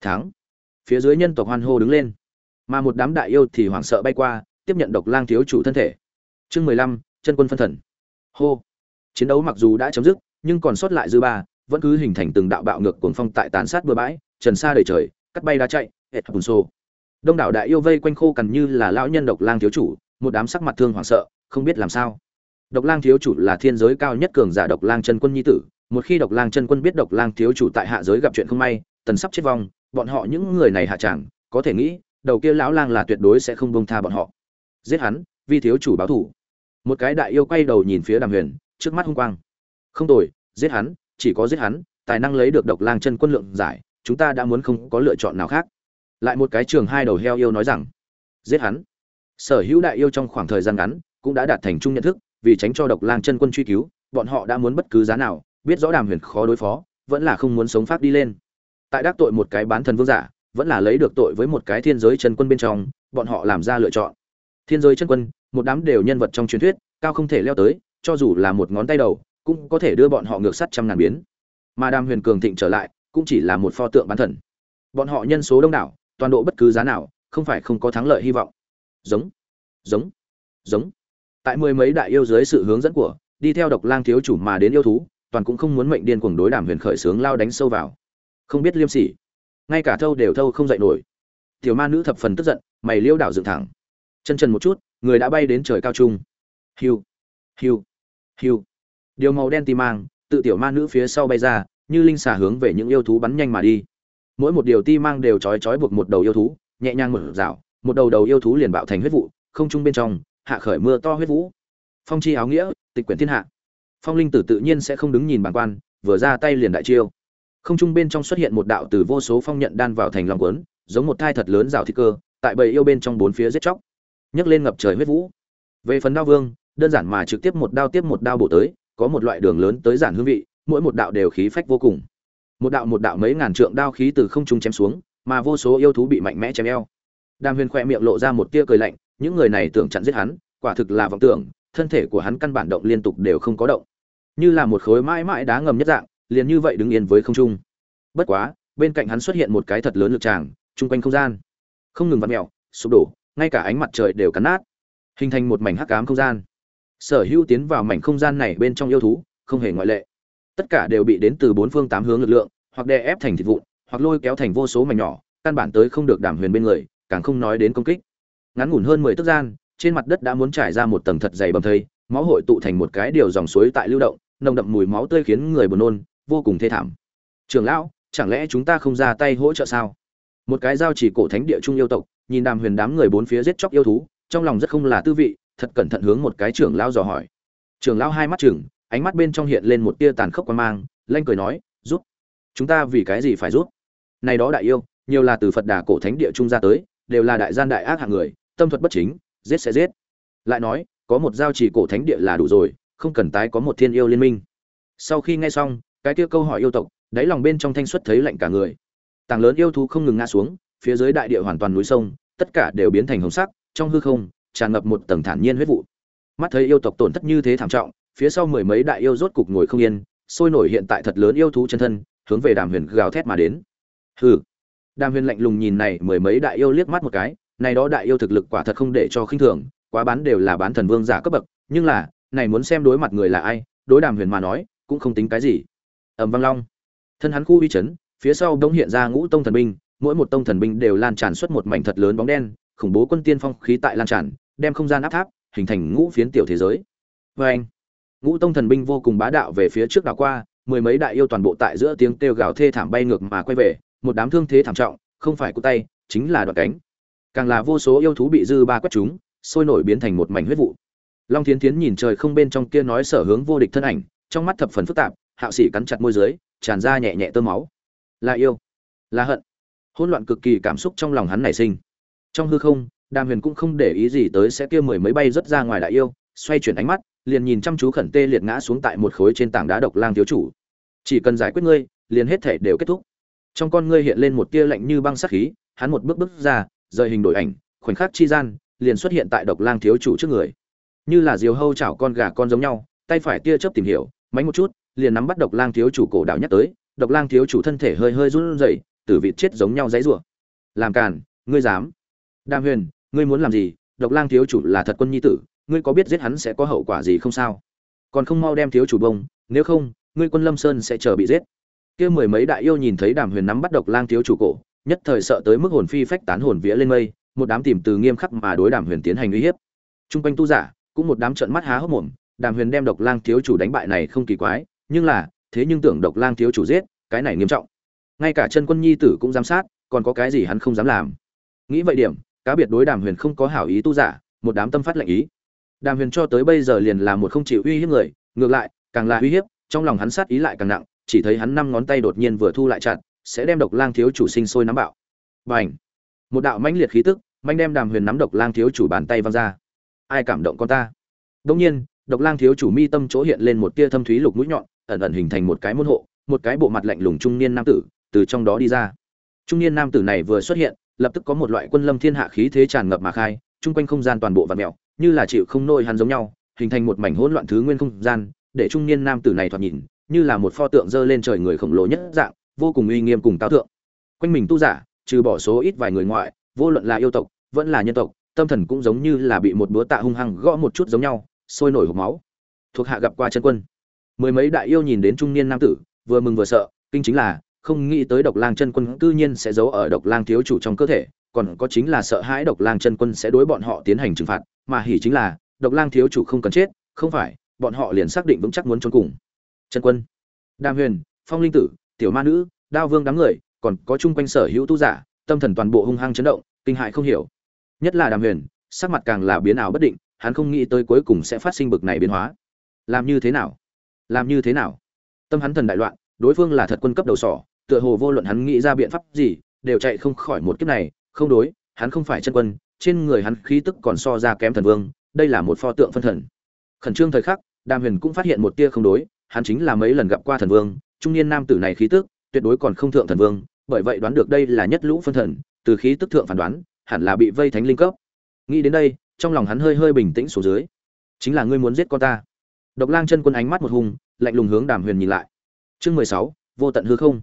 thắng. Phía dưới nhân tộc hoan hô đứng lên. Mà một đám đại yêu thì hoảng sợ bay qua, tiếp nhận độc lang thiếu chủ thân thể. Chương mười lăm, chân quân phân thần. Hô. Chiến đấu mặc dù đã chấm dứt, nhưng còn sót lại dư ba, vẫn cứ hình thành từng đạo bạo ngược cuồng phong tại tàn sát bừa bãi, trần xa đầy trời, cắt bay đá chạy, hệt bùn xô đông đảo đại yêu vây quanh khô cằn như là lão nhân độc lang thiếu chủ, một đám sắc mặt thương hoảng sợ, không biết làm sao. Độc lang thiếu chủ là thiên giới cao nhất cường giả độc lang chân quân nhi tử, một khi độc lang chân quân biết độc lang thiếu chủ tại hạ giới gặp chuyện không may, tần sắp chết vong bọn họ những người này hạ chẳng có thể nghĩ, đầu kia lão lang là tuyệt đối sẽ không bông tha bọn họ. Giết hắn, vi thiếu chủ báo thủ. Một cái đại yêu quay đầu nhìn phía đàm huyền, trước mắt hung quang. Không tồi, giết hắn, chỉ có giết hắn, tài năng lấy được độc lang chân quân lượng giải, chúng ta đã muốn không có lựa chọn nào khác. Lại một cái trường hai đầu heo yêu nói rằng, giết hắn. Sở hữu đại yêu trong khoảng thời gian ngắn, cũng đã đạt thành chung nhận thức, vì tránh cho độc lang chân quân truy cứu, bọn họ đã muốn bất cứ giá nào, biết rõ đàm huyền khó đối phó, vẫn là không muốn sống pháp đi lên tại đắc tội một cái bán thần vương giả, vẫn là lấy được tội với một cái thiên giới chân quân bên trong, bọn họ làm ra lựa chọn. Thiên giới chân quân, một đám đều nhân vật trong truyền thuyết, cao không thể leo tới, cho dù là một ngón tay đầu, cũng có thể đưa bọn họ ngược sắt trăm ngàn biến. Mà đàm huyền cường thịnh trở lại, cũng chỉ là một pho tượng bán thần. Bọn họ nhân số đông đảo, toàn độ bất cứ giá nào, không phải không có thắng lợi hy vọng. Giống giống giống. Tại mười mấy đại yêu dưới sự hướng dẫn của, đi theo độc lang thiếu chủ mà đến yêu thú, toàn cũng không muốn mệnh điên cuồng đối đàm huyền khởi sướng lao đánh sâu vào không biết liêm sỉ. Ngay cả thâu đều thâu không dậy nổi. Tiểu ma nữ thập phần tức giận, mày liêu đảo dựng thẳng. Chân trần một chút, người đã bay đến trời cao trung. Hiu hiu hiu. Điều màu đen tim mang, tự tiểu ma nữ phía sau bay ra, như linh xà hướng về những yêu thú bắn nhanh mà đi. Mỗi một điều ti mang đều trói trói buộc một đầu yêu thú, nhẹ nhàng một rào, một đầu đầu yêu thú liền bạo thành huyết vụ, không trung bên trong, hạ khởi mưa to huyết vũ. Phong chi áo nghĩa, tịch quyển thiên hạ. Phong linh tử tự nhiên sẽ không đứng nhìn bàng quan, vừa ra tay liền đại chiêu không trung bên trong xuất hiện một đạo từ vô số phong nhận đan vào thành lòng quấn giống một thai thật lớn rào thị cơ, tại bầy yêu bên trong bốn phía giết chóc, nhấc lên ngập trời huyết vũ. Về phần đao vương, đơn giản mà trực tiếp một đao tiếp một đao bổ tới, có một loại đường lớn tới giản hương vị, mỗi một đạo đều khí phách vô cùng. Một đạo một đạo mấy ngàn trượng đao khí từ không trung chém xuống, mà vô số yêu thú bị mạnh mẽ chém eo. Đàm huyền khoe miệng lộ ra một tia cười lạnh, những người này tưởng chặn giết hắn, quả thực là vọng tưởng, thân thể của hắn căn bản động liên tục đều không có động. Như là một khối mãi mãi đá ngầm nhất dạng liền như vậy đứng yên với không trung. Bất quá, bên cạnh hắn xuất hiện một cái thật lớn lực tràng, chung quanh không gian. Không ngừng vặn mẹo sụp đổ, ngay cả ánh mặt trời đều cắn nát. Hình thành một mảnh hắc ám không gian. Sở hữu tiến vào mảnh không gian này bên trong yêu thú, không hề ngoại lệ. Tất cả đều bị đến từ bốn phương tám hướng lực lượng, hoặc đè ép thành thịt vụn, hoặc lôi kéo thành vô số mảnh nhỏ, căn bản tới không được đảm huyền bên người, càng không nói đến công kích. Ngắn ngủn hơn mười tức gian, trên mặt đất đã muốn trải ra một tầng thật dày bầm thây, máu hội tụ thành một cái điều dòng suối tại lưu động, nồng đậm mùi máu tươi khiến người buồn nôn vô cùng thê thảm. Trường lão, chẳng lẽ chúng ta không ra tay hỗ trợ sao? Một cái giao chỉ cổ thánh địa trung yêu tộc, nhìn đàm huyền đám người bốn phía giết chóc yêu thú, trong lòng rất không là tư vị, thật cẩn thận hướng một cái trưởng lão dò hỏi. Trưởng lão hai mắt chừng ánh mắt bên trong hiện lên một tia tàn khốc quan mang, lanh cười nói giúp chúng ta vì cái gì phải giúp này đó đại yêu, nhiều là từ phật đà cổ thánh địa trung ra tới, đều là đại gian đại ác hạng người, tâm thuật bất chính, giết sẽ giết. Lại nói, có một giao chỉ cổ thánh địa là đủ rồi, không cần tái có một thiên yêu liên minh. Sau khi nghe xong cái kia câu hỏi yêu tộc, đáy lòng bên trong thanh xuất thấy lạnh cả người. Tàng lớn yêu thú không ngừng ngã xuống, phía dưới đại địa hoàn toàn núi sông, tất cả đều biến thành hồng sắc, trong hư không, tràn ngập một tầng thản nhiên huyết vụ. Mắt thấy yêu tộc tổn thất như thế thảm trọng, phía sau mười mấy đại yêu rốt cục ngồi không yên, sôi nổi hiện tại thật lớn yêu thú chân thân, hướng về đàm huyền gào thét mà đến. Hừ. Đàm huyền lạnh lùng nhìn này mười mấy đại yêu liếc mắt một cái, này đó đại yêu thực lực quả thật không để cho khinh thường, quá bán đều là bán thần vương giả cấp bậc, nhưng là, này muốn xem đối mặt người là ai, đối đàm huyền mà nói, cũng không tính cái gì ầm vang long. Thân hắn khu uy chấn, phía sau đông hiện ra ngũ tông thần binh, mỗi một tông thần binh đều lan tràn xuất một mảnh thật lớn bóng đen, khủng bố quân tiên phong khí tại lan tràn, đem không gian áp tháp, hình thành ngũ phiến tiểu thế giới. Vê anh, ngũ tông thần binh vô cùng bá đạo về phía trước đảo qua, mười mấy đại yêu toàn bộ tại giữa tiếng kêu gào thê thảm bay ngược mà quay về, một đám thương thế thảm trọng, không phải cụ tay, chính là đoạn cánh. Càng là vô số yêu thú bị dư ba quét chúng, sôi nổi biến thành một mảnh huyết vụ. Long thiến thiến nhìn trời không bên trong kia nói sở hướng vô địch thân ảnh, trong mắt thập phần phức tạp hạo sĩ cắn chặt môi dưới, tràn ra nhẹ nhẹ tơ máu. Là yêu, là hận. Hỗn loạn cực kỳ cảm xúc trong lòng hắn nảy sinh. Trong hư không, đàm huyền cũng không để ý gì tới sẽ kia mười mấy bay rất ra ngoài đại yêu, xoay chuyển ánh mắt, liền nhìn chăm chú khẩn tê liệt ngã xuống tại một khối trên tảng đá độc lang thiếu chủ. Chỉ cần giải quyết ngươi, liền hết thể đều kết thúc. Trong con ngươi hiện lên một tia lạnh như băng sắc khí, hắn một bước bước ra, rời hình đổi ảnh, khoảnh khắc chi gian, liền xuất hiện tại độc lang thiếu chủ trước người. Như là diều hâu chảo con gà con giống nhau, tay phải tia chớp tìm hiểu mánh một chút liền nắm bắt độc lang thiếu chủ cổ đạo nhắc tới, độc lang thiếu chủ thân thể hơi hơi run rẩy, tử vịt chết giống nhau dãy rủa. Làm càn, ngươi dám. Đàm huyền, ngươi muốn làm gì? Độc lang thiếu chủ là thật quân nhi tử, ngươi có biết giết hắn sẽ có hậu quả gì không sao? Còn không mau đem thiếu chủ bông, nếu không, ngươi quân lâm sơn sẽ chờ bị giết. Kia mười mấy đại yêu nhìn thấy đàm huyền nắm bắt độc lang thiếu chủ cổ, nhất thời sợ tới mức hồn phi phách tán hồn vía lên mây, một đám tìm từ nghiêm khắc mà đối đàm huyền tiến hành uy hiếp. Trung quanh tu giả, cũng một đám trợn mắt há hốc mồm, đàm huyền đem độc lang thiếu chủ đánh bại này không kỳ quái nhưng là, thế nhưng tưởng độc lang thiếu chủ giết, cái này nghiêm trọng. Ngay cả chân quân nhi tử cũng giám sát, còn có cái gì hắn không dám làm. Nghĩ vậy điểm, cá biệt đối đàm huyền không có hảo ý tu giả, một đám tâm phát lệnh ý. Đàm huyền cho tới bây giờ liền là một không chịu uy hiếp người, ngược lại, càng là uy hiếp, trong lòng hắn sát ý lại càng nặng, chỉ thấy hắn năm ngón tay đột nhiên vừa thu lại chặt, sẽ đem độc lang thiếu chủ sinh sôi nắm bạo. Và ảnh một đạo mãnh liệt khí tức manh đem đàm huyền nắm độc lang thiếu chủ bàn tay văng ra. Ai cảm động con ta? Đông nhiên độc lang thiếu chủ mi tâm chỗ hiện lên một tia thâm thúy lục mũi nhọn, ẩn ẩn hình thành một cái môn hộ, một cái bộ mặt lạnh lùng trung niên nam tử, từ trong đó đi ra. Trung niên nam tử này vừa xuất hiện, lập tức có một loại quân lâm thiên hạ khí thế tràn ngập mà khai, chung quanh không gian toàn bộ vặn mèo, như là chịu không nôi hắn giống nhau, hình thành một mảnh hỗn loạn thứ nguyên không gian, để trung niên nam tử này thoạt nhìn, như là một pho tượng dơ lên trời người khổng lồ nhất dạng, vô cùng uy nghiêm cùng cao thượng. Quanh mình tu giả, trừ bỏ số ít vài người ngoại, vô luận là yêu tộc, vẫn là nhân tộc, tâm thần cũng giống như là bị một búa tạ hung hăng gõ một chút giống nhau sôi nổi hộc máu. Thuộc hạ gặp qua chân quân. Mười mấy đại yêu nhìn đến trung niên nam tử, vừa mừng vừa sợ, kinh chính là, không nghĩ tới độc lang chân quân cư nhiên sẽ giấu ở độc lang thiếu chủ trong cơ thể, còn có chính là sợ hãi độc lang chân quân sẽ đối bọn họ tiến hành trừng phạt, mà hỉ chính là, độc lang thiếu chủ không cần chết, không phải, bọn họ liền xác định vững chắc muốn trốn cùng. Chân quân. Đàm huyền, phong linh tử, tiểu ma nữ, đao vương đám người, còn có chung quanh sở hữu tu giả, tâm thần toàn bộ hung hăng chấn động, kinh hại không hiểu. Nhất là đàm huyền, sắc mặt càng là biến ảo bất định hắn không nghĩ tới cuối cùng sẽ phát sinh bực này biến hóa. Làm như thế nào? Làm như thế nào? Tâm hắn thần đại loạn, đối phương là thật quân cấp đầu sỏ, tựa hồ vô luận hắn nghĩ ra biện pháp gì, đều chạy không khỏi một kiếp này. Không đối, hắn không phải chân quân, trên người hắn khí tức còn so ra kém thần vương, đây là một pho tượng phân thần. Khẩn trương thời khắc, đàm huyền cũng phát hiện một tia không đối, hắn chính là mấy lần gặp qua thần vương, trung niên nam tử này khí tức, tuyệt đối còn không thượng thần vương, bởi vậy đoán được đây là nhất lũ phân thần, từ khí tức thượng phán đoán, hẳn là bị vây thánh linh cấp. Nghĩ đến đây trong lòng hắn hơi hơi bình tĩnh xuống dưới. Chính là ngươi muốn giết con ta. Độc lang chân quân ánh mắt một hùng, lạnh lùng hướng đàm huyền nhìn lại. Chương mười sáu, vô tận hư không.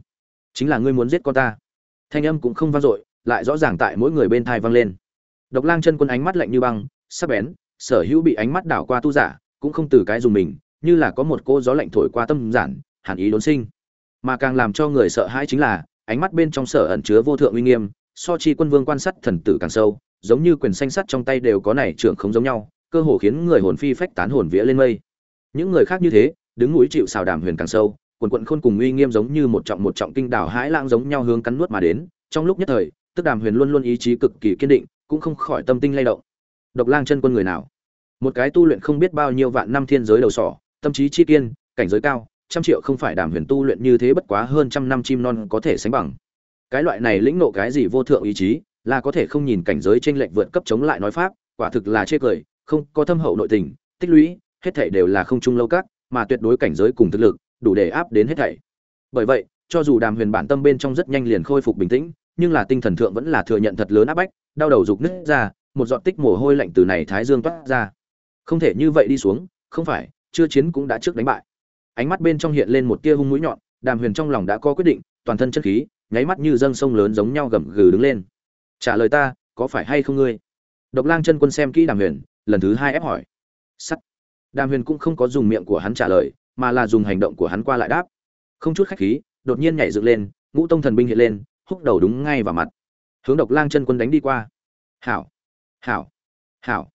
Chính là ngươi muốn giết con ta. Thanh âm cũng không vang dội, lại rõ ràng tại mỗi người bên thai vang lên. Độc lang chân quân ánh mắt lạnh như băng, sắc bén, sở hữu bị ánh mắt đảo qua tu giả, cũng không từ cái dùng mình, như là có một cô gió lạnh thổi qua tâm giản hàn ý đốn sinh. Mà càng làm cho người sợ hãi chính là, ánh mắt bên trong sở ẩn chứa vô thượng uy nghiêm so chi quân vương quan sát thần tử càng sâu, giống như quyền xanh sắt trong tay đều có này trưởng không giống nhau, cơ hồ khiến người hồn phi phách tán hồn vía lên mây. Những người khác như thế, đứng núi chịu xào đàm huyền càng sâu, quần quận khôn cùng uy nghiêm giống như một trọng một trọng kinh đảo hãi lãng giống nhau hướng cắn nuốt mà đến, trong lúc nhất thời, tức đàm huyền luôn luôn ý chí cực kỳ kiên định, cũng không khỏi tâm tinh lay động. Độc lang chân quân người nào? Một cái tu luyện không biết bao nhiêu vạn năm thiên giới đầu sỏ, tâm trí chi kiên, cảnh giới cao, trăm triệu không phải đàm huyền tu luyện như thế bất quá hơn trăm năm chim non có thể sánh bằng cái loại này lĩnh nộ cái gì vô thượng ý chí, là có thể không nhìn cảnh giới trên lệnh vượt cấp chống lại nói pháp, quả thực là chê cười, không có thâm hậu nội tình, tích lũy, hết thảy đều là không trung lâu các, mà tuyệt đối cảnh giới cùng thực lực, đủ để áp đến hết thảy. Bởi vậy, cho dù đàm huyền bản tâm bên trong rất nhanh liền khôi phục bình tĩnh, nhưng là tinh thần thượng vẫn là thừa nhận thật lớn áp bách, đau đầu rục nứt ra, một giọt tích mồ hôi lạnh từ này thái dương toát ra. Không thể như vậy đi xuống, không phải, chưa chiến cũng đã trước đánh bại. Ánh mắt bên trong hiện lên một tia hung mũi nhọn, đàm huyền trong lòng đã có quyết định, toàn thân chân khí nháy mắt như dâng sông lớn giống nhau gầm gừ đứng lên. Trả lời ta, có phải hay không ngươi? Độc lang chân quân xem kỹ đàm huyền, lần thứ hai ép hỏi. Sắt. Đàm huyền cũng không có dùng miệng của hắn trả lời, mà là dùng hành động của hắn qua lại đáp. Không chút khách khí, đột nhiên nhảy dựng lên, ngũ tông thần binh hiện lên, húc đầu đúng ngay vào mặt. Hướng độc lang chân quân đánh đi qua. Hảo. Hảo. Hảo.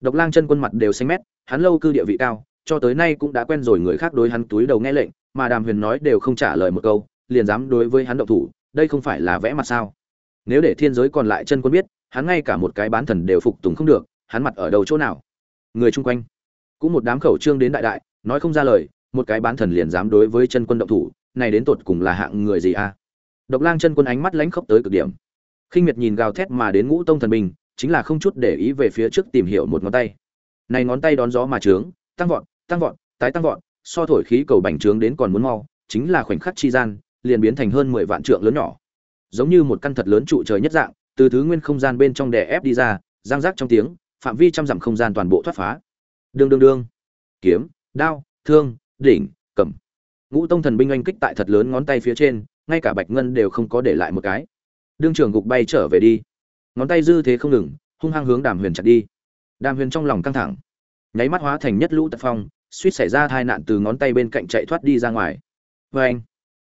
Độc lang chân quân mặt đều xanh mét, hắn lâu cư địa vị cao, cho tới nay cũng đã quen rồi người khác đối hắn túi đầu nghe lệnh, mà đàm huyền nói đều không trả lời một câu, liền dám đối với hắn động thủ đây không phải là vẽ mặt sao? Nếu để thiên giới còn lại chân quân biết, hắn ngay cả một cái bán thần đều phục tùng không được, hắn mặt ở đầu chỗ nào? Người chung quanh. Cũng một đám khẩu trương đến đại đại, nói không ra lời, một cái bán thần liền dám đối với chân quân động thủ, này đến tột cùng là hạng người gì a? Độc lang chân quân ánh mắt lánh khóc tới cực điểm. Khinh miệt nhìn gào thét mà đến ngũ tông thần bình chính là không chút để ý về phía trước tìm hiểu một ngón tay. Này ngón tay đón gió mà trướng, tăng vọt tăng vọt, tái tăng vọt, so thổi khí cầu bành trướng đến còn muốn mau, chính là khoảnh khắc chi gian liền biến thành hơn mười vạn trượng lớn nhỏ. Giống như một căn thật lớn trụ trời nhất dạng, từ thứ nguyên không gian bên trong đè ép đi ra, giang rác trong tiếng, phạm vi trăm dặm không gian toàn bộ thoát phá. Đương đương đương. Kiếm, đao, thương, đỉnh, cầm. Ngũ tông thần binh anh kích tại thật lớn ngón tay phía trên, ngay cả bạch ngân đều không có để lại một cái. Đương trường gục bay trở về đi. Ngón tay dư thế không ngừng, hung hăng hướng đàm huyền chặt đi. Đàm huyền trong lòng căng thẳng. Nháy mắt hóa thành nhất lũ tật phong, suýt xảy ra tai nạn từ ngón tay bên cạnh chạy thoát đi ra ngoài. Vê anh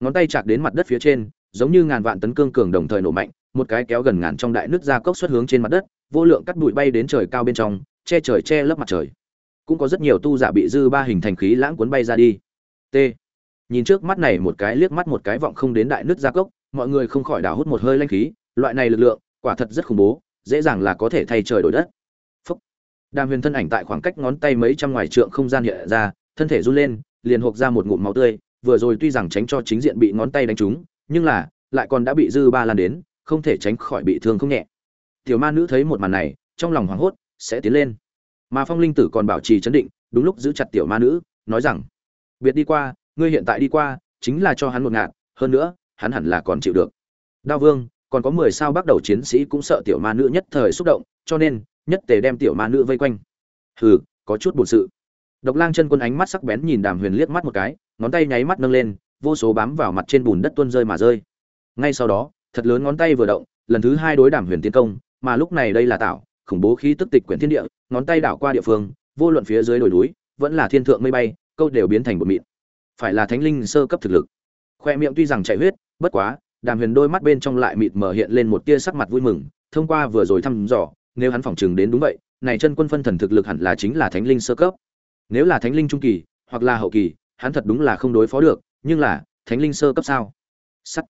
ngón tay chạc đến mặt đất phía trên, giống như ngàn vạn tấn cương cường đồng thời nổ mạnh, một cái kéo gần ngàn trong đại nước ra cốc xuất hướng trên mặt đất, vô lượng cắt bụi bay đến trời cao bên trong, che trời che lấp mặt trời. Cũng có rất nhiều tu giả bị dư ba hình thành khí lãng cuốn bay ra đi. T. Nhìn trước mắt này một cái liếc mắt một cái vọng không đến đại nước ra cốc, mọi người không khỏi đào hút một hơi lanh khí, loại này lực lượng, quả thật rất khủng bố, dễ dàng là có thể thay trời đổi đất. Phúc. đàm huyền thân ảnh tại khoảng cách ngón tay mấy trăm ngoài trượng không gian hiện ra, thân thể run lên, liền hộp ra một ngụm máu tươi vừa rồi tuy rằng tránh cho chính diện bị ngón tay đánh trúng, nhưng là, lại còn đã bị dư ba lan đến, không thể tránh khỏi bị thương không nhẹ. Tiểu ma nữ thấy một màn này, trong lòng hoảng hốt, sẽ tiến lên. Mà phong linh tử còn bảo trì chấn định, đúng lúc giữ chặt tiểu ma nữ, nói rằng, biệt đi qua, ngươi hiện tại đi qua, chính là cho hắn một ngạt, hơn nữa, hắn hẳn là còn chịu được. Đao vương, còn có mười sao bắt đầu chiến sĩ cũng sợ tiểu ma nữ nhất thời xúc động, cho nên, nhất tề đem tiểu ma nữ vây quanh. Hừ, có chút buồn sự. Độc lang chân quân ánh mắt sắc bén nhìn đàm huyền liếc mắt một cái ngón tay nháy mắt nâng lên, vô số bám vào mặt trên bùn đất tuôn rơi mà rơi. Ngay sau đó, thật lớn ngón tay vừa động, lần thứ hai đối đảm huyền tiến công, mà lúc này đây là tạo, khủng bố khí tức tịch quyển thiên địa, ngón tay đảo qua địa phương, vô luận phía dưới đồi núi, vẫn là thiên thượng mây bay, câu đều biến thành bột mịn. Phải là thánh linh sơ cấp thực lực. Khoe miệng tuy rằng chảy huyết, bất quá đàm huyền đôi mắt bên trong lại mịt mờ hiện lên một tia sắc mặt vui mừng, thông qua vừa rồi thăm dò, nếu hắn phỏng chừng đến đúng vậy, này chân quân phân thần thực lực hẳn là chính là thánh linh sơ cấp. Nếu là thánh linh trung kỳ, hoặc là hậu kỳ hắn thật đúng là không đối phó được, nhưng là, thánh linh sơ cấp sao? Sắt.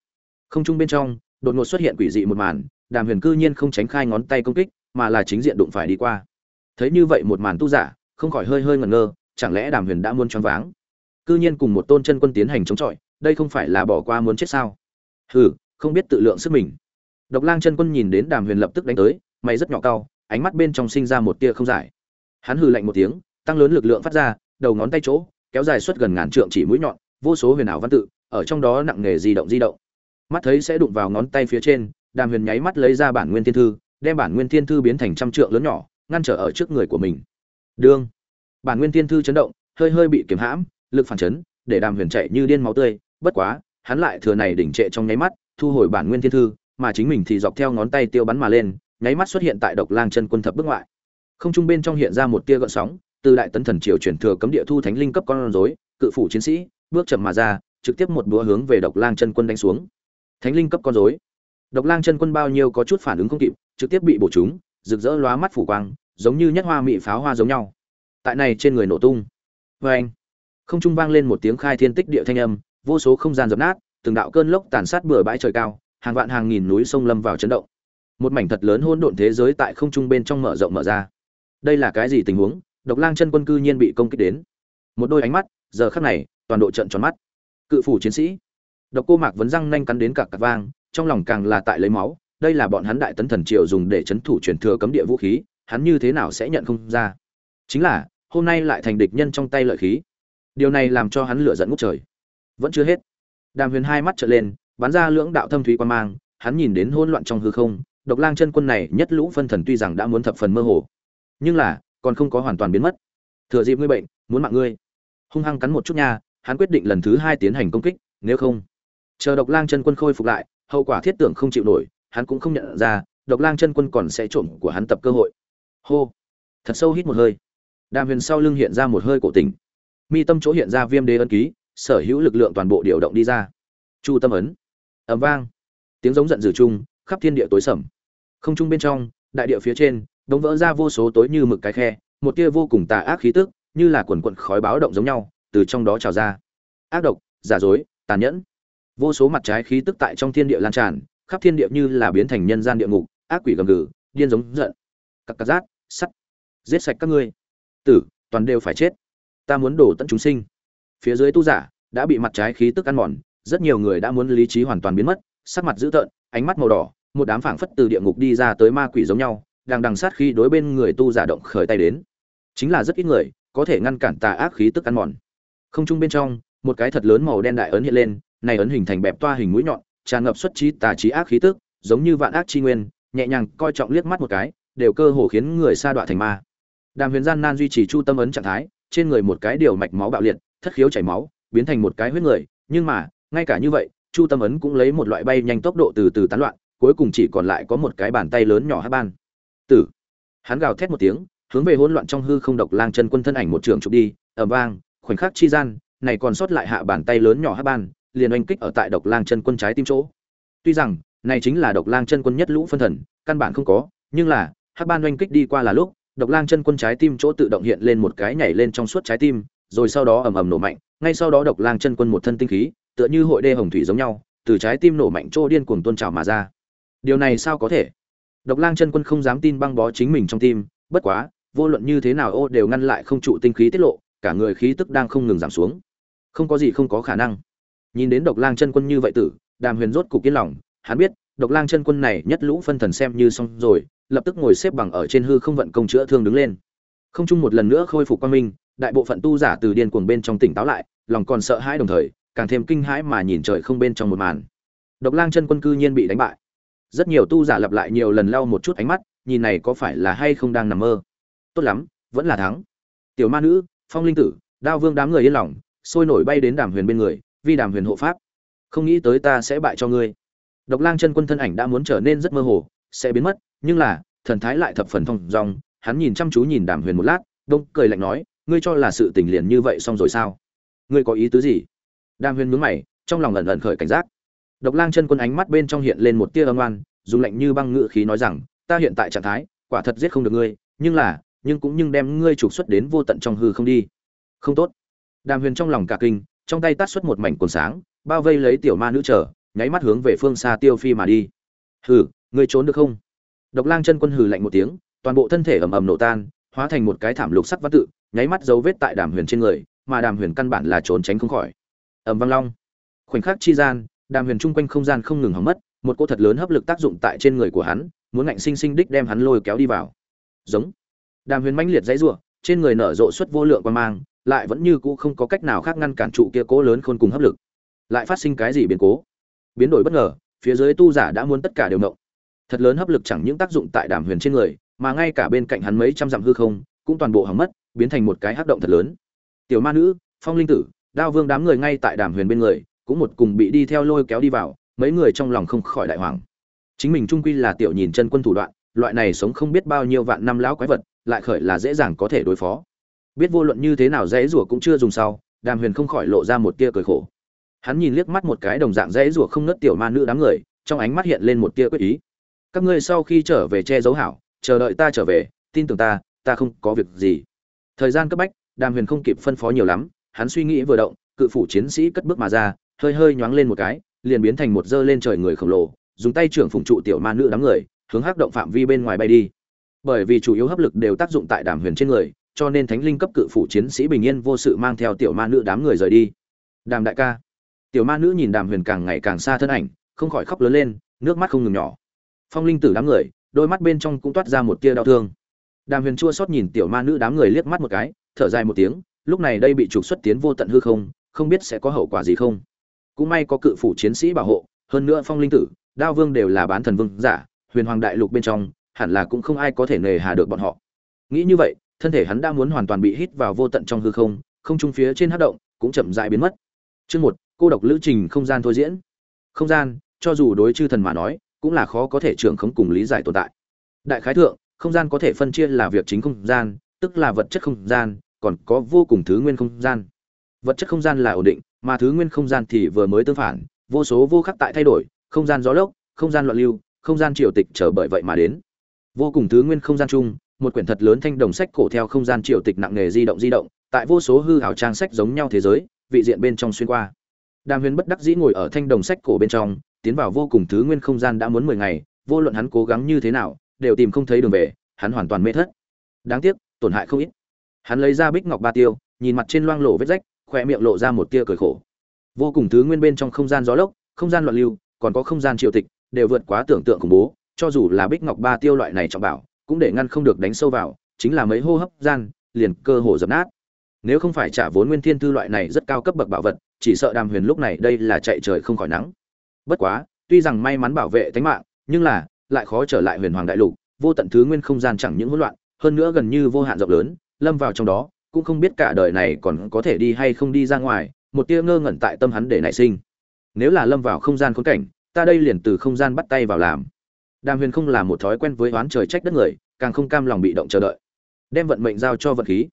Không trung bên trong, đột ngột xuất hiện quỷ dị một màn, đàm huyền cư nhiên không tránh khai ngón tay công kích, mà là chính diện đụng phải đi qua. Thấy như vậy một màn tu giả, không khỏi hơi hơi ngẩn ngơ, chẳng lẽ đàm huyền đã muốn choáng váng? Cư nhiên cùng một tôn chân quân tiến hành chống chọi, đây không phải là bỏ qua muốn chết sao? Hừ, không biết tự lượng sức mình. Độc lang chân quân nhìn đến đàm huyền lập tức đánh tới, mày rất nhỏ cao ánh mắt bên trong sinh ra một tia không giải. Hắn hừ lạnh một tiếng, tăng lớn lực lượng phát ra, đầu ngón tay chỗ kéo dài suốt gần ngàn trượng chỉ mũi nhọn, vô số huyền ảo văn tự, ở trong đó nặng nghề di động di động. Mắt thấy sẽ đụng vào ngón tay phía trên, đàm huyền nháy mắt lấy ra bản nguyên thiên thư, đem bản nguyên thiên thư biến thành trăm trượng lớn nhỏ, ngăn trở ở trước người của mình. Đương. Bản nguyên thiên thư chấn động, hơi hơi bị kiềm hãm, lực phản chấn, để đàm huyền chạy như điên máu tươi, bất quá, hắn lại thừa này đỉnh trệ trong nháy mắt, thu hồi bản nguyên thiên thư, mà chính mình thì dọc theo ngón tay tiêu bắn mà lên, nháy mắt xuất hiện tại độc lang chân quân thập bước ngoại. Không trung bên trong hiện ra một tia gợn sóng từ đại tấn thần triều chuyển thừa cấm địa thu thánh linh cấp con rối, cự phủ chiến sĩ, bước chậm mà ra, trực tiếp một búa hướng về độc lang chân quân đánh xuống. Thánh linh cấp con rối. Độc lang chân quân bao nhiêu có chút phản ứng không kịp, trực tiếp bị bổ trúng rực rỡ lóa mắt phủ quang, giống như nhất hoa mị pháo hoa giống nhau. Tại này trên người nổ tung. Vê anh không trung vang lên một tiếng khai thiên tích địa thanh âm, vô số không gian dập nát, từng đạo cơn lốc tàn sát bừa bãi trời cao, hàng vạn hàng nghìn núi sông lâm vào chấn động. Một mảnh thật lớn hỗn độn thế giới tại không trung bên trong mở rộng mở ra. Đây là cái gì tình huống? Độc lang chân quân cư nhiên bị công kích đến. Một đôi ánh mắt, giờ khắc này, toàn độ trận tròn mắt. Cự phủ chiến sĩ. Độc cô mạc vấn răng nanh cắn đến cả cặp vang, trong lòng càng là tại lấy máu. Đây là bọn hắn đại tấn thần triều dùng để chấn thủ truyền thừa cấm địa vũ khí, hắn như thế nào sẽ nhận không ra? Chính là, hôm nay lại thành địch nhân trong tay lợi khí. Điều này làm cho hắn lửa giận ngút trời. Vẫn chưa hết. Đàm huyền hai mắt trở lên, bắn ra lưỡng đạo thâm thúy quan mang, hắn nhìn đến hỗn loạn trong hư không, độc lang chân quân này nhất lũ phân thần tuy rằng đã muốn thập phần mơ hồ, nhưng là còn không có hoàn toàn biến mất. Thừa dịp ngươi bệnh, muốn mạng ngươi. Hung hăng cắn một chút nha, hắn quyết định lần thứ hai tiến hành công kích, nếu không. Chờ độc lang chân quân khôi phục lại, hậu quả thiết tưởng không chịu nổi, hắn cũng không nhận ra, độc lang chân quân còn sẽ trộm của hắn tập cơ hội. Hô. Thật sâu hít một hơi. Đàm huyền sau lưng hiện ra một hơi cổ tình mi tâm chỗ hiện ra viêm đế ân ký, sở hữu lực lượng toàn bộ điều động đi ra. Chu tâm ấn. Ẩm vang. Tiếng giống giận dữ chung, khắp thiên địa tối sầm. Không trung bên trong, đại địa phía trên đống vỡ ra vô số tối như mực cái khe, một tia vô cùng tà ác khí tức, như là quần quận khói báo động giống nhau, từ trong đó trào ra. Ác độc, giả dối, tàn nhẫn. Vô số mặt trái khí tức tại trong thiên địa lan tràn, khắp thiên địa như là biến thành nhân gian địa ngục, ác quỷ gầm gừ, điên giống giận. Cặp cặc rát, sắt. Giết sạch các ngươi. Tử, toàn đều phải chết. Ta muốn đổ tận chúng sinh. Phía dưới tu giả đã bị mặt trái khí tức ăn mòn, rất nhiều người đã muốn lý trí hoàn toàn biến mất, sắc mặt dữ tợn, ánh mắt màu đỏ, một đám phảng phất từ địa ngục đi ra tới ma quỷ giống nhau đang đằng sát khi đối bên người tu giả động khởi tay đến. Chính là rất ít người có thể ngăn cản tà ác khí tức ăn mòn. Không trung bên trong, một cái thật lớn màu đen đại ấn hiện lên, này ấn hình thành bẹp toa hình mũi nhọn, tràn ngập xuất trí tà trí ác khí tức, giống như vạn ác chi nguyên, nhẹ nhàng coi trọng liếc mắt một cái, đều cơ hồ khiến người sa đọa thành ma. Đàm huyền gian nan duy trì chu tâm ấn trạng thái, trên người một cái điều mạch máu bạo liệt, thất khiếu chảy máu, biến thành một cái huyết người, nhưng mà, ngay cả như vậy, chu tâm ấn cũng lấy một loại bay nhanh tốc độ từ từ tán loạn, cuối cùng chỉ còn lại có một cái bàn tay lớn nhỏ hát ban tử. Hắn gào thét một tiếng, hướng về hỗn loạn trong hư không độc lang chân quân thân ảnh một trường chụp đi, ầm vang, khoảnh khắc chi gian, này còn sót lại hạ bàn tay lớn nhỏ hát ban, liền oanh kích ở tại độc lang chân quân trái tim chỗ. Tuy rằng, này chính là độc lang chân quân nhất lũ phân thần, căn bản không có, nhưng là, hát ban oanh kích đi qua là lúc, độc lang chân quân trái tim chỗ tự động hiện lên một cái nhảy lên trong suốt trái tim, rồi sau đó ầm ầm nổ mạnh, ngay sau đó độc lang chân quân một thân tinh khí, tựa như hội đê hồng thủy giống nhau, từ trái tim nổ mạnh chỗ điên cuồng tuôn trào mà ra. Điều này sao có thể? Độc lang chân quân không dám tin băng bó chính mình trong tim, bất quá, vô luận như thế nào ô đều ngăn lại không trụ tinh khí tiết lộ, cả người khí tức đang không ngừng giảm xuống. Không có gì không có khả năng. Nhìn đến độc lang chân quân như vậy tử, đàm huyền rốt cục yên lòng, hắn biết, độc lang chân quân này nhất lũ phân thần xem như xong rồi, lập tức ngồi xếp bằng ở trên hư không vận công chữa thương đứng lên. Không chung một lần nữa khôi phục quang minh, đại bộ phận tu giả từ điên cuồng bên trong tỉnh táo lại, lòng còn sợ hãi đồng thời, càng thêm kinh hãi mà nhìn trời không bên trong một màn. Độc lang chân quân cư nhiên bị đánh bại rất nhiều tu giả lặp lại nhiều lần lau một chút ánh mắt, nhìn này có phải là hay không đang nằm mơ. Tốt lắm, vẫn là thắng. Tiểu ma nữ, phong linh tử, đao vương đám người yên lòng, sôi nổi bay đến đàm huyền bên người, vì đàm huyền hộ pháp. Không nghĩ tới ta sẽ bại cho ngươi. Độc lang chân quân thân ảnh đã muốn trở nên rất mơ hồ, sẽ biến mất, nhưng là, thần thái lại thập phần thông dong, hắn nhìn chăm chú nhìn đàm huyền một lát, đông cười lạnh nói, ngươi cho là sự tình liền như vậy xong rồi sao? Ngươi có ý tứ gì? Đàm huyền mướn mày, trong lòng ẩn ẩn khởi cảnh giác độc lang chân quân ánh mắt bên trong hiện lên một tia âm oan, dùng lạnh như băng ngự khí nói rằng, ta hiện tại trạng thái, quả thật giết không được ngươi, nhưng là, nhưng cũng nhưng đem ngươi trục xuất đến vô tận trong hư không đi. Không tốt. Đàm huyền trong lòng cả kinh, trong tay tát xuất một mảnh cồn sáng, bao vây lấy tiểu ma nữ trở nháy mắt hướng về phương xa tiêu phi mà đi. Hừ, ngươi trốn được không? Độc lang chân quân hừ lạnh một tiếng, toàn bộ thân thể ầm ầm nổ tan, hóa thành một cái thảm lục sắc văn tự, nháy mắt dấu vết tại đàm huyền trên người, mà đàm huyền căn bản là trốn tránh không khỏi. Ầm vang long. Khoảnh khắc chi gian đàm huyền chung quanh không gian không ngừng hỏng mất, một cô thật lớn hấp lực tác dụng tại trên người của hắn, muốn ngạnh sinh sinh đích đem hắn lôi kéo đi vào. Giống. Đàm huyền mãnh liệt dãy rủa, trên người nở rộ suất vô lượng quan mang, lại vẫn như cũ không có cách nào khác ngăn cản trụ kia cố lớn khôn cùng hấp lực. Lại phát sinh cái gì biến cố? Biến đổi bất ngờ, phía dưới tu giả đã muốn tất cả đều nộng thật lớn hấp lực chẳng những tác dụng tại đàm huyền trên người, mà ngay cả bên cạnh hắn mấy trăm dặm hư không, cũng toàn bộ hỏng mất, biến thành một cái hắc động thật lớn. Tiểu ma nữ, phong linh tử, đao vương đám người ngay tại đàm huyền bên người cũng một cùng bị đi theo lôi kéo đi vào, mấy người trong lòng không khỏi đại hoàng chính mình trung quy là tiểu nhìn chân quân thủ đoạn, loại này sống không biết bao nhiêu vạn năm lão quái vật, lại khởi là dễ dàng có thể đối phó. Biết vô luận như thế nào dễ rủa cũng chưa dùng sau, đàm huyền không khỏi lộ ra một tia cười khổ. Hắn nhìn liếc mắt một cái đồng dạng dễ rủa không nớt tiểu ma nữ đám người, trong ánh mắt hiện lên một tia quyết ý. Các ngươi sau khi trở về che giấu hảo, chờ đợi ta trở về, tin tưởng ta ta không có việc gì. Thời gian cấp bách, đàm huyền không kịp phân phó nhiều lắm, hắn suy nghĩ vừa động, cự phủ chiến sĩ cất bước mà ra hơi hơi nhoáng lên một cái, liền biến thành một dơ lên trời người khổng lồ, dùng tay trưởng phụng trụ tiểu ma nữ đám người, hướng hắc động phạm vi bên ngoài bay đi. Bởi vì chủ yếu hấp lực đều tác dụng tại đàm huyền trên người, cho nên thánh linh cấp cự phủ chiến sĩ bình yên vô sự mang theo tiểu ma nữ đám người rời đi. Đàm đại ca. Tiểu ma nữ nhìn đàm huyền càng ngày càng xa thân ảnh, không khỏi khóc lớn lên, nước mắt không ngừng nhỏ. Phong linh tử đám người, đôi mắt bên trong cũng toát ra một tia đau thương. Đàm huyền chua xót nhìn tiểu ma nữ đám người liếc mắt một cái, thở dài một tiếng, lúc này đây bị trục xuất tiến vô tận hư không không biết sẽ có hậu quả gì không cũng may có cự phủ chiến sĩ bảo hộ, hơn nữa phong linh tử, đao vương đều là bán thần vương giả, huyền hoàng đại lục bên trong, hẳn là cũng không ai có thể nề hà được bọn họ. Nghĩ như vậy, thân thể hắn đã muốn hoàn toàn bị hít vào vô tận trong hư không không trung phía trên hát động cũng chậm rãi biến mất. Chương một, cô độc lữ trình không gian thôi diễn. Không gian, cho dù đối chư thần mà nói, cũng là khó có thể trưởng khống cùng lý giải tồn tại. Đại khái thượng, không gian có thể phân chia là việc chính không gian, tức là vật chất không gian, còn có vô cùng thứ nguyên không gian. Vật chất không gian là ổn định mà thứ nguyên không gian thì vừa mới tương phản, vô số vô khắc tại thay đổi, không gian gió lốc, không gian loạn lưu, không gian triều tịch trở bởi vậy mà đến. Vô cùng thứ nguyên không gian chung, một quyển thật lớn thanh đồng sách cổ theo không gian triều tịch nặng nghề di động di động, tại vô số hư hảo trang sách giống nhau thế giới, vị diện bên trong xuyên qua. Đàm huyền bất đắc dĩ ngồi ở thanh đồng sách cổ bên trong, tiến vào vô cùng thứ nguyên không gian đã muốn mười ngày, vô luận hắn cố gắng như thế nào, đều tìm không thấy đường về, hắn hoàn toàn mê thất. Đáng tiếc, tổn hại không ít. Hắn lấy ra bích ngọc ba tiêu, nhìn mặt trên loang lổ vết rách khoe miệng lộ ra một tia cười khổ. Vô cùng thứ nguyên bên trong không gian gió lốc, không gian loạn lưu, còn có không gian triều tịch, đều vượt quá tưởng tượng khủng bố, cho dù là bích ngọc ba tiêu loại này trọng bảo, cũng để ngăn không được đánh sâu vào, chính là mấy hô hấp gian, liền cơ hồ dập nát. Nếu không phải trả vốn nguyên thiên thư loại này rất cao cấp bậc bảo vật, chỉ sợ đàm huyền lúc này đây là chạy trời không khỏi nắng. Bất quá, tuy rằng may mắn bảo vệ tính mạng, nhưng là, lại khó trở lại huyền hoàng đại lục, vô tận thứ nguyên không gian chẳng những hỗn loạn, hơn nữa gần như vô hạn rộng lớn, lâm vào trong đó cũng không biết cả đời này còn có thể đi hay không đi ra ngoài, một tia ngơ ngẩn tại tâm hắn để nảy sinh. Nếu là lâm vào không gian khốn cảnh, ta đây liền từ không gian bắt tay vào làm. Đàm huyền không là một thói quen với oán trời trách đất người, càng không cam lòng bị động chờ đợi. Đem vận mệnh giao cho vật khí.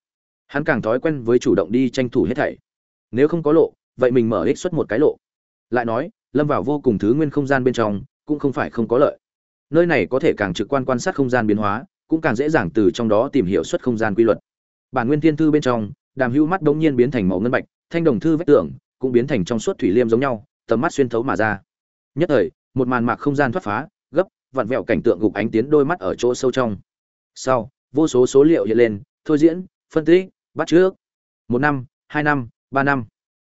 Hắn càng thói quen với chủ động đi tranh thủ hết thảy. Nếu không có lộ, vậy mình mở ích xuất một cái lộ. Lại nói, lâm vào vô cùng thứ nguyên không gian bên trong, cũng không phải không có lợi. Nơi này có thể càng trực quan quan sát không gian biến hóa, cũng càng dễ dàng từ trong đó tìm hiểu xuất không gian quy luật bản nguyên thiên thư bên trong, đàm hữu mắt đống nhiên biến thành màu ngân bạch, thanh đồng thư vách tường cũng biến thành trong suốt thủy liêm giống nhau, tầm mắt xuyên thấu mà ra. Nhất thời, một màn mạc không gian thoát phá, gấp, vặn vẹo cảnh tượng gục ánh tiến đôi mắt ở chỗ sâu trong. Sau, vô số số liệu hiện lên, thôi diễn, phân tích, bắt trước. Một năm, hai năm, ba năm.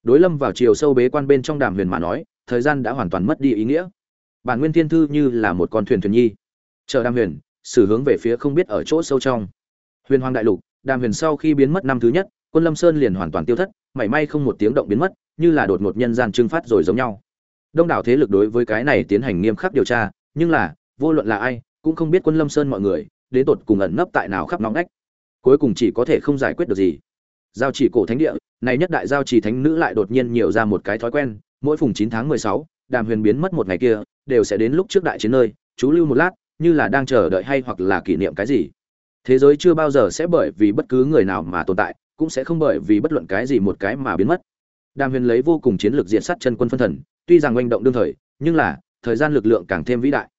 Đối lâm vào chiều sâu bế quan bên trong đàm huyền mà nói, thời gian đã hoàn toàn mất đi ý nghĩa. Bản nguyên thiên thư như là một con thuyền thuyền nhi. Chờ đàm huyền, xử hướng về phía không biết ở chỗ sâu trong. Huyền hoàng đại lục đàm huyền sau khi biến mất năm thứ nhất, quân lâm sơn liền hoàn toàn tiêu thất, mảy may không một tiếng động biến mất, như là đột ngột nhân gian trưng phát rồi giống nhau. Đông đảo thế lực đối với cái này tiến hành nghiêm khắc điều tra, nhưng là, vô luận là ai, cũng không biết quân lâm sơn mọi người, đến tột cùng ẩn nấp tại nào khắp nóng nách cuối cùng chỉ có thể không giải quyết được gì. Giao chỉ cổ thánh địa, này nhất đại giao chỉ thánh nữ lại đột nhiên nhiều ra một cái thói quen, mỗi phùng chín tháng mười sáu, đàm huyền biến mất một ngày kia, đều sẽ đến lúc trước đại chiến nơi, chú lưu một lát, như là đang chờ đợi hay hoặc là kỷ niệm cái gì thế giới chưa bao giờ sẽ bởi vì bất cứ người nào mà tồn tại, cũng sẽ không bởi vì bất luận cái gì một cái mà biến mất. Đàm huyền lấy vô cùng chiến lược diện sát chân quân phân thần, tuy rằng oanh động đương thời, nhưng là, thời gian lực lượng càng thêm vĩ đại.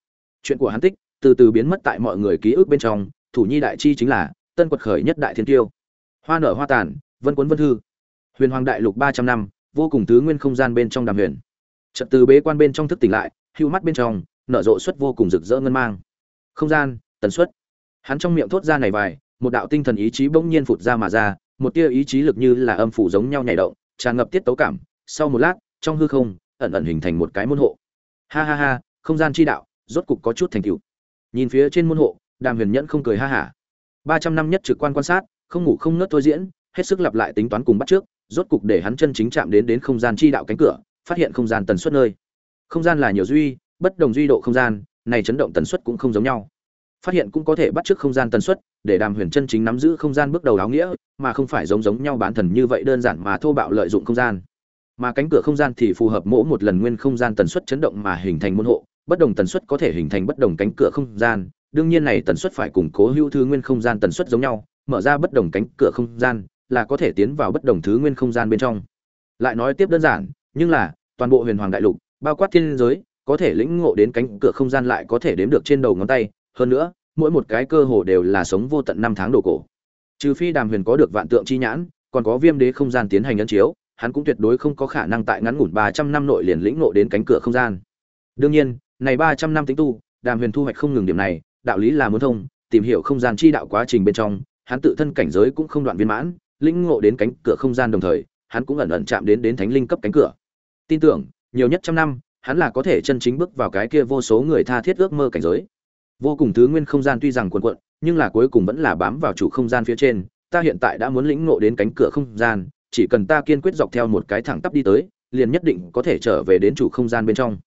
Chuyện của hắn tích, từ từ biến mất tại mọi người ký ức bên trong, thủ nhi đại chi chính là, tân quật khởi nhất đại thiên tiêu. Hoa nở hoa tàn, vân quấn vân thư. Huyền hoàng đại lục ba trăm năm, vô cùng tứ nguyên không gian bên trong đàm huyền. Trật từ bế quan bên trong thức tỉnh lại, hưu mắt bên trong, nở rộ suất vô cùng rực rỡ ngân mang. Không gian, tần suất hắn trong miệng thốt ra này vài, một đạo tinh thần ý chí bỗng nhiên phụt ra mà ra, một tia ý chí lực như là âm phủ giống nhau nhảy động, tràn ngập tiết tấu cảm. Sau một lát, trong hư không, ẩn ẩn hình thành một cái môn hộ. Ha ha ha, không gian chi đạo, rốt cục có chút thành tựu. Nhìn phía trên môn hộ, đàm huyền nhẫn không cười ha hả. Ba trăm năm nhất trực quan quan sát, không ngủ không ngớt thôi diễn, hết sức lặp lại tính toán cùng bắt trước, rốt cục để hắn chân chính chạm đến đến không gian chi đạo cánh cửa, phát hiện không gian tần suất nơi. Không gian là nhiều duy, bất đồng duy độ không gian, này chấn động tần suất cũng không giống nhau phát hiện cũng có thể bắt trước không gian tần suất, để đàm huyền chân chính nắm giữ không gian bước đầu áo nghĩa, mà không phải giống giống nhau bán thần như vậy đơn giản mà thô bạo lợi dụng không gian. Mà cánh cửa không gian thì phù hợp mỗi một lần nguyên không gian tần suất chấn động mà hình thành môn hộ, bất đồng tần suất có thể hình thành bất đồng cánh cửa không gian. Đương nhiên này tần suất phải củng cố hữu thứ nguyên không gian tần suất giống nhau, mở ra bất đồng cánh cửa không gian là có thể tiến vào bất đồng thứ nguyên không gian bên trong. Lại nói tiếp đơn giản, nhưng là, toàn bộ huyền hoàng đại lục, bao quát thiên giới, có thể lĩnh ngộ đến cánh cửa không gian lại có thể đếm được trên đầu ngón tay hơn nữa, mỗi một cái cơ hồ đều là sống vô tận năm tháng đồ cổ. Trừ phi đàm huyền có được vạn tượng chi nhãn, còn có viêm đế không gian tiến hành ấn chiếu, hắn cũng tuyệt đối không có khả năng tại ngắn ngủn ba trăm năm nội liền lĩnh ngộ đến cánh cửa không gian. Đương nhiên, này ba trăm năm tính tu, đàm huyền thu hoạch không ngừng điểm này, đạo lý là muốn thông, tìm hiểu không gian chi đạo quá trình bên trong, hắn tự thân cảnh giới cũng không đoạn viên mãn, lĩnh ngộ đến cánh cửa không gian đồng thời, hắn cũng ẩn ẩn chạm đến đến thánh linh cấp cánh cửa. Tin tưởng, nhiều nhất trăm năm, hắn là có thể chân chính bước vào cái kia vô số người tha thiết ước mơ cảnh giới vô cùng thứ nguyên không gian tuy rằng cuộn cuộn, nhưng là cuối cùng vẫn là bám vào chủ không gian phía trên, ta hiện tại đã muốn lĩnh ngộ đến cánh cửa không gian, chỉ cần ta kiên quyết dọc theo một cái thẳng tắp đi tới, liền nhất định có thể trở về đến chủ không gian bên trong.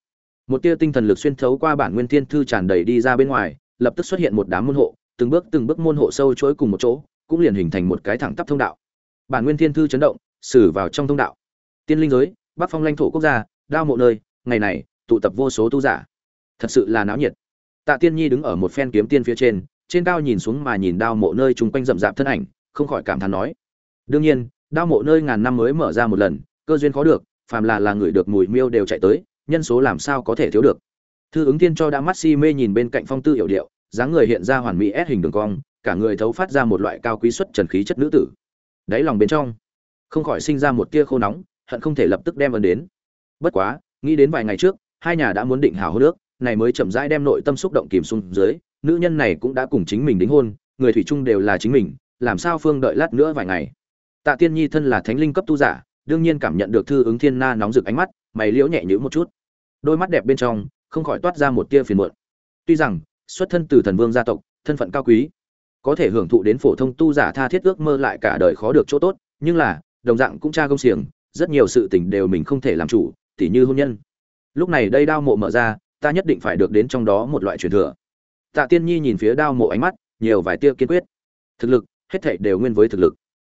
Một tia tinh thần lực xuyên thấu qua bản nguyên thiên thư tràn đầy đi ra bên ngoài, lập tức xuất hiện một đám môn hộ, từng bước từng bước môn hộ sâu chuỗi cùng một chỗ, cũng liền hình thành một cái thẳng tắp thông đạo. Bản nguyên thiên thư chấn động xử vào trong thông đạo. Tiên linh giới, bắc phong lãnh thổ quốc gia, đao mộ nơi, ngày này, tụ tập vô số tu giả. Thật sự là náo nhiệt tạ tiên nhi đứng ở một phen kiếm tiên phía trên trên cao nhìn xuống mà nhìn đao mộ nơi chúng quanh rậm rạp thân ảnh, không khỏi cảm thán nói. Đương nhiên, đao mộ nơi ngàn năm mới mở ra một lần, cơ duyên khó được, phàm là là người được mùi miêu đều chạy tới, nhân số làm sao có thể thiếu được. Thư ứng tiên cho đã mắt si mê nhìn bên cạnh phong tư hiểu điệu, dáng người hiện ra hoàn mỹ s hình đường cong, cả người thấu phát ra một loại cao quý xuất trần khí chất nữ tử. Đáy lòng bên trong, không khỏi sinh ra một tia khô nóng, hận không thể lập tức đem ấn đến. Bất quá, nghĩ đến vài ngày trước, hai nhà đã muốn định hảo hôn nước này mới chậm rãi đem nội tâm xúc động kìm xuống dưới, nữ nhân này cũng đã cùng chính mình đính hôn, người thủy chung đều là chính mình, làm sao phương đợi lát nữa vài ngày. Tạ tiên nhi thân là thánh linh cấp tu giả, đương nhiên cảm nhận được thư ứng thiên na nóng rực ánh mắt, mày liễu nhẹ nhữ một chút. Đôi mắt đẹp bên trong, không khỏi toát ra một tia phiền muộn. Tuy rằng, xuất thân từ thần vương gia tộc, thân phận cao quý, có thể hưởng thụ đến phổ thông tu giả tha thiết ước mơ lại cả đời khó được chỗ tốt, nhưng là, đồng dạng cũng cha công xiềng, rất nhiều sự tình đều mình không thể làm chủ, tỉ như hôn nhân. Lúc này đây đao mộ mở ra ta nhất định phải được đến trong đó một loại truyền thừa. Tạ tiên nhi nhìn phía đao mộ ánh mắt, nhiều vài tia kiên quyết. Thực lực, hết thảy đều nguyên với thực lực.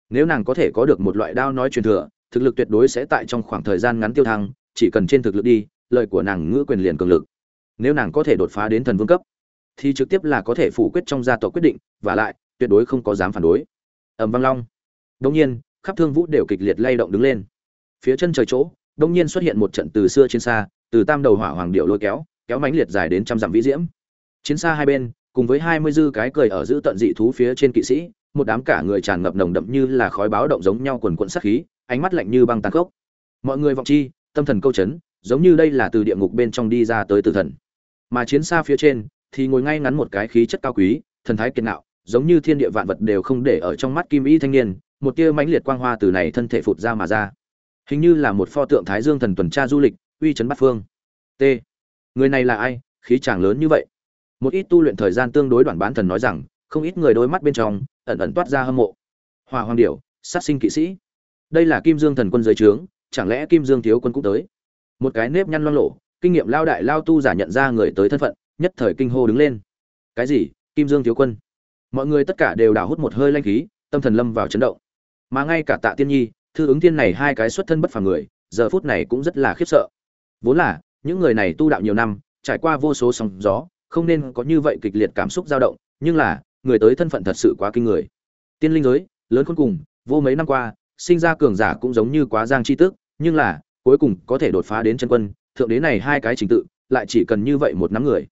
Nếu nàng có thể có được một loại đao nói truyền thừa, thực lực tuyệt đối sẽ tại trong khoảng thời gian ngắn tiêu thăng, chỉ cần trên thực lực đi, lời của nàng ngữ quyền liền cường lực. Nếu nàng có thể đột phá đến thần vương cấp, thì trực tiếp là có thể phủ quyết trong gia tộc quyết định, và lại, tuyệt đối không có dám phản đối. Ẩm vang long. Đông nhiên, khắp thương vũ đều kịch liệt lay động đứng lên. Phía chân trời chỗ đông nhiên xuất hiện một trận từ xưa trên xa, từ tam đầu hỏa hoàng điệu lôi kéo kéo mánh liệt dài đến trăm dặm vĩ diễm. Chiến xa hai bên, cùng với hai mươi dư cái cười ở giữ tận dị thú phía trên kỵ sĩ, một đám cả người tràn ngập nồng đậm như là khói báo động giống nhau quần quận sát khí, ánh mắt lạnh như băng tàn khốc. Mọi người vọng chi, tâm thần câu chấn, giống như đây là từ địa ngục bên trong đi ra tới tử thần. Mà chiến xa phía trên, thì ngồi ngay ngắn một cái khí chất cao quý, thần thái kiệt nạo giống như thiên địa vạn vật đều không để ở trong mắt kim y thanh niên, một tia mãnh liệt quang hoa từ này thân thể phụt ra mà ra. Hình như là một pho tượng thái dương thần tuần tra du lịch, uy chấn bát phương. T người này là ai? Khí chàng lớn như vậy. Một ít tu luyện thời gian tương đối đoạn bán thần nói rằng, không ít người đôi mắt bên trong, ẩn ẩn toát ra hâm mộ. Hòa hoàng điểu, sát sinh kỵ sĩ. Đây là kim dương thần quân dưới trướng, chẳng lẽ kim dương thiếu quân cũng tới? Một cái nếp nhăn loang lộ kinh nghiệm lao đại lao tu giả nhận ra người tới thân phận, nhất thời kinh hô đứng lên. Cái gì? Kim dương thiếu quân? Mọi người tất cả đều đào hút một hơi lanh khí, tâm thần lâm vào chấn động. Mà ngay cả tạ tiên nhi, thư ứng tiên này hai cái xuất thân bất phàm người, giờ phút này cũng rất là khiếp sợ. Vốn là những người này tu đạo nhiều năm, trải qua vô số sóng gió, không nên có như vậy kịch liệt cảm xúc dao động, nhưng là, người tới thân phận thật sự quá kinh người. Tiên linh giới, lớn khôn cùng, vô mấy năm qua, sinh ra cường giả cũng giống như quá giang chi tức nhưng là, cuối cùng có thể đột phá đến chân quân, thượng đế này hai cái trình tự, lại chỉ cần như vậy một nắm người.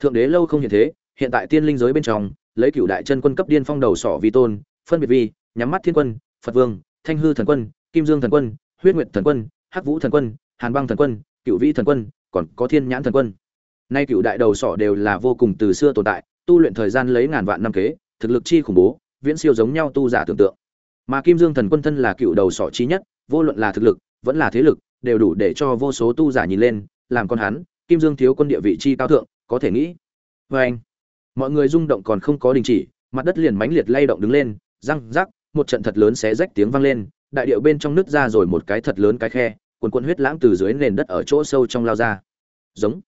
Thượng đế lâu không hiện thế, hiện tại tiên linh giới bên trong, lấy cửu đại chân quân cấp điên phong đầu sỏ vi tôn, phân biệt vi, nhắm mắt thiên quân, phật vương, thanh hư thần quân, kim dương thần quân, huyết nguyệt thần quân, hắc vũ thần quân, hàn băng thần quân cựu vĩ thần quân, còn có thiên nhãn thần quân. Nay cựu đại đầu sỏ đều là vô cùng từ xưa tồn tại, tu luyện thời gian lấy ngàn vạn năm kế, thực lực chi khủng bố, viễn siêu giống nhau tu giả tưởng tượng. Mà kim dương thần quân thân là cựu đầu sỏ chi nhất, vô luận là thực lực, vẫn là thế lực, đều đủ để cho vô số tu giả nhìn lên, làm con hắn, kim dương thiếu quân địa vị chi cao thượng, có thể nghĩ. Vê anh, mọi người rung động còn không có đình chỉ, mặt đất liền mãnh liệt lay động đứng lên, răng rắc, một trận thật lớn xé rách tiếng vang lên, đại điệu bên trong nứt ra rồi một cái thật lớn cái khe quần quần huyết lãng từ dưới nền đất ở chỗ sâu trong lao ra. Giống.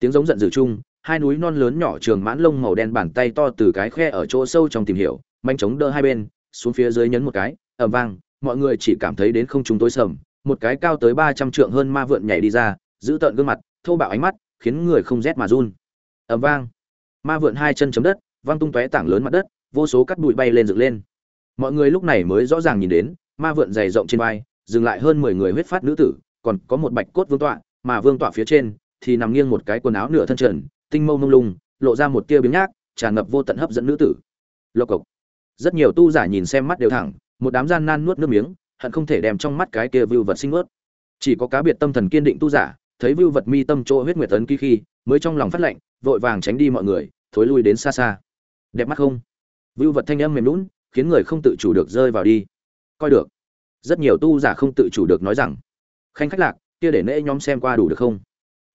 Tiếng giống giận dữ chung, hai núi non lớn nhỏ trường mãn lông màu đen bàn tay to từ cái khe ở chỗ sâu trong tìm hiểu, manh chống đỡ hai bên, xuống phía dưới nhấn một cái, ầm vang, mọi người chỉ cảm thấy đến không chúng tối sầm, một cái cao tới ba trăm trượng hơn ma vượn nhảy đi ra, giữ tợn gương mặt, thô bạo ánh mắt, khiến người không rét mà run. Ầm vang. Ma vượn hai chân chấm đất, văng tung tóe tảng lớn mặt đất, vô số cát bụi bay lên dựng lên. Mọi người lúc này mới rõ ràng nhìn đến, ma vượn dày rộng trên vai dừng lại hơn mười người huyết phát nữ tử, còn có một bạch cốt vương tọa, mà vương tọa phía trên thì nằm nghiêng một cái quần áo nửa thân trần, tinh mâu mông lung, lộ ra một tia biếng nhác, tràn ngập vô tận hấp dẫn nữ tử. Lộc cộc. Rất nhiều tu giả nhìn xem mắt đều thẳng, một đám gian nan nuốt nước miếng, hận không thể đem trong mắt cái kia vưu vật sinh ướt chỉ có cá biệt tâm thần kiên định tu giả, thấy vưu vật mi tâm chỗ huyết nguyệt ấn ký khi, mới trong lòng phát lệnh, vội vàng tránh đi mọi người, thối lui đến xa xa. Đẹp mắt không? Vưu vật thanh âm mềm lún khiến người không tự chủ được rơi vào đi. Coi được rất nhiều tu giả không tự chủ được nói rằng, khanh khách lạc, kia để nễ nhóm xem qua đủ được không?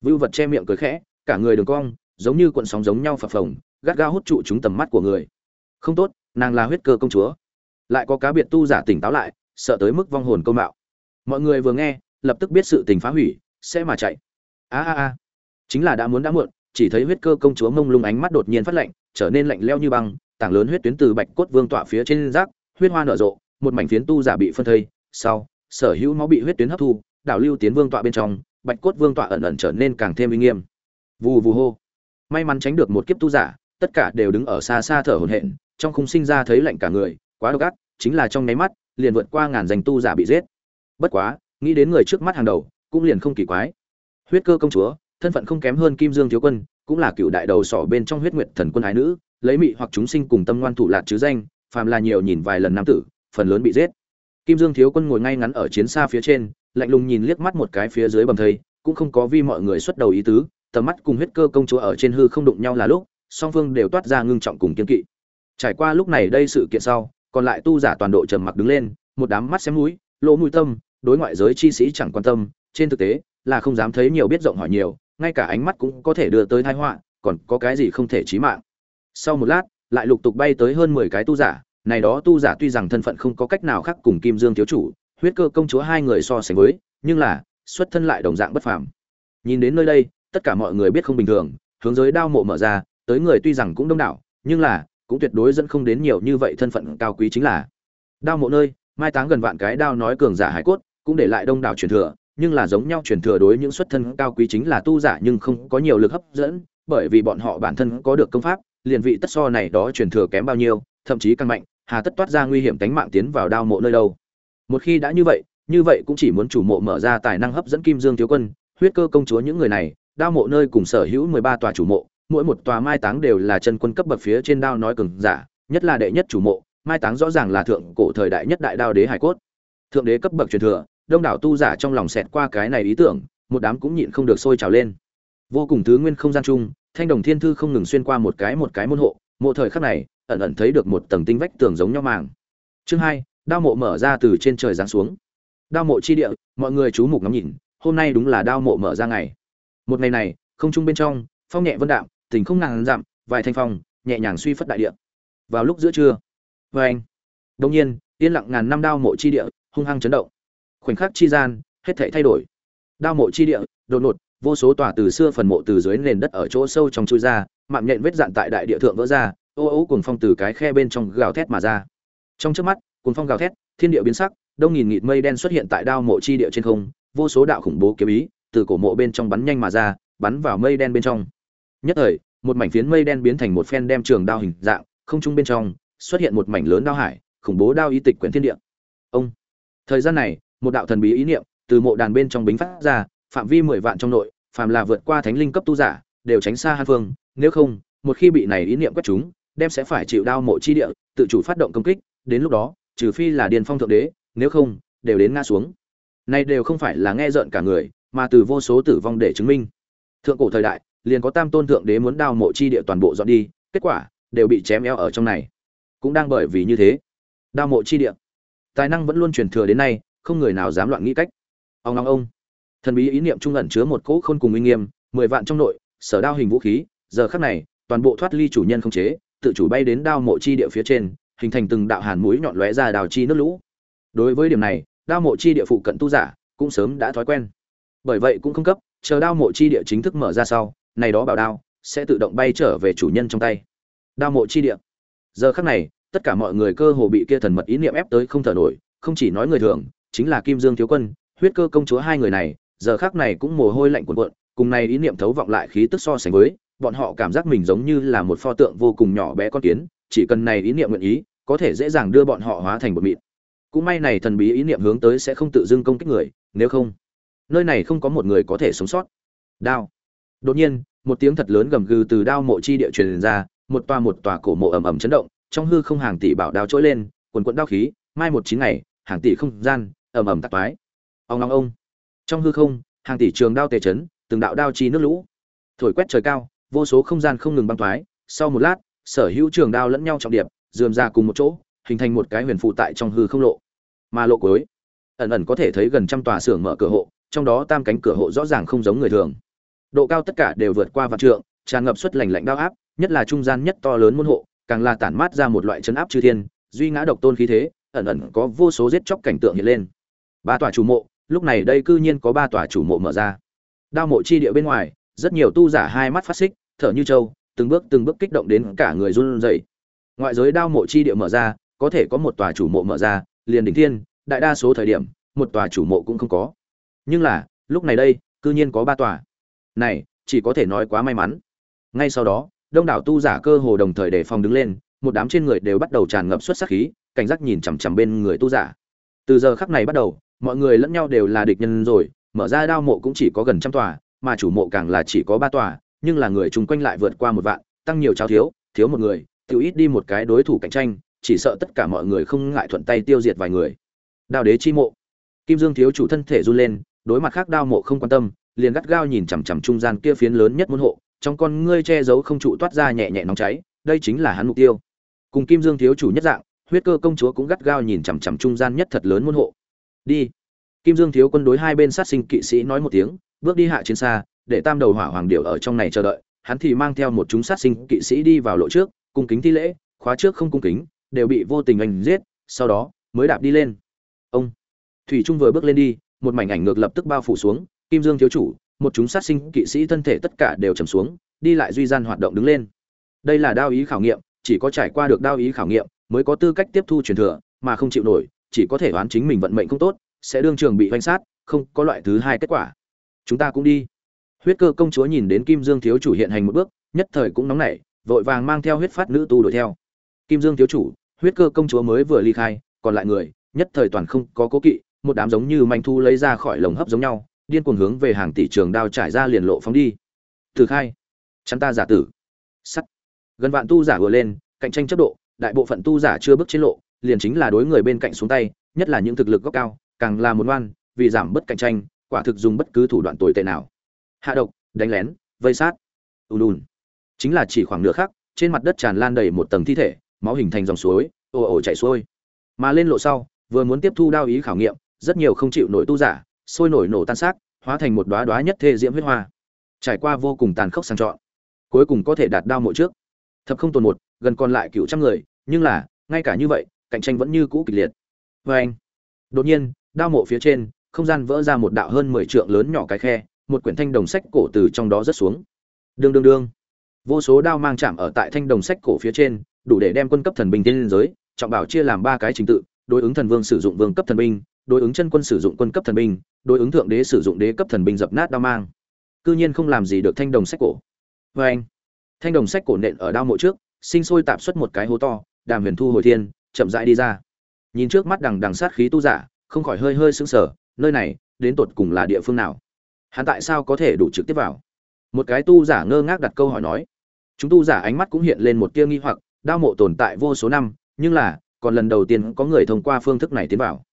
Vưu vật che miệng cười khẽ, cả người đường cong, giống như cuộn sóng giống nhau phập phồng, gắt gao hút trụ chúng tầm mắt của người. Không tốt, nàng là huyết cơ công chúa. Lại có cá biệt tu giả tỉnh táo lại, sợ tới mức vong hồn câu mạo. Mọi người vừa nghe, lập tức biết sự tình phá hủy, sẽ mà chạy. A a a. Chính là đã muốn đã muộn, chỉ thấy huyết cơ công chúa mông lung ánh mắt đột nhiên phát lạnh, trở nên lạnh leo như băng, tảng lớn huyết tuyến từ bạch cốt vương tọa phía trên rác, huyết hoa nở rộ, một mảnh phiến tu giả bị phân thây sau, sở hữu máu bị huyết tuyến hấp thu, đảo lưu tiến vương tọa bên trong, bạch cốt vương tọa ẩn ẩn trở nên càng thêm uy nghiêm. Vù vù hô. May mắn tránh được một kiếp tu giả, tất cả đều đứng ở xa xa thở hổn hển, trong khung sinh ra thấy lạnh cả người, quá độc ác, chính là trong nháy mắt, liền vượt qua ngàn danh tu giả bị giết. Bất quá, nghĩ đến người trước mắt hàng đầu, cũng liền không kỳ quái. Huyết cơ công chúa, thân phận không kém hơn kim dương thiếu quân, cũng là cựu đại đầu sỏ bên trong huyết nguyệt thần quân ái nữ, lấy mị hoặc chúng sinh cùng tâm ngoan thủ lạt chứ danh, phàm là nhiều nhìn vài lần nam tử, phần lớn bị giết kim dương thiếu quân ngồi ngay ngắn ở chiến xa phía trên, lạnh lùng nhìn liếc mắt một cái phía dưới bầm thây cũng không có vi mọi người xuất đầu ý tứ, tầm mắt cùng huyết cơ công chúa ở trên hư không đụng nhau là lúc, song phương đều toát ra ngưng trọng cùng kiên kỵ. Trải qua lúc này đây sự kiện sau, còn lại tu giả toàn độ trầm mặc đứng lên, một đám mắt xem mũi, lỗ mũi tâm, đối ngoại giới chi sĩ chẳng quan tâm, trên thực tế, là không dám thấy nhiều biết rộng hỏi nhiều, ngay cả ánh mắt cũng có thể đưa tới tai họa, còn có cái gì không thể chí mạng. Sau một lát, lại lục tục bay tới hơn mười cái tu giả này đó tu giả tuy rằng thân phận không có cách nào khác cùng kim dương thiếu chủ, huyết cơ công chúa hai người so sánh với, nhưng là, xuất thân lại đồng dạng bất phàm. Nhìn đến nơi đây, tất cả mọi người biết không bình thường, hướng giới đao mộ mở ra, tới người tuy rằng cũng đông đảo, nhưng là, cũng tuyệt đối dẫn không đến nhiều như vậy thân phận cao quý chính là. Đao mộ nơi, mai táng gần vạn cái đao nói cường giả hải cốt, cũng để lại đông đảo truyền thừa, nhưng là giống nhau truyền thừa đối những xuất thân cao quý chính là tu giả nhưng không có nhiều lực hấp dẫn, bởi vì bọn họ bản thân có được công pháp, liền vị tất so này đó truyền thừa kém bao nhiêu, thậm chí càng mạnh hà tất toát ra nguy hiểm tính mạng tiến vào đao mộ nơi đâu? Một khi đã như vậy như vậy cũng chỉ muốn chủ mộ mở ra tài năng hấp dẫn kim dương thiếu quân, huyết cơ công chúa những người này, đao mộ nơi cùng sở hữu mười ba tòa chủ mộ, mỗi một tòa mai táng đều là chân quân cấp bậc phía trên đao nói cường giả, nhất là đệ nhất chủ mộ, mai táng rõ ràng là thượng cổ thời đại nhất đại đao đế hải cốt. Thượng đế cấp bậc truyền thừa, đông đảo tu giả trong lòng xẹt qua cái này ý tưởng, một đám cũng nhịn không được sôi trào lên. Vô cùng thứ nguyên không gian chung, thanh đồng thiên thư không ngừng xuyên qua một cái một cái môn hộ, mộ thời khắc này ẩn ẩn thấy được một tầng tinh vách tường giống nhau màng. Chương hai, đao mộ mở ra từ trên trời giáng xuống. Đao mộ chi địa, mọi người chú mục ngắm nhìn, hôm nay đúng là đao mộ mở ra ngày. Một ngày này, không trung bên trong, phong nhẹ vân đạm, tình không ngàn dặm, vài thanh phong, nhẹ nhàng suy phất đại địa. Vào lúc giữa trưa vê anh. Đông nhiên, yên lặng ngàn năm đao mộ chi địa, hung hăng chấn động. Khoảnh khắc chi gian, hết thảy thay đổi. Đao mộ chi địa, đột ngột, vô số tòa từ xưa phần mộ từ dưới nền đất ở chỗ sâu trong chui ra, mạng nhện vết dạn tại đại địa thượng vỡ ra ô ô cuồng phong từ cái khe bên trong gào thét mà ra. Trong trước mắt, cuồng phong gào thét, thiên địa biến sắc, đông nghìn nghịt mây đen xuất hiện tại đao mộ chi địa trên không, vô số đạo khủng bố kiếm ý từ cổ mộ bên trong bắn nhanh mà ra, bắn vào mây đen bên trong. Nhất thời, một mảnh phiến mây đen biến thành một phen đem trường đao hình dạng, không trung bên trong, xuất hiện một mảnh lớn đao hải, khủng bố đao ý tịch quyển thiên địa. Ông! Thời gian này, một đạo thần bí ý niệm từ mộ đàn bên trong bính phát ra, phạm vi mười vạn trong nội, phàm là vượt qua thánh linh cấp tu giả, đều tránh xa han phương, nếu không, một khi bị này ý niệm quét chúng đem sẽ phải chịu đao mộ chi địa, tự chủ phát động công kích, đến lúc đó, trừ phi là điền phong thượng đế, nếu không, đều đến ngã xuống. Này đều không phải là nghe rợn cả người, mà từ vô số tử vong để chứng minh. Thượng cổ thời đại, liền có tam tôn thượng đế muốn đao mộ chi địa toàn bộ dọn đi, kết quả, đều bị chém eo ở trong này. Cũng đang bởi vì như thế đao mộ chi địa, tài năng vẫn luôn truyền thừa đến nay, không người nào dám loạn nghĩ cách. Ông long ông, thần bí ý niệm trung ẩn chứa một cỗ khôn cùng uy nghiêm, mười vạn trong nội, sở đao hình vũ khí, giờ khắc này, toàn bộ thoát ly chủ nhân không chế tự chủ bay đến đao mộ chi địa phía trên, hình thành từng đạo hàn mũi nhọn lóe ra đào chi nước lũ. Đối với điểm này, đao mộ chi địa phụ cận tu giả cũng sớm đã thói quen. Bởi vậy cũng không cấp, chờ đao mộ chi địa chính thức mở ra sau, này đó bảo đao sẽ tự động bay trở về chủ nhân trong tay. Đao mộ chi địa. Giờ khắc này, tất cả mọi người cơ hồ bị kia thần mật ý niệm ép tới không thở nổi, không chỉ nói người thường, chính là kim dương thiếu quân, huyết cơ công chúa hai người này, giờ khắc này cũng mồ hôi lạnh cuộn cuộn, cùng này ý niệm thấu vọng lại khí tức so sánh với bọn họ cảm giác mình giống như là một pho tượng vô cùng nhỏ bé con kiến, chỉ cần này ý niệm nguyện ý, có thể dễ dàng đưa bọn họ hóa thành một mịn. Cũng may này thần bí ý niệm hướng tới sẽ không tự dưng công kích người, nếu không, nơi này không có một người có thể sống sót. Đao. Đột nhiên, một tiếng thật lớn gầm gừ từ đao mộ chi địa truyền ra, một tòa một tòa cổ mộ ầm ầm chấn động, trong hư không hàng tỷ bảo đao trỗi lên, quần quần đao khí, mai một chín ngày, hàng tỷ không gian, ầm ầm tạc toái. Ông ông ông. Trong hư không, hàng tỷ trường đao tề chấn, từng đạo đao chi nước lũ. Thổi quét trời cao vô số không gian không ngừng băng toái sau một lát, sở hữu trường đao lẫn nhau trọng điệp, dườm ra cùng một chỗ, hình thành một cái huyền phụ tại trong hư không lộ. Mà lộ cuối, ẩn ẩn có thể thấy gần trăm tòa xưởng mở cửa hộ, trong đó tam cánh cửa hộ rõ ràng không giống người thường. Độ cao tất cả đều vượt qua vạn trượng, tràn ngập suất lành lạnh đao áp, nhất là trung gian nhất to lớn môn hộ, càng là tản mát ra một loại chấn áp chư thiên, duy ngã độc tôn khí thế, ẩn ẩn có vô số giết chóc cảnh tượng hiện lên. Ba tòa chủ mộ, lúc này đây cư nhiên có ba tòa chủ mộ mở ra. Đao mộ chi địa bên ngoài rất nhiều tu giả hai mắt phát xích, thở như trâu, từng bước từng bước kích động đến cả người run rẩy. Ngoại giới đao mộ chi địa mở ra, có thể có một tòa chủ mộ mở ra, liền đỉnh thiên, đại đa số thời điểm, một tòa chủ mộ cũng không có. Nhưng là, lúc này đây, cư nhiên có ba tòa. Này, chỉ có thể nói quá may mắn. Ngay sau đó, đông đảo tu giả cơ hồ đồng thời đề phòng đứng lên, một đám trên người đều bắt đầu tràn ngập xuất sắc khí, cảnh giác nhìn chằm chằm bên người tu giả. Từ giờ khắc này bắt đầu, mọi người lẫn nhau đều là địch nhân rồi, mở ra đao mộ cũng chỉ có gần trăm tòa mà chủ mộ càng là chỉ có ba tòa, nhưng là người chung quanh lại vượt qua một vạn, tăng nhiều cháo thiếu thiếu một người tự ít đi một cái đối thủ cạnh tranh, chỉ sợ tất cả mọi người không ngại thuận tay tiêu diệt vài người. Đao đế chi mộ. Kim dương thiếu chủ thân thể run lên, đối mặt khác đao mộ không quan tâm, liền gắt gao nhìn chằm chằm trung gian kia phiến lớn nhất môn hộ, trong con ngươi che giấu không trụ toát ra nhẹ nhẹ nóng cháy, đây chính là hắn mục tiêu. Cùng kim dương thiếu chủ nhất dạng, huyết cơ công chúa cũng gắt gao nhìn chằm chằm trung gian nhất thật lớn môn hộ. Đi. Kim dương thiếu quân đối hai bên sát sinh kỵ sĩ nói một tiếng bước đi hạ chiến xa, để tam đầu hỏa hoàng điệu ở trong này chờ đợi, hắn thì mang theo một chúng sát sinh kỵ sĩ đi vào lộ trước, cung kính thi lễ, khóa trước không cung kính, đều bị vô tình anh giết, sau đó mới đạp đi lên. Ông thủy trung vừa bước lên đi, một mảnh ảnh ngược lập tức bao phủ xuống, kim dương thiếu chủ, một chúng sát sinh kỵ sĩ thân thể tất cả đều trầm xuống, đi lại duy gian hoạt động đứng lên. Đây là đao ý khảo nghiệm, chỉ có trải qua được đao ý khảo nghiệm mới có tư cách tiếp thu truyền thừa, mà không chịu nổi, chỉ có thể đoán chính mình vận mệnh không tốt, sẽ đương trường bị hoành sát, không có loại thứ hai kết quả chúng ta cũng đi. Huyết cơ công chúa nhìn đến kim dương thiếu chủ hiện hành một bước, nhất thời cũng nóng nảy, vội vàng mang theo huyết phát nữ tu đuổi theo. Kim dương thiếu chủ, huyết cơ công chúa mới vừa ly khai, còn lại người, nhất thời toàn không có cố kỵ, một đám giống như manh thu lấy ra khỏi lồng hấp giống nhau, điên cuồng hướng về hàng tỷ trường đao trải ra liền lộ phóng đi. Từ khai. Chắn ta giả tử. Sắt. Gần vạn tu giả vừa lên, cạnh tranh chất độ, đại bộ phận tu giả chưa bước trên lộ, liền chính là đối người bên cạnh xuống tay, nhất là những thực lực góc cao, càng là một ngoan, vì giảm bất cạnh tranh quả thực dùng bất cứ thủ đoạn tồi tệ nào. Hạ độc, đánh lén, vây sát. Ùn ùn. Chính là chỉ khoảng nửa khắc, trên mặt đất tràn lan đầy một tầng thi thể, máu hình thành dòng suối, ồ ồ chảy xuôi. Mà lên lộ sau, vừa muốn tiếp thu đao ý khảo nghiệm, rất nhiều không chịu nổi tu giả, sôi nổi nổ tan xác, hóa thành một đóa đóa nhất thê diễm huyết hoa. Trải qua vô cùng tàn khốc sang trọn cuối cùng có thể đạt đao mộ trước. Thập không tồn một, gần còn lại cựu trăm người, nhưng là, ngay cả như vậy, cạnh tranh vẫn như cũ kịch liệt. Vê anh đột nhiên, đao mộ phía trên không gian vỡ ra một đạo hơn mười trượng lớn nhỏ cái khe, một quyển thanh đồng sách cổ từ trong đó rớt xuống. Đương đương đương. Vô số đao mang chạm ở tại thanh đồng sách cổ phía trên, đủ để đem quân cấp thần binh tiến lên giới, trọng bảo chia làm ba cái trình tự, đối ứng thần vương sử dụng vương cấp thần binh, đối ứng chân quân sử dụng quân cấp thần binh, đối ứng thượng đế sử dụng đế cấp thần binh dập nát đao mang. Cư nhiên không làm gì được thanh đồng sách cổ. Vê anh, thanh đồng sách cổ nện ở đao mộ trước, sinh sôi tạp xuất một cái hố to, đàm huyền thu hồi thiên, chậm rãi đi ra. Nhìn trước mắt đằng đằng sát khí tu giả, không khỏi hơi hơi sững sờ nơi này, đến tột cùng là địa phương nào? Hắn tại sao có thể đủ trực tiếp vào? Một cái tu giả ngơ ngác đặt câu hỏi nói. Chúng tu giả ánh mắt cũng hiện lên một tia nghi hoặc, đao mộ tồn tại vô số năm, nhưng là, còn lần đầu tiên có người thông qua phương thức này tiến vào.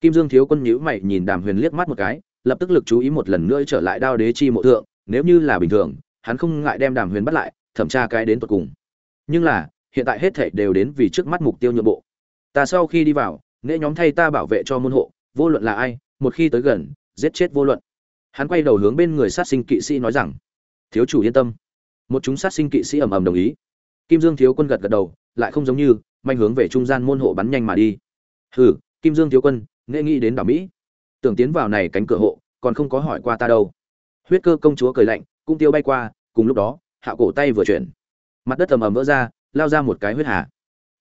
Kim dương thiếu quân nhíu mày nhìn đàm huyền liếc mắt một cái, lập tức lực chú ý một lần nữa trở lại đao đế chi mộ thượng, nếu như là bình thường, hắn không ngại đem đàm huyền bắt lại, thẩm tra cái đến tận cùng. Nhưng là, hiện tại hết thảy đều đến vì trước mắt mục tiêu nhượng bộ. Ta sau khi đi vào nghệ nhóm thay ta bảo vệ cho môn hộ, vô luận là ai một khi tới gần, giết chết vô luận. Hắn quay đầu hướng bên người sát sinh kỵ sĩ nói rằng, thiếu chủ yên tâm. Một chúng sát sinh kỵ sĩ ầm ầm đồng ý. Kim dương thiếu quân gật gật đầu, lại không giống như, manh hướng về trung gian môn hộ bắn nhanh mà đi. Hừ, kim dương thiếu quân nghệ nghĩ đến đảo mỹ. Tưởng tiến vào này cánh cửa hộ, còn không có hỏi qua ta đâu. Huyết cơ công chúa cười lạnh cung tiêu bay qua, cùng lúc đó, hạ cổ tay vừa chuyển. Mặt đất ầm ầm vỡ ra, lao ra một cái huyết hà.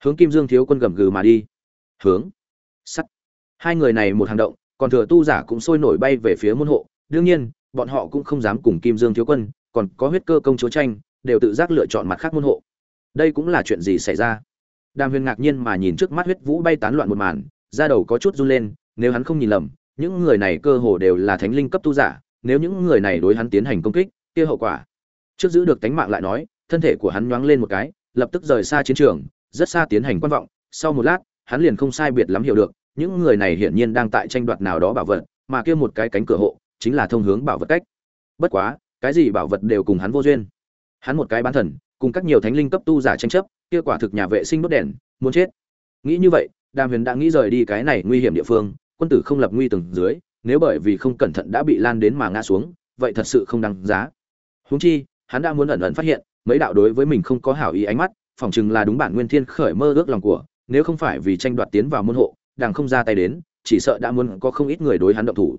Hướng kim dương thiếu quân gầm gừ mà đi. Hướng. Sắt. Hai người này một hành động còn thừa tu giả cũng sôi nổi bay về phía môn hộ. Đương nhiên, bọn họ cũng không dám cùng kim dương thiếu quân, còn có huyết cơ công chúa tranh, đều tự giác lựa chọn mặt khác môn hộ. Đây cũng là chuyện gì xảy ra? Đàm huyền ngạc nhiên mà nhìn trước mắt huyết vũ bay tán loạn một màn, da đầu có chút run lên, nếu hắn không nhìn lầm, những người này cơ hồ đều là thánh linh cấp tu giả, nếu những người này đối hắn tiến hành công kích, kia hậu quả. Trước giữ được tánh mạng lại nói, thân thể của hắn nhoáng lên một cái, lập tức rời xa chiến trường, rất xa tiến hành quan vọng, sau một lát, hắn liền không sai biệt lắm hiểu được những người này hiển nhiên đang tại tranh đoạt nào đó bảo vật, mà kia một cái cánh cửa hộ chính là thông hướng bảo vật cách. Bất quá, cái gì bảo vật đều cùng hắn vô duyên. Hắn một cái bán thần, cùng các nhiều thánh linh cấp tu giả tranh chấp, kia quả thực nhà vệ sinh đốt đèn, muốn chết. Nghĩ như vậy, đàm huyền đã nghĩ rời đi cái này nguy hiểm địa phương, quân tử không lập nguy từng dưới, nếu bởi vì không cẩn thận đã bị lan đến mà ngã xuống, vậy thật sự không đáng giá. Huống chi, hắn đã muốn ẩn ẩn phát hiện, mấy đạo đối với mình không có hảo ý ánh mắt, phỏng chừng là đúng bản nguyên thiên khởi mơ ước lòng của, nếu không phải vì tranh đoạt tiến vào môn hộ đàng không ra tay đến, chỉ sợ đã muốn có không ít người đối hắn động thủ.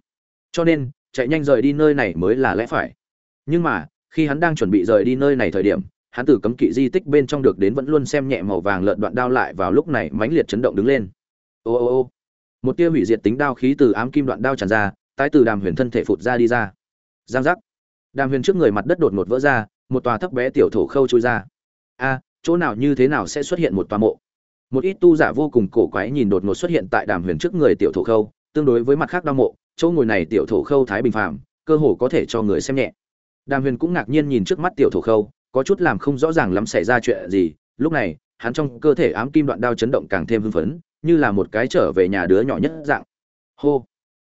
Cho nên, chạy nhanh rời đi nơi này mới là lẽ phải. Nhưng mà, khi hắn đang chuẩn bị rời đi nơi này thời điểm, hắn từ cấm kỵ di tích bên trong được đến vẫn luôn xem nhẹ màu vàng lợn đoạn đao lại vào lúc này mãnh liệt chấn động đứng lên. Ô ô ô, một tia hủy diệt tính đao khí từ ám kim đoạn đao tràn ra, tái từ đàm huyền thân thể phụt ra đi ra. Giang giác. Đàm huyền trước người mặt đất đột ngột vỡ ra, một tòa thấp bé tiểu thổ khâu trôi ra. A, chỗ nào như thế nào sẽ xuất hiện một tòa mộ? Một ít tu giả vô cùng cổ quái nhìn đột ngột xuất hiện tại đàm huyền trước người tiểu thổ khâu, tương đối với mặt khác đau mộ, chỗ ngồi này tiểu thổ khâu thái bình phàm, cơ hồ có thể cho người xem nhẹ. Đàm huyền cũng ngạc nhiên nhìn trước mắt tiểu thổ khâu, có chút làm không rõ ràng lắm xảy ra chuyện gì, lúc này, hắn trong cơ thể ám kim đoạn đao chấn động càng thêm hưng phấn, như là một cái trở về nhà đứa nhỏ nhất dạng. Hô!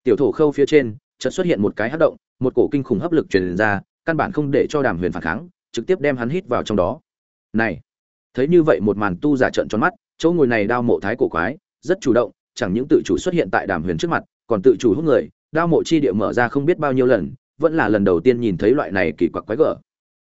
Tiểu thổ khâu phía trên, chợt xuất hiện một cái hấp động, một cổ kinh khủng hấp lực truyền ra, căn bản không để cho đàm huyền phản kháng, trực tiếp đem hắn hít vào trong đó. Này! Thấy như vậy một màn tu giả trợn tròn mắt chỗ ngồi này đao mộ thái cổ quái, rất chủ động, chẳng những tự chủ xuất hiện tại đàm huyền trước mặt, còn tự chủ hút người, đao mộ chi địa mở ra không biết bao nhiêu lần, vẫn là lần đầu tiên nhìn thấy loại này kỳ quặc quái gở.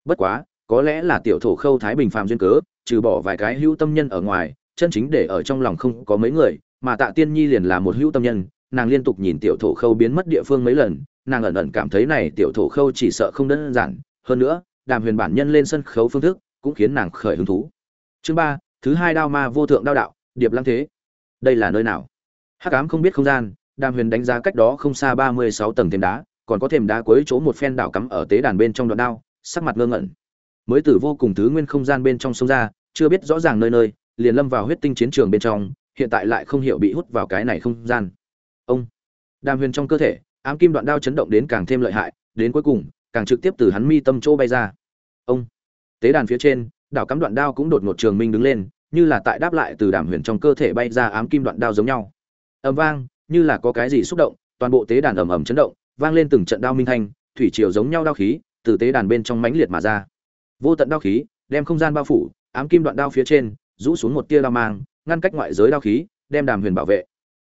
Bất quá, có lẽ là tiểu thổ khâu thái bình phàm duyên cớ, trừ bỏ vài cái hữu tâm nhân ở ngoài, chân chính để ở trong lòng không có mấy người, mà tạ tiên nhi liền là một hữu tâm nhân, nàng liên tục nhìn tiểu thổ khâu biến mất địa phương mấy lần, nàng ẩn ẩn cảm thấy này tiểu thổ khâu chỉ sợ không đơn giản. Hơn nữa, đàm huyền bản nhân lên sân khấu phương thức cũng khiến nàng khởi hứng thú. Chương ba thứ hai đao ma vô thượng đao đạo, điệp lăng thế. Đây là nơi nào? Hắc ám không biết không gian, đàm huyền đánh giá cách đó không xa ba mươi sáu tầng thềm đá, còn có thềm đá cuối chỗ một phen đảo cắm ở tế đàn bên trong đoạn đao, sắc mặt ngơ ngẩn. Mới từ vô cùng thứ nguyên không gian bên trong sông ra, chưa biết rõ ràng nơi nơi, liền lâm vào huyết tinh chiến trường bên trong, hiện tại lại không hiểu bị hút vào cái này không gian. Ông! Đàm huyền trong cơ thể, ám kim đoạn đao chấn động đến càng thêm lợi hại, đến cuối cùng, càng trực tiếp từ hắn mi tâm chỗ bay ra. Ông! Tế đàn phía trên đảo cắm đoạn đao cũng đột ngột trường minh đứng lên, như là tại đáp lại từ đàm huyền trong cơ thể bay ra ám kim đoạn đao giống nhau. Ầm vang, như là có cái gì xúc động, toàn bộ tế đàn ầm ầm chấn động, vang lên từng trận đao minh thanh, thủy triều giống nhau đao khí từ tế đàn bên trong mãnh liệt mà ra. Vô tận đao khí đem không gian bao phủ, ám kim đoạn đao phía trên rũ xuống một tia đao mang, ngăn cách ngoại giới đao khí, đem đàm huyền bảo vệ.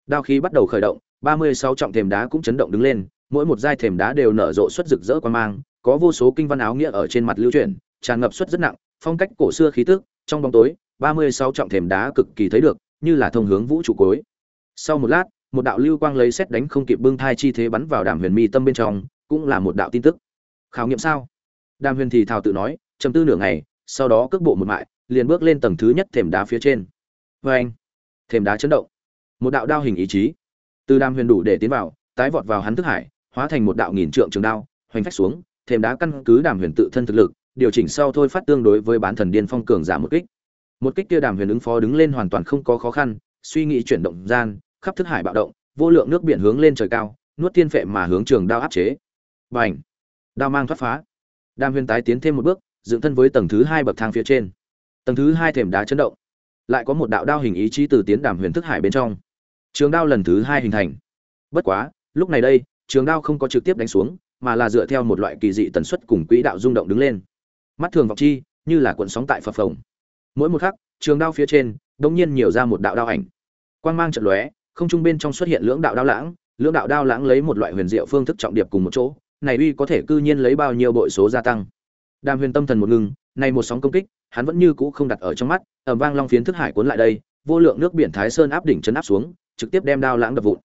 Đao khí bắt đầu khởi động, ba mươi sáu trọng thềm đá cũng chấn động đứng lên, mỗi một giai thềm đá đều nở rộ xuất rực rỡ quan mang, có vô số kinh văn áo nghĩa ở trên mặt lưu chuyển, tràn ngập suất rất nặng phong cách cổ xưa khí tức, trong bóng tối, ba mươi sáu trọng thềm đá cực kỳ thấy được, như là thông hướng vũ trụ cuối. Sau một lát, một đạo lưu quang lấy xét đánh không kịp bưng thai chi thế bắn vào đàm huyền mi tâm bên trong, cũng là một đạo tin tức. Khảo nghiệm sao? Đàm huyền thì thào tự nói, trầm tư nửa ngày, sau đó cước bộ một mại, liền bước lên tầng thứ nhất thềm đá phía trên. Oeng! anh, thềm đá chấn động. Một đạo đao hình ý chí. Từ đàm huyền đủ để tiến vào, tái vọt vào hắn thức hải, hóa thành một đạo nghìn trượng trường đao, hoành phách xuống, thềm đá căn cứ đàm huyền tự thân thực lực điều chỉnh sau thôi phát tương đối với bán thần điên phong cường giả một kích. Một kích kia đàm huyền ứng phó đứng lên hoàn toàn không có khó khăn, suy nghĩ chuyển động gian, khắp thức hải bạo động, vô lượng nước biển hướng lên trời cao, nuốt tiên phệ mà hướng trường đao áp chế. Bành! Đao mang thoát phá. Đàm huyền tái tiến thêm một bước, dựng thân với tầng thứ hai bậc thang phía trên. Tầng thứ hai thềm đá chấn động. Lại có một đạo đao hình ý chí từ tiến đàm huyền thức hải bên trong. Trường đao lần thứ hai hình thành. Bất quá, lúc này đây, trường đao không có trực tiếp đánh xuống, mà là dựa theo một loại kỳ dị tần suất cùng quỹ đạo rung động đứng lên mắt thường vọng chi, như là cuộn sóng tại phập phồng. Mỗi một khắc, trường đao phía trên đông nhiên nhiều ra một đạo đao ảnh. Quang mang trận lóe, không trung bên trong xuất hiện lưỡng đạo đao lãng, lưỡng đạo đao lãng lấy một loại huyền diệu phương thức trọng điệp cùng một chỗ, này uy có thể cư nhiên lấy bao nhiêu bội số gia tăng. Đàm huyền tâm thần một ngừng, này một sóng công kích, hắn vẫn như cũ không đặt ở trong mắt ẩm vang long phiến thức hải cuốn lại đây, vô lượng nước biển thái sơn áp đỉnh chấn áp xuống, trực tiếp đem đao lãng đập vụn.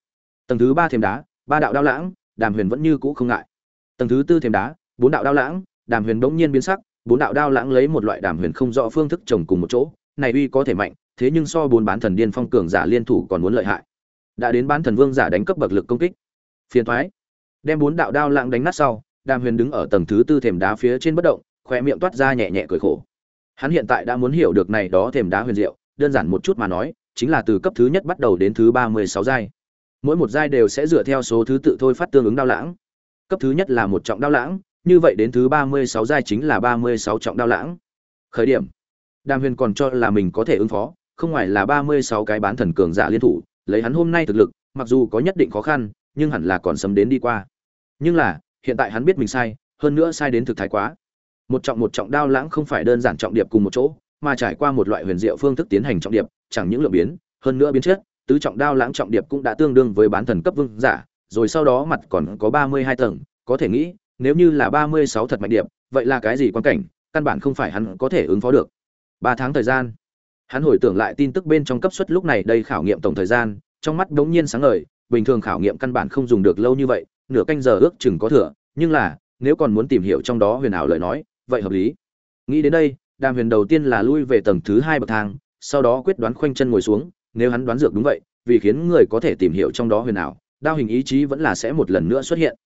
Tầng thứ ba thềm đá, ba đạo đao lãng, đàm huyền vẫn như cũ không ngại. Tầng thứ tư thềm đá, bốn đạo đao lãng, đàm huyền bỗng nhiên biến sắc bốn đạo đao lãng lấy một loại đàm huyền không rõ phương thức trồng cùng một chỗ, này uy có thể mạnh, thế nhưng so bốn bán thần điên phong cường giả liên thủ còn muốn lợi hại. Đã đến bán thần vương giả đánh cấp bậc lực công kích. Phiền thoái đem bốn đạo đao lãng đánh nát sau, đàm huyền đứng ở tầng thứ tư thềm đá phía trên bất động khoe miệng toát ra nhẹ nhẹ cười khổ. Hắn hiện tại đã muốn hiểu được này đó thềm đá huyền diệu, đơn giản một chút mà nói, chính là từ cấp thứ nhất bắt đầu đến thứ ba mươi sáu giai. Mỗi một giai đều sẽ dựa theo số thứ tự thôi phát tương ứng đao lãng. Cấp thứ nhất là một trọng đao lãng như vậy đến thứ ba mươi sáu giai chính là ba mươi sáu trọng đao lãng. Khởi điểm. Đàm huyền còn cho là mình có thể ứng phó, không ngoài là ba mươi sáu cái bán thần cường giả liên thủ, lấy hắn hôm nay thực lực, mặc dù có nhất định khó khăn, nhưng hẳn là còn sớm đến đi qua. Nhưng là, hiện tại hắn biết mình sai, hơn nữa sai đến thực thái quá. Một trọng một trọng đao lãng không phải đơn giản trọng điệp cùng một chỗ, mà trải qua một loại huyền diệu phương thức tiến hành trọng điệp, chẳng những lượng biến, hơn nữa biến chất, tứ trọng đao lãng trọng điệp cũng đã tương đương với bán thần cấp vương giả, rồi sau đó mặt còn có ba mươi hai tầng, có thể nghĩ nếu như là ba mươi sáu thật mạnh điệp, vậy là cái gì quan cảnh, căn bản không phải hắn có thể ứng phó được. Ba tháng thời gian. Hắn hồi tưởng lại tin tức bên trong cấp suất lúc này đây khảo nghiệm tổng thời gian, trong mắt đống nhiên sáng ngời, bình thường khảo nghiệm căn bản không dùng được lâu như vậy, nửa canh giờ ước chừng có thừa, nhưng là, nếu còn muốn tìm hiểu trong đó huyền ảo lời nói, vậy hợp lý. Nghĩ đến đây, đàm huyền đầu tiên là lui về tầng thứ hai bậc thang, sau đó quyết đoán khoanh chân ngồi xuống, nếu hắn đoán dược đúng vậy, vì khiến người có thể tìm hiểu trong đó huyền ảo, đao hình ý chí vẫn là sẽ một lần nữa xuất hiện.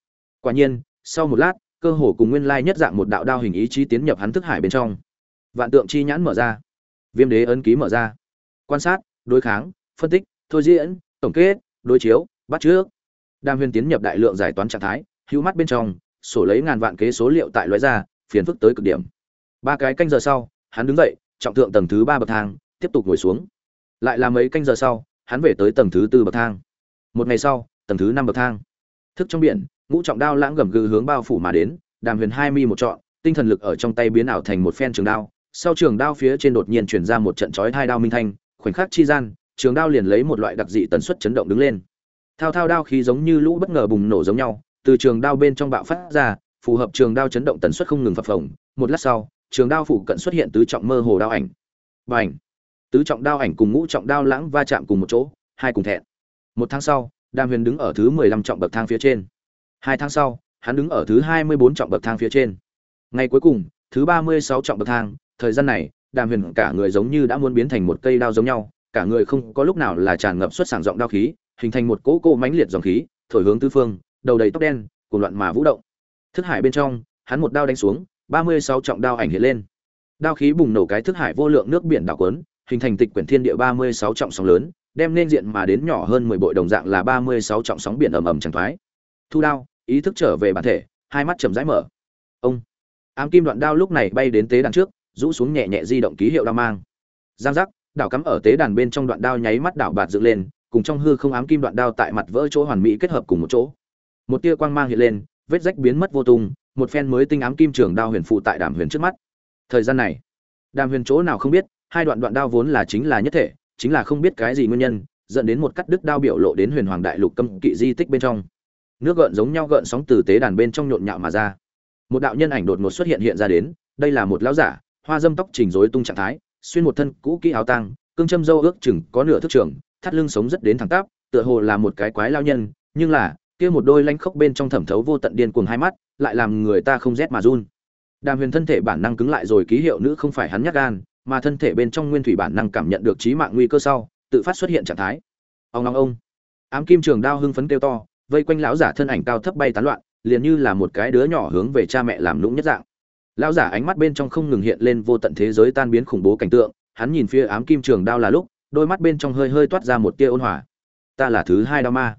Quả nhiên sau một lát, cơ hồ cùng nguyên lai nhất dạng một đạo đao hình ý chí tiến nhập hắn thức hải bên trong. Vạn tượng chi nhãn mở ra. Viêm đế ấn ký mở ra. Quan sát, đối kháng, phân tích, thôi diễn, tổng kết, đối chiếu, bắt trước. Đam huyên tiến nhập đại lượng giải toán trạng thái, hữu mắt bên trong, sổ lấy ngàn vạn kế số liệu tại loại ra, phiền phức tới cực điểm. Ba cái canh giờ sau, hắn đứng dậy, trọng thượng tầng thứ ba bậc thang, tiếp tục ngồi xuống. Lại là mấy canh giờ sau, hắn về tới tầng thứ tư bậc thang. Một ngày sau, tầng thứ năm bậc thang. Thức trong biển ngũ trọng đao lãng gầm gừ hướng bao phủ mà đến, đàm huyền hai mi một trọn, tinh thần lực ở trong tay biến ảo thành một phen trường đao. Sau trường đao phía trên đột nhiên chuyển ra một trận chói hai đao minh thanh, khoảnh khắc chi gian, trường đao liền lấy một loại đặc dị tần suất chấn động đứng lên. Thao thao đao khí giống như lũ bất ngờ bùng nổ giống nhau, từ trường đao bên trong bạo phát ra, phù hợp trường đao chấn động tần suất không ngừng phập phồng. Một lát sau, trường đao phụ cận xuất hiện tứ trọng mơ hồ đao ảnh. Bành! ảnh tứ trọng đao ảnh cùng ngũ trọng đao lãng va chạm cùng một chỗ, hai cùng thẹn. Một tháng sau, đàm huyền đứng ở thứ mười lăm trọng bậc thang phía trên hai tháng sau, hắn đứng ở thứ hai mươi bốn trọng bậc thang phía trên. Ngày cuối cùng, thứ ba mươi sáu trọng bậc thang, thời gian này, đàm huyền cả người giống như đã muốn biến thành một cây đao giống nhau, cả người không có lúc nào là tràn ngập xuất sảng giọng đao khí, hình thành một cỗ cỗ mãnh liệt dòng khí, thổi hướng tứ phương, đầu đầy tóc đen, cuồng loạn mà vũ động. Thức hải bên trong, hắn một đao đánh xuống, ba mươi sáu trọng đao ảnh hiện lên. Đao khí bùng nổ cái thức hải vô lượng nước biển đảo cuốn, hình thành tịch quyển thiên địa ba mươi sáu trọng sóng lớn, đem nên diện mà đến nhỏ hơn mười bội đồng dạng là ba mươi sáu trọng sóng biển ầm ầm chẳng thoái thu đao, ý thức trở về bản thể, hai mắt chầm rãi mở. Ông. Ám kim đoạn đao lúc này bay đến tế đàn trước, rũ xuống nhẹ nhẹ di động ký hiệu đao mang. Giang giác, đảo cắm ở tế đàn bên trong đoạn đao nháy mắt đảo bạt dựng lên, cùng trong hư không ám kim đoạn đao tại mặt vỡ chỗ hoàn mỹ kết hợp cùng một chỗ. Một tia quang mang hiện lên, vết rách biến mất vô tung, một phen mới tinh ám kim trường đao huyền phụ tại đàm huyền trước mắt. Thời gian này, đàm huyền chỗ nào không biết, hai đoạn đoạn đao vốn là chính là nhất thể, chính là không biết cái gì nguyên nhân, dẫn đến một cắt đứt đao biểu lộ đến huyền hoàng đại lục cấm kỵ di tích bên trong nước gợn giống nhau gợn sóng từ tế đàn bên trong nhộn nhạo mà ra. Một đạo nhân ảnh đột ngột xuất hiện hiện ra đến đây là một lão giả hoa dâm tóc chỉnh rối tung trạng thái xuyên một thân cũ kỹ áo tang, cương châm dâu ước chừng có nửa thước trưởng thắt lưng sống rất đến thẳng tắp tựa hồ là một cái quái lao nhân nhưng là kia một đôi lanh khốc bên trong thẩm thấu vô tận điên cuồng hai mắt lại làm người ta không rét mà run. Đàm huyền thân thể bản năng cứng lại rồi ký hiệu nữ không phải hắn nhát gan mà thân thể bên trong nguyên thủy bản năng cảm nhận được trí mạng nguy cơ sau tự phát xuất hiện trạng thái. Ông long ông. Ám kim trường đao hưng phấn kêu to vây quanh lão giả thân ảnh cao thấp bay tán loạn, liền như là một cái đứa nhỏ hướng về cha mẹ làm lũng nhất dạng. Lão giả ánh mắt bên trong không ngừng hiện lên vô tận thế giới tan biến khủng bố cảnh tượng, hắn nhìn phía ám kim trường đao là lúc, đôi mắt bên trong hơi hơi toát ra một tia ôn hòa. Ta là thứ hai đao ma.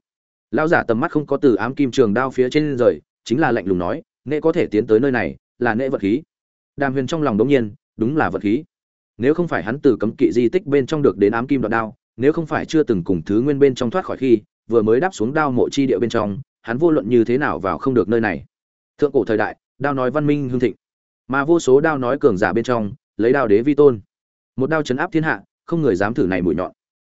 Lão giả tầm mắt không có từ ám kim trường đao phía trên rời, chính là lạnh lùng nói, nệ có thể tiến tới nơi này, là nệ vật khí. Đàm huyền trong lòng đống nhiên, đúng là vật khí. Nếu không phải hắn từ cấm kỵ di tích bên trong được đến ám kim đoạn đao, nếu không phải chưa từng cùng thứ nguyên bên trong thoát khỏi khi vừa mới đáp xuống đao mộ chi địa bên trong, hắn vô luận như thế nào vào không được nơi này. Thượng cổ thời đại, đao nói văn minh hưng thịnh, mà vô số đao nói cường giả bên trong, lấy đao đế vi tôn. Một đao chấn áp thiên hạ, không người dám thử này mũi nhọn.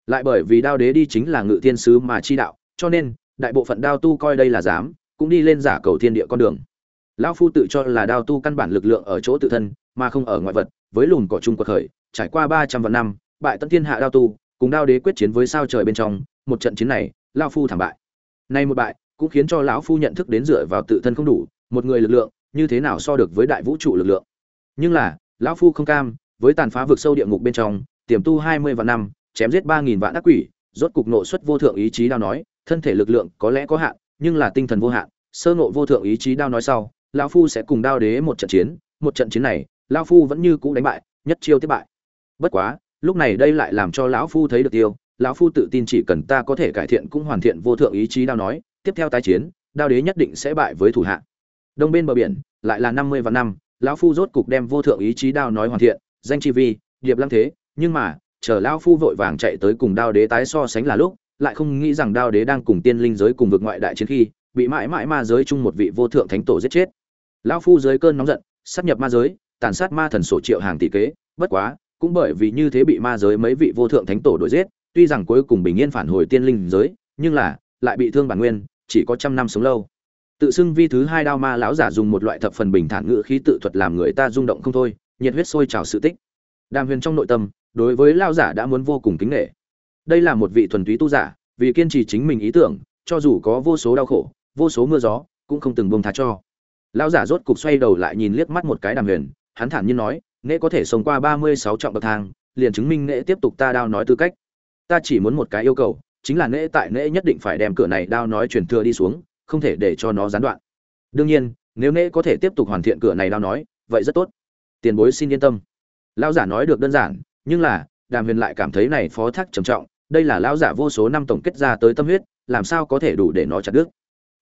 Lại bởi vì đao đế đi chính là ngự thiên sứ mà chi đạo, cho nên, đại bộ phận đao tu coi đây là dám cũng đi lên giả cầu thiên địa con đường. Lão phu tự cho là đao tu căn bản lực lượng ở chỗ tự thân, mà không ở ngoại vật, với lùn cỏ trung quật khởi, trải qua ba trăm vạn năm, bại tận thiên hạ đao tu, cùng đao đế quyết chiến với sao trời bên trong, một trận chiến này lão phu thảm bại. Nay một bại cũng khiến cho lão phu nhận thức đến dựa vào tự thân không đủ, một người lực lượng như thế nào so được với đại vũ trụ lực lượng. Nhưng là, lão phu không cam, với tàn phá vực sâu địa ngục bên trong, tiềm tu hai mươi vạn năm, chém giết ba nghìn vạn ác quỷ, rốt cục nộ xuất vô thượng ý chí đao nói, thân thể lực lượng có lẽ có hạn, nhưng là tinh thần vô hạn, sơ nộ vô thượng ý chí đao nói sau, lão phu sẽ cùng đao đế một trận chiến, một trận chiến này, lão phu vẫn như cũ đánh bại, nhất chiêu tiếp bại. Bất quá, lúc này đây lại làm cho lão phu thấy được tiêu lão phu tự tin chỉ cần ta có thể cải thiện cũng hoàn thiện vô thượng ý chí đao nói, tiếp theo tái chiến, đao đế nhất định sẽ bại với thủ hạ. Đông bên bờ biển, lại là năm mươi và năm, lão phu rốt cục đem vô thượng ý chí đao nói hoàn thiện, danh chi vi, điệp lăng thế, nhưng mà, chờ lão phu vội vàng chạy tới cùng đao đế tái so sánh là lúc, lại không nghĩ rằng đao đế đang cùng tiên linh giới cùng vực ngoại đại chiến khi, bị mãi mãi ma giới chung một vị vô thượng thánh tổ giết chết. Lão phu dưới cơn nóng giận sắp nhập ma giới, tàn sát ma thần sổ triệu hàng tỷ kế, bất quá, cũng bởi vì như thế bị ma giới mấy vị vô thượng thánh tổ đuổi giết tuy rằng cuối cùng bình yên phản hồi tiên linh giới, nhưng là, lại bị thương bản nguyên, chỉ có trăm năm sống lâu. Tự xưng vi thứ hai đao ma lão giả dùng một loại thập phần bình thản ngữ khí tự thuật làm người ta rung động không thôi, nhiệt huyết sôi trào sự tích. Đàm huyền trong nội tâm, đối với lão giả đã muốn vô cùng kính nể. Đây là một vị thuần túy tu giả, vì kiên trì chính mình ý tưởng, cho dù có vô số đau khổ, vô số mưa gió, cũng không từng buông tha cho. Lão giả rốt cục xoay đầu lại nhìn liếc mắt một cái đàm huyền, hắn thản nhiên nói, nễ có thể sống qua ba mươi sáu trọng bậc thang, liền chứng minh nễ tiếp tục ta đao nói tư cách ta chỉ muốn một cái yêu cầu, chính là nễ tại nễ nhất định phải đem cửa này đao nói truyền thừa đi xuống, không thể để cho nó gián đoạn. Đương nhiên, nếu nễ có thể tiếp tục hoàn thiện cửa này đao nói, vậy rất tốt. Tiền bối xin yên tâm. Lão giả nói được đơn giản, nhưng là, đàm huyền lại cảm thấy này phó thác trầm trọng, đây là lão giả vô số năm tổng kết ra tới tâm huyết, làm sao có thể đủ để nó chặt đứt.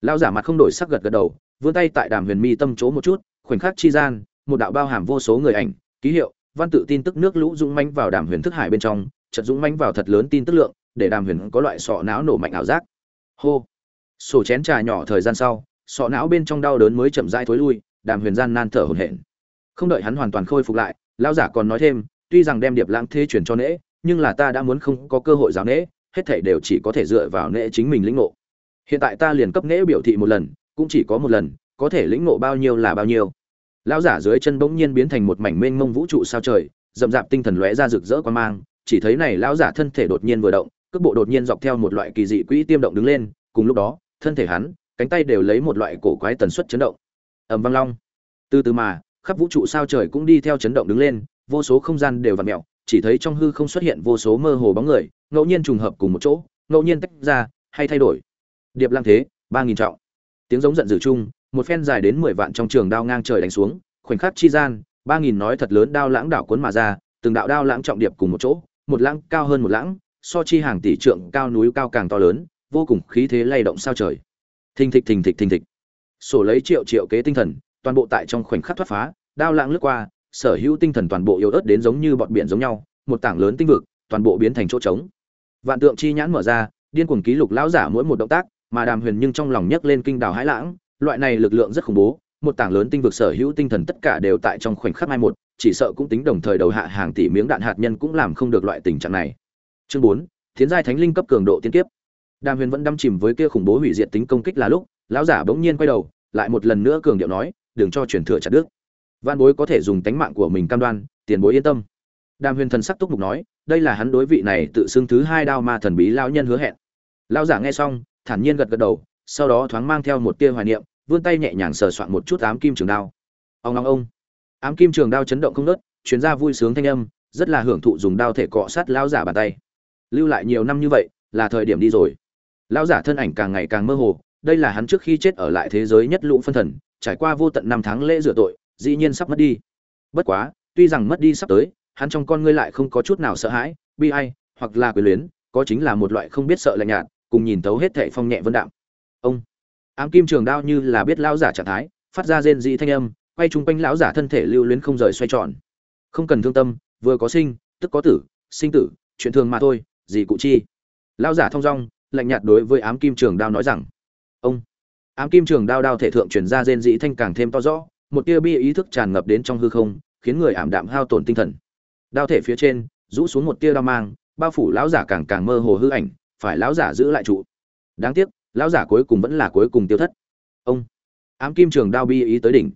Lão giả mặt không đổi sắc gật gật đầu, vươn tay tại đàm huyền mi tâm chỗ một chút, khoảnh khắc chi gian, một đạo bao hàm vô số người ảnh, ký hiệu, văn tự tin tức nước lũ dũng manh vào đàm huyền thức hải bên trong trận dũng mánh vào thật lớn tin tức lượng, để đàm huyền có loại sọ não nổ mạnh ảo giác. Hô! Sổ chén trà nhỏ thời gian sau, sọ não bên trong đau đớn mới chậm rãi thối lui, đàm huyền gian nan thở hổn hển. Không đợi hắn hoàn toàn khôi phục lại, lão giả còn nói thêm, tuy rằng đem điệp lãng thế truyền cho nễ, nhưng là ta đã muốn không có cơ hội giáo nễ, hết thảy đều chỉ có thể dựa vào nễ chính mình lĩnh ngộ. Hiện tại ta liền cấp nễ biểu thị một lần, cũng chỉ có một lần, có thể lĩnh ngộ bao nhiêu là bao nhiêu. Lão giả dưới chân bỗng nhiên biến thành một mảnh mênh mông vũ trụ sao trời rậm rạp tinh thần lóe ra rực rỡ quan mang chỉ thấy này lão giả thân thể đột nhiên vừa động, cước bộ đột nhiên dọc theo một loại kỳ dị quỹ tiêm động đứng lên, cùng lúc đó, thân thể hắn, cánh tay đều lấy một loại cổ quái tần suất chấn động. Ầm vang long. Từ từ mà, khắp vũ trụ sao trời cũng đi theo chấn động đứng lên, vô số không gian đều vặn mèo. chỉ thấy trong hư không xuất hiện vô số mơ hồ bóng người, ngẫu nhiên trùng hợp cùng một chỗ, ngẫu nhiên tách ra, hay thay đổi. Điệp lang thế, ba nghìn trọng. Tiếng giống giận dữ chung, một phen dài đến mười vạn trong trường đao ngang trời đánh xuống, khoảnh khắc chi gian, ba nghìn nói thật lớn đao lãng đảo cuốn mà ra, từng đạo đao lãng trọng điệp cùng một chỗ một lãng cao hơn một lãng, so chi hàng tỷ trượng cao núi cao càng to lớn, vô cùng khí thế lay động sao trời. Thình thịch thình thịch thình thịch. Sổ lấy triệu triệu kế tinh thần, toàn bộ tại trong khoảnh khắc thoát phá, đao lãng lướt qua, sở hữu tinh thần toàn bộ yếu ớt đến giống như bọn biển giống nhau, một tảng lớn tinh vực, toàn bộ biến thành chỗ trống. Vạn tượng chi nhãn mở ra, điên cuồng ký lục lão giả mỗi một động tác, mà đàm huyền nhưng trong lòng nhấc lên kinh đào hãi lãng, loại này lực lượng rất khủng bố một tảng lớn tinh vực sở hữu tinh thần tất cả đều tại trong khoảnh khắc mai một, chỉ sợ cũng tính đồng thời đầu hạ hàng tỷ miếng đạn hạt nhân cũng làm không được loại tình trạng này. Chương bốn, Thiến giai thánh linh cấp cường độ tiên kiếp. Đàm huyền vẫn đâm chìm với kia khủng bố hủy diệt tính công kích là lúc, lão giả bỗng nhiên quay đầu, lại một lần nữa cường điệu nói, đừng cho truyền thừa chặt đứt. Văn bối có thể dùng tánh mạng của mình cam đoan, tiền bối yên tâm. Đàm huyền thần sắc túc mục nói, đây là hắn đối vị này tự xưng thứ hai đao ma thần bí lão nhân hứa hẹn. Lão giả nghe xong, thản nhiên gật gật đầu, sau đó thoáng mang theo một tia hoài niệm vươn tay nhẹ nhàng sờ soạn một chút ám kim trường đao. Ông long ông. Ám kim trường đao chấn động không nớt chuyến ra vui sướng thanh âm, rất là hưởng thụ dùng đao thể cọ sát lão giả bàn tay. Lưu lại nhiều năm như vậy, là thời điểm đi rồi. Lão giả thân ảnh càng ngày càng mơ hồ, đây là hắn trước khi chết ở lại thế giới nhất lũ phân thần, trải qua vô tận năm tháng lễ rửa tội, dĩ nhiên sắp mất đi. Bất quá, tuy rằng mất đi sắp tới, hắn trong con ngươi lại không có chút nào sợ hãi, bi ai, hoặc là quyền luyến, có chính là một loại không biết sợ lạnh nhạt, cùng nhìn tấu hết thệ phong nhẹ vân đạm. Ông ám kim trường đao như là biết lão giả trạng thái, phát ra rên dị thanh âm, quay chung quanh lão giả thân thể lưu luyến không rời xoay tròn. Không cần thương tâm, vừa có sinh, tức có tử, sinh tử, chuyện thường mà thôi, gì cụ chi. Lão giả thong dong, lạnh nhạt đối với ám kim trường đao nói rằng, ông. Ám kim trường đao đao thể thượng truyền ra rên dị thanh càng thêm to rõ, một tia bi ý thức tràn ngập đến trong hư không, khiến người ảm đạm hao tổn tinh thần. Đao thể phía trên, rũ xuống một tia đao mang, bao phủ lão giả càng càng mơ hồ hư ảnh, phải lão giả giữ lại trụ. Đáng tiếc lão giả cuối cùng vẫn là cuối cùng tiêu thất. Ông, ám kim trường đao bi ý tới đỉnh.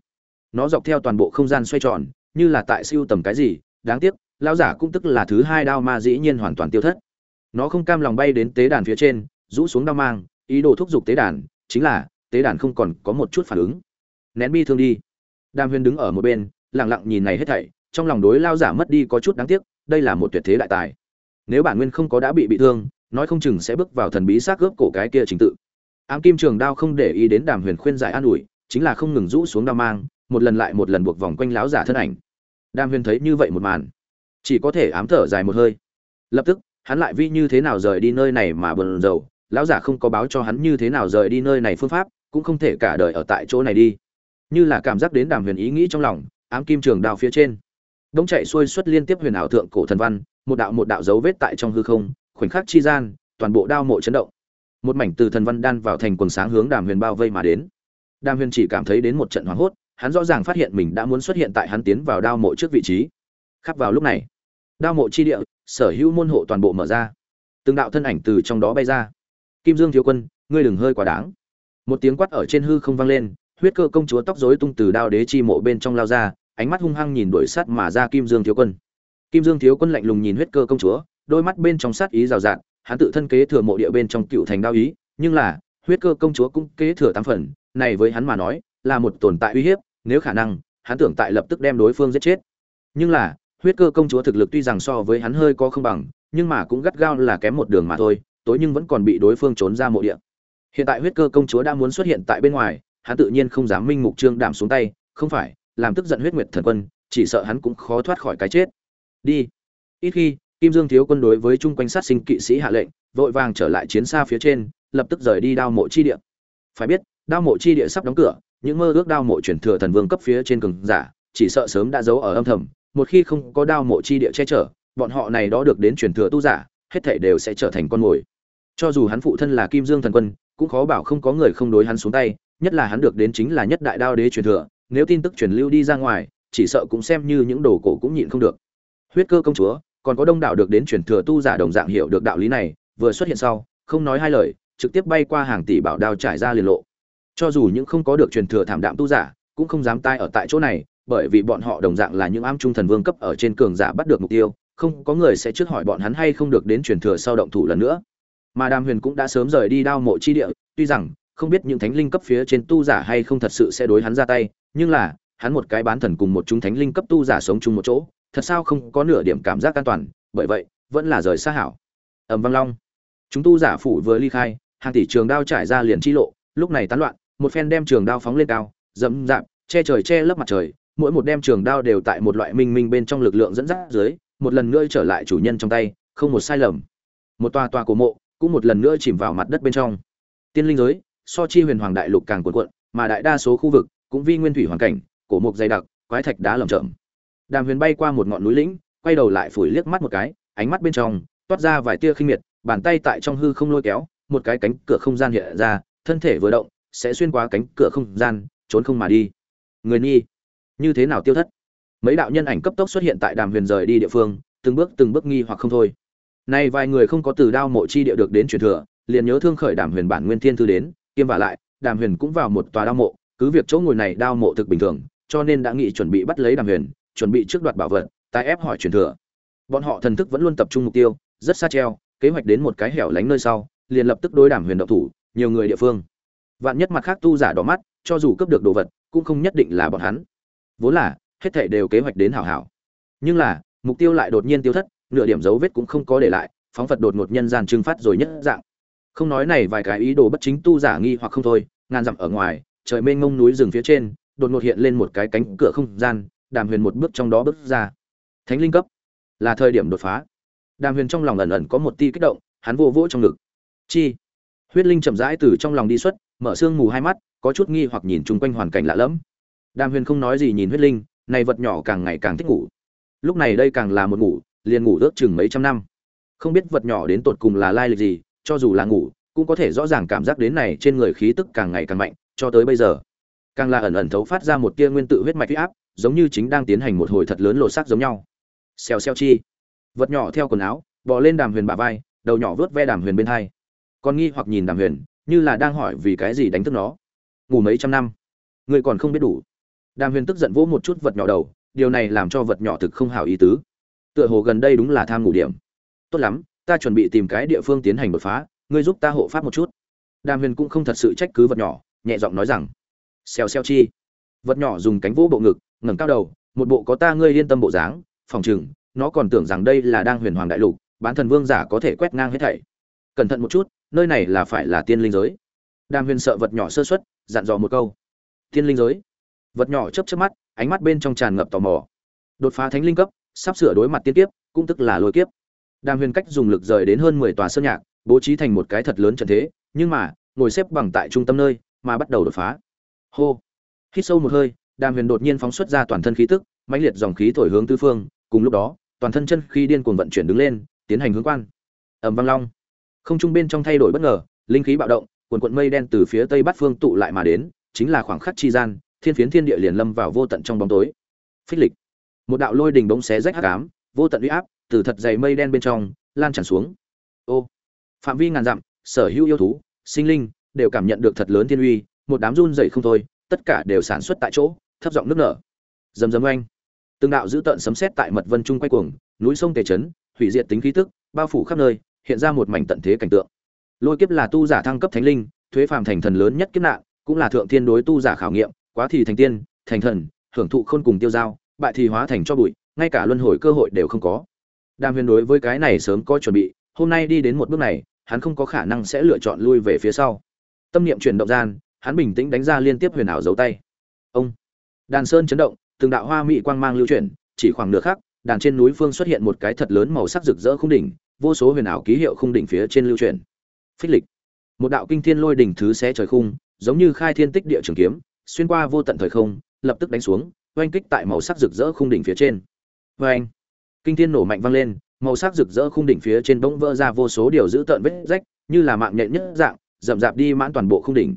Nó dọc theo toàn bộ không gian xoay tròn, như là tại siêu tầm cái gì, đáng tiếc, lão giả cũng tức là thứ hai đao ma dĩ nhiên hoàn toàn tiêu thất. Nó không cam lòng bay đến tế đàn phía trên, rũ xuống đao mang, ý đồ thúc giục tế đàn, chính là, tế đàn không còn có một chút phản ứng. Nén bi thương đi. Đàm huyền đứng ở một bên, lặng lặng nhìn này hết thảy, trong lòng đối lao giả mất đi có chút đáng tiếc, đây là một tuyệt thế đại tài. Nếu bản nguyên không có đã bị bị thương, nói không chừng sẽ bước vào thần bí xác gớp cổ cái kia trình tự ám kim trường đao không để ý đến đàm huyền khuyên giải an ủi, chính là không ngừng rũ xuống đao mang, một lần lại một lần buộc vòng quanh láo giả thân ảnh. Đàm huyền thấy như vậy một màn, chỉ có thể ám thở dài một hơi. Lập tức, hắn lại vi như thế nào rời đi nơi này mà buồn dầu lão giả không có báo cho hắn như thế nào rời đi nơi này phương pháp, cũng không thể cả đời ở tại chỗ này đi. Như là cảm giác đến đàm huyền ý nghĩ trong lòng, ám kim trường đao phía trên. Đông chạy xuôi xuất liên tiếp huyền ảo thượng cổ thần văn, một đạo một đạo dấu vết tại trong hư không, khoảnh khắc chi gian, toàn bộ đao mộ chấn động một mảnh từ thần văn đan vào thành quần sáng hướng đàm huyền bao vây mà đến. Đàm huyền chỉ cảm thấy đến một trận hoảng hốt, hắn rõ ràng phát hiện mình đã muốn xuất hiện tại hắn tiến vào đao mộ trước vị trí. Khắp vào lúc này, đao mộ chi địa, sở hữu môn hộ toàn bộ mở ra. Từng đạo thân ảnh từ trong đó bay ra. Kim dương thiếu quân, ngươi đừng hơi quá đáng. Một tiếng quát ở trên hư không vang lên, huyết cơ công chúa tóc rối tung từ đao đế chi mộ bên trong lao ra, ánh mắt hung hăng nhìn đuổi sát mà ra kim dương thiếu quân. Kim dương thiếu quân lạnh lùng nhìn huyết cơ công chúa, đôi mắt bên trong sát ý rào rạt hắn tự thân kế thừa mộ địa bên trong cựu thành đao ý, nhưng là, huyết cơ công chúa cũng kế thừa tám phần, này với hắn mà nói, là một tồn tại uy hiếp, nếu khả năng, hắn tưởng tại lập tức đem đối phương giết chết. Nhưng là, huyết cơ công chúa thực lực tuy rằng so với hắn hơi có không bằng, nhưng mà cũng gắt gao là kém một đường mà thôi, tối nhưng vẫn còn bị đối phương trốn ra mộ địa. Hiện tại huyết cơ công chúa đã muốn xuất hiện tại bên ngoài, hắn tự nhiên không dám minh mục trương đảm xuống tay, không phải, làm tức giận huyết nguyệt thần quân, chỉ sợ hắn cũng khó thoát khỏi cái chết. Đi. Ít khi kim dương thiếu quân đối với chung quanh sát sinh kỵ sĩ hạ lệnh, vội vàng trở lại chiến xa phía trên, lập tức rời đi đao mộ chi địa. Phải biết, đao mộ chi địa sắp đóng cửa, những mơ ước đao mộ truyền thừa thần vương cấp phía trên cường giả, chỉ sợ sớm đã giấu ở âm thầm, một khi không có đao mộ chi địa che chở, bọn họ này đó được đến truyền thừa tu giả, hết thảy đều sẽ trở thành con mồi. Cho dù hắn phụ thân là kim dương thần quân, cũng khó bảo không có người không đối hắn xuống tay, nhất là hắn được đến chính là nhất đại đao đế truyền thừa, nếu tin tức truyền lưu đi ra ngoài, chỉ sợ cũng xem như những đồ cổ cũng nhịn không được. Huyết cơ công chúa còn có đông đảo được đến truyền thừa tu giả đồng dạng hiểu được đạo lý này, vừa xuất hiện sau, không nói hai lời, trực tiếp bay qua hàng tỷ bảo đao trải ra liền lộ. Cho dù những không có được truyền thừa thảm đạm tu giả, cũng không dám tai ở tại chỗ này, bởi vì bọn họ đồng dạng là những am trung thần vương cấp ở trên cường giả bắt được mục tiêu, không có người sẽ trước hỏi bọn hắn hay không được đến truyền thừa sau động thủ lần nữa. Mà đàm huyền cũng đã sớm rời đi đao mộ chi địa, tuy rằng, không biết những thánh linh cấp phía trên tu giả hay không thật sự sẽ đối hắn ra tay, nhưng là, hắn một cái bán thần cùng một chúng thánh linh cấp tu giả sống chung một chỗ thật sao không có nửa điểm cảm giác an toàn, bởi vậy, vẫn là rời xa hảo. Ẩm văn long, chúng tu giả phủ vừa ly khai, hàng tỷ trường đao trải ra liền chi lộ, lúc này tán loạn, một phen đem trường đao phóng lên cao dẫm dạp che trời che lấp mặt trời, mỗi một đem trường đao đều tại một loại minh minh bên trong lực lượng dẫn dắt dưới, một lần nữa trở lại chủ nhân trong tay, không một sai lầm. Một tòa tòa cổ mộ cũng một lần nữa chìm vào mặt đất bên trong. Tiên linh giới, so chi huyền hoàng đại lục càng cuộn cuộn, mà đại đa số khu vực cũng vi nguyên thủy hoàn cảnh, cổ mục dày đặc, quái thạch đá lởm chởm đàm huyền bay qua một ngọn núi lĩnh, quay đầu lại phủi liếc mắt một cái, ánh mắt bên trong toát ra vài tia khinh miệt, bàn tay tại trong hư không lôi kéo, một cái cánh cửa không gian hiện ra, thân thể vừa động, sẽ xuyên qua cánh cửa không gian, trốn không mà đi. Người nhi như thế nào tiêu thất? Mấy đạo nhân ảnh cấp tốc xuất hiện tại đàm huyền rời đi địa phương, từng bước từng bước nghi hoặc không thôi. Nay vài người không có từ đao mộ chi địa được đến truyền thừa, liền nhớ thương khởi đàm huyền bản nguyên thiên thư đến, kiêm và lại, đàm huyền cũng vào một tòa đao mộ, cứ việc chỗ ngồi này đao mộ thực bình thường, cho nên đã nghị chuẩn bị bắt lấy đàm huyền chuẩn bị trước đoạt bảo vật tái ép hỏi truyền thừa. Bọn họ thần thức vẫn luôn tập trung mục tiêu, rất xa treo, kế hoạch đến một cái hẻo lánh nơi sau, liền lập tức đối đảm huyền động thủ, nhiều người địa phương. Vạn nhất mặt khác tu giả đỏ mắt, cho dù cướp được đồ vật, cũng không nhất định là bọn hắn. Vốn là, hết thảy đều kế hoạch đến hảo hảo. Nhưng là, mục tiêu lại đột nhiên tiêu thất, nửa điểm dấu vết cũng không có để lại, phóng phật đột ngột nhân gian trừng phát rồi nhất dạng. Không nói này vài cái ý đồ bất chính tu giả nghi hoặc không thôi, ngàn dặm ở ngoài, trời mênh mông núi rừng phía trên, đột ngột hiện lên một cái cánh cửa không gian đàm huyền một bước trong đó bước ra. Thánh linh cấp. Là thời điểm đột phá. Đàm huyền trong lòng ẩn ẩn có một ti kích động, hắn vô vỗ trong ngực. Chi? Huyết linh chậm rãi từ trong lòng đi xuất, mở sương mù hai mắt, có chút nghi hoặc nhìn chung quanh hoàn cảnh lạ lẫm. Đàm huyền không nói gì nhìn huyết linh, này vật nhỏ càng ngày càng thích ngủ. Lúc này đây càng là một ngủ, liền ngủ ước chừng mấy trăm năm. Không biết vật nhỏ đến tột cùng là lai lịch gì, cho dù là ngủ, cũng có thể rõ ràng cảm giác đến này trên người khí tức càng ngày càng mạnh, cho tới bây giờ. Càng là ẩn ẩn thấu phát ra một tia nguyên tự huyết mạch huy áp giống như chính đang tiến hành một hồi thật lớn lột xác giống nhau. Xèo xèo chi. Vật nhỏ theo quần áo, bò lên đàm huyền bả vai, đầu nhỏ vớt ve đàm huyền bên hai. Con nghi hoặc nhìn đàm huyền, như là đang hỏi vì cái gì đánh thức nó. Ngủ mấy trăm năm? Người còn không biết đủ. Đàm huyền tức giận vỗ một chút vật nhỏ đầu, điều này làm cho vật nhỏ thực không hào ý tứ. Tựa hồ gần đây đúng là tham ngủ điểm. Tốt lắm, ta chuẩn bị tìm cái địa phương tiến hành đột phá, ngươi giúp ta hộ pháp một chút. Đàm huyền cũng không thật sự trách cứ vật nhỏ, nhẹ giọng nói rằng, xèo xèo chi. Vật nhỏ dùng cánh vỗ bộ ngực ngẩng cao đầu một bộ có ta ngươi yên tâm bộ dáng phòng trừng, nó còn tưởng rằng đây là đang huyền hoàng đại lục bán thần vương giả có thể quét ngang hết thảy. Cẩn thận một chút nơi này là phải là tiên linh giới. Đàm huyền sợ vật nhỏ sơ suất, dặn dò một câu. Tiên linh giới. Vật nhỏ chớp chớp mắt ánh mắt bên trong tràn ngập tò mò. Đột phá thánh linh cấp sắp sửa đối mặt tiên kiếp cũng tức là lôi kiếp. Đàm huyền cách dùng lực rời đến hơn mười tòa sơn nhạc bố trí thành một cái thật lớn trận thế nhưng mà ngồi xếp bằng tại trung tâm nơi mà bắt đầu đột phá. Hô. Hít sâu một hơi đàm huyền đột nhiên phóng xuất ra toàn thân khí tức, mãnh liệt dòng khí thổi hướng tứ phương, cùng lúc đó, toàn thân chân khí điên cuồng vận chuyển đứng lên, tiến hành hướng quan. Ầm vang long. Không trung bên trong thay đổi bất ngờ, linh khí bạo động, cuồn cuộn mây đen từ phía tây bắc phương tụ lại mà đến, chính là khoảng khắc chi gian, thiên phiến thiên địa liền lâm vào vô tận trong bóng tối. Phích lịch. Một đạo lôi đình bỗng xé rách hắc ám, vô tận uy áp, từ thật dày mây đen bên trong, lan tràn xuống. Ô. Phạm vi ngàn dặm, sở hữu yêu thú, sinh linh, đều cảm nhận được thật lớn thiên uy, một đám run rẩy không thôi, tất cả đều sản xuất tại chỗ thấp giọng nước nở. Rầm rầm oanh. Từng đạo dữ tợn sấm sét tại mật vân trung quay cuồng núi sông tề chấn hủy diệt tính khí tức bao phủ khắp nơi hiện ra một mảnh tận thế cảnh tượng. Lôi kiếp là tu giả thăng cấp thánh linh thuế phàm thành thần lớn nhất kiếp nạn cũng là thượng thiên đối tu giả khảo nghiệm quá thì thành tiên thành thần hưởng thụ khôn cùng tiêu dao, bại thì hóa thành cho bụi ngay cả luân hồi cơ hội đều không có. Đàm huyền đối với cái này sớm có chuẩn bị hôm nay đi đến một bước này hắn không có khả năng sẽ lựa chọn lui về phía sau. Tâm niệm chuyển động gian hắn bình tĩnh đánh ra liên tiếp huyền ảo dấu tay. Ông đàn sơn chấn động, từng đạo hoa mỹ quang mang lưu chuyển, chỉ khoảng nửa khắc, đàn trên núi phương xuất hiện một cái thật lớn màu sắc rực rỡ khung đỉnh, vô số huyền ảo ký hiệu khung đỉnh phía trên lưu chuyển. Phích lịch. Một đạo kinh thiên lôi đỉnh thứ xé trời khung, giống như khai thiên tích địa trường kiếm, xuyên qua vô tận thời không, lập tức đánh xuống, oanh kích tại màu sắc rực rỡ khung đỉnh phía trên. Oanh. Kinh thiên nổ mạnh vang lên, màu sắc rực rỡ khung đỉnh phía trên bỗng vỡ ra vô số điều giữ tợn vết rách, như là mạng nhện nhất dạng, rậm rạp đi mãn toàn bộ khung đỉnh.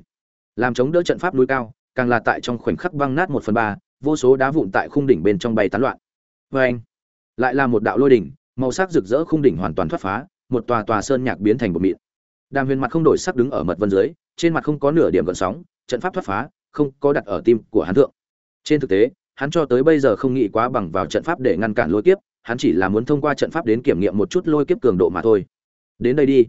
Làm chống đỡ trận pháp núi cao càng là tại trong khoảnh khắc băng nát một phần ba, vô số đá vụn tại khung đỉnh bên trong bay tán loạn. Vê anh, lại là một đạo lôi đỉnh, màu sắc rực rỡ khung đỉnh hoàn toàn thoát phá, một tòa tòa sơn nhạc biến thành một mịn. Đàm huyền mặt không đổi sắc đứng ở mật vân dưới, trên mặt không có nửa điểm gợn sóng, trận pháp thoát phá, không có đặt ở tim của hắn thượng. Trên thực tế, hắn cho tới bây giờ không nghĩ quá bằng vào trận pháp để ngăn cản lôi kiếp, hắn chỉ là muốn thông qua trận pháp đến kiểm nghiệm một chút lôi kiếp cường độ mà thôi. Đến đây đi.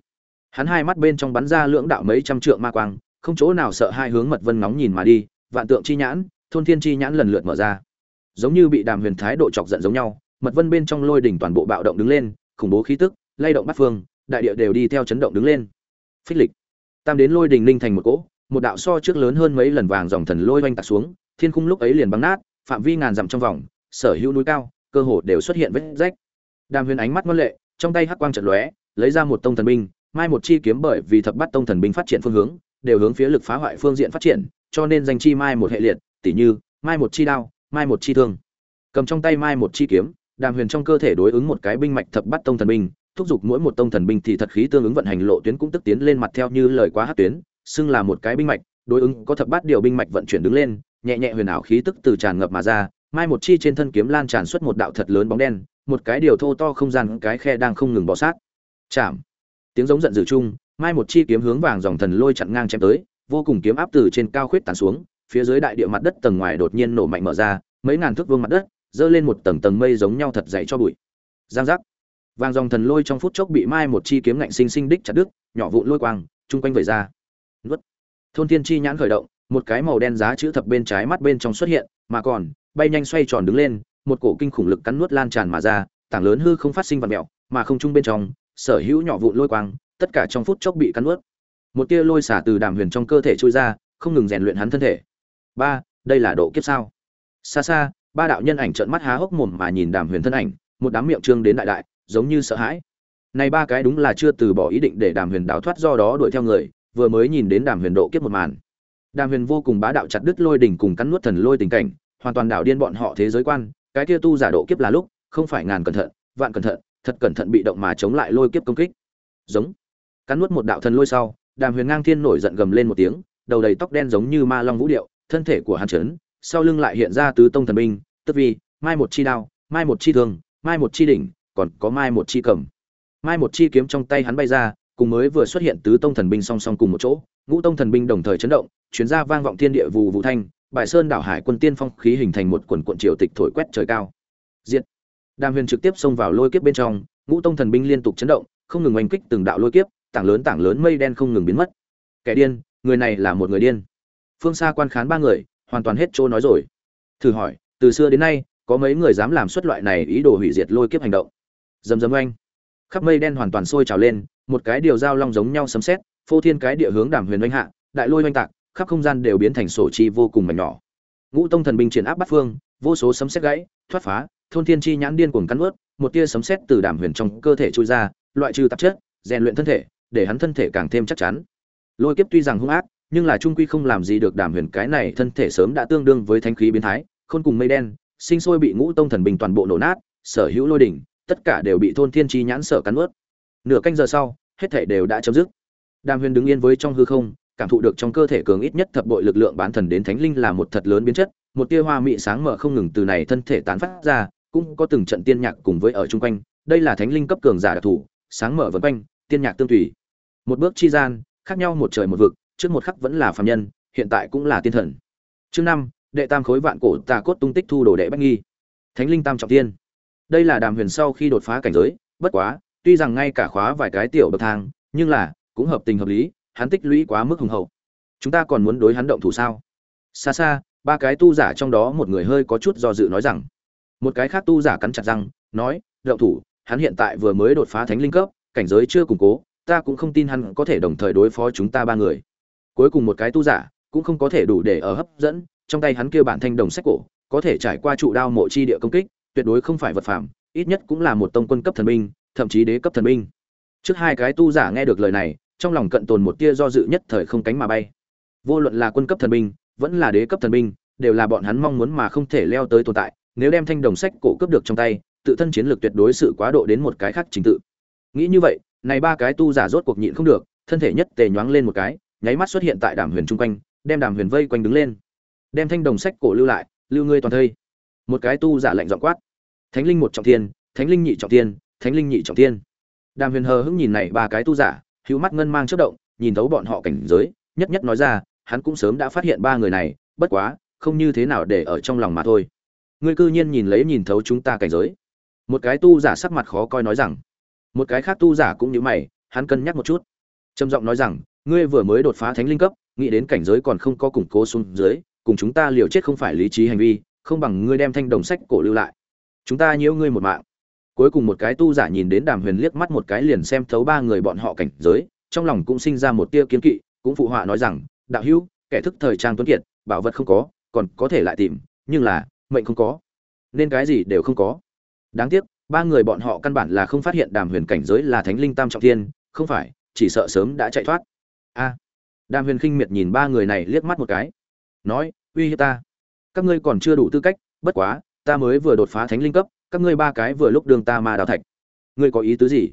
Hắn hai mắt bên trong bắn ra lưỡng đạo mấy trăm trượng ma quang, không chỗ nào sợ hai hướng mật vân nóng nhìn mà đi vạn tượng chi nhãn, thôn thiên chi nhãn lần lượt mở ra. Giống như bị đàm huyền thái độ chọc giận giống nhau, mật vân bên trong lôi đỉnh toàn bộ bạo động đứng lên, khủng bố khí tức, lay động bắt phương, đại địa đều đi theo chấn động đứng lên. Phích lịch. Tam đến lôi đình linh thành một cỗ, một đạo so trước lớn hơn mấy lần vàng dòng thần lôi oanh tạc xuống, thiên khung lúc ấy liền băng nát, phạm vi ngàn dặm trong vòng, sở hữu núi cao, cơ hồ đều xuất hiện vết rách. Đàm huyền ánh mắt ngân lệ, trong tay hắc quang trận lóe, lấy ra một tông thần binh, mai một chi kiếm bởi vì thập bắt tông thần binh phát triển phương hướng, đều hướng phía lực phá hoại phương diện phát triển cho nên danh chi mai một hệ liệt, tỉ như, mai một chi đao, mai một chi thương. Cầm trong tay mai một chi kiếm, đàm huyền trong cơ thể đối ứng một cái binh mạch thập bắt tông thần binh, thúc giục mỗi một tông thần binh thì thật khí tương ứng vận hành lộ tuyến cũng tức tiến lên mặt theo như lời quá hát tuyến, xưng là một cái binh mạch, đối ứng có thập bát điều binh mạch vận chuyển đứng lên, nhẹ nhẹ huyền ảo khí tức từ tràn ngập mà ra, mai một chi trên thân kiếm lan tràn xuất một đạo thật lớn bóng đen, một cái điều thô to không gian, cái khe đang không ngừng bọ sát. Chạm. Tiếng giống giận dữ chung, mai một chi kiếm hướng vàng dòng thần lôi chặn ngang chém tới vô cùng kiếm áp từ trên cao khuyết tàn xuống, phía dưới đại địa mặt đất tầng ngoài đột nhiên nổ mạnh mở ra, mấy ngàn thước vương mặt đất, dơ lên một tầng tầng mây giống nhau thật dày cho bụi. Giang giác. Vàng dòng thần lôi trong phút chốc bị mai một chi kiếm ngạnh sinh sinh đích chặt đứt, nhỏ vụn lôi quang, chung quanh vẩy ra. Nuốt. Thôn thiên chi nhãn khởi động, một cái màu đen giá chữ thập bên trái mắt bên trong xuất hiện, mà còn, bay nhanh xoay tròn đứng lên, một cổ kinh khủng lực cắn nuốt lan tràn mà ra, tảng lớn hư không phát sinh vật mẹo mà không chung bên trong, sở hữu nhỏ vụn lôi quang, tất cả trong phút chốc bị cắn nuốt một tia lôi xả từ đàm huyền trong cơ thể trôi ra, không ngừng rèn luyện hắn thân thể. Ba, đây là độ kiếp sao? Xa xa, ba đạo nhân ảnh trợn mắt há hốc mồm mà nhìn đàm huyền thân ảnh, một đám miệng trương đến đại đại, giống như sợ hãi. Này ba cái đúng là chưa từ bỏ ý định để đàm huyền đào thoát do đó đuổi theo người, vừa mới nhìn đến đàm huyền độ kiếp một màn. Đàm huyền vô cùng bá đạo chặt đứt lôi đỉnh cùng cắn nuốt thần lôi tình cảnh, hoàn toàn đảo điên bọn họ thế giới quan, cái kia tu giả độ kiếp là lúc, không phải ngàn cẩn thận, vạn cẩn thận, thật cẩn thận bị động mà chống lại lôi kiếp công kích. Giống. Cắn nuốt một đạo thần lôi sau đàm huyền ngang thiên nổi giận gầm lên một tiếng, đầu đầy tóc đen giống như ma long vũ điệu, thân thể của hắn chấn sau lưng lại hiện ra tứ tông thần binh, tức vì mai một chi đao, mai một chi thương, mai một chi đỉnh, còn có mai một chi cầm. Mai một chi kiếm trong tay hắn bay ra, cùng mới vừa xuất hiện tứ tông thần binh song song cùng một chỗ, ngũ tông thần binh đồng thời chấn động, chuyến ra vang vọng thiên địa vù vù thanh bài sơn đảo hải quân tiên phong khí hình thành một quần cuộn triều tịch thổi quét trời cao. Diện đàm huyền trực tiếp xông vào lôi kiếp bên trong, ngũ tông thần binh liên tục chấn động, không ngừng oanh kích từng đạo lôi kiếp tảng lớn tảng lớn mây đen không ngừng biến mất. Kẻ điên, người này là một người điên. Phương xa quan khán ba người, hoàn toàn hết chỗ nói rồi. Thử hỏi, từ xưa đến nay, có mấy người dám làm xuất loại này ý đồ hủy diệt lôi kiếp hành động? Dầm dầm oanh. Khắp mây đen hoàn toàn sôi trào lên, một cái điều giao long giống nhau sấm xét phô thiên cái địa hướng đàm huyền oanh hạ, đại lôi oanh tạc, khắp không gian đều biến thành sổ chi vô cùng mảnh nhỏ. Ngũ tông thần binh triển áp bắt phương, vô số sấm xét gãy, thoát phá, thôn thiên chi nhãn điên cuồng cắn ướt một tia sấm xét từ đàm huyền trong cơ thể trôi ra, loại trừ tạp chất, rèn luyện thân thể để hắn thân thể càng thêm chắc chắn. Lôi kiếp tuy rằng hung ác, nhưng là trung quy không làm gì được đàm huyền cái này thân thể sớm đã tương đương với thanh khí biến thái, khôn cùng mây đen, sinh sôi bị ngũ tông thần bình toàn bộ nổ nát, sở hữu lôi đỉnh, tất cả đều bị thôn thiên chi nhãn sở cắn ướt. Nửa canh giờ sau, hết thể đều đã chấm dứt. Đàm huyền đứng yên với trong hư không, cảm thụ được trong cơ thể cường ít nhất thập bội lực lượng bán thần đến thánh linh là một thật lớn biến chất, một tia hoa mị sáng mở không ngừng từ này thân thể tán phát ra, cũng có từng trận tiên nhạc cùng với ở chung quanh. Đây là thánh linh cấp cường giả đặc thù, sáng mở vân quanh, tiên nhạc tương tùy một bước chi gian, khác nhau một trời một vực, trước một khắc vẫn là phàm nhân, hiện tại cũng là tiên thần. Chương năm, đệ tam khối vạn cổ tà cốt tung tích thu đồ đệ bách nghi. Thánh linh tam trọng tiên. Đây là đàm huyền sau khi đột phá cảnh giới, bất quá, tuy rằng ngay cả khóa vài cái tiểu bậc thang, nhưng là, cũng hợp tình hợp lý, hắn tích lũy quá mức hùng hậu. Chúng ta còn muốn đối hắn động thủ sao? Xa xa, ba cái tu giả trong đó một người hơi có chút do dự nói rằng. Một cái khác tu giả cắn chặt răng, nói, động thủ, hắn hiện tại vừa mới đột phá thánh linh cấp, cảnh giới chưa củng cố ta cũng không tin hắn có thể đồng thời đối phó chúng ta ba người. Cuối cùng một cái tu giả cũng không có thể đủ để ở hấp dẫn, trong tay hắn kia bản thanh đồng sách cổ, có thể trải qua trụ đao mộ chi địa công kích, tuyệt đối không phải vật phẩm ít nhất cũng là một tông quân cấp thần binh, thậm chí đế cấp thần binh. Trước hai cái tu giả nghe được lời này, trong lòng cận tồn một tia do dự nhất thời không cánh mà bay. Vô luận là quân cấp thần binh, vẫn là đế cấp thần binh, đều là bọn hắn mong muốn mà không thể leo tới tồn tại, nếu đem thanh đồng sách cổ cướp được trong tay, tự thân chiến lược tuyệt đối sự quá độ đến một cái khác trình tự. Nghĩ như vậy này ba cái tu giả rốt cuộc nhịn không được, thân thể nhất tề nhoáng lên một cái, nháy mắt xuất hiện tại đàm huyền trung quanh, đem đàm huyền vây quanh đứng lên. Đem thanh đồng sách cổ lưu lại, lưu ngươi toàn thây. Một cái tu giả lạnh giọng quát. Thánh linh một trọng thiên, thánh linh nhị trọng thiên, thánh linh nhị trọng thiên. Đàm huyền hờ hững nhìn này ba cái tu giả, hữu mắt ngân mang chớp động, nhìn thấu bọn họ cảnh giới, nhất nhất nói ra, hắn cũng sớm đã phát hiện ba người này, bất quá, không như thế nào để ở trong lòng mà thôi. Ngươi cư nhiên nhìn lấy nhìn thấu chúng ta cảnh giới. Một cái tu giả sắc mặt khó coi nói rằng một cái khác tu giả cũng như mày, hắn cân nhắc một chút. Trầm giọng nói rằng, ngươi vừa mới đột phá thánh linh cấp, nghĩ đến cảnh giới còn không có củng cố xuống dưới, cùng chúng ta liều chết không phải lý trí hành vi, không bằng ngươi đem thanh đồng sách cổ lưu lại. Chúng ta nhiễu ngươi một mạng. Cuối cùng một cái tu giả nhìn đến đàm huyền liếc mắt một cái liền xem thấu ba người bọn họ cảnh giới, trong lòng cũng sinh ra một tia kiến kỵ, cũng phụ họa nói rằng, đạo hữu, kẻ thức thời trang tuấn kiệt, bảo vật không có, còn có thể lại tìm, nhưng là, mệnh không có. Nên cái gì đều không có. Đáng tiếc ba người bọn họ căn bản là không phát hiện đàm huyền cảnh giới là thánh linh tam trọng thiên, không phải, chỉ sợ sớm đã chạy thoát. A. Đàm huyền khinh miệt nhìn ba người này liếc mắt một cái. Nói, uy hiếp ta. Các ngươi còn chưa đủ tư cách, bất quá, ta mới vừa đột phá thánh linh cấp, các ngươi ba cái vừa lúc đường ta ma đào thạch. Ngươi có ý tứ gì?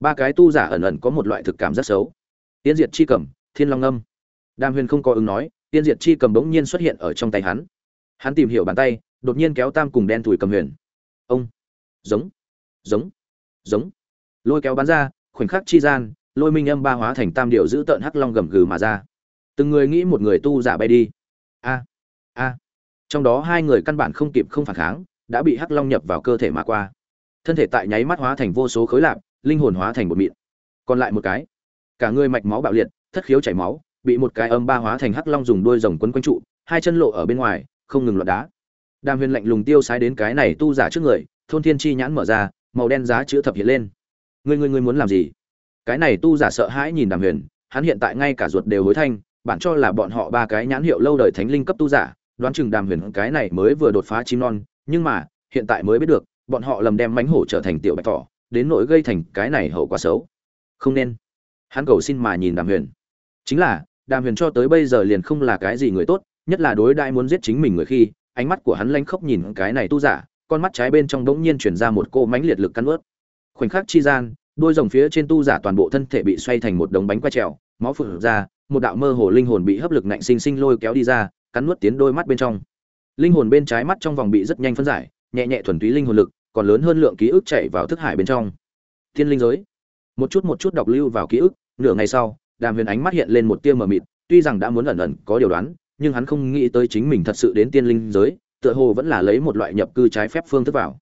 Ba cái tu giả ẩn ẩn có một loại thực cảm rất xấu. Tiên diệt chi cầm, thiên long âm. Đàm huyền không có ứng nói, tiên diệt chi cầm bỗng nhiên xuất hiện ở trong tay hắn. Hắn tìm hiểu bàn tay, đột nhiên kéo tam cùng đen thùi cầm huyền. Ông giống giống giống. Lôi kéo bắn ra, khoảnh khắc chi gian, lôi minh âm ba hóa thành tam điệu giữ tợn hắc long gầm gừ mà ra. Từng người nghĩ một người tu giả bay đi. A a. Trong đó hai người căn bản không kịp không phản kháng, đã bị hắc long nhập vào cơ thể mà qua. Thân thể tại nháy mắt hóa thành vô số khối lạp, linh hồn hóa thành một mịn. Còn lại một cái. Cả người mạch máu bạo liệt, thất khiếu chảy máu, bị một cái âm ba hóa thành hắc long dùng đuôi rồng quấn quanh trụ, hai chân lộ ở bên ngoài, không ngừng loạn đá. Đàm huyền lạnh lùng tiêu sái đến cái này tu giả trước người thôn thiên chi nhãn mở ra, màu đen giá chữ thập hiện lên. Ngươi ngươi ngươi muốn làm gì? Cái này tu giả sợ hãi nhìn đàm huyền, hắn hiện tại ngay cả ruột đều hối thanh, bản cho là bọn họ ba cái nhãn hiệu lâu đời thánh linh cấp tu giả, đoán chừng đàm huyền cái này mới vừa đột phá chim non, nhưng mà, hiện tại mới biết được, bọn họ lầm đem mánh hổ trở thành tiểu bạch thỏ, đến nỗi gây thành cái này hậu quả xấu. Không nên. Hắn cầu xin mà nhìn đàm huyền. Chính là, đàm huyền cho tới bây giờ liền không là cái gì người tốt, nhất là đối đại muốn giết chính mình người khi, ánh mắt của hắn lanh khóc nhìn cái này tu giả con mắt trái bên trong đống nhiên chuyển ra một cô mánh liệt lực cắn ướt khoảnh khắc chi gian, đôi rồng phía trên tu giả toàn bộ thân thể bị xoay thành một đống bánh quay trèo, máu phụt ra, một đạo mơ hồ linh hồn bị hấp lực nạnh sinh sinh lôi kéo đi ra, cắn nuốt tiến đôi mắt bên trong. Linh hồn bên trái mắt trong vòng bị rất nhanh phân giải, nhẹ nhẹ thuần túy linh hồn lực, còn lớn hơn lượng ký ức chạy vào thức hải bên trong. Thiên linh giới. Một chút một chút đọc lưu vào ký ức, nửa ngày sau, đàm huyền ánh mắt hiện lên một tia mờ mịt, tuy rằng đã muốn ẩn ẩn có điều đoán, nhưng hắn không nghĩ tới chính mình thật sự đến tiên linh giới tựa hồ vẫn là lấy một loại nhập cư trái phép phương thức vào.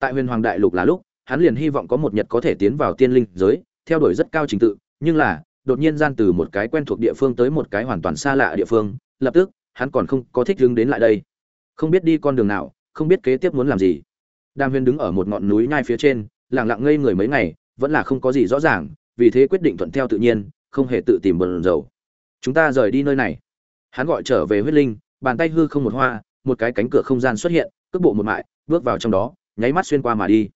Tại huyền hoàng đại lục là lúc, hắn liền hy vọng có một nhật có thể tiến vào tiên linh giới, theo đuổi rất cao trình tự, nhưng là, đột nhiên gian từ một cái quen thuộc địa phương tới một cái hoàn toàn xa lạ địa phương, lập tức, hắn còn không có thích hướng đến lại đây. Không biết đi con đường nào, không biết kế tiếp muốn làm gì. Đàm huyền đứng ở một ngọn núi nhai phía trên, lặng lặng ngây người mấy ngày, vẫn là không có gì rõ ràng, vì thế quyết định thuận theo tự nhiên, không hề tự tìm bờn dầu chúng ta rời đi nơi này. Hắn gọi trở về huyết linh, bàn tay hư không một hoa một cái cánh cửa không gian xuất hiện, cước bộ một mại, bước vào trong đó, nháy mắt xuyên qua mà đi.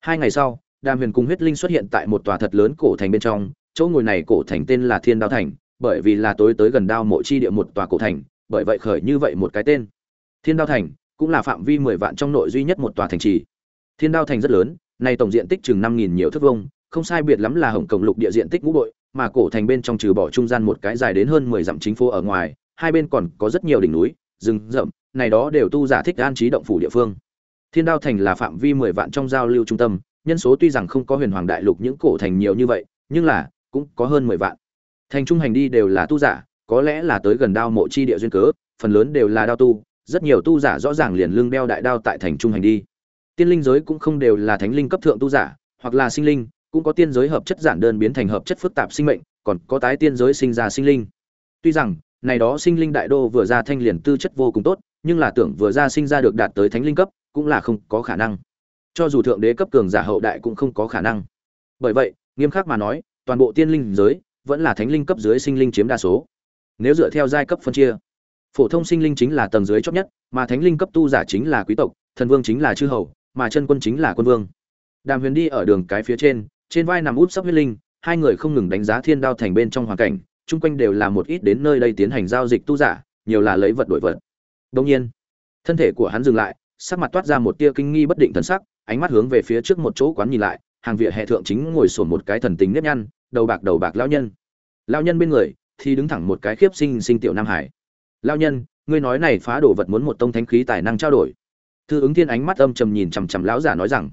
Hai ngày sau, đàm huyền cùng huyết linh xuất hiện tại một tòa thật lớn cổ thành bên trong, chỗ ngồi này cổ thành tên là thiên đao thành, bởi vì là tối tới gần đao mộ chi địa một tòa cổ thành, bởi vậy khởi như vậy một cái tên. Thiên đao thành cũng là phạm vi mười vạn trong nội duy nhất một tòa thành trì. Thiên đao thành rất lớn, này tổng diện tích chừng năm nghìn nhiều thước vuông, không sai biệt lắm là hồng cổng lục địa diện tích ngũ bội, mà cổ thành bên trong trừ bỏ trung gian một cái dài đến hơn mười dặm chính phố ở ngoài, hai bên còn có rất nhiều đỉnh núi, rừng rậm này đó đều tu giả thích an trí động phủ địa phương. Thiên đao thành là phạm vi mười vạn trong giao lưu trung tâm, nhân số tuy rằng không có huyền hoàng đại lục những cổ thành nhiều như vậy, nhưng là cũng có hơn mười vạn. Thành trung hành đi đều là tu giả, có lẽ là tới gần đao mộ chi địa duyên cớ, phần lớn đều là đao tu, rất nhiều tu giả rõ ràng liền lưng đeo đại đao tại thành trung hành đi. Tiên linh giới cũng không đều là thánh linh cấp thượng tu giả, hoặc là sinh linh, cũng có tiên giới hợp chất giản đơn biến thành hợp chất phức tạp sinh mệnh, còn có tái tiên giới sinh ra sinh linh. Tuy rằng, này đó sinh linh đại đô vừa ra thanh liền tư chất vô cùng tốt nhưng là tưởng vừa ra sinh ra được đạt tới thánh linh cấp, cũng là không có khả năng. Cho dù thượng đế cấp cường giả hậu đại cũng không có khả năng. Bởi vậy, nghiêm khắc mà nói, toàn bộ tiên linh giới vẫn là thánh linh cấp dưới sinh linh chiếm đa số. Nếu dựa theo giai cấp phân chia, phổ thông sinh linh chính là tầng dưới chót nhất, mà thánh linh cấp tu giả chính là quý tộc, thần vương chính là chư hầu, mà chân quân chính là quân vương. Đàm huyền đi ở đường cái phía trên trên vai nằm út sắp huyết linh, hai người không ngừng đánh giá thiên đao thành bên trong hoàn cảnh, chung quanh đều là một ít đến nơi đây tiến hành giao dịch tu giả, nhiều là lấy vật đổi vật đồng nhiên, thân thể của hắn dừng lại, sắc mặt toát ra một tia kinh nghi bất định thần sắc, ánh mắt hướng về phía trước một chỗ quán nhìn lại, hàng vỉa hệ thượng chính ngồi xổm một cái thần tính nếp nhăn, đầu bạc đầu bạc lão nhân. Lão nhân bên người thì đứng thẳng một cái khiếp sinh sinh tiểu nam hải. Lão nhân, ngươi nói này phá đồ vật muốn một tông thánh khí tài năng trao đổi. Thư ứng thiên ánh mắt âm trầm nhìn chằm chằm lão giả nói rằng.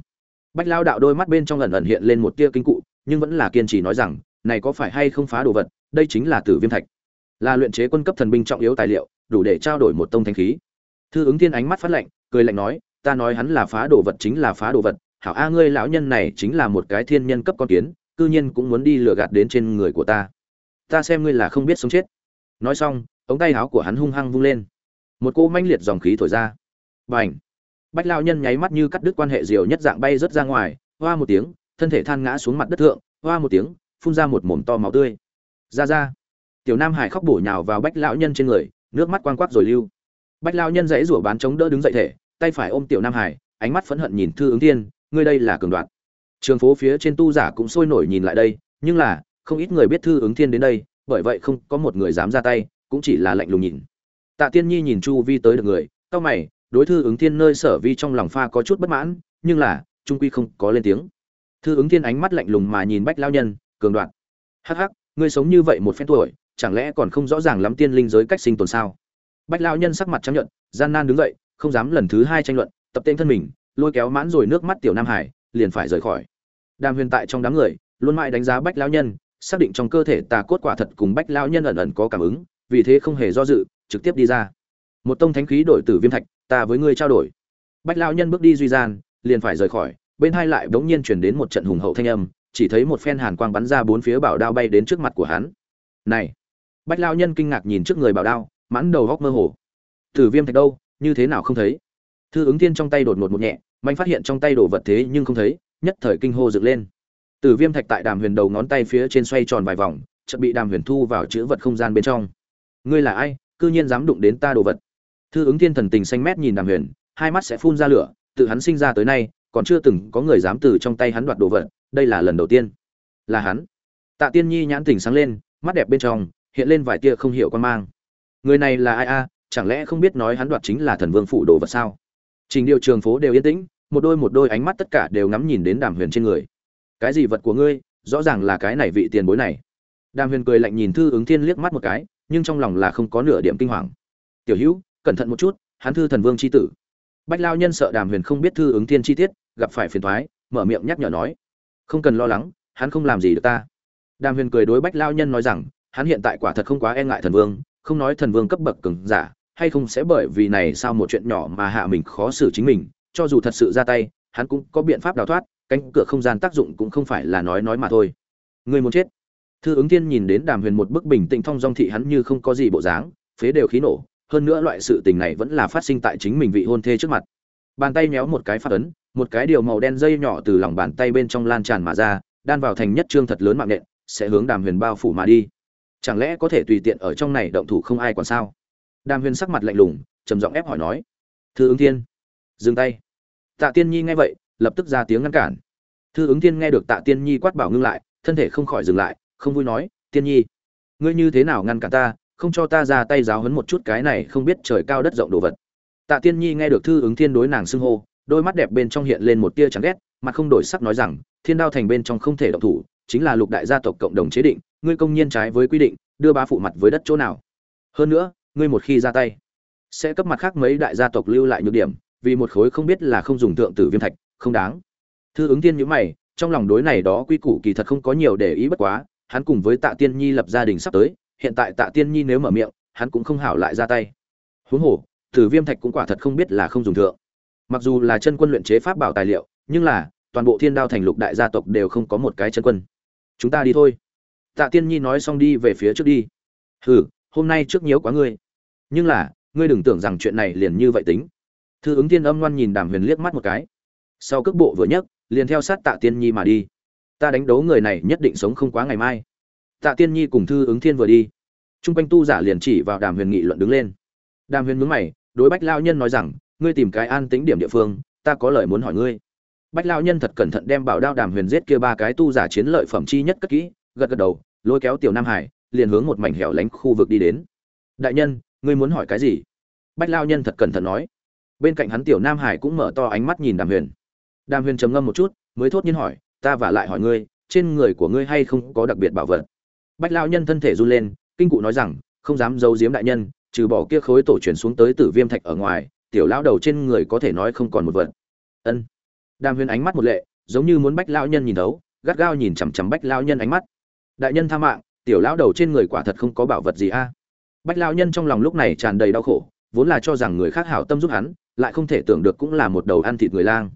Bách lão đạo đôi mắt bên trong ẩn ẩn hiện lên một tia kinh cụ, nhưng vẫn là kiên trì nói rằng, này có phải hay không phá đồ vật, đây chính là tử viêm thạch. Là luyện chế quân cấp thần binh trọng yếu tài liệu đủ để trao đổi một tông thanh khí. Thư ứng thiên ánh mắt phát lạnh, cười lạnh nói, ta nói hắn là phá đồ vật chính là phá đồ vật, hảo a ngươi lão nhân này chính là một cái thiên nhân cấp con kiến, cư nhiên cũng muốn đi lừa gạt đến trên người của ta. Ta xem ngươi là không biết sống chết. Nói xong, ống tay áo của hắn hung hăng vung lên. Một cô manh liệt dòng khí thổi ra. B à n h bách lao nhân nháy mắt như cắt đứt quan hệ diều nhất dạng bay rớt ra ngoài, hoa một tiếng, thân thể than ngã xuống mặt đất thượng, hoa một tiếng, phun ra một mồm to máu tươi. Ra ra! Tiểu nam hải khóc bổ nhào vào bách lão nhân trên người nước mắt quang quắc rồi lưu. Bách lão nhân dãy rủa bán chống đỡ đứng dậy thể, tay phải ôm tiểu nam hải, ánh mắt phẫn hận nhìn thư ứng thiên, ngươi đây là cường đoạt. Trường phố phía trên tu giả cũng sôi nổi nhìn lại đây, nhưng là, không ít người biết thư ứng thiên đến đây, bởi vậy không có một người dám ra tay, cũng chỉ là lạnh lùng nhìn. Tạ tiên nhi nhìn chu vi tới được người tao mày, đối thư ứng thiên nơi sở vi trong lòng pha có chút bất mãn, nhưng là, trung quy không có lên tiếng. Thư ứng thiên ánh mắt lạnh lùng mà nhìn bách lao nhân, cường đoạn hắc hắc, ngươi sống như vậy một phen tuổi chẳng lẽ còn không rõ ràng lắm tiên linh giới cách sinh tồn sao? Bách lao nhân sắc mặt trắng nhận gian nan đứng dậy, không dám lần thứ hai tranh luận, tập tên thân mình, lôi kéo mãn rồi nước mắt tiểu nam hải, liền phải rời khỏi. Đàm huyền tại trong đám người, luôn mãi đánh giá bách lao nhân, xác định trong cơ thể tà cốt quả thật cùng bách lao nhân ẩn ẩn có cảm ứng, vì thế không hề do dự, trực tiếp đi ra. Một tông thánh khí đổi từ viêm thạch, ta với ngươi trao đổi. Bách lao nhân bước đi duy gian, liền phải rời khỏi, bên hai lại bỗng nhiên chuyển đến một trận hùng hậu thanh âm, chỉ thấy một phen hàn quang bắn ra bốn phía bảo đao bay đến trước mặt của hắn. Này! Bách lao nhân kinh ngạc nhìn trước người bảo đao, mãn đầu góc mơ hồ. Tử viêm thạch đâu, như thế nào không thấy? Thư ứng thiên trong tay đột ngột một nhẹ mạnh phát hiện trong tay đổ vật thế nhưng không thấy, nhất thời kinh hô dựng lên. Tử viêm thạch tại đàm huyền đầu ngón tay phía trên xoay tròn vài vòng, chợt bị đàm huyền thu vào chữ vật không gian bên trong. Ngươi là ai? Cư nhiên dám đụng đến ta đồ vật. Thư ứng thiên thần tình xanh mét nhìn đàm huyền, hai mắt sẽ phun ra lửa, tự hắn sinh ra tới nay, còn chưa từng có người dám từ trong tay hắn đoạt đồ vật, đây là lần đầu tiên. Là hắn. Tạ tiên nhi nhãn tỉnh sáng lên, mắt đẹp bên trong hiện lên vài tia không hiểu quan mang. Người này là ai a? Chẳng lẽ không biết nói hắn đoạt chính là thần vương phủ đồ vật sao? Trình điều trường phố đều yên tĩnh, một đôi một đôi ánh mắt tất cả đều ngắm nhìn đến đàm huyền trên người. Cái gì vật của ngươi? Rõ ràng là cái này vị tiền bối này. Đàm huyền cười lạnh nhìn thư ứng thiên liếc mắt một cái, nhưng trong lòng là không có nửa điểm kinh hoàng. Tiểu hữu, cẩn thận một chút, hắn thư thần vương c h i tử. Bách lao nhân sợ đàm huyền không biết thư ứng thiên chi tiết, gặp phải phiền thoái mở miệng nhắc nhở nói, không cần lo lắng, hắn không làm gì được ta. Đàm huyền cười đối bách lao nhân nói rằng hắn hiện tại quả thật không quá e ngại thần vương, không nói thần vương cấp bậc cứng giả, hay không sẽ bởi vì này sao một chuyện nhỏ mà hạ mình khó xử chính mình, cho dù thật sự ra tay, hắn cũng có biện pháp đào thoát, cánh cửa không gian tác dụng cũng không phải là nói nói mà thôi. Người muốn chết. Thư ứng thiên nhìn đến đàm huyền một bức bình tĩnh thong dong thị hắn như không có gì bộ dáng, phế đều khí nổ, hơn nữa loại sự tình này vẫn là phát sinh tại chính mình vị hôn thê trước mặt. Bàn tay méo một cái phát ấn, một cái điều màu đen dây nhỏ từ lòng bàn tay bên trong lan tràn mà ra, đan vào thành nhất trương thật lớn mạng nện, sẽ hướng đàm huyền bao phủ mà đi chẳng lẽ có thể tùy tiện ở trong này động thủ không ai còn sao? Đàm huyền sắc mặt lạnh lùng, trầm giọng ép hỏi nói. Thư ứng thiên. Dừng tay. Tạ tiên nhi nghe vậy, lập tức ra tiếng ngăn cản. Thư ứng thiên nghe được tạ tiên nhi quát bảo ngưng lại, thân thể không khỏi dừng lại, không vui nói, tiên nhi, ngươi như thế nào ngăn cản ta? Không cho ta ra tay giáo hấn một chút cái này không biết trời cao đất rộng đồ vật. Tạ tiên nhi nghe được thư ứng thiên đối nàng xưng hô, đôi mắt đẹp bên trong hiện lên một tia chẳng ghét, mặt không đổi sắc nói rằng, thiên đao thành bên trong không thể động thủ, chính là lục đại gia tộc cộng đồng chế định ngươi công nhiên trái với quy định, đưa bá phụ mặt với đất chỗ nào? Hơn nữa, ngươi một khi ra tay, sẽ cấp mặt khác mấy đại gia tộc lưu lại nhược điểm, vì một khối không biết là không dùng thượng tử viêm thạch, không đáng. Thư ứng tiên nhữ mày, trong lòng đối này đó quy củ kỳ thật không có nhiều để ý bất quá, hắn cùng với tạ tiên nhi lập gia đình sắp tới, hiện tại tạ tiên nhi nếu mở miệng, hắn cũng không hảo lại ra tay. Huống hồ, tử viêm thạch cũng quả thật không biết là không dùng thượng. Mặc dù là chân quân luyện chế pháp bảo tài liệu, nhưng là, toàn bộ thiên đao thành lục đại gia tộc đều không có một cái chân quân. Chúng ta đi thôi tạ tiên nhi nói xong đi về phía trước đi. Hừ, hôm nay trước nhiễu quá ngươi. Nhưng là, ngươi đừng tưởng rằng chuyện này liền như vậy tính. Thư ứng tiên âm ngoan nhìn đàm huyền liếc mắt một cái. Sau cước bộ vừa nhấc, liền theo sát tạ tiên nhi mà đi. Ta đánh đấu người này nhất định sống không quá ngày mai. Tạ tiên nhi cùng thư ứng thiên vừa đi. T r u n g quanh tu giả liền chỉ vào đàm huyền nghị luận đứng lên. Đàm huyền mướn mày, đối bách lao nhân nói rằng, ngươi tìm cái an tính điểm địa phương, ta có lời muốn hỏi ngươi. Bách lao nhân thật cẩn thận đem bảo đao đàm huyền giết kia ba cái tu giả chiến lợi phẩm chi nhất cất kỹ gật gật đầu, lôi kéo tiểu nam hải, liền hướng một mảnh hẻo lánh khu vực đi đến. Đại nhân, ngươi muốn hỏi cái gì? Bách lao nhân thật cẩn thận nói. Bên cạnh hắn tiểu nam hải cũng mở to ánh mắt nhìn đàm huyền. Đàm huyền trầm ngâm một chút, mới thốt nhiên hỏi, ta và lại hỏi ngươi, trên người của ngươi hay không có đặc biệt bảo vật? Bách lao nhân thân thể run lên, kinh cụ nói rằng, không dám giấu giếm đại nhân, trừ bỏ kia khối tổ truyền xuống tới tử viêm thạch ở ngoài, tiểu lão đầu trên người có thể nói không còn một vật. Ân. Đàm huyền ánh mắt một lệ, giống như muốn bách lao nhân nhìn thấu, gắt gao nhìn chằm chằm bách lao nhân ánh mắt đại nhân tha mạng, tiểu lão đầu trên người quả thật không có bảo vật gì a. Bách lao nhân trong lòng lúc này tràn đầy đau khổ, vốn là cho rằng người khác hảo tâm giúp hắn, lại không thể tưởng được cũng là một đầu ăn thịt người lang.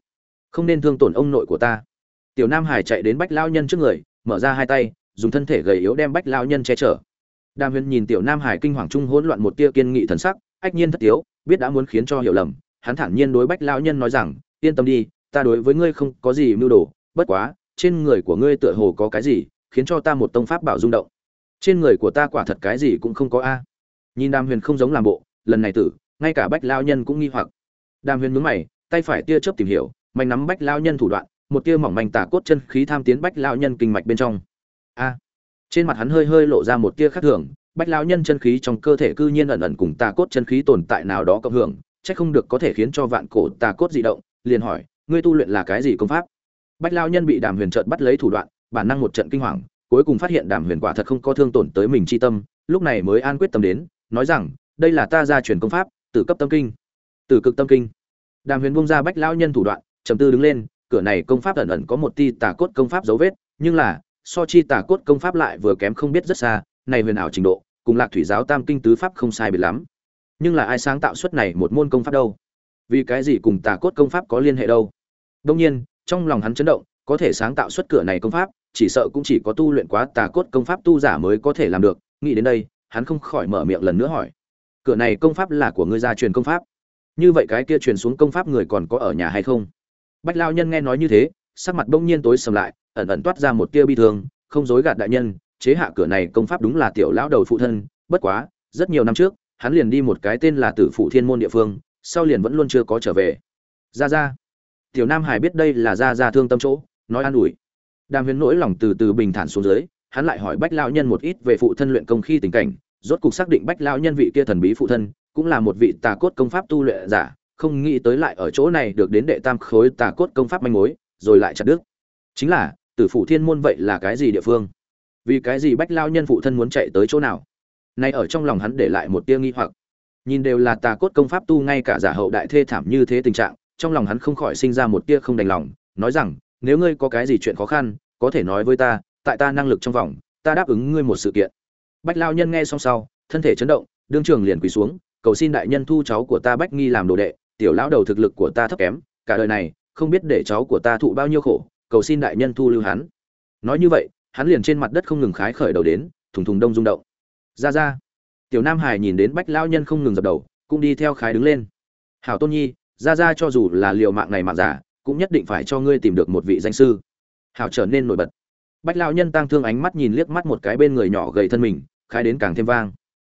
Không nên thương tổn ông nội của ta. Tiểu nam hải chạy đến bách lao nhân trước người, mở ra hai tay, dùng thân thể gầy yếu đem bách lao nhân che chở. Đàm huyền nhìn tiểu nam hải kinh hoàng trung hỗn loạn một tia kiên nghị thần sắc, ách nhiên thất tiếu, biết đã muốn khiến cho hiểu lầm, hắn thản nhiên đối bách lao nhân nói rằng, yên tâm đi, ta đối với ngươi không có gì mưu đồ, bất quá, trên người của ngươi tựa hồ có cái gì khiến cho ta một tông pháp bảo rung động. Trên người của ta quả thật cái gì cũng không có a. Nhìn đàm huyền không giống làm bộ, lần này tử, ngay cả bách lao nhân cũng nghi hoặc. Đàm huyền mướn mày, tay phải tia chớp tìm hiểu, mạnh nắm bách lao nhân thủ đoạn, một tia mỏng manh tà cốt chân khí tham tiến bách lao nhân kinh mạch bên trong. A. Trên mặt hắn hơi hơi lộ ra một tia khác thường, bách lao nhân chân khí trong cơ thể cư nhiên ẩn ẩn cùng tà cốt chân khí tồn tại nào đó cộng hưởng, chắc không được có thể khiến cho vạn cổ tà cốt dị động, liền hỏi, ngươi tu luyện là cái gì công pháp? Bách lao nhân bị đàm huyền trợt bắt lấy thủ đoạn bản năng một trận kinh hoàng, cuối cùng phát hiện đàm huyền quả thật không có thương tổn tới mình chi tâm, lúc này mới an quyết tâm đến, nói rằng, đây là ta gia truyền công pháp, tử cấp tâm kinh. Tử cực tâm kinh. Đàm huyền bung ra bách lao nhân thủ đoạn, trầm tư đứng lên, cửa này công pháp ẩn ẩn có một ti tà cốt công pháp dấu vết, nhưng là, so chi tà cốt công pháp lại vừa kém không biết rất xa, này huyền ảo trình độ, cùng lạc thủy giáo tam kinh tứ pháp không sai biệt lắm. Nhưng là ai sáng tạo suất này một môn công pháp đâu? Vì cái gì cùng tà cốt công pháp có liên hệ đâu? Đông nhiên, trong lòng hắn chấn động có thể sáng tạo xuất cửa này công pháp, chỉ sợ cũng chỉ có tu luyện quá tà cốt công pháp tu giả mới có thể làm được. Nghĩ đến đây, hắn không khỏi mở miệng lần nữa hỏi, cửa này công pháp là của ngươi gia truyền công pháp? Như vậy cái kia truyền xuống công pháp người còn có ở nhà hay không? Bách lao nhân nghe nói như thế, sắc mặt bỗng nhiên tối sầm lại, ẩn ẩn toát ra một tia bi thương, không dối gạt đại nhân, chế hạ cửa này công pháp đúng là tiểu lão đầu phụ thân, bất quá, rất nhiều năm trước, hắn liền đi một cái tên là tử phụ thiên môn địa phương, sau liền vẫn luôn chưa có trở về. Ra ra tiểu nam hải biết đây là ra ra thương tâm chỗ nói an ủi. Đàm huyền nỗi lòng từ từ bình thản xuống dưới, hắn lại hỏi bách lão nhân một ít về phụ thân luyện công khi tình cảnh, rốt cuộc xác định bách lão nhân vị kia thần bí phụ thân cũng là một vị tà cốt công pháp tu luyện giả, không nghĩ tới lại ở chỗ này được đến đệ tam khối tà cốt công pháp manh mối, rồi lại chặt đứt. Chính là, tử phụ thiên môn vậy là cái gì địa phương? Vì cái gì bách lao nhân phụ thân muốn chạy tới chỗ nào? Nay ở trong lòng hắn để lại một tia nghi hoặc. Nhìn đều là tà cốt công pháp tu ngay cả giả hậu đại thê thảm như thế tình trạng, trong lòng hắn không khỏi sinh ra một tia không đành lòng, nói rằng nếu ngươi có cái gì chuyện khó khăn, có thể nói với ta, tại ta năng lực trong vòng, ta đáp ứng ngươi một sự kiện. Bách lao nhân nghe xong sau, thân thể chấn động, đương trường liền quỳ xuống, cầu xin đại nhân thu cháu của ta bách nghi làm đồ đệ, tiểu lão đầu thực lực của ta thấp kém, cả đời này, không biết để cháu của ta thụ bao nhiêu khổ, cầu xin đại nhân thu lưu hắn. Nói như vậy, hắn liền trên mặt đất không ngừng khái khởi đầu đến, thùng thùng đông rung động. Ra ra. Tiểu nam hải nhìn đến bách lão nhân không ngừng dập đầu, cũng đi theo khái đứng lên. Hảo tôn nhi, ra ra cho dù là liều mạng này mạng giả cũng nhất định phải cho ngươi tìm được một vị danh sư. Hảo trở nên nổi bật. Bách lão nhân tăng thương ánh mắt nhìn liếc mắt một cái bên người nhỏ gầy thân mình khai đến càng thêm vang.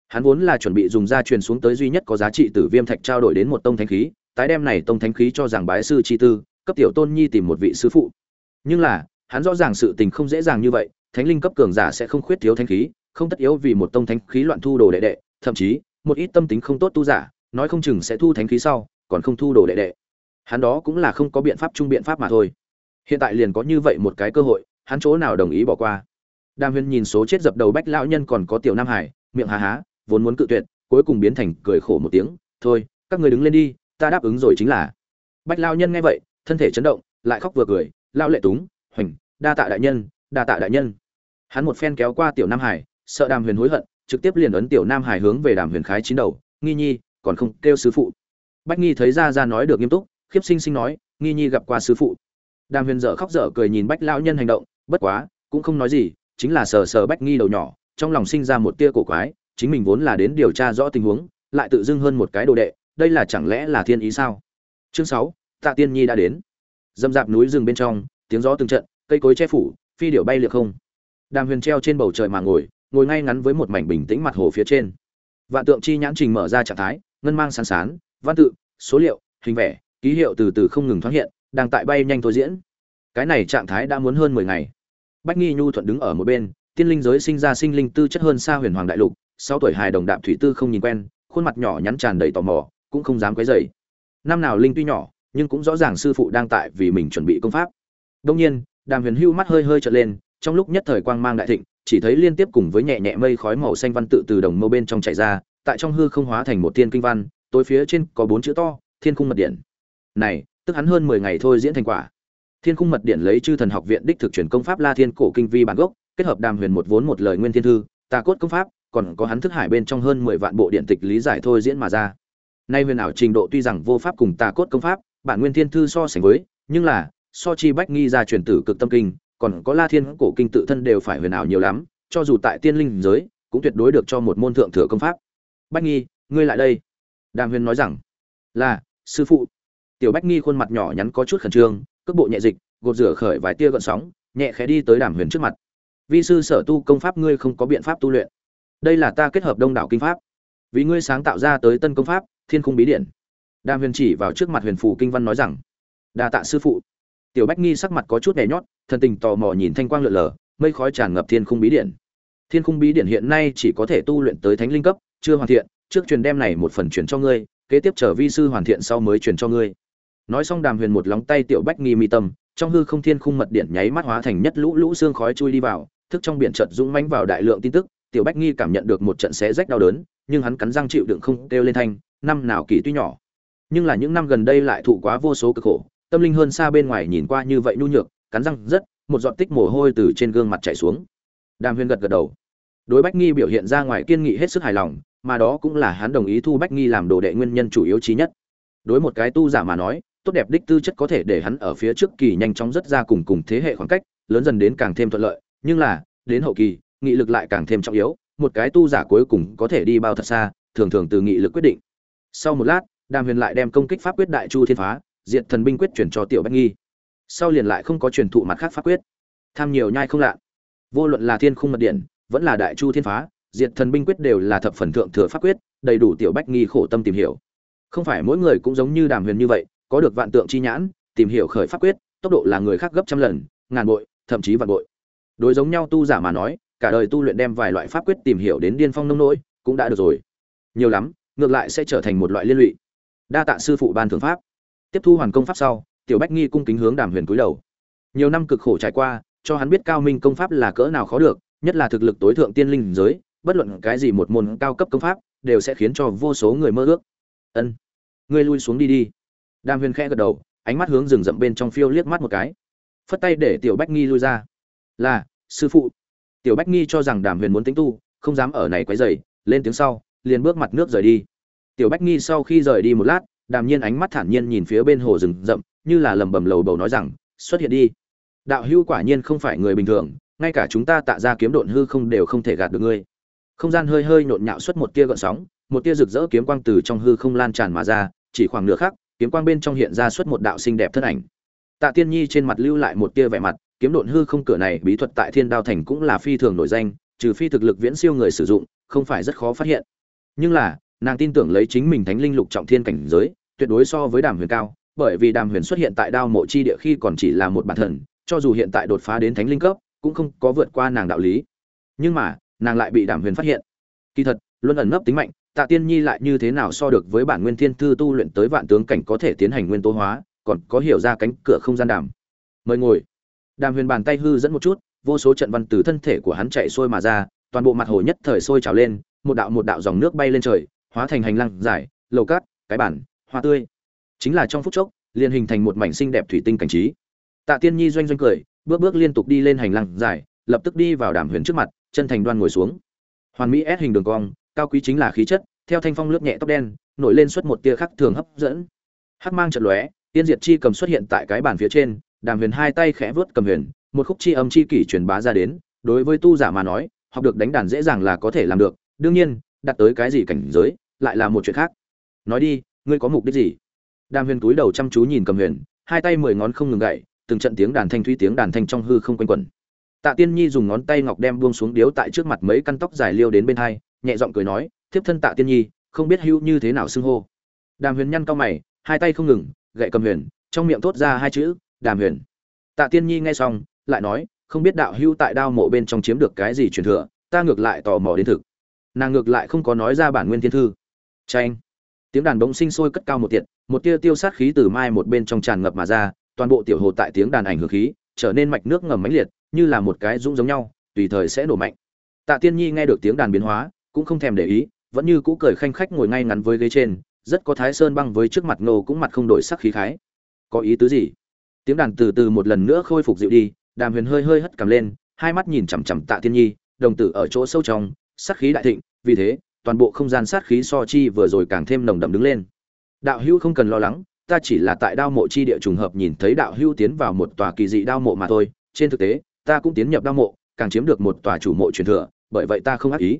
Hắn vốn là chuẩn bị dùng da truyền xuống tới duy nhất có giá trị tử viêm thạch trao đổi đến một tông thánh khí, tái đem này tông thánh khí cho rằng bái sư chi tư, cấp tiểu tôn nhi tìm một vị sư phụ. Nhưng là, hắn rõ ràng sự tình không dễ dàng như vậy, thánh linh cấp cường giả sẽ không khuyết thiếu thánh khí, không tất yếu vì một tông thánh khí loạn thu đồ đệ đệ, thậm chí, một ít tâm tính không tốt tu giả, nói không chừng sẽ thu thánh khí sau, còn không thu đồ đệ đệ hắn đó cũng là không có biện pháp chung biện pháp mà thôi. Hiện tại liền có như vậy một cái cơ hội, hắn chỗ nào đồng ý bỏ qua? Đàm huyền nhìn số chết dập đầu bách lão nhân còn có tiểu nam hải, miệng hà há, vốn muốn cự tuyệt, cuối cùng biến thành cười khổ một tiếng, thôi, các người đứng lên đi, ta đáp ứng rồi chính là. Bách lão nhân nghe vậy, thân thể chấn động, lại khóc vừa cười lao lệ túng, hoành, đa tạ đại nhân, đa tạ đại nhân. Hắn một phen kéo qua tiểu nam hải, sợ đàm huyền hối hận, trực tiếp liền ấn tiểu nam hải hướng về đàm huyền khái chín đầu, nghi nhi, còn không kêu sứ phụ. Bách nghi thấy ra ra nói được nghiêm túc khiếp sinh sinh nói, nghi nhi gặp qua sư phụ. Đàm huyền dở khóc dở cười nhìn bách lão nhân hành động, bất quá, cũng không nói gì, chính là sờ sờ bách nghi đầu nhỏ, trong lòng sinh ra một tia cổ quái, chính mình vốn là đến điều tra rõ tình huống, lại tự dưng hơn một cái đồ đệ, đây là chẳng lẽ là thiên ý sao? Chương sáu, tạ tiên nhi đã đến. Dâm dạp núi rừng bên trong, tiếng gió từng trận, cây cối che phủ, phi điệu bay liệt không. Đàm huyền treo trên bầu trời mà ngồi ngồi ngay ngắn với một mảnh bình tĩnh mặt hồ phía trên. Vạn tượng chi nhãn trình mở ra trạng thái, ngân mang sán sán, văn tự, số liệu, hình vẽ ký hiệu từ từ không ngừng thoáng hiện, đang tại bay nhanh thôi diễn. Cái này trạng thái đã muốn hơn mười ngày. Bách nghi nhu thuận đứng ở một bên, tiên linh giới sinh ra sinh linh tư chất hơn xa huyền hoàng đại lục, sau tuổi hài đồng đạm thủy tư không nhìn quen, khuôn mặt nhỏ nhắn tràn đầy tò mò, cũng không dám quấy rầy. Năm nào linh tuy nhỏ, nhưng cũng rõ ràng sư phụ đang tại vì mình chuẩn bị công pháp. Đông nhiên, đàm huyền hưu mắt hơi hơi trợn lên, trong lúc nhất thời quang mang đại thịnh, chỉ thấy liên tiếp cùng với nhẹ nhẹ mây khói màu xanh văn tự từ đồng mâu bên trong chảy ra, tại trong hư không hóa thành một tiên kinh văn, tối phía trên có bốn chữ to, thiên khung mật điện này, tức hắn hơn mười ngày thôi diễn thành quả. Thiên khung mật điện lấy chư thần học viện đích thực truyền công pháp la thiên cổ kinh vi bản gốc, kết hợp đàm huyền một vốn một lời nguyên thiên thư, tà cốt công pháp, còn có hắn thức hải bên trong hơn mười vạn bộ điện tịch lý giải thôi diễn mà ra. Nay huyền ảo trình độ tuy rằng vô pháp cùng tà cốt công pháp, bản nguyên thiên thư so sánh với, nhưng là, so chi bách nghi ra truyền tử cực tâm kinh, còn có la thiên cổ kinh tự thân đều phải huyền ảo nhiều lắm, cho dù tại tiên linh giới, cũng tuyệt đối được cho một môn thượng thừa công pháp. Bách nghi, ngươi lại đây. Đàm huyền nói rằng, là, sư phụ tiểu bách nghi khuôn mặt nhỏ nhắn có chút khẩn trương, cước bộ nhẹ dịch, gột rửa khởi vài tia gợn sóng, nhẹ khẽ đi tới đàm huyền trước mặt. Vi sư sở tu công pháp ngươi không có biện pháp tu luyện. Đây là ta kết hợp đông đảo kinh pháp. Vì ngươi sáng tạo ra tới tân công pháp, thiên khung bí điện. Đàm huyền chỉ vào trước mặt huyền phù kinh văn nói rằng, đa tạ sư phụ. Tiểu bách nghi sắc mặt có chút nhẹ nhót, thần tình tò mò nhìn thanh quang lượn lờ, mây khói tràn ngập thiên khung bí điện. Thiên khung bí điện hiện nay chỉ có thể tu luyện tới thánh linh cấp, chưa hoàn thiện, trước truyền đem này một phần truyền cho ngươi, kế tiếp chờ vi sư hoàn thiện sau mới truyền cho ngươi nói xong đàm huyền một lóng tay tiểu bách nghi mi tâm, trong hư không thiên khung mật điện nháy mắt hóa thành nhất lũ lũ xương khói chui đi vào, thức trong biển trận dũng mãnh vào đại lượng tin tức, tiểu bách nghi cảm nhận được một trận xé rách đau đớn, nhưng hắn cắn răng chịu đựng không kêu lên thanh, năm nào kỳ tuy nhỏ. Nhưng là những năm gần đây lại thụ quá vô số cực khổ, tâm linh hơn xa bên ngoài nhìn qua như vậy nhu nhược, cắn răng rất, một giọt tích mồ hôi từ trên gương mặt chảy xuống. Đàm huyền gật gật đầu. Đối bách nghi biểu hiện ra ngoài kiên nghị hết sức hài lòng, mà đó cũng là hắn đồng ý thu bách nghi làm đồ đệ nguyên nhân chủ yếu trí nhất. Đối một cái tu giả mà nói tốt đẹp đích tư chất có thể để hắn ở phía trước kỳ nhanh chóng rất ra cùng cùng thế hệ khoảng cách, lớn dần đến càng thêm thuận lợi. Nhưng là, đến hậu kỳ, nghị lực lại càng thêm trọng yếu, một cái tu giả cuối cùng có thể đi bao thật xa, thường thường từ nghị lực quyết định. Sau một lát, đàm huyền lại đem công kích pháp quyết đại chu thiên phá diện thần binh quyết chuyển cho tiểu bách nghi. Sau liền lại không có truyền thụ mặt khác pháp quyết. Tham nhiều nhai không lạ. Vô luận là thiên khung mật điện, vẫn là đại chu thiên phá, diệt thần binh quyết đều là thập phần thượng thừa pháp quyết, đầy đủ tiểu bách nghi khổ tâm tìm hiểu. Không phải mỗi người cũng giống như đàm huyền như vậy có được vạn tượng chi nhãn, tìm hiểu khởi pháp quyết, tốc độ là người khác gấp trăm lần, ngàn bội, thậm chí vạn bội. Đối giống nhau tu giả mà nói, cả đời tu luyện đem vài loại pháp quyết tìm hiểu đến điên phong nông nỗi, cũng đã được rồi. Nhiều lắm, ngược lại sẽ trở thành một loại liên lụy. Đa tạ sư phụ ban thưởng pháp. Tiếp thu hoàn công pháp sau, tiểu bách nghi cung kính hướng đàm huyền cúi đầu. Nhiều năm cực khổ trải qua, cho hắn biết cao minh công pháp là cỡ nào khó được, nhất là thực lực tối thượng tiên linh giới, bất luận cái gì một môn cao cấp công pháp, đều sẽ khiến cho vô số người mơ ước. Ân, ngươi lui xuống đi đi đàm huyền khẽ gật đầu, ánh mắt hướng rừng rậm bên trong phiêu liếc mắt một cái. Phất tay để tiểu bách nghi lui ra. Là, sư phụ. Tiểu bách nghi cho rằng đàm huyền muốn tính tu, không dám ở này quấy rầy, lên tiếng sau, liền bước mặt nước rời đi. Tiểu bách nghi sau khi rời đi một lát, đàm nhiên ánh mắt thản nhiên nhìn phía bên hồ rừng rậm, như là lầm bầm lầu bầu nói rằng, xuất hiện đi. Đạo hưu quả nhiên không phải người bình thường, ngay cả chúng ta tạ ra kiếm độn hư không đều không thể gạt được ngươi. Không gian hơi hơi nhộn nhạo xuất một tia gợn sóng, một tia rực rỡ kiếm quang từ trong hư không lan tràn mà ra, chỉ khoảng nửa khắc kiếm quang bên trong hiện ra xuất một đạo xinh đẹp thân ảnh. Tạ tiên nhi trên mặt lưu lại một tia vẻ mặt, kiếm độn hư không cửa này bí thuật tại thiên đao thành cũng là phi thường nổi danh, trừ phi thực lực viễn siêu người sử dụng, không phải rất khó phát hiện. Nhưng là, nàng tin tưởng lấy chính mình thánh linh lục trọng thiên cảnh giới, tuyệt đối so với đàm huyền cao, bởi vì đàm huyền xuất hiện tại đao mộ chi địa khi còn chỉ là một bản thần, cho dù hiện tại đột phá đến thánh linh cấp, cũng không có vượt qua nàng đạo lý. Nhưng mà, nàng lại bị đàm huyền phát hiện. Kỳ thật luôn ẩn nấp tính mạnh tạ tiên nhi lại như thế nào so được với bản nguyên thiên thư tu luyện tới vạn tướng cảnh có thể tiến hành nguyên tố hóa, còn có hiểu ra cánh cửa không gian đàm? Mời ngồi. Đàm huyền bàn tay hư dẫn một chút, vô số trận văn từ thân thể của hắn chạy xuôi mà ra, toàn bộ mặt hồ nhất thời sôi trào lên, một đạo một đạo dòng nước bay lên trời, hóa thành hành lang dài, lầu cát, cái bản, hoa tươi. Chính là trong phút chốc, liền hình thành một mảnh xinh đẹp thủy tinh cảnh trí. Tạ tiên nhi doanh doanh cười, bước bước liên tục đi lên hành lang dài, lập tức đi vào đàm huyền trước mặt, chân thành đoan ngồi xuống. Hoàn mỹ S hình đường cong cao quý chính là khí chất, theo thanh phong lướt nhẹ tóc đen, nổi lên xuất một tia khắc thường hấp dẫn. Hắc mang trận lóe, tiên diệt chi cầm xuất hiện tại cái bàn phía trên, đàm huyền hai tay khẽ vớt cầm huyền, một khúc chi âm chi kỷ truyền bá ra đến, đối với tu giả mà nói, học được đánh đàn dễ dàng là có thể làm được, đương nhiên, đặt tới cái gì cảnh giới, lại là một chuyện khác. Nói đi, ngươi có mục đích gì? Đàm huyền túi đầu chăm chú nhìn cầm huyền, hai tay mười ngón không ngừng gậy, từng trận tiếng đàn thanh thúy tiếng đàn thanh trong hư không quanh quẩn. Tạ tiên nhi dùng ngón tay ngọc đem buông xuống điếu tại trước mặt mấy căn tóc dài liêu đến bên hai nhẹ giọng cười nói, thiếp thân tạ tiên nhi, không biết hữu như thế nào xưng hô. Đàm huyền nhăn cao mày, hai tay không ngừng, gậy cầm huyền, trong miệng thốt ra hai chữ, đàm huyền. Tạ tiên nhi nghe xong, lại nói, không biết đạo hữu tại đao mộ bên trong chiếm được cái gì truyền thừa, ta ngược lại tò mò đến thực. Nàng ngược lại không có nói ra bản nguyên thiên thư. Tranh tiếng đàn bỗng sinh sôi cất cao một tiệt, một tia tiêu sát khí từ mai một bên trong tràn ngập mà ra, toàn bộ tiểu hồ tại tiếng đàn ảnh hưởng khí, trở nên mạch nước ngầm mãnh liệt, như là một cái dũng giống nhau, tùy thời sẽ nổ mạnh. Tạ tiên nhi nghe được tiếng đàn biến hóa cũng không thèm để ý, vẫn như cũ cười khanh khách ngồi ngay ngắn với ghế trên, rất có thái sơn băng với trước mặt nô cũng mặt không đổi sắc khí khái. Có ý tứ gì? Tiếng đàn từ từ một lần nữa khôi phục dịu đi, đàm huyền hơi hơi hất cằm lên, hai mắt nhìn chằm chằm tạ thiên nhi, đồng tử ở chỗ sâu trong, sát khí đại thịnh, vì thế, toàn bộ không gian sát khí so chi vừa rồi càng thêm nồng đậm đứng lên. Đạo hữu không cần lo lắng, ta chỉ là tại đao mộ chi địa trùng hợp nhìn thấy đạo hữu tiến vào một tòa kỳ dị đao mộ mà thôi. Trên thực tế, ta cũng tiến nhập đao mộ, càng chiếm được một tòa chủ mộ truyền thừa, bởi vậy ta không ác ý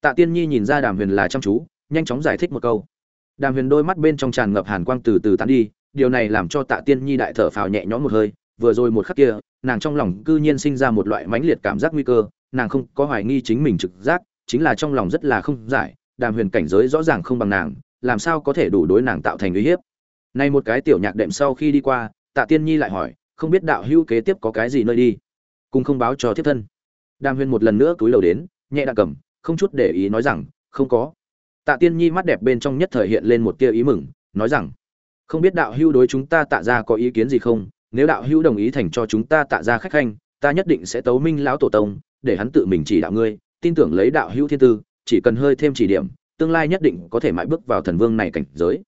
tạ tiên nhi nhìn ra đàm huyền là chăm chú, nhanh chóng giải thích một câu. Đàm huyền đôi mắt bên trong tràn ngập hàn quang từ từ tán đi, điều này làm cho tạ tiên nhi đại thở phào nhẹ nhõm một hơi, vừa rồi một khắc kia, nàng trong lòng cư nhiên sinh ra một loại mãnh liệt cảm giác nguy cơ, nàng không có hoài nghi chính mình trực giác, chính là trong lòng rất là không giải, đàm huyền cảnh giới rõ ràng không bằng nàng, làm sao có thể đủ đối nàng tạo thành uy hiếp. Nay một cái tiểu nhạc đệm sau khi đi qua, tạ tiên nhi lại hỏi, không biết đạo hữu kế tiếp có cái gì nơi đi? Cùng không báo cho thiếp thân. Đàm huyền một lần nữa cúi đầu đến, nhẹ đặt cầm không chút để ý nói rằng, không có. Tạ tiên nhi mắt đẹp bên trong nhất thời hiện lên một tia ý mừng, nói rằng, không biết đạo hữu đối chúng ta tạ ra có ý kiến gì không? Nếu đạo hữu đồng ý thành cho chúng ta tạ ra khách khanh, ta nhất định sẽ tấu minh lão tổ tông, để hắn tự mình chỉ đạo ngươi, tin tưởng lấy đạo hữu thiên tư, chỉ cần hơi thêm chỉ điểm, tương lai nhất định có thể mãi bước vào thần vương này cảnh giới.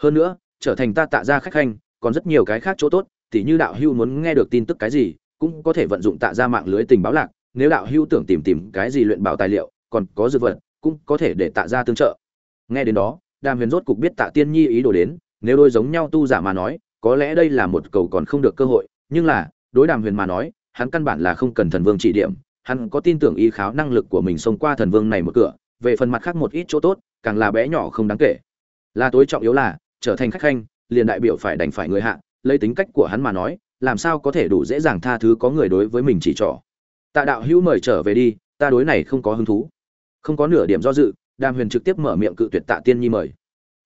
Hơn nữa, trở thành ta tạ ra khách khanh, còn rất nhiều cái khác chỗ tốt, tỉ như đạo hưu muốn nghe được tin tức cái gì, cũng có thể vận dụng tạ ra mạng lưới tình báo lạc, nếu đạo hưu tưởng tìm tìm cái gì luyện bảo tài liệu còn có dược vật, cũng có thể để tạ ra tương trợ. Nghe đến đó, đàm huyền rốt cục biết tạ tiên nhi ý đồ đến, nếu đôi giống nhau tu giả mà nói, có lẽ đây là một cầu còn không được cơ hội, nhưng là, đối đàm huyền mà nói, hắn căn bản là không cần thần vương chỉ điểm, hắn có tin tưởng y kháo năng lực của mình xông qua thần vương này một cửa, về phần mặt khác một ít chỗ tốt, càng là bé nhỏ không đáng kể. Là tối trọng yếu là, trở thành khách khanh, liền đại biểu phải đành phải người hạ, lấy tính cách của hắn mà nói, làm sao có thể đủ dễ dàng tha thứ có người đối với mình chỉ trỏ. Tạ đạo hữu mời trở về đi, ta đối này không có hứng thú không có nửa điểm do dự, đàm huyền trực tiếp mở miệng cự tuyệt tạ tiên nhi mời.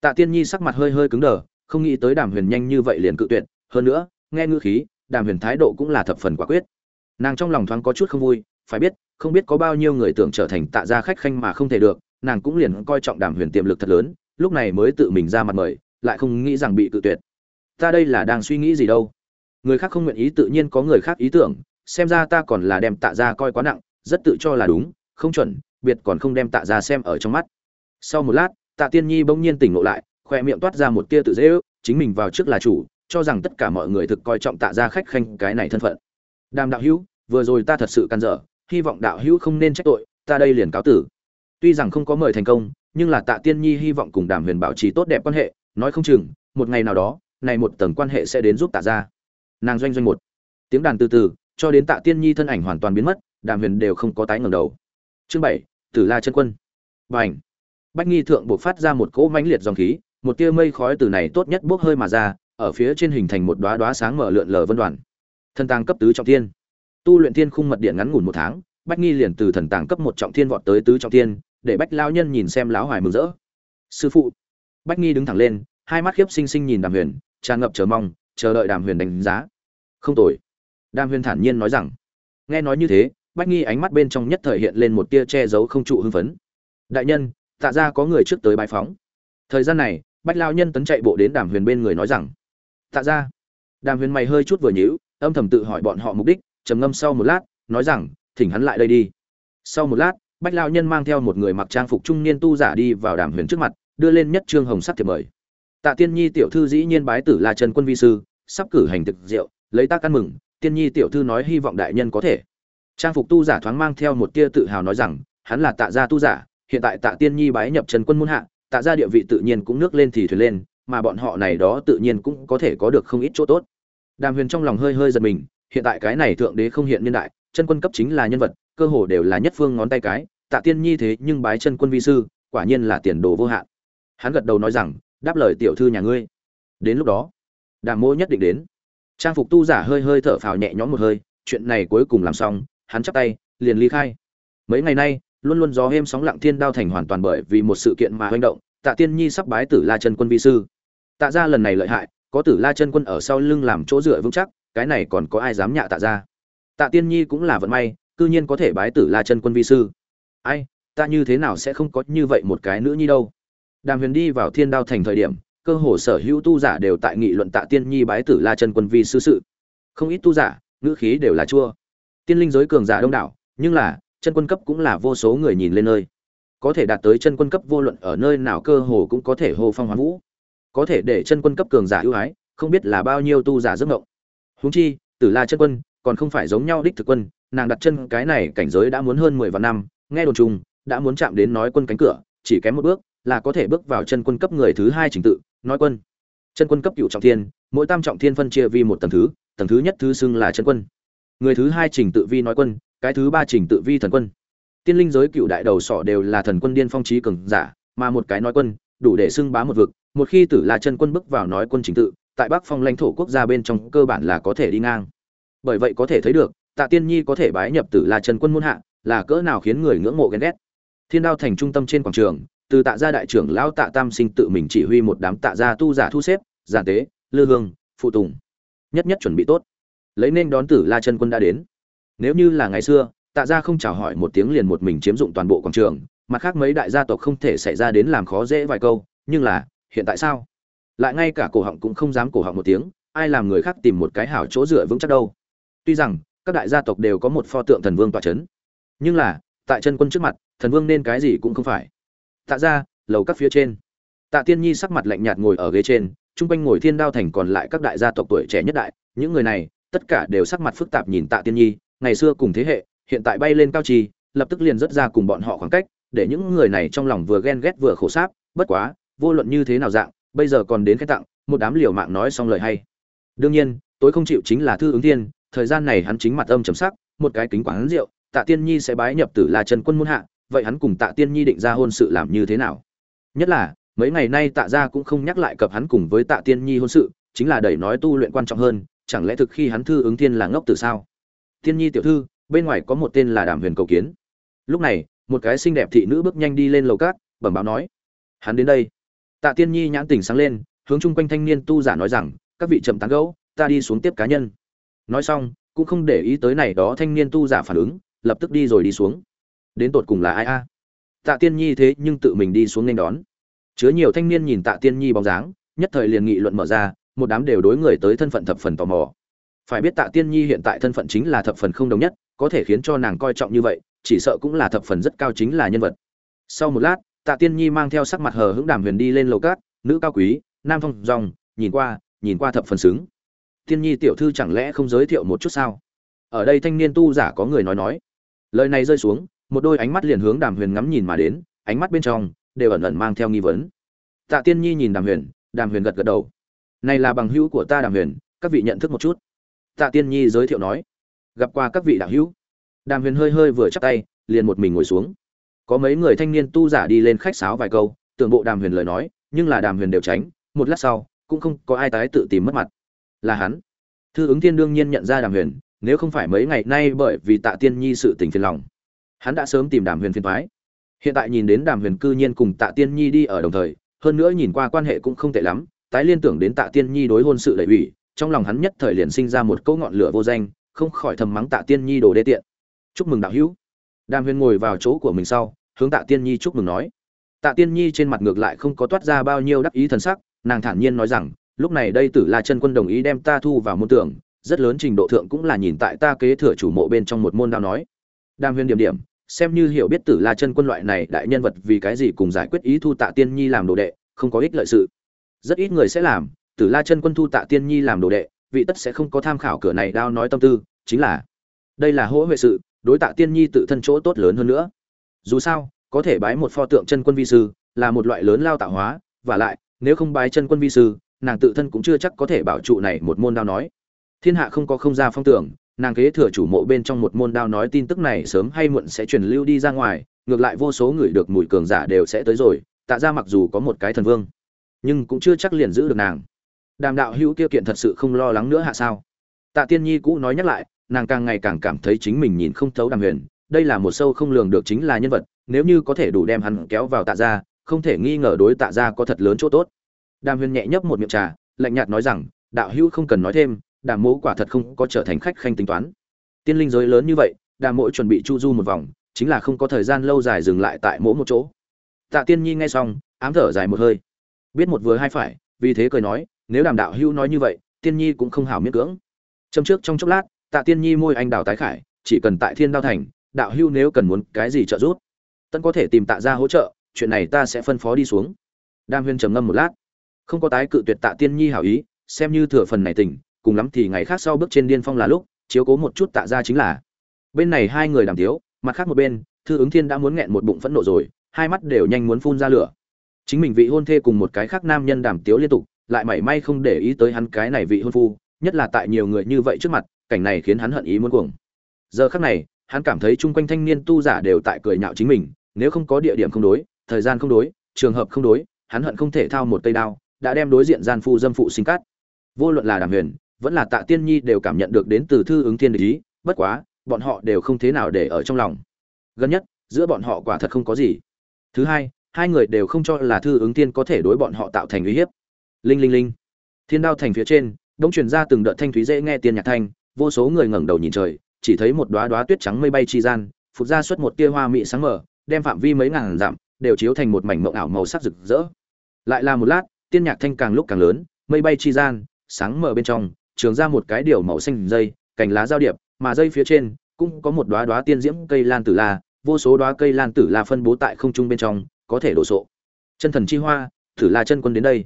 Tạ tiên nhi sắc mặt hơi hơi cứng đờ, không nghĩ tới đàm huyền nhanh như vậy liền cự tuyệt, hơn nữa, nghe ngữ khí, đàm huyền thái độ cũng là thập phần quả quyết. Nàng trong lòng thoáng có chút không vui, phải biết, không biết có bao nhiêu người tưởng trở thành tạ gia khách khanh mà không thể được, nàng cũng liền coi trọng đàm huyền tiềm lực thật lớn, lúc này mới tự mình ra mặt mời, lại không nghĩ rằng bị cự tuyệt. Ta đây là đang suy nghĩ gì đâu? Người khác không nguyện ý tự nhiên có người khác ý tưởng, xem ra ta còn là đem tạ ra coi quá nặng, rất tự cho là đúng, không chuẩn biệt còn không đem tạ ra xem ở trong mắt. Sau một lát, tạ tiên nhi bỗng nhiên tỉnh ngộ lại, khoe miệng toát ra một tia tự dễ ước, chính mình vào trước là chủ, cho rằng tất cả mọi người thực coi trọng tạ ra khách khanh cái này thân phận. Đàm đạo hữu, vừa rồi ta thật sự căn dở, hy vọng đạo hữu không nên trách tội, ta đây liền cáo tử. Tuy rằng không có mời thành công, nhưng là tạ tiên nhi hy vọng cùng đàm huyền bảo trì tốt đẹp quan hệ, nói không chừng, một ngày nào đó, này một tầng quan hệ sẽ đến giúp tạ ra. Nàng doanh doanh một. Tiếng đàn từ từ, cho đến tạ tiên nhi thân ảnh hoàn toàn biến mất, đàm huyền đều không có tái ngẩng đầu. Chương bảy tử la chân quân. Bành. bách nghi thượng buộc phát ra một cỗ mãnh liệt dòng khí, một tia mây khói từ này tốt nhất bốc hơi mà ra, ở phía trên hình thành một đóa đóa sáng mở lượn lờ vân đoàn. Thần tàng cấp tứ trọng thiên. Tu luyện thiên khung mật điện ngắn ngủn một tháng, bách nghi liền từ thần tàng cấp một trọng thiên vọt tới tứ trọng thiên, để bách lao nhân nhìn xem láo hoài mừng rỡ. Sư phụ! Bách nghi đứng thẳng lên, hai mắt khiếp sinh sinh nhìn đàm huyền, tràn ngập chờ mong, chờ đợi đàm huyền đánh giá. Không tồi. Đàm huyền thản nhiên nói rằng, nghe nói như thế bách nghi ánh mắt bên trong nhất thời hiện lên một tia che giấu không trụ hưng phấn. Đại nhân, tạ ra có người trước tới bãi phóng thời gian này, bách lao nhân tấn chạy bộ đến đàm huyền bên người nói rằng, tạ ra đàm huyền mày hơi chút vừa nhíu, âm thầm tự hỏi bọn họ mục đích, trầm ngâm sau một lát, nói rằng, thỉnh hắn lại đây đi. Sau một lát, bách lao nhân mang theo một người mặc trang phục trung niên tu giả đi vào đàm huyền trước mặt, đưa lên nhất trương hồng sắc thiệp mời. Tạ tiên nhi tiểu thư dĩ nhiên bái tử là trần quân vi sư, sắp cử hành thực diệu lấy tác ăn mừng, tiên nhi tiểu thư nói hy vọng đại nhân có thể trang phục tu giả thoáng mang theo một tia tự hào nói rằng, hắn là tạ gia tu giả, hiện tại tạ tiên nhi bái nhập trần quân muôn hạ, tạ gia địa vị tự nhiên cũng nước lên thì thuyền lên, mà bọn họ này đó tự nhiên cũng có thể có được không ít chỗ tốt. Đàm huyền trong lòng hơi hơi giật mình, hiện tại cái này thượng đế không hiện niên đại, chân quân cấp chính là nhân vật, cơ hồ đều là nhất phương ngón tay cái, tạ tiên nhi thế nhưng bái chân quân vi sư, quả nhiên là tiền đồ vô hạn. Hắn gật đầu nói rằng, đáp lời tiểu thư nhà ngươi. Đến lúc đó, đàm mô nhất định đến. Trang phục tu giả hơi hơi thở phào nhẹ nhõm một hơi, chuyện này cuối cùng làm xong hắn chắp tay, liền ly khai. Mấy ngày nay, luôn luôn gió êm sóng lặng thiên đao thành hoàn toàn bởi vì một sự kiện mà hoành động, tạ tiên nhi sắp bái tử la chân quân vi sư. Tạ ra lần này lợi hại, có tử la chân quân ở sau lưng làm chỗ dựa vững chắc, cái này còn có ai dám nhạ tạ ra tạ tiên nhi cũng là vận may, cư nhiên có thể bái tử la chân quân vi sư. Ai, ta như thế nào sẽ không có như vậy một cái nữ nhi đâu? Đàm huyền đi vào thiên đao thành thời điểm, cơ hồ sở hữu tu giả đều tại nghị luận tạ tiên nhi bái tử la chân quân vi sư sự. Không ít tu giả, ngữ khí đều là chua tiên linh giới cường giả đông đảo, nhưng là, chân quân cấp cũng là vô số người nhìn lên nơi. Có thể đạt tới chân quân cấp vô luận ở nơi nào cơ hồ cũng có thể hô phong hoán vũ. Có thể để chân quân cấp cường giả ưu ái, không biết là bao nhiêu tu giả giấc ngộng huống chi, tử la chân quân, còn không phải giống nhau đích thực quân, nàng đặt chân cái này cảnh giới đã muốn hơn mười vạn năm, nghe đồn chung đã muốn chạm đến nói quân cánh cửa, chỉ kém một bước, là có thể bước vào chân quân cấp người thứ hai trình tự, nói quân. Chân quân cấp cựu trọng thiên, mỗi tam trọng thiên phân chia vi một tầng thứ tầng thứ nhất thứ xưng là chân quân người thứ hai trình tự vi nói quân, cái thứ ba trình tự vi thần quân. Tiên linh giới cựu đại đầu sỏ đều là thần quân điên phong trí cường giả, mà một cái nói quân, đủ để xưng bá một vực. Một khi tử la chân quân bước vào nói quân trình tự, tại bắc phong lãnh thổ quốc gia bên trong cơ bản là có thể đi ngang. Bởi vậy có thể thấy được, tạ tiên nhi có thể bái nhập tử la trần quân muôn hạ, là cỡ nào khiến người ngưỡng mộ ghen ghét. Thiên đao thành trung tâm trên quảng trường, từ tạ gia đại trưởng lão tạ tam sinh tự mình chỉ huy một đám tạ gia tu giả thu xếp, giản tế, lư hương, phụ tùng. Nhất nhất chuẩn bị tốt lấy nên đón tử la chân quân đã đến. Nếu như là ngày xưa, tạ gia không chào hỏi một tiếng liền một mình chiếm dụng toàn bộ quảng trường, mặt khác mấy đại gia tộc không thể xảy ra đến làm khó dễ vài câu, nhưng là, hiện tại sao? Lại ngay cả cổ họng cũng không dám cổ họng một tiếng, ai làm người khác tìm một cái hảo chỗ dựa vững chắc đâu. Tuy rằng, các đại gia tộc đều có một pho tượng thần vương tọa c h ấ n nhưng là, tại chân quân trước mặt, thần vương nên cái gì cũng không phải. Tạ ra lầu các phía trên. Tạ tiên nhi sắc mặt lạnh nhạt ngồi ở ghế trên, chung quanh ngồi thiên đao thành còn lại các đại gia tộc tuổi trẻ nhất đại, những người này tất cả đều sắc mặt phức tạp nhìn tạ tiên nhi, ngày xưa cùng thế hệ, hiện tại bay lên cao trì, lập tức liền rất ra cùng bọn họ khoảng cách, để những người này trong lòng vừa ghen ghét vừa khổ sáp, bất quá, vô luận như thế nào dạng, bây giờ còn đến cái tặng, một đám liều mạng nói xong lời hay. Đương nhiên, tối không chịu chính là thư ứng thiên, thời gian này hắn chính mặt âm trầm sắc, một cái kính quán rượu, tạ tiên nhi sẽ bái nhập tử là trần quân muôn hạ, vậy hắn cùng tạ tiên nhi định ra hôn sự làm như thế nào? Nhất là, mấy ngày nay tạ gia cũng không nhắc lại cập hắn cùng với tạ tiên nhi hôn sự, chính là đẩy nói tu luyện quan trọng hơn chẳng lẽ thực khi hắn thư ứng thiên là ngốc từ sao? Thiên nhi tiểu thư, bên ngoài có một tên là đàm huyền cầu kiến. Lúc này, một cái xinh đẹp thị nữ bước nhanh đi lên lầu cát, bẩm báo nói, hắn đến đây. Tạ tiên nhi nhãn tình sáng lên, hướng chung quanh thanh niên tu giả nói rằng, các vị chậm tán gẫu, ta đi xuống tiếp cá nhân. Nói xong, cũng không để ý tới này đó thanh niên tu giả phản ứng, lập tức đi rồi đi xuống. Đến tột cùng là ai a? Tạ tiên nhi thế nhưng tự mình đi xuống nên đón. Chứa nhiều thanh niên nhìn tạ tiên nhi bóng dáng, nhất thời liền nghị luận mở ra một đám đều đối người tới thân phận thập phần tò mò. Phải biết tạ tiên nhi hiện tại thân phận chính là thập phần không đồng nhất, có thể khiến cho nàng coi trọng như vậy, chỉ sợ cũng là thập phần rất cao chính là nhân vật. Sau một lát, tạ tiên nhi mang theo sắc mặt hờ hững đàm huyền đi lên lầu cát, nữ cao quý, nam phong dòng, nhìn qua nhìn qua thập phần xứng. Tiên nhi tiểu thư chẳng lẽ không giới thiệu một chút sao? Ở đây thanh niên tu giả có người nói nói. Lời này rơi xuống, một đôi ánh mắt liền hướng đàm huyền ngắm nhìn mà đến, ánh mắt bên trong đều ẩn ẩn mang theo nghi vấn. Tạ tiên nhi nhìn đàm huyền đàm huyền gật gật đầu này là bằng hữu của ta đàm huyền, các vị nhận thức một chút. Tạ tiên nhi giới thiệu nói, gặp qua các vị đạo hữu. Đàm huyền hơi hơi vừa chắc tay, liền một mình ngồi xuống. Có mấy người thanh niên tu giả đi lên khách sáo vài câu, tưởng bộ đàm huyền lời nói, nhưng là đàm huyền đều tránh, một lát sau, cũng không có ai tái tự tìm mất mặt. Là hắn. Thư ứng thiên đương nhiên nhận ra đàm huyền, nếu không phải mấy ngày nay bởi vì tạ tiên nhi sự tình phiền lòng, hắn đã sớm tìm đàm huyền phiền thoái hiện tại nhìn đến đàm huyền cư nhiên cùng tạ tiên nhi đi ở đồng thời, hơn nữa nhìn qua quan hệ cũng không tệ lắm tái liên tưởng đến tạ tiên nhi đối hôn sự đẩy ủy, trong lòng hắn nhất thời liền sinh ra một câu ngọn lửa vô danh, không khỏi thầm mắng tạ tiên nhi đồ đê tiện. Chúc mừng đạo hữu. Đàm huyền ngồi vào chỗ của mình sau, hướng tạ tiên nhi chúc mừng nói. Tạ tiên nhi trên mặt ngược lại không có toát ra bao nhiêu đắc ý thần sắc, nàng thản nhiên nói rằng, lúc này đây tử la chân quân đồng ý đem ta thu vào môn tưởng, rất lớn trình độ thượng cũng là nhìn tại ta kế thừa chủ mộ bên trong một môn đao nói. Đàm huyền điểm điểm, xem như hiểu biết tử la chân quân loại này đại nhân vật vì cái gì cùng giải quyết ý thu tạ tiên nhi làm đồ đệ, không có ích lợi sự rất ít người sẽ làm, tử la chân quân thu tạ tiên nhi làm đồ đệ, vị tất sẽ không có tham khảo cửa này đao nói tâm tư, chính là, đây là hỗ huệ sự, đối tạ tiên nhi tự thân chỗ tốt lớn hơn nữa. Dù sao, có thể bái một pho tượng chân quân vi sư là một loại lớn lao tạo hóa, và lại, nếu không bái chân quân vi sư, nàng tự thân cũng chưa chắc có thể bảo trụ này một môn đao nói. Thiên hạ không có không gian phong tưởng, nàng kế thừa chủ mộ bên trong một môn đao nói tin tức này sớm hay muộn sẽ truyền lưu đi ra ngoài, ngược lại vô số người được mùi cường giả đều sẽ tới rồi, tạ ra mặc dù có một cái thần vương nhưng cũng chưa chắc liền giữ được nàng. Đàm đạo hữu kia kiện thật sự không lo lắng nữa hạ sao? Tạ tiên nhi cũ nói nhắc lại, nàng càng ngày càng cảm thấy chính mình nhìn không thấu đàm huyền, đây là một sâu không lường được chính là nhân vật, nếu như có thể đủ đem hắn kéo vào tạ ra không thể nghi ngờ đối tạ ra có thật lớn chỗ tốt. Đàm huyền nhẹ nhấp một miệng trà, lạnh nhạt nói rằng, đạo hữu không cần nói thêm, đàm mỗ quả thật không có trở thành khách khanh tính toán. Tiên linh giới lớn như vậy, đàm mỗ chuẩn bị chu du một vòng, chính là không có thời gian lâu dài dừng lại tại mỗi một chỗ. Tạ tiên nhi nghe xong, ám thở dài một hơi biết một vừa hai phải, vì thế cười nói, nếu đàm đạo hữu nói như vậy, tiên nhi cũng không hảo miễn cưỡng. Châm trước trong chốc lát, tạ tiên nhi môi anh đào tái khải, chỉ cần tại thiên đao thành, đạo hữu nếu cần muốn cái gì trợ giúp tân có thể tìm tạ ra hỗ trợ, chuyện này ta sẽ phân phó đi xuống. Đam huyên trầm ngâm một lát. Không có tái cự tuyệt tạ tiên nhi hảo ý, xem như thừa phần này tỉnh, cùng lắm thì ngày khác sau bước trên điên phong là lúc, chiếu cố một chút tạ ra chính là. Bên này hai người đàm thiếu mặt khác một bên, thư ứng thiên đã muốn nghẹn một bụng phẫn nộ rồi, hai mắt đều nhanh muốn phun ra lửa chính mình vị hôn thê cùng một cái khác nam nhân đàm tiếu liên tục, lại mảy may không để ý tới hắn cái này vị hôn phu, nhất là tại nhiều người như vậy trước mặt, cảnh này khiến hắn hận ý muốn cuồng. Giờ khắc này, hắn cảm thấy chung quanh thanh niên tu giả đều tại cười nhạo chính mình, nếu không có địa điểm không đối, thời gian không đối, trường hợp không đối, hắn hận không thể thao một cây đao, đã đem đối diện gian phu dâm phụ sinh cát. Vô luận là đàm huyền, vẫn là tạ tiên nhi đều cảm nhận được đến từ thư ứng thiên ý, bất quá, bọn họ đều không thế nào để ở trong lòng. Gần nhất, giữa bọn họ quả thật không có gì. Thứ hai hai người đều không cho là thư ứng tiên có thể đối bọn họ tạo thành uy hiếp. Linh linh linh. Thiên đao thành phía trên đông truyền ra từng đợt thanh thúy dễ nghe tiên nhạc thanh, vô số người ngẩng đầu nhìn trời, chỉ thấy một đóa đóa tuyết trắng mây bay chi gian phục ra suốt một tia hoa mị sáng mở đem phạm vi mấy ngàn dặm đều chiếu thành một mảnh mộng ảo màu sắc rực rỡ. Lại là một lát, tiên nhạc thanh càng lúc càng lớn, mây bay chi gian, sáng mở bên trong, trường ra một cái điều màu xanh dây, cành lá giao điệp, mà dây phía trên cũng có một đóa đóa tiên diễm cây lan tử la, vô số đóa cây lan tử la phân bố tại không trung bên trong có thể đổ sộ. Chân thần chi hoa, thử la chân quân đến đây.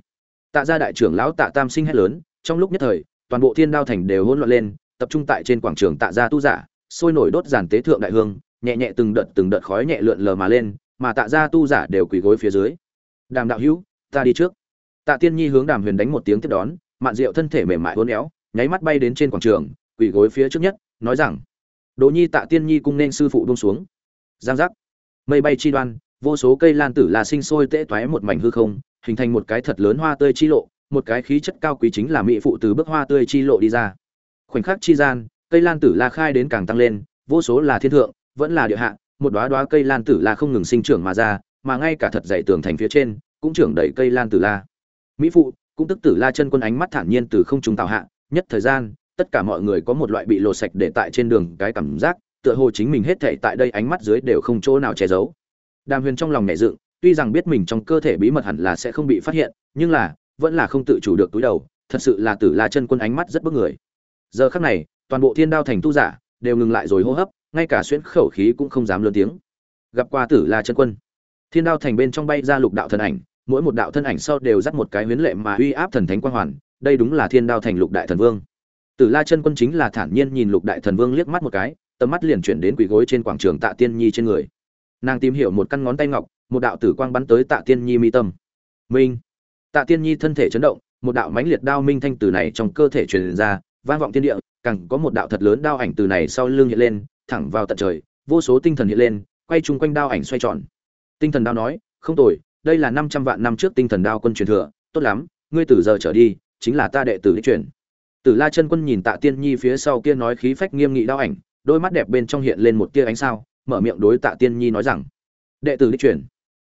Tạ gia đại trưởng lão tạ tam sinh hét lớn, trong lúc nhất thời, toàn bộ thiên đao thành đều hỗn loạn lên, tập trung tại trên quảng trường tạ gia tu giả, sôi nổi đốt giàn tế thượng đại hương, nhẹ nhẹ từng đợt từng đợt khói nhẹ lượn lờ mà lên, mà tạ gia tu giả đều quỳ gối phía dưới. Đàm đạo hữu, ta đi trước. Tạ tiên nhi hướng đàm huyền đánh một tiếng tiếp đón, mạn diệu thân thể mềm mại uốn éo, nháy mắt bay đến trên quảng trường, quỳ gối phía trước nhất, nói rằng, đỗ nhi tạ tiên nhi cung nên sư phụ buông xuống. Giang giác. Mây bay chi đoan vô số cây lan tử là sinh sôi tễ toé một mảnh hư không, hình thành một cái thật lớn hoa tươi chi lộ, một cái khí chất cao quý chính là mỹ phụ từ bức hoa tươi chi lộ đi ra. Khoảnh khắc chi gian, cây lan tử la khai đến càng tăng lên, vô số là thiên thượng, vẫn là địa hạ, một đóa đóa cây lan tử la không ngừng sinh trưởng mà ra, mà ngay cả thật dày tường thành phía trên, cũng trưởng đầy cây lan tử la. Mỹ phụ, cũng tức tử la chân quân ánh mắt thản nhiên từ không trung tạo hạ, nhất thời gian, tất cả mọi người có một loại bị lột sạch để tại trên đường cái cảm giác, tựa hồ chính mình hết thảy tại đây ánh mắt dưới đều không chỗ nào che giấu đàm huyền trong lòng nhẹ dựng, tuy rằng biết mình trong cơ thể bí mật hẳn là sẽ không bị phát hiện, nhưng là, vẫn là không tự chủ được túi đầu, thật sự là tử la chân quân ánh mắt rất bức người. Giờ khắc này, toàn bộ thiên đao thành tu giả, đều ngừng lại rồi hô hấp, ngay cả xuyên khẩu khí cũng không dám lớn tiếng. Gặp qua tử la chân quân, thiên đao thành bên trong bay ra lục đạo thân ảnh, mỗi một đạo thân ảnh sau đều dắt một cái huyến lệ mà uy áp thần thánh quang hoàn, đây đúng là thiên đao thành lục đại thần vương. Tử la chân quân chính là thản nhiên nhìn lục đại thần vương liếc mắt một cái, tầm mắt liền chuyển đến quỳ gối trên quảng trường tạ tiên nhi trên người nàng tìm hiểu một căn ngón tay ngọc, một đạo tử quang bắn tới tạ tiên nhi mi tâm. Minh! Tạ tiên nhi thân thể chấn động, một đạo mãnh liệt đao minh thanh từ này trong cơ thể truyền ra, vang vọng thiên địa, càng có một đạo thật lớn đao ảnh từ này sau lưng hiện lên, thẳng vào tận trời, vô số tinh thần hiện lên, quay chung quanh đao ảnh xoay tròn. Tinh thần đao nói, không tồi, đây là năm trăm vạn năm trước tinh thần đao quân truyền thừa, tốt lắm, ngươi từ giờ trở đi, chính là ta đệ tử đích truyền. Tử la chân quân nhìn tạ tiên nhi phía sau kia nói khí phách nghiêm nghị đao ảnh, đôi mắt đẹp bên trong hiện lên một tia ánh sao mở miệng đối tạ tiên nhi nói rằng, đệ tử đi truyền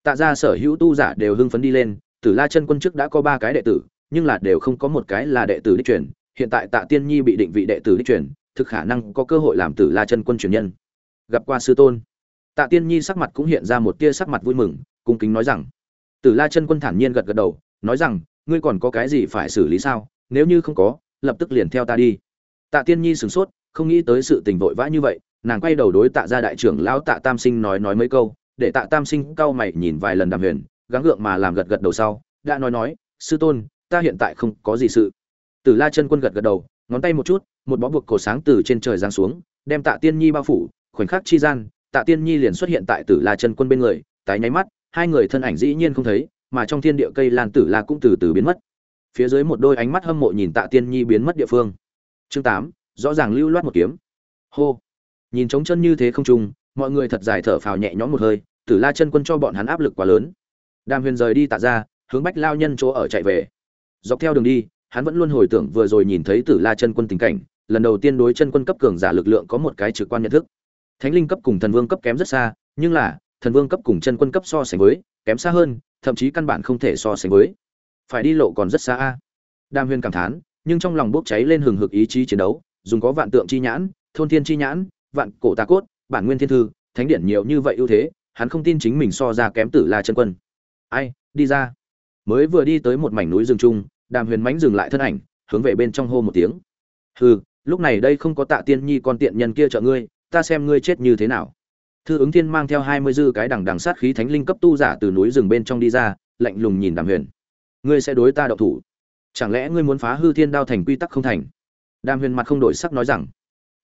tạ gia sở hữu tu giả đều hưng phấn đi lên, tử la chân quân trước đã có ba cái đệ tử, nhưng là đều không có một cái là đệ tử đích truyền hiện tại tạ tiên nhi bị định vị đệ tử đích truyền thực khả năng có cơ hội làm tử la chân quân truyền nhân. Gặp qua sư tôn. Tạ tiên nhi sắc mặt cũng hiện ra một tia sắc mặt vui mừng, cung kính nói rằng, tử la chân quân thản nhiên gật gật đầu, nói rằng, ngươi còn có cái gì phải xử lý sao? Nếu như không có, lập tức liền theo ta đi. Tạ tiên nhi sửng sốt, không nghĩ tới sự tình vội vã như vậy nàng quay đầu đối tạ gia đại trưởng lão tạ tam sinh nói nói mấy câu, để tạ tam sinh cau mày nhìn vài lần đàm huyền, gắng gượng mà làm gật gật đầu sau, đã nói nói, sư tôn, ta hiện tại không có gì sự. Tử la chân quân gật gật đầu, ngón tay một chút, một bó buộc cổ sáng từ trên trời giáng xuống, đem tạ tiên nhi bao phủ, khoảnh khắc chi gian, tạ tiên nhi liền xuất hiện tại tử la chân quân bên người, tái nháy mắt, hai người thân ảnh dĩ nhiên không thấy, mà trong thiên địa cây lan tử la cũng từ từ biến mất. Phía dưới một đôi ánh mắt hâm mộ nhìn tạ tiên nhi biến mất địa phương. Chương tám, rõ ràng lưu loát một kiếm. Hô nhìn trống chân như thế không trung, mọi người thật dài thở phào nhẹ nhõm một hơi, tử la chân quân cho bọn hắn áp lực quá lớn. Đàm huyền rời đi tạ ra, hướng bách lao nhân chỗ ở chạy về. Dọc theo đường đi, hắn vẫn luôn hồi tưởng vừa rồi nhìn thấy tử la chân quân tình cảnh, lần đầu tiên đối chân quân cấp cường giả lực lượng có một cái trực quan nhận thức. Thánh linh cấp cùng thần vương cấp kém rất xa, nhưng là, thần vương cấp cùng chân quân cấp so sánh với, kém xa hơn, thậm chí căn bản không thể so sánh với. Phải đi lộ còn rất xa a. Đàm huyền cảm thán, nhưng trong lòng bốc cháy lên hừng hực ý chí chiến đấu, dùng có vạn tượng chi nhãn, thôn thiên chi nhãn vạn cổ tà cốt, bản nguyên thiên thư, thánh điển nhiều như vậy ưu thế, hắn không tin chính mình so ra kém tử la chân quân. Ai, đi ra. Mới vừa đi tới một mảnh núi rừng trung đàm huyền mánh dừng lại thân ảnh, hướng về bên trong hô một tiếng. Hừ, lúc này đây không có tạ tiên nhi con tiện nhân kia trợ ngươi, ta xem ngươi chết như thế nào. Thư ứng thiên mang theo hai mươi dư cái đằng đằng sát khí thánh linh cấp tu giả từ núi rừng bên trong đi ra, lạnh lùng nhìn đàm huyền. Ngươi sẽ đối ta đậu thủ. Chẳng lẽ ngươi muốn phá hư thiên đao thành quy tắc không thành? Đàm huyền mặt không đổi sắc nói rằng.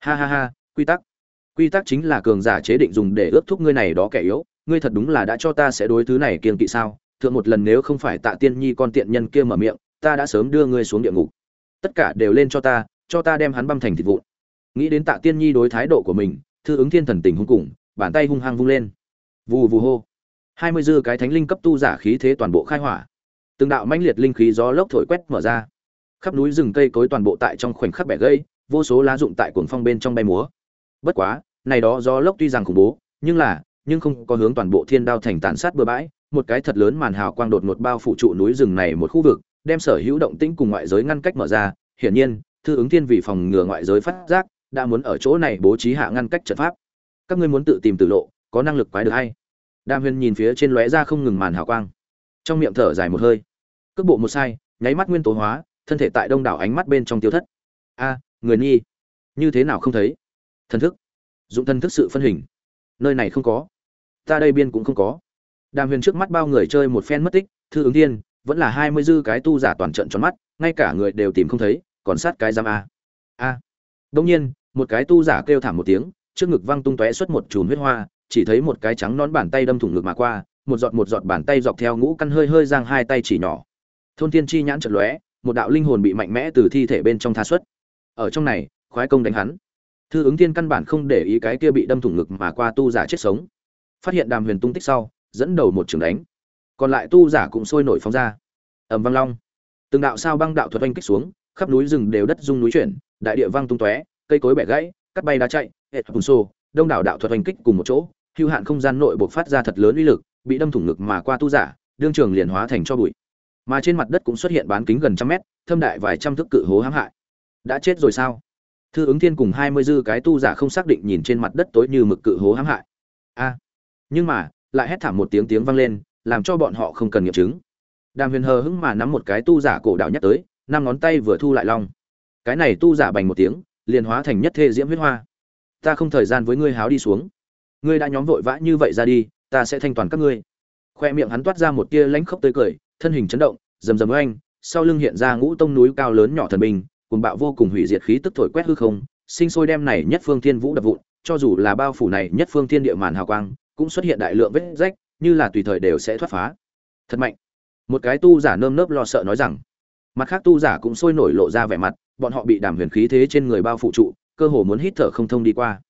Ha ha ha, quy tắc quy tắc chính là cường giả chế định dùng để ước thúc ngươi này đó kẻ yếu, ngươi thật đúng là đã cho ta sẽ đối thứ này kiên kỵ sao? Thượng một lần nếu không phải tạ tiên nhi con tiện nhân kia mở miệng, ta đã sớm đưa ngươi xuống địa ngục. Tất cả đều lên cho ta cho ta đem hắn băm thành thịt vụn. Nghĩ đến tạ tiên nhi đối thái độ của mình, thư ứng thiên thần tình hung cùng, bàn tay hung hăng vung lên. Vù vù hô. Hai mươi dư cái thánh linh cấp tu giả khí thế toàn bộ khai hỏa. Từng đạo mãnh liệt linh khí gió lốc thổi quét mở ra. Khắp núi rừng cây cối toàn bộ tại trong khoảnh khắc bẻ gãy, vô số lá rụng tại cuồng phong bên trong bay múa. Bất quá này đó do lốc tuy rằng khủng bố, nhưng là, nhưng không có hướng toàn bộ thiên đao thành tàn sát bừa bãi. Một cái thật lớn màn hào quang đột ngột bao phủ trụ núi rừng này một khu vực, đem sở hữu động tĩnh cùng ngoại giới ngăn cách mở ra. Hiển nhiên, thư ứng thiên vì phòng ngừa ngoại giới phát giác, đã muốn ở chỗ này bố trí hạ ngăn cách trận pháp. Các ngươi muốn tự tìm tử lộ, có năng lực quái được hay? Đàm huyền nhìn phía trên lóe ra không ngừng màn hào quang. Trong miệng thở dài một hơi. Cước bộ một sai, nháy mắt nguyên tố hóa, thân thể tại đông đảo ánh mắt bên trong tiêu thất. A, người nhi như thế nào không thấy? Thần thức dụng thân thức sự phân hình. Nơi này không có. Ta đây biên cũng không có. Đàm huyền trước mắt bao người chơi một phen mất tích, thư ứng thiên, vẫn là hai mươi dư cái tu giả toàn trận tròn mắt, ngay cả người đều tìm không thấy, còn sát cái giam a. A. Đông nhiên, một cái tu giả kêu thảm một tiếng, trước ngực văng tung tóe xuất một chùm huyết hoa, chỉ thấy một cái trắng nón bàn tay đâm thủng ngực mà qua, một giọt một giọt bàn tay dọc theo ngũ căn hơi hơi giang hai tay chỉ nhỏ. Thôn thiên chi nhãn chật lóe, một đạo linh hồn bị mạnh mẽ từ thi thể bên trong tha xuất. Ở trong này, khoái công đánh hắn thư ứng thiên căn bản không để ý cái kia bị đâm thủng ngực mà qua tu giả chết sống. Phát hiện đàm huyền tung tích sau, dẫn đầu một trường đánh. Còn lại tu giả cũng sôi nổi phóng ra. Ẩm văng long. Từng đạo sao băng đạo thuật oanh kích xuống, khắp núi rừng đều đất rung núi chuyển, đại địa văng tung tóe, cây cối bẻ gãy, cắt bay đá chạy hệ bùn xô đông đảo đạo thuật oanh kích cùng một chỗ, hưu hạn không gian nội buộc phát ra thật lớn uy lực, bị đâm thủng ngực mà qua tu giả, đương trường liền hóa thành cho bụi. Mà trên mặt đất cũng xuất hiện bán kính gần trăm mét, thâm đại vài trăm thước cự hố hãm hại. Đã chết rồi sao? Thư ứng thiên cùng hai mươi dư cái tu giả không xác định nhìn trên mặt đất tối như mực cự hố hãm hại. A. À, nhưng mà, lại hét thảm một tiếng tiếng vang lên, làm cho bọn họ không cần nghiệm chứng. Đàm huyền hờ hững mà nắm một cái tu giả cổ đạo nhắc tới, năm ngón tay vừa thu lại long. Cái này tu giả bành một tiếng, liền hóa thành nhất thê diễm huyết hoa. Ta không thời gian với ngươi háo đi xuống. Ngươi đã nhóm vội vã như vậy ra đi, ta sẽ thanh toàn các ngươi. Khoe miệng hắn toát ra một tia lãnh khốc tới cười, thân hình chấn động, rầm rầm oanh, sau lưng hiện ra ngũ tông núi cao lớn nhỏ thần bình cùng bạo vô cùng hủy diệt khí tức thổi quét hư không, sinh sôi đem này nhất phương thiên vũ đập vụn, cho dù là bao phủ này nhất phương thiên địa màn hào quang, cũng xuất hiện đại lượng vết rách, như là tùy thời đều sẽ thoát phá. Thật mạnh. Một cái tu giả nơm nớp lo sợ nói rằng. Mặt khác tu giả cũng sôi nổi lộ ra vẻ mặt, bọn họ bị đàm huyền khí thế trên người bao phủ trụ, cơ hồ muốn hít thở không thông đi qua.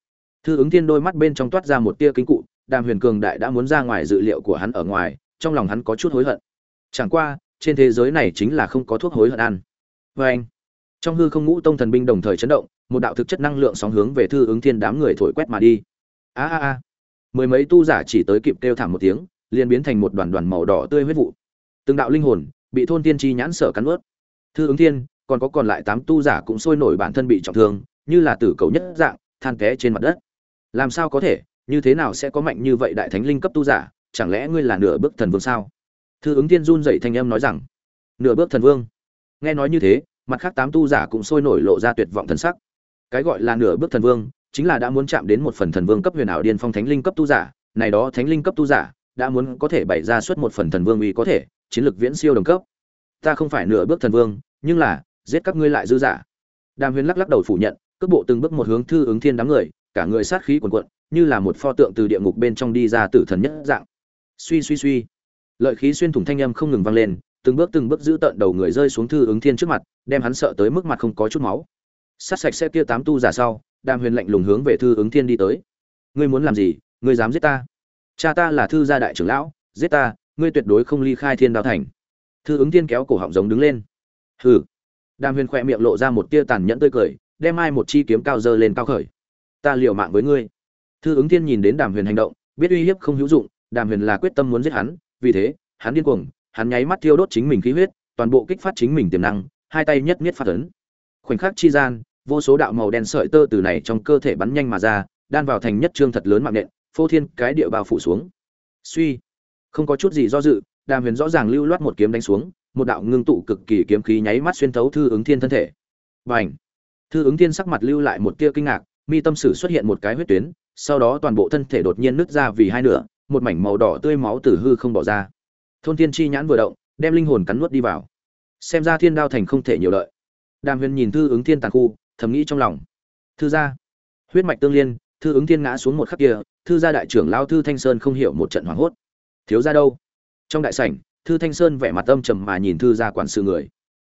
Thư ứng thiên đôi mắt bên trong toát ra một tia kính cụ, đàm huyền cường đại đã muốn ra ngoài dự liệu của hắn ở ngoài, trong lòng hắn có chút hối hận. Chẳng qua, trên thế giới này chính là không có thuốc hối hận ăn. Vê anh trong hư không ngũ tông thần binh đồng thời chấn động, một đạo thực chất năng lượng sóng hướng về thư ứng thiên đám người thổi quét mà đi. A a a. Mười mấy tu giả chỉ tới kịp kêu thảm một tiếng, liền biến thành một đoàn đoàn màu đỏ tươi huyết vụ. Từng đạo linh hồn bị thôn tiên tri nhãn sở cắn ướt thư ứng thiên, còn có còn lại tám tu giả cũng sôi nổi bản thân bị trọng thương, như là tử cầu nhất dạng, than té trên mặt đất. Làm sao có thể? Như thế nào sẽ có mạnh như vậy đại thánh linh cấp tu giả? Chẳng lẽ ngươi là nửa bước thần vương sao? Thư ứng thiên run dậy thanh âm nói rằng, nửa bước thần vương. Nghe nói như thế mặt khác tám tu giả cũng sôi nổi lộ ra tuyệt vọng thần sắc. Cái gọi là nửa bước thần vương, chính là đã muốn chạm đến một phần thần vương cấp huyền ảo điên phong thánh linh cấp tu giả. Này đó thánh linh cấp tu giả, đã muốn có thể bày ra suốt một phần thần vương uy có thể, chiến lược viễn siêu đồng cấp. Ta không phải nửa bước thần vương, nhưng là, giết các ngươi lại dư giả. Đàm huyền lắc lắc đầu phủ nhận, cước bộ từng bước một hướng thư ứng thiên đám người, cả người sát khí cuồn cuộn, như là một pho tượng từ địa ngục bên trong đi ra tử thần nhất dạng. Suy suy suy. Lợi khí xuyên thủng thanh âm không ngừng vang lên từng bước từng bước giữ tận đầu người rơi xuống thư ứng thiên trước mặt, đem hắn sợ tới mức mặt không có chút máu. Sát sạch xe kia tám tu giả sau, đàm huyền lạnh lùng hướng về thư ứng thiên đi tới. Ngươi muốn làm gì? Ngươi dám giết ta? Cha ta là thư gia đại trưởng lão, giết ta, ngươi tuyệt đối không ly khai thiên đao thành. Thư ứng thiên kéo cổ họng giống đứng lên. Hừ. Đàm huyền khỏe miệng lộ ra một tia tàn nhẫn tươi cười, đem ai một chi kiếm cao dơ lên cao khởi. Ta liều mạng với ngươi. Thư ứng thiên nhìn đến đàm huyền hành động, biết uy hiếp không hữu dụng, đàm huyền là quyết tâm muốn giết hắn, vì thế, hắn điên cuồng hắn nháy mắt thiêu đốt chính mình khí huyết toàn bộ kích phát chính mình tiềm năng hai tay nhất nhất phát ấn. Khoảnh khắc chi gian vô số đạo màu đen sợi tơ từ này trong cơ thể bắn nhanh mà ra đan vào thành nhất trương thật lớn mạng nện phô thiên cái địa bao phủ xuống. Suy không có chút gì do dự đàm huyền rõ ràng lưu loát một kiếm đánh xuống một đạo ngưng tụ cực kỳ kiếm khí nháy mắt xuyên thấu thư ứng thiên thân thể. Bành, thư ứng thiên sắc mặt lưu lại một tia kinh ngạc mi tâm sử xuất hiện một cái huyết tuyến sau đó toàn bộ thân thể đột nhiên nứt ra vì hai nửa một mảnh màu đỏ tươi máu từ hư không bỏ ra thôn thiên chi nhãn vừa động, đem linh hồn cắn nuốt đi vào. Xem ra thiên đao thành không thể nhiều lợi. Đàm huyền nhìn thư ứng thiên tàn khu, thầm nghĩ trong lòng. Thư gia. Huyết mạch tương liên, thư ứng thiên ngã xuống một khắc kia, thư gia đại trưởng lao thư thanh sơn không hiểu một trận hoảng hốt. Thiếu ra đâu? Trong đại sảnh, thư thanh sơn vẻ mặt âm trầm mà nhìn thư gia quản sự người.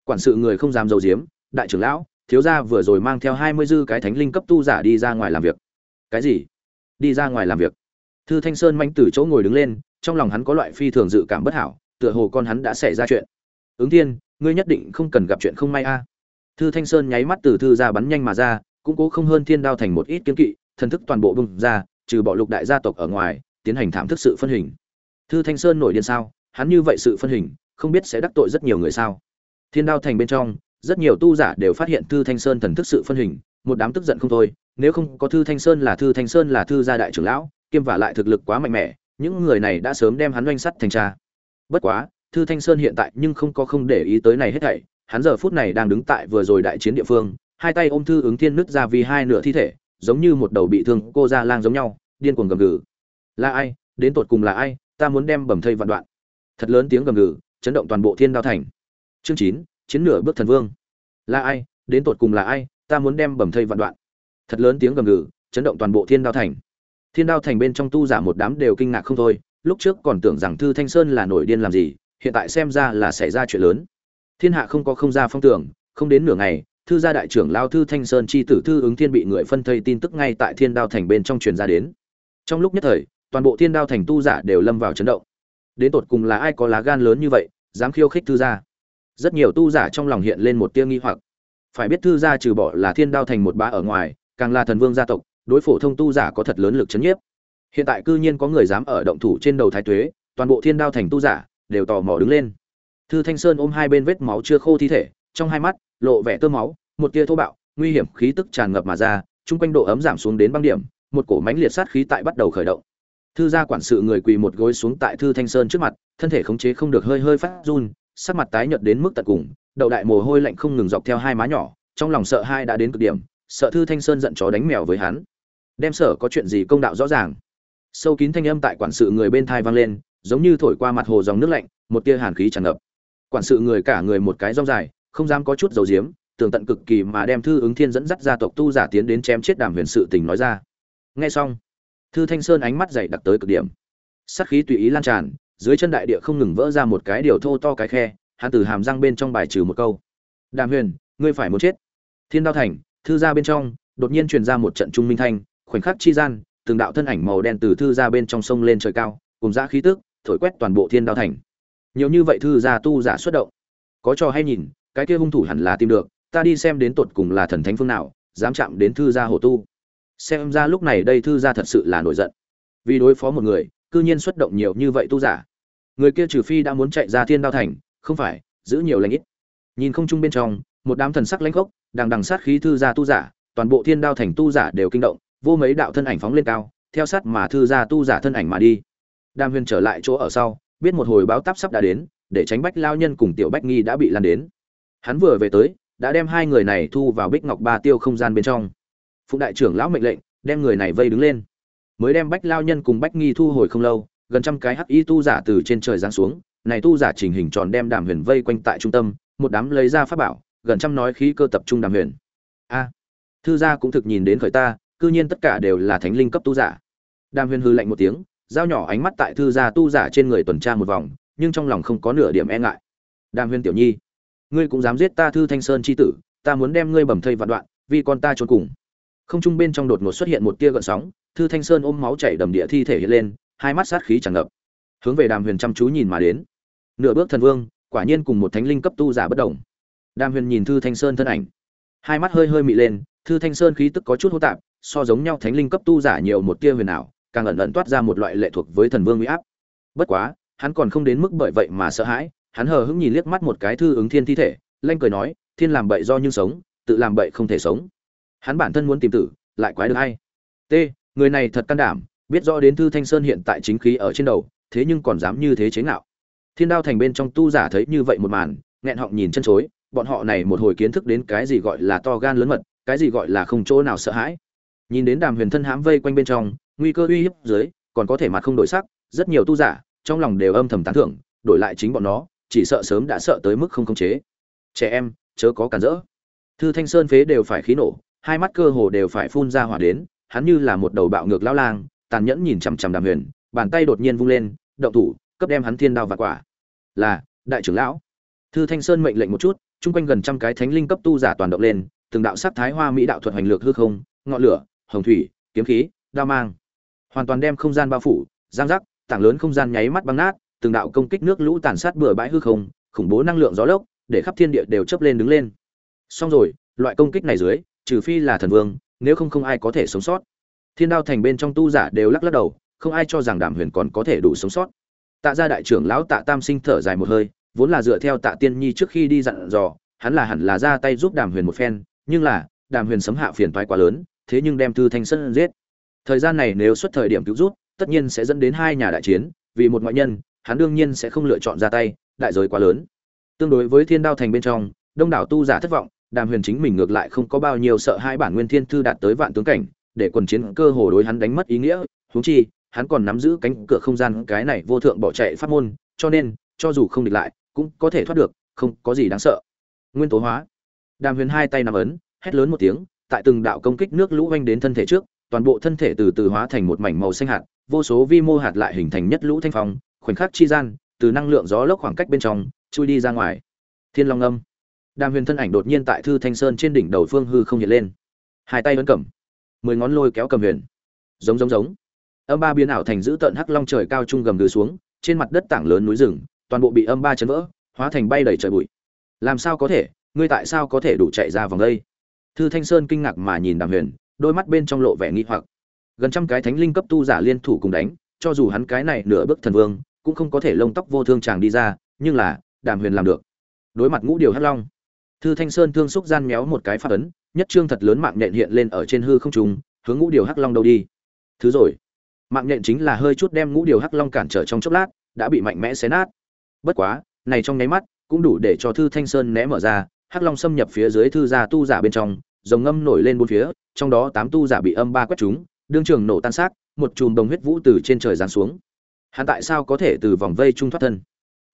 Quản sự người không dám dầu diếm đại trưởng lão, thiếu gia vừa rồi mang theo hai mươi dư cái thánh linh cấp tu giả đi ra ngoài làm việc. Cái gì? Đi ra ngoài làm việc. Thư thanh sơn manh từ chỗ ngồi đứng lên trong lòng hắn có loại phi thường dự cảm bất hảo, tựa hồ con hắn đã xảy ra chuyện. Ứng thiên, ngươi nhất định không cần gặp chuyện không may a. Thư thanh sơn nháy mắt từ thư ra bắn nhanh mà ra, cũng cố không hơn thiên đao thành một ít kiên kỵ, thần thức toàn bộ bùng ra, trừ bỏ lục đại gia tộc ở ngoài, tiến hành thảm thức sự phân hình. Thư thanh sơn nổi điên sao? Hắn như vậy sự phân hình, không biết sẽ đắc tội rất nhiều người sao? Thiên đao thành bên trong, rất nhiều tu giả đều phát hiện thư thanh sơn thần thức sự phân hình, một đám tức giận không thôi, nếu không có thư thanh sơn là thư thanh sơn là thư gia đại trưởng lão, kiêm vả lại thực lực quá mạnh mẽ những người này đã sớm đem hắn oanh sắt thành tra bất quá, thư thanh sơn hiện tại nhưng không có không để ý tới này hết thảy, hắn giờ phút này đang đứng tại vừa rồi đại chiến địa phương, hai tay ôm thư ứng thiên nứt ra vì hai nửa thi thể, giống như một đầu bị thương cô ra lang giống nhau, điên cuồng gầm gừ. Là ai? Đến tột cùng là ai? Ta muốn đem bầm thây vạn đoạn. Thật lớn tiếng gầm gừ, chấn động toàn bộ thiên đao thành. Chương chín, chiến nửa bước thần vương. Là ai? Đến tột cùng là ai? Ta muốn đem bầm thây vạn đoạn. Thật lớn tiếng gầm gừ, chấn động toàn bộ thiên đao thành thiên đao thành bên trong tu giả một đám đều kinh ngạc không thôi, lúc trước còn tưởng rằng thư thanh sơn là nổi điên làm gì, hiện tại xem ra là xảy ra chuyện lớn. Thiên hạ không có không ra phong tưởng, không đến nửa ngày, thư gia đại trưởng lao thư thanh sơn chi tử thư ứng thiên bị người phân thây tin tức ngay tại thiên đao thành bên trong truyền ra đến. Trong lúc nhất thời, toàn bộ thiên đao thành tu giả đều lâm vào chấn động. Đến tột cùng là ai có lá gan lớn như vậy, dám khiêu khích thư gia? Rất nhiều tu giả trong lòng hiện lên một tia nghi hoặc. Phải biết thư gia trừ bỏ là thiên đao thành một bá ở ngoài, càng là thần vương gia tộc đối phổ thông tu giả có thật lớn lực chấn nhiếp. Hiện tại cư nhiên có người dám ở động thủ trên đầu thái tuế, toàn bộ thiên đao thành tu giả đều tò mò đứng lên. Thư thanh sơn ôm hai bên vết máu chưa khô thi thể, trong hai mắt lộ vẻ tơ máu, một tia thô bạo, nguy hiểm khí tức tràn ngập mà ra trung quanh độ ấm giảm xuống đến băng điểm, một cổ mánh liệt sát khí tại bắt đầu khởi động. Thư gia quản sự người quỳ một gối xuống tại thư thanh sơn trước mặt, thân thể khống chế không được hơi hơi phát run, sắc mặt tái nhợt đến mức tận cùng đầu đại mồ hôi lạnh không ngừng dọc theo hai má nhỏ, trong lòng sợ hai đã đến cực điểm, sợ thư thanh sơn giận chó đánh mèo với hắn đem sở có chuyện gì công đạo rõ ràng. Sâu kín thanh âm tại quản sự người bên thai vang lên, giống như thổi qua mặt hồ dòng nước lạnh, một tia hàn khí tràn ngập. Quản sự người cả người một cái rong dài, không dám có chút dầu diếm tường tận cực kỳ mà đem thư ứng thiên dẫn dắt gia tộc tu giả tiến đến chém chết đàm huyền sự tình nói ra. Nghe xong, thư thanh sơn ánh mắt dày đặc tới cực điểm. Sát khí tùy ý lan tràn, dưới chân đại địa không ngừng vỡ ra một cái điều thô to cái khe, hắn từ hàm răng bên trong bài trừ một câu. Đàm huyền, ngươi phải muốn chết. Thiên đao thành, thư ra bên trong, đột nhiên truyền ra một trận trung minh thanh khoảnh khắc chi gian, từng đạo thân ảnh màu đen từ thư ra bên trong sông lên trời cao, cùng giã khí tức, thổi quét toàn bộ thiên đao thành. Nhiều như vậy thư gia tu giả xuất động. Có trò hay nhìn, cái kia hung thủ hẳn là tìm được, ta đi xem đến tột cùng là thần thánh phương nào, dám chạm đến thư gia hồ tu. Xem ra lúc này đây thư gia thật sự là nổi giận. Vì đối phó một người, cư nhiên xuất động nhiều như vậy tu giả. Người kia trừ phi đã muốn chạy ra thiên đao thành, không phải, giữ nhiều lãnh ít. Nhìn không chung bên trong, một đám thần sắc lãnh khốc, đằng đằng sát khí thư gia tu giả, toàn bộ thiên đao thành tu giả đều kinh động vô mấy đạo thân ảnh phóng lên cao, theo sát mà thư gia tu giả thân ảnh mà đi. Đàm huyền trở lại chỗ ở sau, biết một hồi báo táp sắp đã đến, để tránh bách lao nhân cùng tiểu bách nghi đã bị lan đến. Hắn vừa về tới, đã đem hai người này thu vào bích ngọc ba tiêu không gian bên trong. Phụ đại trưởng lão mệnh lệnh, đem người này vây đứng lên. Mới đem bách lao nhân cùng bách nghi thu hồi không lâu, gần trăm cái hắc y tu giả từ trên trời giáng xuống. Này tu giả trình hình tròn đem đàm huyền vây quanh tại trung tâm, một đám lấy ra pháp bảo, gần trăm nói khí cơ tập trung đàm huyền. A, thư gia cũng thực nhìn đến khởi ta cư nhiên tất cả đều là thánh linh cấp tu giả. Đàm huyền hư lạnh một tiếng, dao nhỏ ánh mắt tại thư gia tu giả trên người tuần tra một vòng, nhưng trong lòng không có nửa điểm e ngại. Đàm huyền tiểu nhi, ngươi cũng dám giết ta thư thanh sơn chi tử, ta muốn đem ngươi bầm thây vạn đoạn, vì con ta trốn cùng. Không trung bên trong đột ngột xuất hiện một tia gợn sóng, thư thanh sơn ôm máu chảy đầm địa thi thể hiện lên, hai mắt sát khí tràn ngập. Hướng về đàm huyền chăm chú nhìn mà đến. Nửa bước thần vương, quả nhiên cùng một thánh linh cấp tu giả bất động. đàm huyền nhìn thư thanh sơn thân ảnh. Hai mắt hơi hơi mị lên, thư thanh sơn khí tức có chút hô tạp so giống nhau thánh linh cấp tu giả nhiều một tia huyền ảo, càng ẩn ẩn toát ra một loại lệ thuộc với thần vương uy áp. Bất quá, hắn còn không đến mức bởi vậy mà sợ hãi, hắn hờ hững nhìn liếc mắt một cái thư ứng thiên thi thể, lanh cười nói, thiên làm bậy do nhưng sống, tự làm bậy không thể sống. Hắn bản thân muốn tìm tử, lại quái được hay. T, người này thật can đảm, biết rõ đến thư thanh sơn hiện tại chính khí ở trên đầu, thế nhưng còn dám như thế chế ngạo. Thiên đao thành bên trong tu giả thấy như vậy một màn, nghẹn họng nhìn chân chối, bọn họ này một hồi kiến thức đến cái gì gọi là to gan lớn mật, cái gì gọi là không chỗ nào sợ hãi nhìn đến đàm huyền thân hãm vây quanh bên trong, nguy cơ uy hiếp dưới, còn có thể mặt không đổi sắc, rất nhiều tu giả, trong lòng đều âm thầm tán thưởng, đổi lại chính bọn nó, chỉ sợ sớm đã sợ tới mức không khống chế. Trẻ em, chớ có cản rỡ. Thư thanh sơn phế đều phải khí nổ, hai mắt cơ hồ đều phải phun ra hỏa đến, hắn như là một đầu bạo ngược lão lang, tàn nhẫn nhìn chằm chằm đàm huyền, bàn tay đột nhiên vung lên, động thủ, cấp đem hắn thiên đao và quả. Là, đại trưởng lão. Thư thanh sơn mệnh lệnh một chút, chung quanh gần trăm cái thánh linh cấp tu giả toàn động lên, từng đạo sắc thái hoa mỹ đạo thuật hành lược hư không, ngọn lửa hồng thủy, kiếm khí, đao mang. Hoàn toàn đem không gian bao phủ, giang giác, tảng lớn không gian nháy mắt băng nát, từng đạo công kích nước lũ tàn sát bừa bãi hư không, khủng bố năng lượng gió lốc, để khắp thiên địa đều chấp lên đứng lên. Xong rồi, loại công kích này dưới, trừ phi là thần vương, nếu không không ai có thể sống sót. Thiên đao thành bên trong tu giả đều lắc lắc đầu, không ai cho rằng đàm huyền còn có thể đủ sống sót. Tạ gia đại trưởng lão tạ tam sinh thở dài một hơi, vốn là dựa theo tạ tiên nhi trước khi đi dặn dò, hắn là hẳn là ra tay giúp đàm huyền một phen, nhưng là, đàm huyền sấm hạ phiền toái quá lớn thế nhưng đem thư thanh sơn giết. Thời gian này nếu xuất thời điểm cứu rút, tất nhiên sẽ dẫn đến hai nhà đại chiến, vì một ngoại nhân, hắn đương nhiên sẽ không lựa chọn ra tay, đại giới quá lớn. Tương đối với thiên đao thành bên trong, đông đảo tu giả thất vọng, đàm huyền chính mình ngược lại không có bao nhiêu sợ hai bản nguyên thiên thư đạt tới vạn tướng cảnh, để quần chiến cơ hồ đối hắn đánh mất ý nghĩa, huống chi, hắn còn nắm giữ cánh cửa không gian, cái này vô thượng bỏ chạy pháp môn, cho nên, cho dù không địch lại, cũng có thể thoát được, không có gì đáng sợ. Nguyên tố hóa. Đàm huyền hai tay nắm ấn, hét lớn một tiếng tại từng đạo công kích nước lũ oanh đến thân thể trước, toàn bộ thân thể từ từ hóa thành một mảnh màu xanh hạt, vô số vi mô hạt lại hình thành nhất lũ thanh phong, khoảnh khắc chi gian, từ năng lượng gió lốc khoảng cách bên trong, chui đi ra ngoài. Thiên long âm. Đàm huyền thân ảnh đột nhiên tại thư thanh sơn trên đỉnh đầu phương hư không hiện lên. Hai tay ấn cầm. Mười ngón lôi kéo cầm huyền. Giống giống giống. Âm ba biến ảo thành giữ tận hắc long trời cao trung gầm gừ xuống, trên mặt đất tảng lớn núi rừng, toàn bộ bị âm ba chấn vỡ, hóa thành bay đầy trời bụi. Làm sao có thể? Ngươi tại sao có thể đủ chạy ra vòng đây? Thư thanh sơn kinh ngạc mà nhìn đàm huyền đôi mắt bên trong lộ vẻ nghi hoặc. Gần trăm cái thánh linh cấp tu giả liên thủ cùng đánh cho dù hắn cái này nửa bước thần vương cũng không có thể lông tóc vô thương chàng đi ra nhưng là đàm huyền làm được. Đối mặt ngũ điều hắc long thư thanh sơn thương xúc gian méo một cái phát ấn nhất trương thật lớn mạng nhện hiện lên ở trên hư không trung, hướng ngũ điều hắc long đâu đi. Thứ rồi mạng nhện chính là hơi chút đem ngũ điều hắc long cản trở trong chốc lát đã bị mạnh mẽ xé nát. Bất quá này trong nháy mắt cũng đủ để cho thư thanh sơn né mở ra hắc long xâm nhập phía dưới thư gia tu giả bên trong dòng ngâm nổi lên bốn phía, trong đó tám tu giả bị âm ba quét chúng, đương trường nổ tan xác, một chùm đồng huyết vũ từ trên trời giáng xuống. Hắn tại sao có thể từ vòng vây trung thoát thân?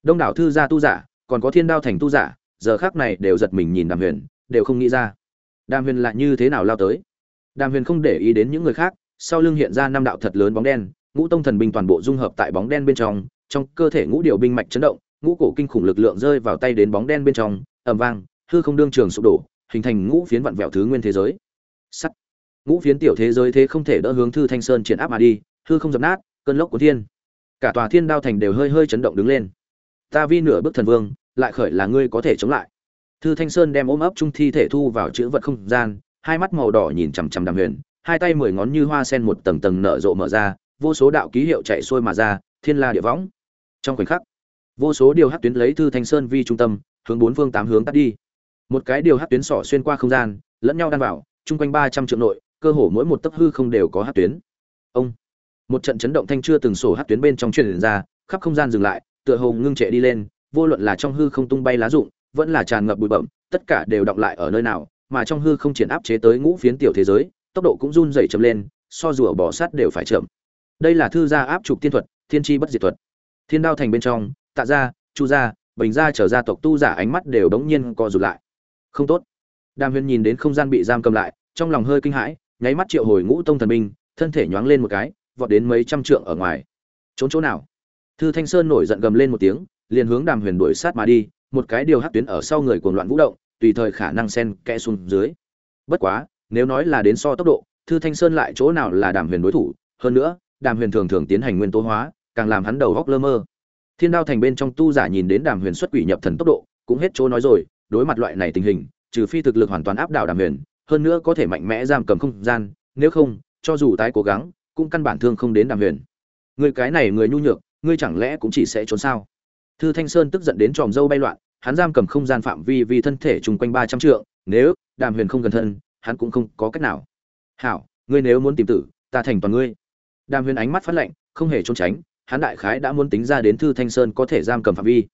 Đông đảo thư gia tu giả, còn có thiên đao thành tu giả, giờ khắc này đều giật mình nhìn đàm huyền, đều không nghĩ ra. Đàm huyền lại như thế nào lao tới? Đàm huyền không để ý đến những người khác, sau lưng hiện ra năm đạo thật lớn bóng đen, ngũ tông thần binh toàn bộ dung hợp tại bóng đen bên trong trong cơ thể ngũ điều binh mạch chấn động, ngũ cổ kinh khủng lực lượng rơi vào tay đến bóng đen bên trong, ầm vang, hư không đương trường sụp đổ hình thành ngũ phiến vặn vẹo thứ nguyên thế giới. Sắt. Ngũ phiến tiểu thế giới thế không thể đỡ hướng thư thanh sơn triển áp mà đi, hư không dập nát, cơn lốc của thiên. Cả tòa thiên đao thành đều hơi hơi chấn động đứng lên. Ta vi nửa bước thần vương, lại khởi là ngươi có thể chống lại. Thư thanh sơn đem ôm ấp trung thi thể thu vào chữ vật không gian, hai mắt màu đỏ nhìn chằm chằm đàm huyền, hai tay mười ngón như hoa sen một tầng tầng nở rộ mở ra, vô số đạo ký hiệu chạy xuôi mà ra, thiên la địa võng. Trong khoảnh khắc, vô số điều hát tuyến lấy thư thanh sơn vi trung tâm, hướng bốn phương tám hướng tắt đi một cái điều hát tuyến sỏ xuyên qua không gian, lẫn nhau đan vào, chung quanh ba trăm triệu nội, cơ hồ mỗi một tấc hư không đều có hát tuyến. Ông, một trận chấn động thanh chưa từng sổ hát tuyến bên trong truyền ra, khắp không gian dừng lại, tựa hồ ngưng trệ đi lên, vô luận là trong hư không tung bay lá rụng, vẫn là tràn ngập bụi bậm tất cả đều động lại ở nơi nào, mà trong hư không triển áp chế tới ngũ phiến tiểu thế giới, tốc độ cũng run dày chậm lên, so rùa bỏ sát đều phải chậm. Đây là thư gia áp trục tiên thuật, thiên tri bất diệt thuật. Thiên đao thành bên trong, tạ gia, chu gia, bình gia trở ra tộc tu giả ánh mắt đều đống nhiên co rụt lại không tốt. Đàm huyền nhìn đến không gian bị giam cầm lại, trong lòng hơi kinh hãi, nháy mắt triệu hồi ngũ tông thần binh, thân thể nhoáng lên một cái, vọt đến mấy trăm trượng ở ngoài. Trốn chỗ nào? Thư thanh sơn nổi giận gầm lên một tiếng, liền hướng đàm huyền đuổi sát mà đi, một cái điều hắc tuyến ở sau người cuồng loạn vũ động, tùy thời khả năng sen kẽ xuống dưới. Bất quá, nếu nói là đến so tốc độ, thư thanh sơn lại chỗ nào là đàm huyền đối thủ? Hơn nữa, đàm huyền thường thường tiến hành nguyên tố hóa, càng làm hắn đầu góc lơ mơ. Thiên đao thành bên trong tu giả nhìn đến đàm huyền xuất quỷ nhập thần tốc độ, cũng hết chỗ nói rồi đối mặt loại này tình hình, trừ phi thực lực hoàn toàn áp đảo đàm huyền, hơn nữa có thể mạnh mẽ giam cầm không gian, nếu không, cho dù tái cố gắng, cũng căn bản thương không đến đàm huyền. Người cái này người nhu nhược, ngươi chẳng lẽ cũng chỉ sẽ trốn sao? Thư thanh sơn tức giận đến tròm dâu bay loạn, hắn giam cầm không gian phạm vi vì thân thể chung quanh ba trăm trượng, nếu đàm huyền không gần thân hắn cũng không có cách nào. Hảo, ngươi nếu muốn tìm tử, ta thành toàn ngươi. Đàm huyền ánh mắt phát lạnh, không hề trốn tránh, hắn đại khái đã muốn tính ra đến thư thanh sơn có thể giam cầm phạm vi.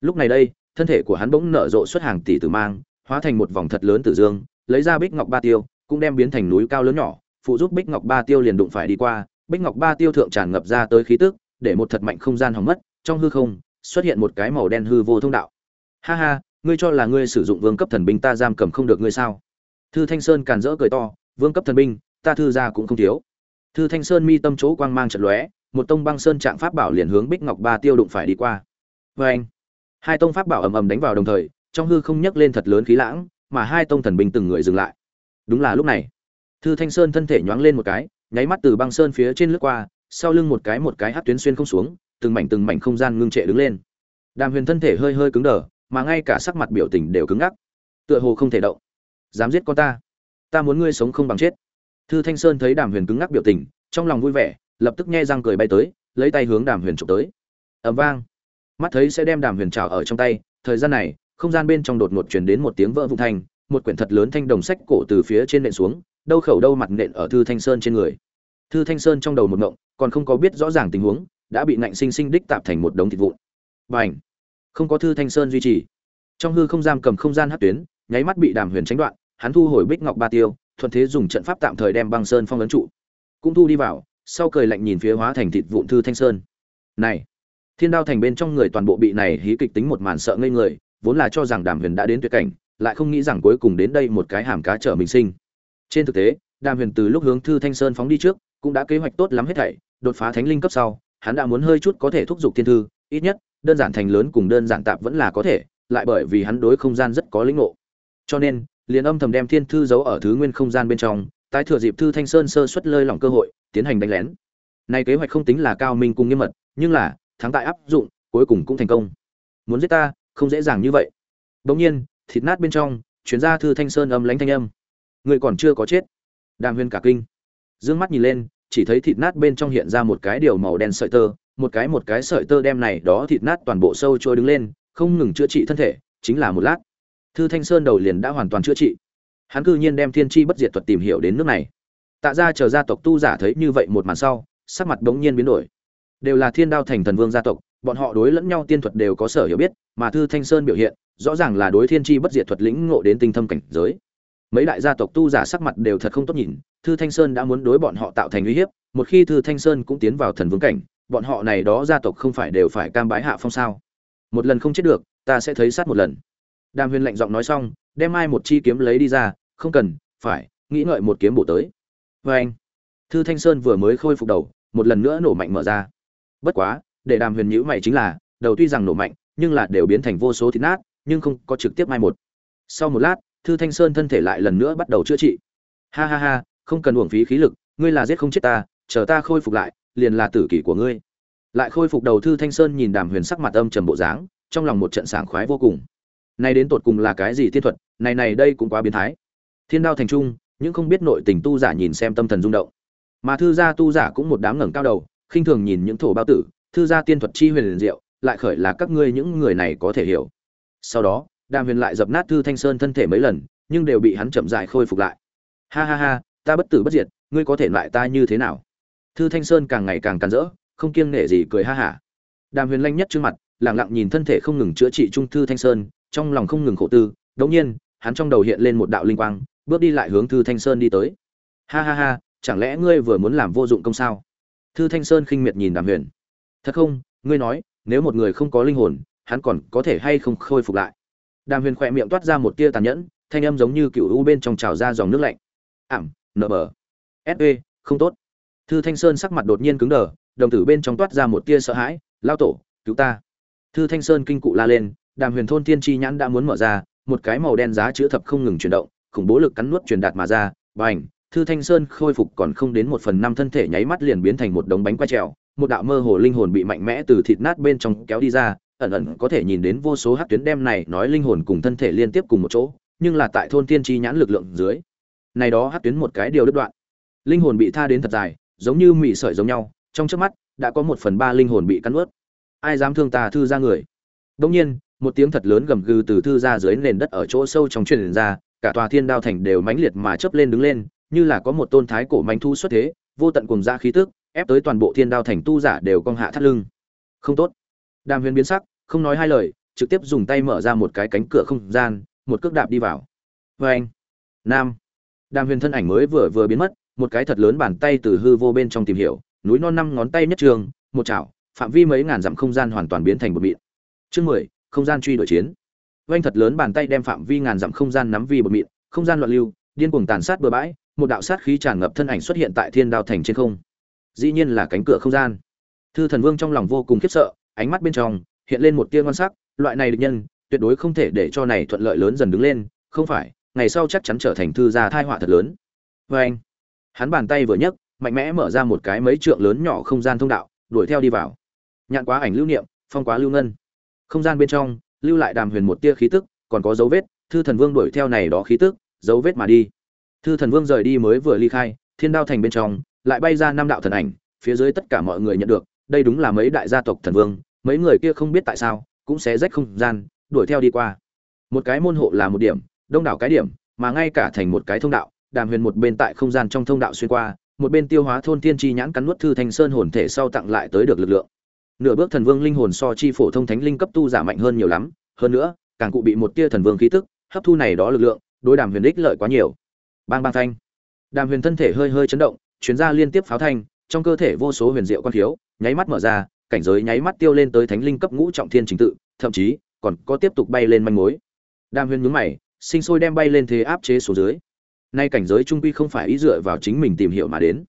Lúc này đây thân thể của hắn bỗng nở rộ xuất hàng tỷ tử mang, hóa thành một vòng thật lớn tử dương, lấy ra bích ngọc ba tiêu, cũng đem biến thành núi cao lớn nhỏ, phụ giúp bích ngọc ba tiêu liền đụng phải đi qua, bích ngọc ba tiêu thượng tràn ngập ra tới khí tức, để một thật mạnh không gian hỏng mất, trong hư không, xuất hiện một cái màu đen hư vô thông đạo. Ha ha, ngươi cho là ngươi sử dụng vương cấp thần binh ta giam cầm không được ngươi sao? Thư thanh sơn càn rỡ cười to, vương cấp thần binh, ta thư ra cũng không thiếu. Thư thanh sơn mi tâm chỗ quang mang trận lóe, một tông băng sơn trạng pháp bảo liền hướng bích ngọc ba tiêu đụng phải đi qua. Vê anh hai tông pháp bảo ầm ầm đánh vào đồng thời, trong hư không nhấc lên thật lớn khí lãng, mà hai tông thần binh từng người dừng lại. Đúng là lúc này, thư thanh sơn thân thể nhoáng lên một cái, nháy mắt từ băng sơn phía trên lướt qua, sau lưng một cái một cái hát tuyến xuyên không xuống, từng mảnh từng mảnh không gian ngưng trệ đứng lên. Đàm huyền thân thể hơi hơi cứng đờ, mà ngay cả sắc mặt biểu tình đều cứng ngắc. Tựa hồ không thể động. Dám giết con ta. Ta muốn ngươi sống không bằng chết. Thư thanh sơn thấy đàm huyền cứng ngắc biểu tình, trong lòng vui vẻ, lập tức nghe răng cười bay tới, lấy tay hướng đàm huyền trộm tới. Ẩm vang mắt thấy sẽ đem đàm huyền trào ở trong tay, thời gian này, không gian bên trong đột ngột chuyển đến một tiếng vỡ vụn thanh, một quyển thật lớn thanh đồng sách cổ từ phía trên nện xuống, đâu khẩu đâu mặt nện ở thư thanh sơn trên người. Thư thanh sơn trong đầu một ngộng, còn không có biết rõ ràng tình huống, đã bị nạnh sinh sinh đích tạp thành một đống thịt vụn. Và ảnh không có thư thanh sơn duy trì. Trong hư không giam cầm không gian hát tuyến, nháy mắt bị đàm huyền tránh đoạn, hắn thu hồi bích ngọc ba tiêu, thuận thế dùng trận pháp tạm thời đem băng sơn phong ấn trụ. Cũng thu đi vào, sau cười lạnh nhìn phía hóa thành thịt vụn thư thanh sơn. Này! Thiên đao thành bên trong người toàn bộ bị này hí kịch tính một màn sợ ngây người, vốn là cho rằng đàm huyền đã đến tuyệt cảnh, lại không nghĩ rằng cuối cùng đến đây một cái hàm cá trở mình sinh. Trên thực tế, đàm huyền từ lúc hướng thư thanh sơn phóng đi trước, cũng đã kế hoạch tốt lắm hết thảy, đột phá thánh linh cấp sau, hắn đã muốn hơi chút có thể thúc giục thiên thư, ít nhất, đơn giản thành lớn cùng đơn giản tạp vẫn là có thể, lại bởi vì hắn đối không gian rất có lĩnh ngộ. Cho nên, liền âm thầm đem thiên thư giấu ở thứ nguyên không gian bên trong, tái thừa dịp thư thanh sơn sơ xuất lơi lỏng cơ hội, tiến hành đánh lén. Này kế hoạch không tính là cao minh cùng nghiêm mật, nhưng là thắng tại áp dụng, cuối cùng cũng thành công. Muốn giết ta, không dễ dàng như vậy. Bỗng nhiên, thịt nát bên trong chuyến ra thư thanh sơn âm lãnh thanh âm. Người còn chưa có chết. Đàm huyên cả kinh. Dương mắt nhìn lên, chỉ thấy thịt nát bên trong hiện ra một cái điều màu đen sợi tơ, một cái một cái sợi tơ đem này đó thịt nát toàn bộ sâu trôi đứng lên, không ngừng chữa trị thân thể, chính là một lát. Thư thanh sơn đầu liền đã hoàn toàn chữa trị. Hắn cư nhiên đem thiên tri bất diệt thuật tìm hiểu đến nước này. Tạ ra chờ gia tộc tu giả thấy như vậy một màn sau, sắc mặt đống nhiên biến đổi đều là thiên đao thành thần vương gia tộc, bọn họ đối lẫn nhau tiên thuật đều có sở hiểu biết, mà thư thanh sơn biểu hiện, rõ ràng là đối thiên tri bất diệt thuật lĩnh ngộ đến tinh thâm cảnh giới. Mấy đại gia tộc tu giả sắc mặt đều thật không tốt nhìn, thư thanh sơn đã muốn đối bọn họ tạo thành uy hiếp, một khi thư thanh sơn cũng tiến vào thần vương cảnh, bọn họ này đó gia tộc không phải đều phải cam bái hạ phong sao? Một lần không chết được, ta sẽ thấy sát một lần. Đàm huyền lạnh giọng nói xong, đem ai một chi kiếm lấy đi ra, không cần, phải, nghĩ ngợi một kiếm bổ tới. Vê anh thư thanh sơn vừa mới khôi phục đầu, một lần nữa nổ mạnh mở ra bất quá, để đàm huyền nhữ mày chính là, đầu tuy rằng nổ mạnh, nhưng là đều biến thành vô số thịt nát, nhưng không có trực tiếp mai một. Sau một lát, thư thanh sơn thân thể lại lần nữa bắt đầu chữa trị. Ha ha ha, không cần uổng phí khí lực, ngươi là giết không chết ta, chờ ta khôi phục lại, liền là tử kỷ của ngươi. Lại khôi phục đầu thư thanh sơn nhìn đàm huyền sắc mặt âm trầm bộ dáng, trong lòng một trận sảng khoái vô cùng. Nay đến tột cùng là cái gì thiên thuật, này này đây cũng quá biến thái. Thiên đao thành trung những không biết nội tình tu giả nhìn xem tâm thần rung động. Mà thư gia tu giả cũng một đám ngẩng cao đầu khinh thường nhìn những thổ bao tử, thư gia tiên thuật chi huyền liền diệu, lại khởi là các ngươi những người này có thể hiểu. Sau đó, đàm huyền lại dập nát thư thanh sơn thân thể mấy lần, nhưng đều bị hắn chậm dại khôi phục lại. Ha ha ha, ta bất tử bất diệt, ngươi có thể lại ta như thế nào? Thư thanh sơn càng ngày càng càn rỡ, không kiêng nể gì cười ha hả. Đàm huyền lanh nhất trước mặt lẳng lặng nhìn thân thể không ngừng chữa trị trung thư thanh sơn, trong lòng không ngừng khổ tư, đống nhiên, hắn trong đầu hiện lên một đạo linh quang, bước đi lại hướng thư thanh sơn đi tới. Ha ha ha, chẳng lẽ ngươi vừa muốn làm vô dụng công sao? Thư thanh sơn khinh miệt nhìn đàm huyền. Thật không? Ngươi nói, nếu một người không có linh hồn, hắn còn có thể hay không khôi phục lại? Đàm huyền khỏe miệng toát ra một tia tàn nhẫn, thanh âm giống như cựu u bên trong trào ra dòng nước lạnh. Ảm nở bờ. Sp không tốt. Thư thanh sơn sắc mặt đột nhiên cứng đờ, đồng tử bên trong toát ra một tia sợ hãi, lao tổ, cứu ta. Thư thanh sơn kinh cụ la lên, đàm huyền thôn tiên tri nhãn đã muốn mở ra, một cái màu đen giá chữ thập không ngừng chuyển động, khủng bố lực cắn nuốt truyền đạt mà ra và ảnh thư thanh sơn khôi phục còn không đến một phần năm thân thể nháy mắt liền biến thành một đống bánh quay trèo, một đạo mơ hồ linh hồn bị mạnh mẽ từ thịt nát bên trong kéo đi ra, ẩn ẩn có thể nhìn đến vô số hát tuyến đem này nói linh hồn cùng thân thể liên tiếp cùng một chỗ, nhưng là tại thôn tiên tri nhãn lực lượng dưới, này đó hát tuyến một cái điều đứt đoạn. Linh hồn bị tha đến thật dài, giống như mị sợi giống nhau, trong trước mắt, đã có một phần ba linh hồn bị cắn ướt ai dám thương ta thư ra người? Đông nhiên, một tiếng thật lớn gầm gừ từ thư ra dưới nền đất ở chỗ sâu trong truyền ra, cả tòa thiên đao thành đều mãnh liệt mà chớp lên đứng lên như là có một tôn thái cổ manh thu xuất thế, vô tận cùng ra khí tức, ép tới toàn bộ thiên đao thành tu giả đều cong hạ thắt lưng. Không tốt. Đàm huyền biến sắc, không nói hai lời, trực tiếp dùng tay mở ra một cái cánh cửa không gian, một cước đạp đi vào. Vê anh, nam. Đàm huyền thân ảnh mới vừa vừa biến mất, một cái thật lớn bàn tay từ hư vô bên trong tìm hiểu, núi non năm ngón tay nhất trường, một chảo, phạm vi mấy ngàn dặm không gian hoàn toàn biến thành một mịn. Chương mười, không gian truy đuổi chiến. Vanh thật lớn bàn tay đem phạm vi ngàn dặm không gian nắm vi bột mịn, không gian loạn lưu, điên cuồng tàn sát bừa bãi một đạo sát khí tràn ngập thân ảnh xuất hiện tại thiên đao thành trên không. Dĩ nhiên là cánh cửa không gian. Thư thần vương trong lòng vô cùng khiếp sợ, ánh mắt bên trong hiện lên một tia ngon sắc, loại này địch nhân, tuyệt đối không thể để cho này thuận lợi lớn dần đứng lên, không phải, ngày sau chắc chắn trở thành thư gia thai họa thật lớn. Vê anh, hắn bàn tay vừa nhấc, mạnh mẽ mở ra một cái mấy trượng lớn nhỏ không gian thông đạo, đuổi theo đi vào. Nhạn quá ảnh lưu niệm, phong quá lưu ngân. Không gian bên trong, lưu lại đàm huyền một tia khí tức, còn có dấu vết, thư thần vương đuổi theo này đó khí tức, dấu vết mà đi thư thần vương rời đi mới vừa ly khai, thiên đao thành bên trong, lại bay ra năm đạo thần ảnh, phía dưới tất cả mọi người nhận được, đây đúng là mấy đại gia tộc thần vương, mấy người kia không biết tại sao, cũng sẽ rách không gian, đuổi theo đi qua. Một cái môn hộ là một điểm, đông đảo cái điểm, mà ngay cả thành một cái thông đạo, đàm huyền một bên tại không gian trong thông đạo xuyên qua, một bên tiêu hóa thôn tiên chi nhãn cắn nuốt thư thanh sơn hồn thể sau tặng lại tới được lực lượng. Nửa bước thần vương linh hồn so chi phổ thông thánh linh cấp tu giả mạnh hơn nhiều lắm, hơn nữa, càng cụ bị một tia thần vương khí tức, hấp thu này đó lực lượng, đối đàm huyền đích lợi quá nhiều bang bang thanh đàm huyền thân thể hơi hơi chấn động, chuyến ra liên tiếp pháo thanh, trong cơ thể vô số huyền diệu quan thiếu nháy mắt mở ra, cảnh giới nháy mắt tiêu lên tới thánh linh cấp ngũ trọng thiên trình tự, thậm chí, còn có tiếp tục bay lên manh mối. Đàm huyền nhướng mày, sinh sôi đem bay lên thế áp chế số dưới. Nay cảnh giới trung quy không phải ý dựa vào chính mình tìm hiểu mà đến.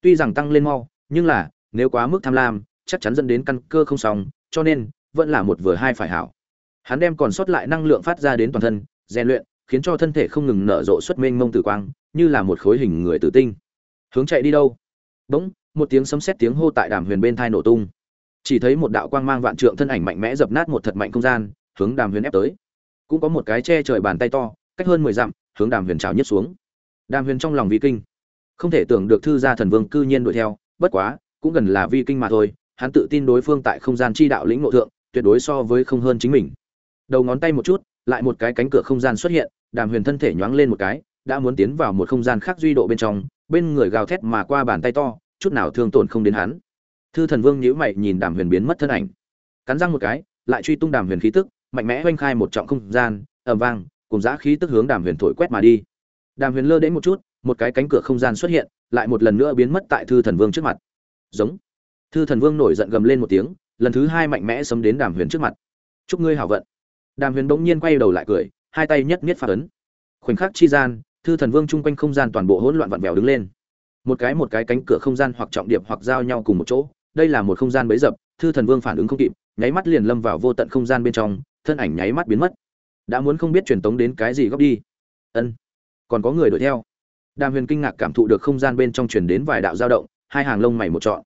Tuy rằng tăng lên mau, nhưng là, nếu quá mức tham lam, chắc chắn dẫn đến căn cơ không xong, cho nên, vẫn là một vừa hai phải hảo. Hắn đem còn sót lại năng lượng phát ra đến toàn thân, rèn luyện khiến cho thân thể không ngừng nở rộ xuất mênh mông tử quang, như là một khối hình người tử tinh. Hướng chạy đi đâu? Bỗng, một tiếng sấm sét tiếng hô tại đàm huyền bên thai nổ tung. Chỉ thấy một đạo quang mang vạn trượng thân ảnh mạnh mẽ dập nát một thật mạnh không gian, hướng đàm huyền ép tới. Cũng có một cái che trời bàn tay to, cách hơn mười dặm, hướng đàm huyền chảo nhất xuống. Đàm huyền trong lòng vi kinh. Không thể tưởng được thư gia thần vương cư nhiên đuổi theo, bất quá, cũng gần là vi kinh mà thôi, hắn tự tin đối phương tại không gian chi đạo lĩnh ngộ thượng, tuyệt đối so với không hơn chính mình. Đầu ngón tay một chút lại một cái cánh cửa không gian xuất hiện, đàm huyền thân thể nhoáng lên một cái, đã muốn tiến vào một không gian khác duy độ bên trong, bên người gào thét mà qua bàn tay to, chút nào thương tổn không đến hắn. Thư thần vương nhíu mày nhìn đàm huyền biến mất thân ảnh. Cắn răng một cái, lại truy tung đàm huyền khí tức, mạnh mẽ oanh khai một trọng không gian, ầm vang, cùng giã khí tức hướng đàm huyền thổi quét mà đi. Đàm huyền lơ đến một chút, một cái cánh cửa không gian xuất hiện, lại một lần nữa biến mất tại thư thần vương trước mặt. Giống. Thư thần vương nổi giận gầm lên một tiếng, lần thứ hai mạnh mẽ xâm đến đàm huyền trước mặt. Chúc ngươi hảo vận đàm huyền bỗng nhiên quay đầu lại cười, hai tay nhất miết phát ấn. Khoảnh khắc chi gian, thư thần vương chung quanh không gian toàn bộ hỗn loạn vặn vẹo đứng lên. Một cái một cái cánh cửa không gian hoặc trọng điệp hoặc giao nhau cùng một chỗ, đây là một không gian bấy dập, thư thần vương phản ứng không kịp, nháy mắt liền lâm vào vô tận không gian bên trong, thân ảnh nháy mắt biến mất. Đã muốn không biết truyền tống đến cái gì góc đi. Ân, còn có người đuổi theo. Đàm huyền kinh ngạc cảm thụ được không gian bên trong truyền đến vài đạo dao động, hai hàng lông mày một trọn.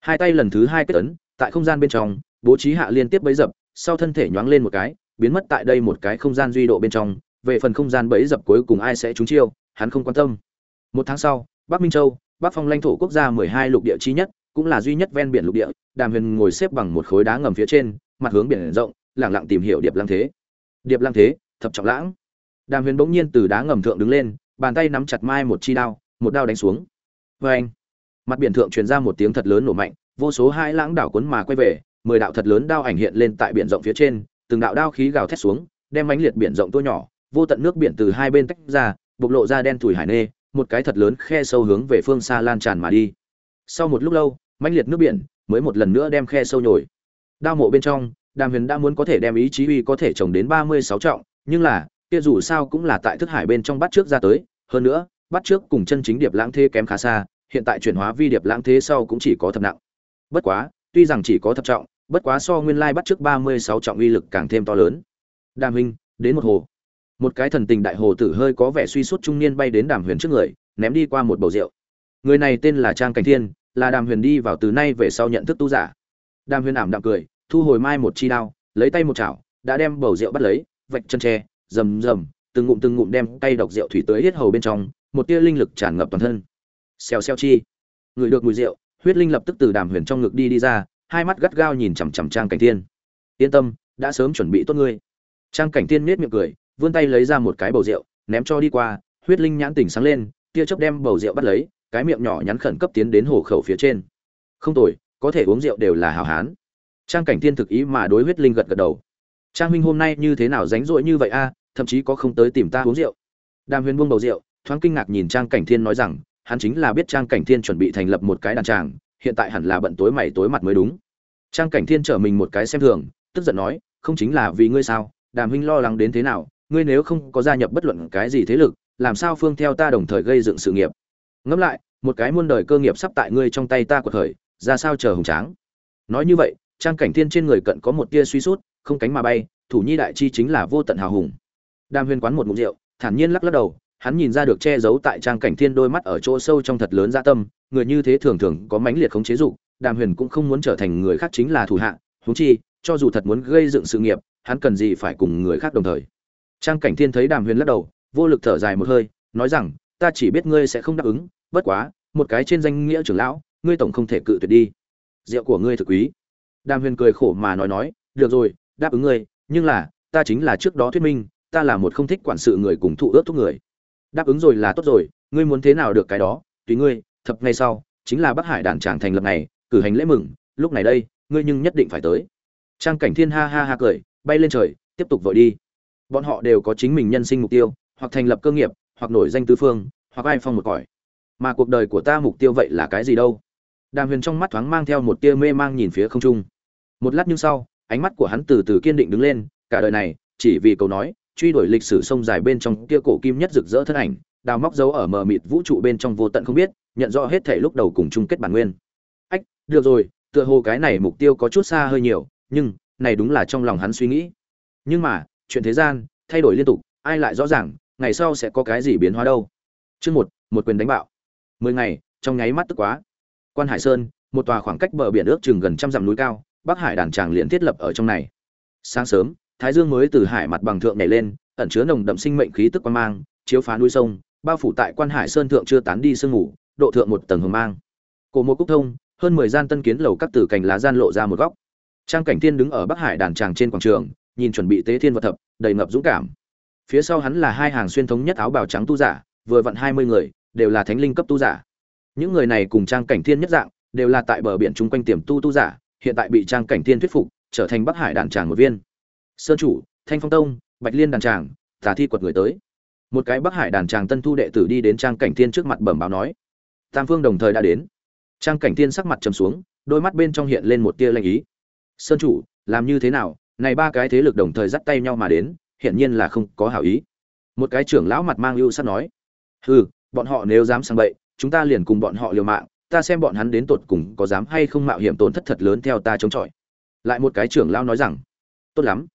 Hai tay lần thứ hai kết ấn, tại không gian bên trong, bố trí hạ liên tiếp bấy dập, sau thân thể nhoáng lên một cái biến mất tại đây một cái không gian duy độ bên trong, về phần không gian bẫy dập cuối cùng ai sẽ trúng chiêu, hắn không quan tâm. Một tháng sau, bắc minh châu, bắc phong lãnh thổ quốc gia mười hai lục địa chi nhất, cũng là duy nhất ven biển lục địa, đàm huyền ngồi xếp bằng một khối đá ngầm phía trên, mặt hướng biển rộng lẳng lặng tìm hiểu điệp lăng thế. Điệp lăng thế, thập trọng lãng. Đàm huyền bỗng nhiên từ đá ngầm thượng đứng lên, bàn tay nắm chặt mai một chi đao, một đao đánh xuống. Vê anh, mặt biển thượng truyền ra một tiếng thật lớn nổ mạnh, vô số hai lãng đảo cuốn mà quay về, mười đạo thật lớn đao ảnh hiện lên tại biển rộng phía trên từng đạo đao khí gào thét xuống, đem mãnh liệt biển rộng tua nhỏ, vô tận nước biển từ hai bên tách ra, bộc lộ ra đen thủi hải nê, một cái thật lớn khe sâu hướng về phương xa lan tràn mà đi. Sau một lúc lâu, mãnh liệt nước biển mới một lần nữa đem khe sâu nhồi. Đao mộ bên trong, đàm huyền đã muốn có thể đem ý chí uy có thể trồng đến ba mươi sáu trọng, nhưng là, kia dù sao cũng là tại thức hải bên trong bắt trước ra tới, hơn nữa, bắt trước cùng chân chính điệp lãng thế kém khá xa, hiện tại chuyển hóa vi điệp lãng thế sau cũng chỉ có thập nặng. Bất quá, tuy rằng chỉ có thập trọng bất quá so nguyên lai bắt trước ba mươi sáu trọng uy lực càng thêm to lớn. Đàm huynh đến một hồ. Một cái thần tình đại hồ tử hơi có vẻ suy sút trung niên bay đến đàm huyền trước người, ném đi qua một bầu rượu. Người này tên là trang cảnh thiên, là đàm huyền đi vào từ nay về sau nhận thức tu giả. Đàm huyền ảm đạm cười, thu hồi mai một chi đao, lấy tay một chảo, đã đem bầu rượu bắt lấy, vạch chân tre, rầm rầm, từng ngụm từng ngụm đem tay độc rượu thủy tới hết hầu bên trong, một tia linh lực tràn ngập toàn thân. Xèo xèo chi. Người được mùi rượu, huyết linh lập tức từ đàm huyền trong ngực đi đi ra hai mắt gắt gao nhìn chằm chằm trang cảnh thiên. Yên tâm, đã sớm chuẩn bị tốt ngươi. Trang cảnh thiên nết miệng cười, vươn tay lấy ra một cái bầu rượu, ném cho đi qua, huyết linh nhãn tỉnh sáng lên, tia chớp đem bầu rượu bắt lấy, cái miệng nhỏ nhắn khẩn cấp tiến đến hồ khẩu phía trên. Không tồi, có thể uống rượu đều là hào hán. Trang cảnh thiên thực ý mà đối huyết linh gật gật đầu. Trang huynh hôm nay như thế nào ránh rỗi như vậy a? Thậm chí có không tới tìm ta uống rượu. Đàm huyền buông bầu rượu, thoáng kinh ngạc nhìn trang cảnh thiên nói rằng, hắn chính là biết trang cảnh thiên chuẩn bị thành lập một cái đàn tràng hiện tại hẳn là bận tối mày tối mặt mới đúng. Trang cảnh thiên trở mình một cái xem thường, tức giận nói, không chính là vì ngươi sao, đàm huynh lo lắng đến thế nào, ngươi nếu không có gia nhập bất luận cái gì thế lực, làm sao phương theo ta đồng thời gây dựng sự nghiệp. Ngẫm lại, một cái muôn đời cơ nghiệp sắp tại ngươi trong tay ta của thời ra sao chờ hùng tráng. Nói như vậy, trang cảnh thiên trên người cận có một tia suy sút, không cánh mà bay, thủ nhi đại chi chính là vô tận hào hùng. Đàm huyên quán một ngụm rượu, thản nhiên lắc lắc đầu hắn nhìn ra được che giấu tại trang cảnh thiên đôi mắt ở chỗ sâu trong thật lớn dạ tâm, người như thế thường thường có mãnh liệt khống chế dục, đàm huyền cũng không muốn trở thành người khác chính là thủ hạ, huống chi, cho dù thật muốn gây dựng sự nghiệp, hắn cần gì phải cùng người khác đồng thời. Trang cảnh thiên thấy đàm huyền lắc đầu, vô lực thở dài một hơi, nói rằng, ta chỉ biết ngươi sẽ không đáp ứng, bất quá, một cái trên danh nghĩa trưởng lão, ngươi tổng không thể cự tuyệt đi. Rượu của ngươi thực quý. Đàm huyền cười khổ mà nói nói, được rồi, đáp ứng ngươi, nhưng là, ta chính là trước đó thuyết minh, ta là một không thích quản sự người cùng thụ ước thúc người đáp ứng rồi là tốt rồi, ngươi muốn thế nào được cái đó, tùy ngươi, thập ngày sau, chính là bắc hải đàn tràng thành lập này cử hành lễ mừng, lúc này đây, ngươi nhưng nhất định phải tới. Trang cảnh thiên ha ha ha cười, bay lên trời, tiếp tục vội đi. Bọn họ đều có chính mình nhân sinh mục tiêu, hoặc thành lập cơ nghiệp, hoặc nổi danh tứ phương, hoặc ai phong một cõi. Mà cuộc đời của ta mục tiêu vậy là cái gì đâu? Đàm huyền trong mắt thoáng mang theo một tia mê mang nhìn phía không trung. Một lát nhưng sau, ánh mắt của hắn từ từ kiên định đứng lên, cả đời này, chỉ vì câu nói truy đuổi lịch sử sông dài bên trong kia cổ kim nhất rực rỡ thân ảnh, đào móc dấu ở mờ mịt vũ trụ bên trong vô tận không biết, nhận rõ hết thể lúc đầu cùng chung kết bản nguyên. Ách, được rồi, tựa hồ cái này mục tiêu có chút xa hơi nhiều, nhưng, này đúng là trong lòng hắn suy nghĩ. Nhưng mà, chuyện thế gian, thay đổi liên tục, ai lại rõ ràng, ngày sau sẽ có cái gì biến hóa đâu? Chương một một quyền đánh bạo. Mười ngày, trong nháy mắt tức quá. Quan hải sơn, một tòa khoảng cách bờ biển ước chừng gần trăm dặm núi cao, bắc hải đàn tràng liền thiết lập ở trong này. Sáng sớm thái dương mới từ hải mặt bằng thượng nhảy lên, ẩn chứa nồng đậm sinh mệnh khí tức quan mang, chiếu phá núi sông, bao phủ tại quan hải sơn thượng chưa tán đi sương ngủ độ thượng một tầng hồng mang. Cổ một cúc thông, hơn mười gian tân kiến lầu các tử cành lá gian lộ ra một góc. Trang cảnh thiên đứng ở bắc hải đàn tràng trên quảng trường, nhìn chuẩn bị tế thiên vật thập, đầy ngập dũng cảm. Phía sau hắn là hai hàng xuyên thống nhất áo bào trắng tu giả, vừa vặn hai mươi người, đều là thánh linh cấp tu giả. Những người này cùng trang cảnh thiên nhất dạng, đều là tại bờ biển chung quanh tiềm tu tu giả, hiện tại bị trang cảnh thiên thuyết phục, trở thành bắc hải đàn tràng một viên sơn chủ, thanh phong tông, bạch liên đàn tràng, tà thi quật người tới. Một cái bắc hải đàn tràng tân thu đệ tử đi đến trang cảnh thiên trước mặt bẩm báo nói, tam phương đồng thời đã đến. Trang cảnh thiên sắc mặt trầm xuống, đôi mắt bên trong hiện lên một tia lanh ý. Sơn chủ, làm như thế nào? Này ba cái thế lực đồng thời dắt tay nhau mà đến, hiển nhiên là không có hảo ý. Một cái trưởng lão mặt mang ưu sắt nói, hừ, bọn họ nếu dám sang bậy, chúng ta liền cùng bọn họ liều mạng, ta xem bọn hắn đến tột cùng có dám hay không mạo hiểm tổn thất thật lớn theo ta chống chọi. Lại một cái trưởng lão nói rằng, tốt lắm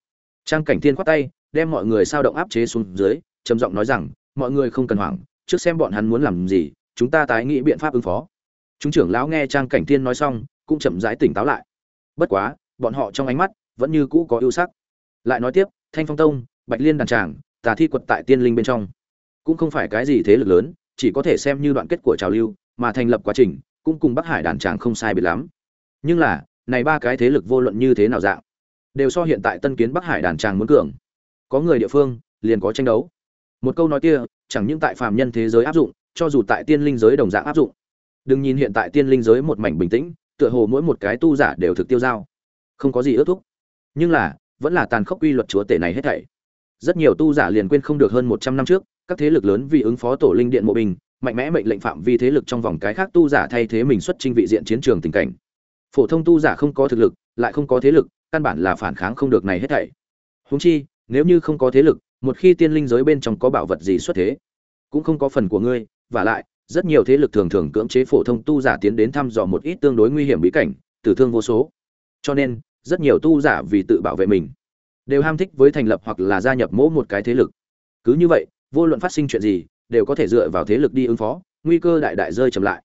trang cảnh thiên khoát tay, đem mọi người sao động áp chế xuống dưới, trầm giọng nói rằng, mọi người không cần hoảng, trước xem bọn hắn muốn làm gì, chúng ta tái nghĩ biện pháp ứng phó. Chúng trưởng lão nghe trang cảnh thiên nói xong, cũng chậm rãi tỉnh táo lại. Bất quá, bọn họ trong ánh mắt vẫn như cũ có ưu sắc. Lại nói tiếp, thanh phong tông, bạch liên đàn tràng, tà thi quật tại tiên linh bên trong. Cũng không phải cái gì thế lực lớn, chỉ có thể xem như đoạn kết của trào lưu, mà thành lập quá trình, cũng cùng bắc hải đàn tràng không sai biệt lắm. Nhưng là, này ba cái thế lực vô luận như thế nào dạng đều so hiện tại tân kiến bắc hải đàn tràng muốn cường. Có người địa phương, liền có tranh đấu. Một câu nói kia, chẳng những tại phàm nhân thế giới áp dụng, cho dù tại tiên linh giới đồng dạng áp dụng. Đừng nhìn hiện tại tiên linh giới một mảnh bình tĩnh, tựa hồ mỗi một cái tu giả đều thực tiêu giao không có gì ước thúc. Nhưng là, vẫn là tàn khốc quy luật chúa tể này hết thảy. Rất nhiều tu giả liền quên không được hơn một trăm năm trước, các thế lực lớn vì ứng phó tổ linh điện mộ bình, mạnh mẽ mệnh lệnh phạm vi thế lực trong vòng cái khác tu giả thay thế mình xuất trình vị diện chiến trường tình cảnh. Phổ thông tu giả không có thực lực, lại không có thế lực căn bản là phản kháng không được này hết thảy. Huống chi, nếu như không có thế lực, một khi tiên linh giới bên trong có bảo vật gì xuất thế, cũng không có phần của ngươi, và lại, rất nhiều thế lực thường thường cưỡng chế phổ thông tu giả tiến đến thăm dò một ít tương đối nguy hiểm bí cảnh, tử thương vô số. Cho nên, rất nhiều tu giả vì tự bảo vệ mình, đều ham thích với thành lập hoặc là gia nhập mỗi một cái thế lực. Cứ như vậy, vô luận phát sinh chuyện gì, đều có thể dựa vào thế lực đi ứng phó, nguy cơ đại đại rơi chậm lại.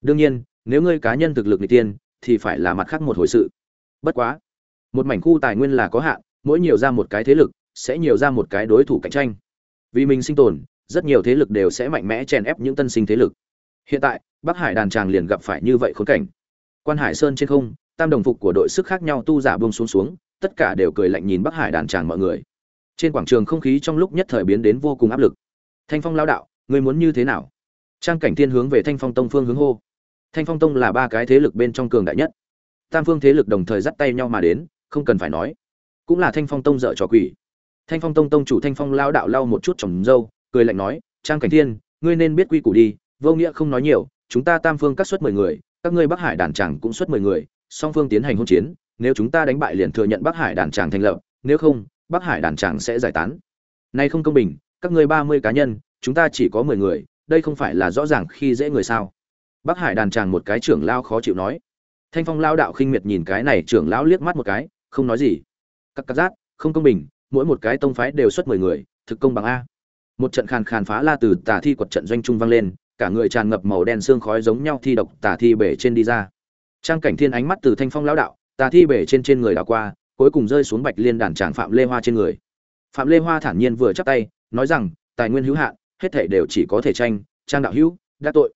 Đương nhiên, nếu ngươi cá nhân thực lực n tiên, thì phải là mặt khác một hồi sự. Bất quá một mảnh khu tài nguyên là có hạn, mỗi nhiều ra một cái thế lực, sẽ nhiều ra một cái đối thủ cạnh tranh. Vì mình sinh tồn, rất nhiều thế lực đều sẽ mạnh mẽ chèn ép những tân sinh thế lực. Hiện tại, bắc hải đàn tràng liền gặp phải như vậy khốn cảnh. Quan hải sơn trên không, tam đồng phục của đội sức khác nhau tu giả buông xuống xuống, tất cả đều cười lạnh nhìn bắc hải đàn tràng mọi người. Trên quảng trường không khí trong lúc nhất thời biến đến vô cùng áp lực. Thanh phong lao đạo người muốn như thế nào? Trang cảnh thiên hướng về thanh phong tông phương hướng hô. Thanh phong tông là ba cái thế lực bên trong cường đại nhất. Tam phương thế lực đồng thời dắt tay nhau mà đến không cần phải nói. Cũng là thanh phong tông dợ trò quỷ. Thanh phong tông tông chủ thanh phong lao đạo lau một chút trồng dâu, cười lạnh nói, trang cảnh thiên, ngươi nên biết quy củ đi, vô nghĩa không nói nhiều, chúng ta tam phương cắt suất mười người, các ngươi bắc hải đàn tràng cũng suất mười người, song phương tiến hành hôn chiến, nếu chúng ta đánh bại liền thừa nhận bắc hải đàn tràng thành lập, nếu không, bắc hải đàn tràng sẽ giải tán. Nay không công bình, các ngươi ba mươi cá nhân, chúng ta chỉ có mười người, đây không phải là rõ ràng khi dễ người sao? Bắc hải đàn tràng một cái trưởng lao khó chịu nói. Thanh phong lao đạo khinh miệt nhìn cái này trưởng lão liếc mắt một cái không nói gì. Các cắt giác không công bình, mỗi một cái tông phái đều xuất mười người, thực công bằng a. Một trận khàn khàn phá la từ tà thi quật trận doanh trung vang lên, cả người tràn ngập màu đen xương khói giống nhau thi độc tà thi bể trên đi ra. Trang cảnh thiên ánh mắt từ thanh phong lão đạo, tà thi bể trên trên người đảo qua, cuối cùng rơi xuống bạch liên đàn tràng phạm lê hoa trên người. Phạm lê hoa thản nhiên vừa chắp tay, nói rằng, tài nguyên hữu hạn, hết thể đều chỉ có thể tranh, trang đạo hữu, đã tội.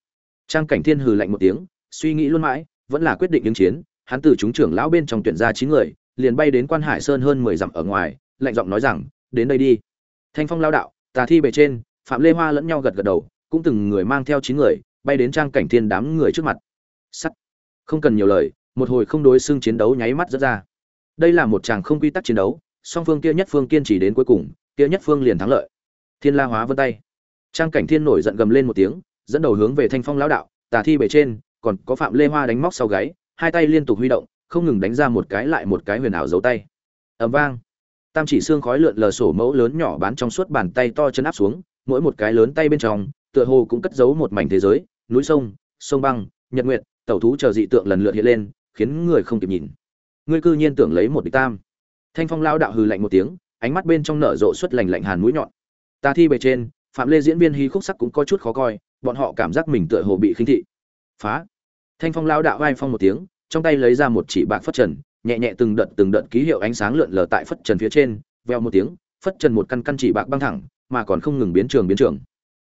Trang cảnh thiên hừ lạnh một tiếng, suy nghĩ luôn mãi, vẫn là quyết định ứng chiến, hắn từ chúng trưởng lão bên trong tuyển ra chín người liền bay đến quan hải sơn hơn mười dặm ở ngoài, lạnh giọng nói rằng, đến đây đi. Thanh phong lao đạo, tà thi bề trên, phạm lê hoa lẫn nhau gật gật đầu, cũng từng người mang theo chín người, bay đến trang cảnh thiên đám người trước mặt. Sắt. Không cần nhiều lời, một hồi không đối xương chiến đấu nháy mắt rất ra. Đây là một chàng không quy tắc chiến đấu, song phương kia nhất phương kiên trì đến cuối cùng, kia nhất phương liền thắng lợi. Thiên la hóa vân tay. Trang cảnh thiên nổi giận gầm lên một tiếng, dẫn đầu hướng về thanh phong lão đạo, tà thi bề trên, còn có phạm lê hoa đánh móc sau gáy, hai tay liên tục huy động không ngừng đánh ra một cái lại một cái huyền ảo dấu tay. Ầm vang. Tam chỉ xương khói lượn lờ sổ mẫu lớn nhỏ bán trong suốt bàn tay to chân áp xuống, mỗi một cái lớn tay bên trong, tựa hồ cũng cất giấu một mảnh thế giới, núi sông sông băng, nhật nguyệt, tẩu thú chờ dị tượng lần lượt hiện lên, khiến người không kịp nhìn. Ngươi cư nhiên tưởng lấy một địch tam. Thanh phong lao đạo hừ lạnh một tiếng, ánh mắt bên trong nở rộ xuất lành lạnh hàn mũi nhọn. Ta thi bề trên, phạm lê diễn viên hí khúc sắc cũng có chút khó coi, bọn họ cảm giác mình tựa hồ bị khinh thị. Phá. Thanh phong lao đạo vai phong một tiếng trong tay lấy ra một chỉ bạc phất trần, nhẹ nhẹ từng đợt từng đợt ký hiệu ánh sáng lượn lờ tại phất trần phía trên, veo một tiếng, phất trần một căn căn chỉ bạc băng thẳng, mà còn không ngừng biến trường biến trường.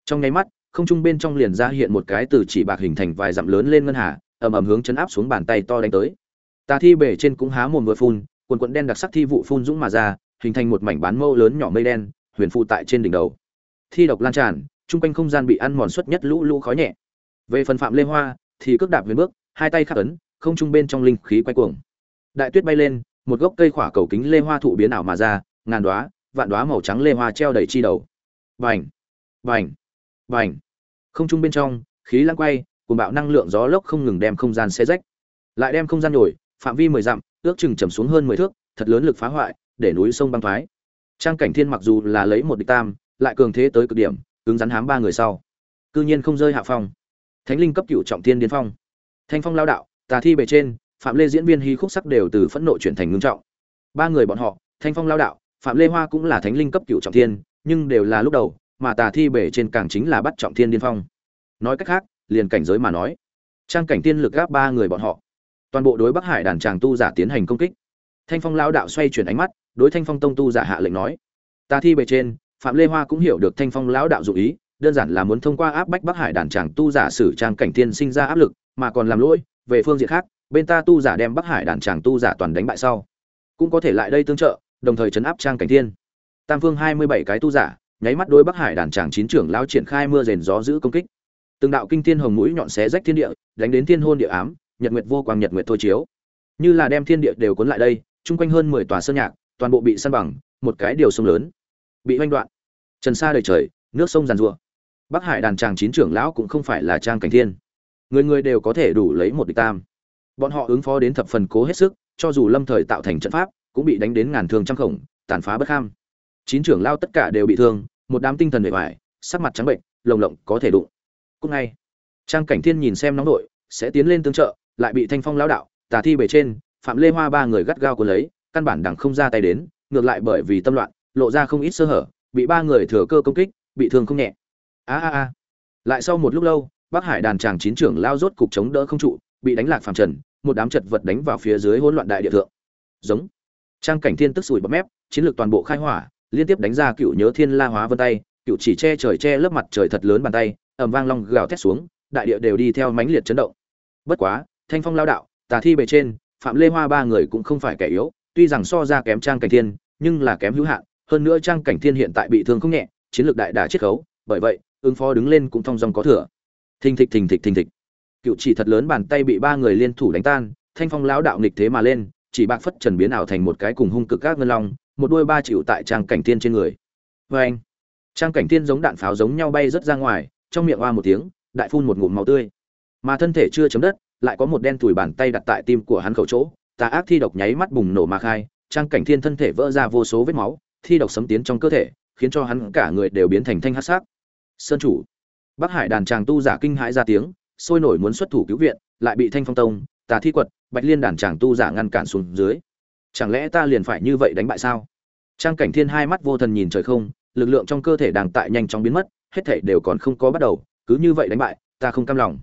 Trong nháy mắt, không trung bên trong liền ra hiện một cái từ chỉ bạc hình thành vài dặm lớn lên ngân hà, ầm ầm hướng chấn áp xuống bàn tay to đánh tới. Tà thi bể trên cũng há mồm vừa phun, quần quận đen đặc sắc thi vụ phun dũng mà ra, hình thành một mảnh bán mâu lớn nhỏ mây đen, huyền phụ tại trên đỉnh đầu. Thi độc lan tràn trung quanh không gian bị ăn mòn suất nhất lũ lũ khói nhẹ. Về phần phạm lê hoa, thì cước đạp huyền bước, hai tay khắc ấn không trung bên trong linh khí quay cuồng. Đại tuyết bay lên một gốc cây khỏa cầu kính lê hoa thụ biến ảo mà ra ngàn đóa vạn đóa màu trắng lê hoa treo đầy chi đầu. Bành, bành, bành. không trung bên trong khí lãng quay cùng bạo năng lượng gió lốc không ngừng đem không gian xé rách. Lại đem không gian nhồi phạm vi mười dặm ước chừng trầm xuống hơn mười thước thật lớn lực phá hoại để núi sông băng thoái. Trang cảnh thiên mặc dù là lấy một địch tam lại cường thế tới cực điểm cứng rắn hám ba người sau. Cư nhiên không rơi hạ phong. Thánh linh cấp cửu trọng thiên điên phong. Thanh phong lao đạo tà thi bề trên, phạm lê diễn viên hy khúc sắc đều từ phẫn nộ chuyển thành ngưng trọng. Ba người bọn họ, thanh phong lao đạo, phạm lê hoa cũng là thánh linh cấp cựu trọng thiên, nhưng đều là lúc đầu, mà tà thi bể trên càng chính là bắt trọng thiên điên phong. Nói cách khác, liền cảnh giới mà nói, trang cảnh tiên lực gáp ba người bọn họ. Toàn bộ đối bắc hải đàn tràng tu giả tiến hành công kích. Thanh phong lao đạo xoay chuyển ánh mắt, đối thanh phong tông tu giả hạ lệnh nói, tà thi bề trên, phạm lê hoa cũng hiểu được thanh phong lão đạo dụ ý đơn giản là muốn thông qua áp bách bắc hải đàn chàng tu giả sử trang cảnh tiên sinh ra áp lực, mà còn làm lỗi, về phương diện khác, bên ta tu giả đem bắc hải đàn chàng tu giả toàn đánh bại sau, cũng có thể lại đây tương trợ, đồng thời chấn áp trang cảnh thiên. Tam phương hai mươi bảy cái tu giả, nháy mắt đối bắc hải đàn chàng chín trưởng lao triển khai mưa rền gió giữ công kích. Từng đạo kinh thiên hồng mũi nhọn xé rách thiên địa, đánh đến thiên hôn địa ám, nhật nguyệt vô quang nhật nguyệt thôi chiếu. Như là đem thiên địa đều cuốn lại đây, chung quanh hơn mười tòa sơn nhạc, toàn bộ bị san bằng, một cái điều sông lớn, bị oanh đoạn. Trần xa đầy trời, nước sông giàn rùa bắc hải đàn tràng chín trưởng lão cũng không phải là trang cảnh thiên. Người người đều có thể đủ lấy một địch tam. Bọn họ ứng phó đến thập phần cố hết sức, cho dù lâm thời tạo thành trận pháp, cũng bị đánh đến ngàn thương trăm khổng, tàn phá bất kham. Chín trưởng lao tất cả đều bị thương, một đám tinh thần bề ngoài sắc mặt trắng bệnh, lồng lộng, có thể đụng. Cúc ngay, trang cảnh thiên nhìn xem nóng đội, sẽ tiến lên tương trợ, lại bị thanh phong lao đạo, tà thi bề trên, phạm lê hoa ba người gắt gao cuốn lấy, căn bản đằng không ra tay đến, ngược lại bởi vì tâm loạn, lộ ra không ít sơ hở, bị ba người thừa cơ công kích, bị thương không nhẹ a a a. Lại sau một lúc lâu bắc hải đàn tràng chín trưởng lao rốt cục chống đỡ không trụ, bị đánh lạc phàm trần, một đám chật vật đánh vào phía dưới hỗn loạn đại địa thượng. Giống. Trang cảnh thiên tức sủi bọt mép, chiến lược toàn bộ khai hỏa, liên tiếp đánh ra cựu nhớ thiên la hóa vân tay, cựu chỉ che trời che lớp mặt trời thật lớn bàn tay, ầm vang long gào thét xuống, đại địa đều đi theo mãnh liệt chấn động. Bất quá, thanh phong lao đạo, tà thi bề trên, phạm lê hoa ba người cũng không phải kẻ yếu, tuy rằng so ra kém trang cảnh thiên, nhưng là kém hữu hạn, hơn nữa trang cảnh thiên hiện tại bị thương không nhẹ, chiến lược đại đà chiết khấu, bởi vậy ứng phó đứng lên cũng thong dong có thừa. Thình thịch thình thịch thình thịch. Cựu chỉ thật lớn bàn tay bị ba người liên thủ đánh tan, thanh phong lão đạo nghịch thế mà lên, chỉ bạc phất trần biến ảo thành một cái cùng hung cực các ngân long, một đuôi ba chịu tại trang cảnh tiên trên người. Vê anh, trang cảnh tiên giống đạn pháo giống nhau bay rất ra ngoài, trong miệng oa một tiếng, đại phun một ngụm máu tươi. Mà thân thể chưa chấm đất, lại có một đen tủi bàn tay đặt tại tim của hắn khẩu chỗ, tà ác thi độc nháy mắt bùng nổ mà khai, trang cảnh thiên thân thể vỡ ra vô số vết máu, thi độc sấm tiến trong cơ thể, khiến cho hắn cả người đều biến thành thanh hát sắc sơn chủ. Bắc hải đàn tràng tu giả kinh hãi ra tiếng sôi nổi muốn xuất thủ cứu viện lại bị thanh phong tông tà thi quật bạch liên đàn tràng tu giả ngăn cản xuống dưới. Chẳng lẽ ta liền phải như vậy đánh bại sao? Trang cảnh thiên hai mắt vô thần nhìn trời không lực lượng trong cơ thể đang tại nhanh chóng biến mất hết thể đều còn không có bắt đầu cứ như vậy đánh bại ta không cam lòng.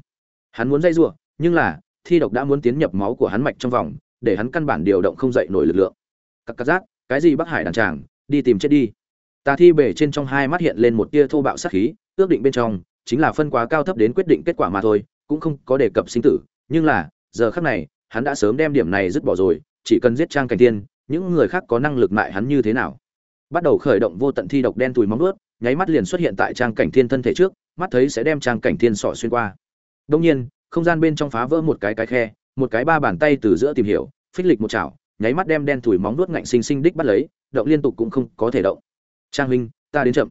Hắn muốn dây giụa nhưng là thi độc đã muốn tiến nhập máu của hắn mạch trong vòng để hắn căn bản điều động không dậy nổi lực lượng. Các cắt giác, cái gì bắc hải đàn tràng đi tìm chết đi tà thi bể trên trong hai mắt hiện lên một tia thô bạo sát khí, ước định bên trong, chính là phân quá cao thấp đến quyết định kết quả mà thôi, cũng không có đề cập sinh tử. Nhưng là, giờ khắc này, hắn đã sớm đem điểm này dứt bỏ rồi, chỉ cần giết trang cảnh tiên những người khác có năng lực mại hắn như thế nào? Bắt đầu khởi động vô tận thi độc đen tùi móng nuốt nháy mắt liền xuất hiện tại trang cảnh thiên thân thể trước, mắt thấy sẽ đem trang cảnh thiên sọ xuyên qua. Đông nhiên, không gian bên trong phá vỡ một cái cái khe, một cái ba bàn tay từ giữa tìm hiểu, phích lịch một chảo, nháy mắt đem đen tủi móng nuốt ngạnh sinh sinh đích bắt lấy, động liên tục cũng không có thể động trang huynh, ta đến chậm.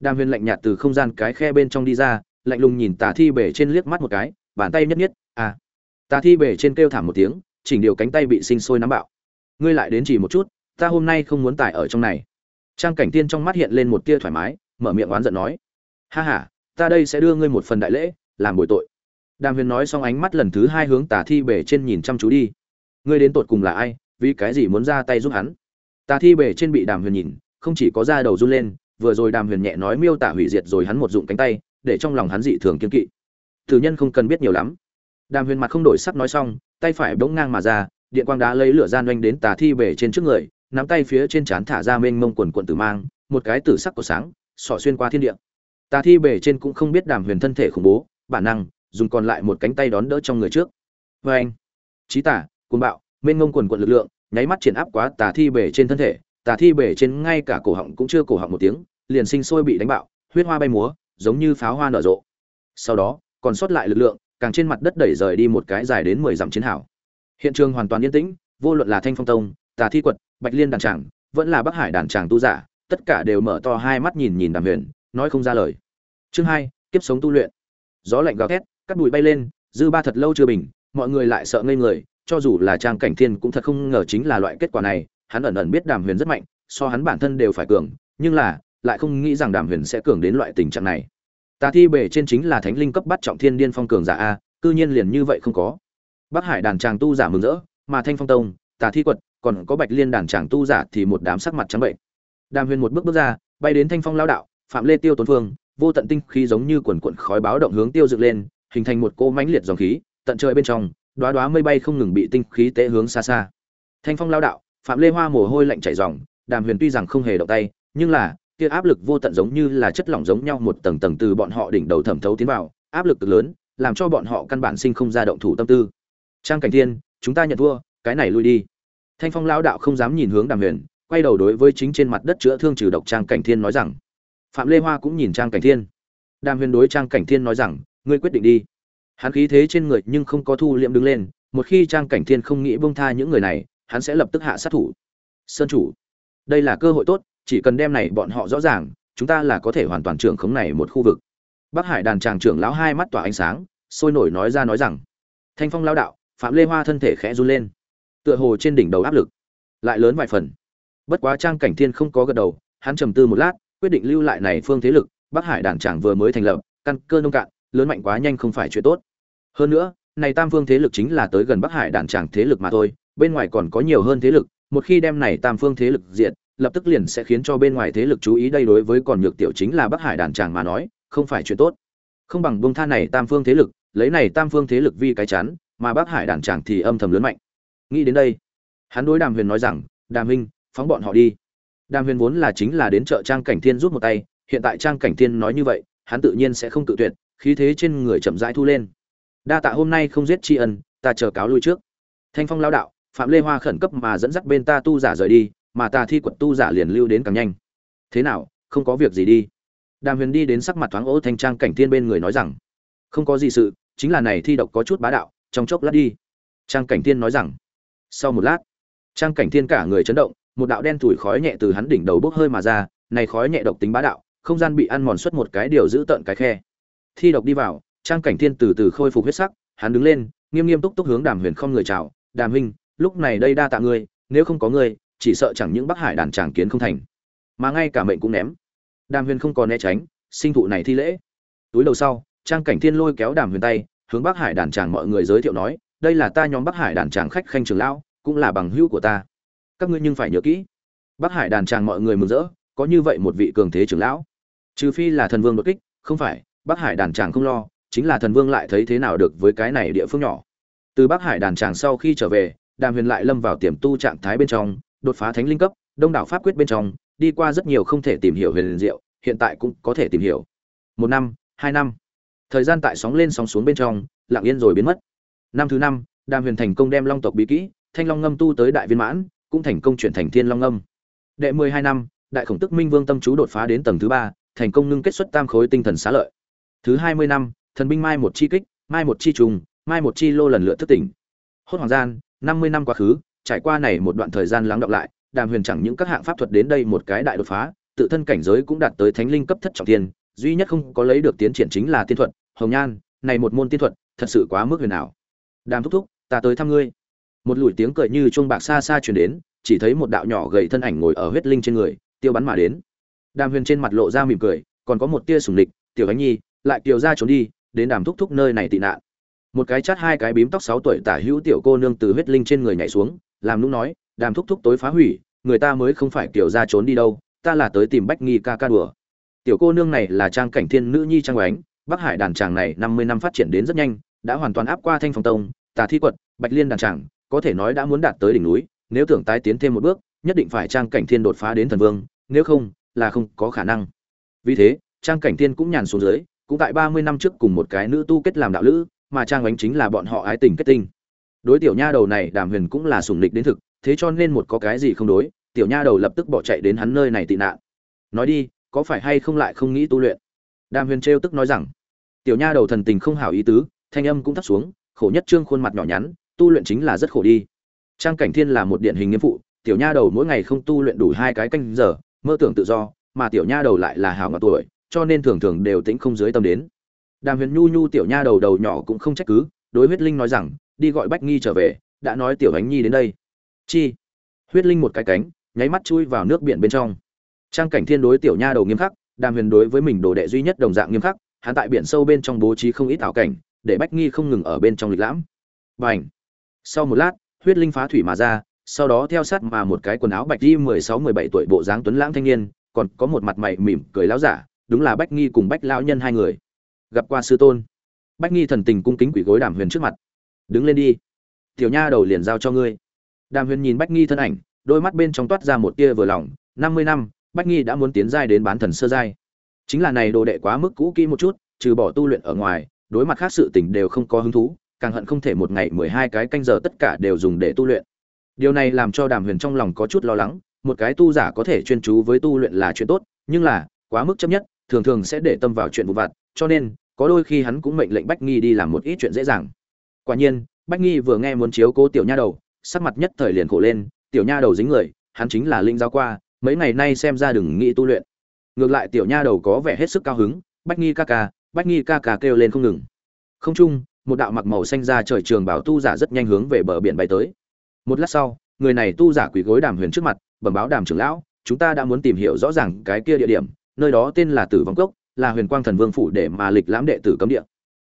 Đàm huyền lạnh nhạt từ không gian cái khe bên trong đi ra, lạnh lùng nhìn tà thi bể trên liếc mắt một cái, bàn tay nhất nhất à. Tà thi bể trên kêu thảm một tiếng, chỉnh điều cánh tay bị sinh sôi nắm bạo. Ngươi lại đến chỉ một chút, ta hôm nay không muốn tải ở trong này. Trang cảnh tiên trong mắt hiện lên một tia thoải mái, mở miệng oán giận nói. Ha ha, ta đây sẽ đưa ngươi một phần đại lễ, làm bồi tội. Đàm huyền nói xong ánh mắt lần thứ hai hướng tà thi bể trên nhìn chăm chú đi. Ngươi đến tột cùng là ai, vì cái gì muốn ra tay giúp hắn? Tà thi bể trên bị đàm huyền nhìn không chỉ có da đầu run lên, vừa rồi đàm huyền nhẹ nói miêu tả hủy diệt rồi hắn một dụng cánh tay, để trong lòng hắn dị thường kiên kỵ. Thử nhân không cần biết nhiều lắm. Đàm huyền mặt không đổi sắc nói xong, tay phải bỗng ngang mà ra, điện quang đá lấy lửa gian oanh đến tà thi bể trên trước người, nắm tay phía trên trán thả ra mênh mông quần quận tử mang, một cái tử sắc của sáng sỏ xuyên qua thiên địa. Tà thi bể trên cũng không biết đàm huyền thân thể khủng bố, bản năng, dùng còn lại một cánh tay đón đỡ trong người trước. Vê anh trí tả côn bạo, mênh ngông quần quận lực lượng, nháy mắt triển áp quá tà thi bể trên thân thể tà thi bể trên ngay cả cổ họng cũng chưa cổ họng một tiếng, liền sinh sôi bị đánh bạo, huyết hoa bay múa, giống như pháo hoa nở rộ. Sau đó, còn sót lại lực lượng, càng trên mặt đất đẩy rời đi một cái dài đến mười dặm chiến hào. Hiện trường hoàn toàn yên tĩnh, vô luận là thanh phong tông, tà thi quật, bạch liên đàn tràng, vẫn là bắc hải đàn tràng tu giả, tất cả đều mở to hai mắt nhìn nhìn đàm huyền, nói không ra lời. Chương hai, kiếp sống tu luyện. Gió lạnh gào thét cắt bụi bay lên, dư ba thật lâu chưa bình, mọi người lại sợ ngây người, cho dù là trang cảnh thiên cũng thật không ngờ chính là loại kết quả này hắn ẩn ẩn biết đàm huyền rất mạnh, so hắn bản thân đều phải cường, nhưng là, lại không nghĩ rằng đàm huyền sẽ cường đến loại tình trạng này. Tà thi bể trên chính là thánh linh cấp bắt trọng thiên điên phong cường giả a, cư nhiên liền như vậy không có. Bắc hải đàn tràng tu giả mừng rỡ, mà thanh phong tông, tà thi quật, còn có bạch liên đàn tràng tu giả thì một đám sắc mặt trắng bệnh. Đàm huyền một bước bước ra, bay đến thanh phong lao đạo, phạm lê tiêu tốn phương, vô tận tinh khí giống như quần quần khói báo động hướng tiêu dựng lên, hình thành một cô mãnh liệt dòng khí, tận trời bên trong, đóa đóa mây bay không ngừng bị tinh khí tế hướng xa xa. Thanh phong lao đạo phạm lê hoa mồ hôi lạnh chảy ròng, đàm huyền tuy rằng không hề động tay, nhưng là, kia áp lực vô tận giống như là chất lỏng giống nhau một tầng tầng từ bọn họ đỉnh đầu thẩm thấu tiến vào, áp lực cực lớn, làm cho bọn họ căn bản sinh không ra động thủ tâm tư. Trang cảnh thiên, chúng ta nhận thua, cái này lui đi. Thanh phong Lão đạo không dám nhìn hướng đàm huyền, quay đầu đối với chính trên mặt đất chữa thương trừ độc trang cảnh thiên nói rằng. Phạm lê hoa cũng nhìn trang cảnh thiên. Đàm huyền đối trang cảnh thiên nói rằng, ngươi quyết định đi. Hắn khí thế trên người nhưng không có thu liệm đứng lên, một khi trang cảnh thiên không nghĩ bông tha những người này hắn sẽ lập tức hạ sát thủ. Sơn chủ, đây là cơ hội tốt, chỉ cần đem này bọn họ rõ ràng, chúng ta là có thể hoàn toàn trưởng khống này một khu vực. Bắc hải đàn tràng trưởng lão hai mắt tỏa ánh sáng, sôi nổi nói ra nói rằng, thanh phong lao đạo, phạm lê hoa thân thể khẽ run lên. Tựa hồ trên đỉnh đầu áp lực, lại lớn vài phần. Bất quá trang cảnh thiên không có gật đầu, hắn trầm tư một lát, quyết định lưu lại này phương thế lực, bắc hải đàn tràng vừa mới thành lập, căn cơ nông cạn, lớn mạnh quá nhanh không phải chuyện tốt. Hơn nữa, này tam phương thế lực chính là tới gần bắc hải đàn tràng thế lực mà thôi bên ngoài còn có nhiều hơn thế lực, một khi đem này tam phương thế lực diện lập tức liền sẽ khiến cho bên ngoài thế lực chú ý đây đối với còn nhược tiểu chính là bắc hải đàn tràng mà nói, không phải chuyện tốt. Không bằng bông tha này tam phương thế lực, lấy này tam phương thế lực vi cái chắn mà bắc hải đàn tràng thì âm thầm lớn mạnh. Nghĩ đến đây, hắn đối đàm huyền nói rằng, đàm huynh, phóng bọn họ đi. Đàm huyền vốn là chính là đến chợ trang cảnh thiên rút một tay, hiện tại trang cảnh thiên nói như vậy, hắn tự nhiên sẽ không tự tuyệt, khí thế trên người chậm rãi thu lên. Đa tạ hôm nay không giết tri ân, ta chờ cáo lui trước. Thanh phong lao đạo phạm lê hoa khẩn cấp mà dẫn dắt bên ta tu giả rời đi, mà ta thi quật tu giả liền lưu đến càng nhanh. Thế nào, không có việc gì đi. Đàm huyền đi đến sắc mặt thoáng ô thanh trang cảnh thiên bên người nói rằng, không có gì sự, chính là này thi độc có chút bá đạo, trong chốc lát đi. Trang cảnh thiên nói rằng, sau một lát. Trang cảnh thiên cả người chấn động, một đạo đen thủi khói nhẹ từ hắn đỉnh đầu bốc hơi mà ra, này khói nhẹ độc tính bá đạo, không gian bị ăn mòn suốt một cái điều giữ tận cái khe. Thi độc đi vào, trang cảnh thiên từ từ khôi phục huyết sắc, hắn đứng lên, nghiêm nghiêm túc túc hướng đàm huyền không người chào, đàm huynh lúc này đây đa tạ ngươi, nếu không có ngươi, chỉ sợ chẳng những bắc hải đàn tràng kiến không thành. Mà ngay cả mệnh cũng ném. Đàm huyền không còn né tránh, sinh thụ này thi lễ. Túi đầu sau, trang cảnh thiên lôi kéo đàm huyền tay, hướng bắc hải đàn tràng mọi người giới thiệu nói, đây là ta nhóm bắc hải đàn tràng khách khanh trường lão, cũng là bằng hữu của ta. Các ngươi nhưng phải nhớ kỹ. Bắc hải đàn tràng mọi người mừng rỡ, có như vậy một vị cường thế trưởng lão? Trừ phi là thần vương đột kích, không phải, bắc hải đàn tràng không lo, chính là thần vương lại thấy thế nào được với cái này địa phương nhỏ. Từ bắc hải đàn tràng sau khi trở về đàm huyền lại lâm vào tiềm tu trạng thái bên trong, đột phá thánh linh cấp, đông đảo pháp quyết bên trong, đi qua rất nhiều không thể tìm hiểu huyền diệu, hiện tại cũng có thể tìm hiểu. Một năm, hai năm. Thời gian tại sóng lên sóng xuống bên trong, lặng yên rồi biến mất. Năm thứ năm, đàm huyền thành công đem long tộc bí kỹ, thanh long ngâm tu tới đại viên mãn, cũng thành công chuyển thành thiên long ngâm. Đệ mười hai năm, đại khổng tức minh vương tâm chú đột phá đến tầng thứ ba, thành công ngưng kết xuất tam khối tinh thần xá lợi. Thứ hai mươi năm, thần binh mai một chi kích, mai một chi trùng, mai một chi lô lần lượt thức tỉnh. Hốt hoàng gian năm mươi năm quá khứ, trải qua này một đoạn thời gian lắng đọng lại, đàm huyền chẳng những các hạng pháp thuật đến đây một cái đại đột phá, tự thân cảnh giới cũng đạt tới thánh linh cấp thất trọng tiên, duy nhất không có lấy được tiến triển chính là tiên thuật, hồng nhan, này một môn tiên thuật, thật sự quá mức huyền ảo. Đàm thúc thúc, ta tới thăm ngươi. Một lùi tiếng cười như chuông bạc xa xa truyền đến, chỉ thấy một đạo nhỏ gầy thân ảnh ngồi ở huyết linh trên người, tiêu bắn mà đến. Đàm huyền trên mặt lộ ra mỉm cười, còn có một tia sùng lịch, tiểu ánh nhi, lại kiều ra trốn đi, đến đàm thúc thúc nơi này tị nạn một cái chát hai cái bím tóc sáu tuổi tả hữu tiểu cô nương từ huyết linh trên người nhảy xuống, làm nũng nói, đàm thúc thúc tối phá hủy, người ta mới không phải kiểu ra trốn đi đâu, ta là tới tìm bách nghi ca ca đùa. Tiểu cô nương này là trang cảnh thiên nữ nhi trang oánh bắc hải đàn tràng này năm mươi năm phát triển đến rất nhanh, đã hoàn toàn áp qua thanh phong tông, tà thi quật, bạch liên đàn tràng có thể nói đã muốn đạt tới đỉnh núi, nếu tưởng tái tiến thêm một bước, nhất định phải trang cảnh thiên đột phá đến thần vương, nếu không, là không có khả năng. Vì thế, trang cảnh thiên cũng nhàn xuống dưới, cũng tại ba mươi năm trước cùng một cái nữ tu kết làm đạo lữ mà trang ánh chính là bọn họ ái tình kết tinh. Đối tiểu nha đầu này, đàm huyền cũng là sùng lịch đến thực, thế cho nên một có cái gì không đối, tiểu nha đầu lập tức bỏ chạy đến hắn nơi này tị nạn. Nói đi, có phải hay không lại không nghĩ tu luyện? Đàm huyền trêu tức nói rằng, tiểu nha đầu thần tình không hảo ý tứ, thanh âm cũng thấp xuống, khổ nhất trương khuôn mặt nhỏ nhắn, tu luyện chính là rất khổ đi. Trang cảnh thiên là một điển hình nghiêm phụ, tiểu nha đầu mỗi ngày không tu luyện đủ hai cái canh giờ, mơ tưởng tự do, mà tiểu nha đầu lại là hảo ngọc tuổi, cho nên thường thường đều tính không dưới tâm đến đàm huyền nhu nhu tiểu nha đầu đầu nhỏ cũng không trách cứ, đối huyết linh nói rằng, đi gọi bách nghi trở về, đã nói tiểu ánh nhi đến đây. Chi? Huyết linh một cái cánh, nháy mắt chui vào nước biển bên trong. Trang cảnh thiên đối tiểu nha đầu nghiêm khắc, đàm huyền đối với mình đồ đệ duy nhất đồng dạng nghiêm khắc, hắn tại biển sâu bên trong bố trí không ít ảo cảnh, để bách nghi không ngừng ở bên trong lịch lãm. B à n h sau một lát, huyết linh phá thủy mà ra, sau đó theo sát mà một cái quần áo bạch di mười sáu mười bảy tuổi bộ dáng tuấn lãng thanh niên, còn có một mặt mày mỉm cười láo giả, đúng là bách nghi cùng bách lão nhân hai người gặp qua sư tôn. Bách nghi thần tình cung kính quỷ gối đàm huyền trước mặt. Đứng lên đi. Tiểu nha đầu liền giao cho ngươi. Đàm huyền nhìn bách nghi thân ảnh, đôi mắt bên trong toát ra một tia vừa lòng. Năm mươi năm, bách nghi đã muốn tiến giai đến bán thần sơ giai. Chính là này đồ đệ quá mức cũ kỹ một chút, trừ bỏ tu luyện ở ngoài, đối mặt khác sự tình đều không có hứng thú, càng hận không thể một ngày mười hai cái canh giờ tất cả đều dùng để tu luyện. Điều này làm cho đàm huyền trong lòng có chút lo lắng, một cái tu giả có thể chuyên chú với tu luyện là chuyện tốt, nhưng là, quá mức chấp nhất, thường thường sẽ để tâm vào chuyện vụ vặt cho nên, có đôi khi hắn cũng mệnh lệnh bách nghi đi làm một ít chuyện dễ dàng. Quả nhiên, bách nghi vừa nghe muốn chiếu cố tiểu nha đầu, sắc mặt nhất thời liền khổ lên, tiểu nha đầu dính người, hắn chính là linh giáo qua, mấy ngày nay xem ra đừng nghĩ tu luyện. Ngược lại tiểu nha đầu có vẻ hết sức cao hứng, bách nghi ca ca, bách nghi ca ca kêu lên không ngừng. Không chung, một đạo mặc màu xanh ra trời trường bảo tu giả rất nhanh hướng về bờ biển bay tới. Một lát sau, người này tu giả quỳ gối đàm huyền trước mặt, bẩm báo đàm trưởng lão, chúng ta đã muốn tìm hiểu rõ ràng cái kia địa điểm, nơi đó tên là tử vong cốc là huyền quang thần vương phủ để mà lịch lãm đệ tử cấm địa.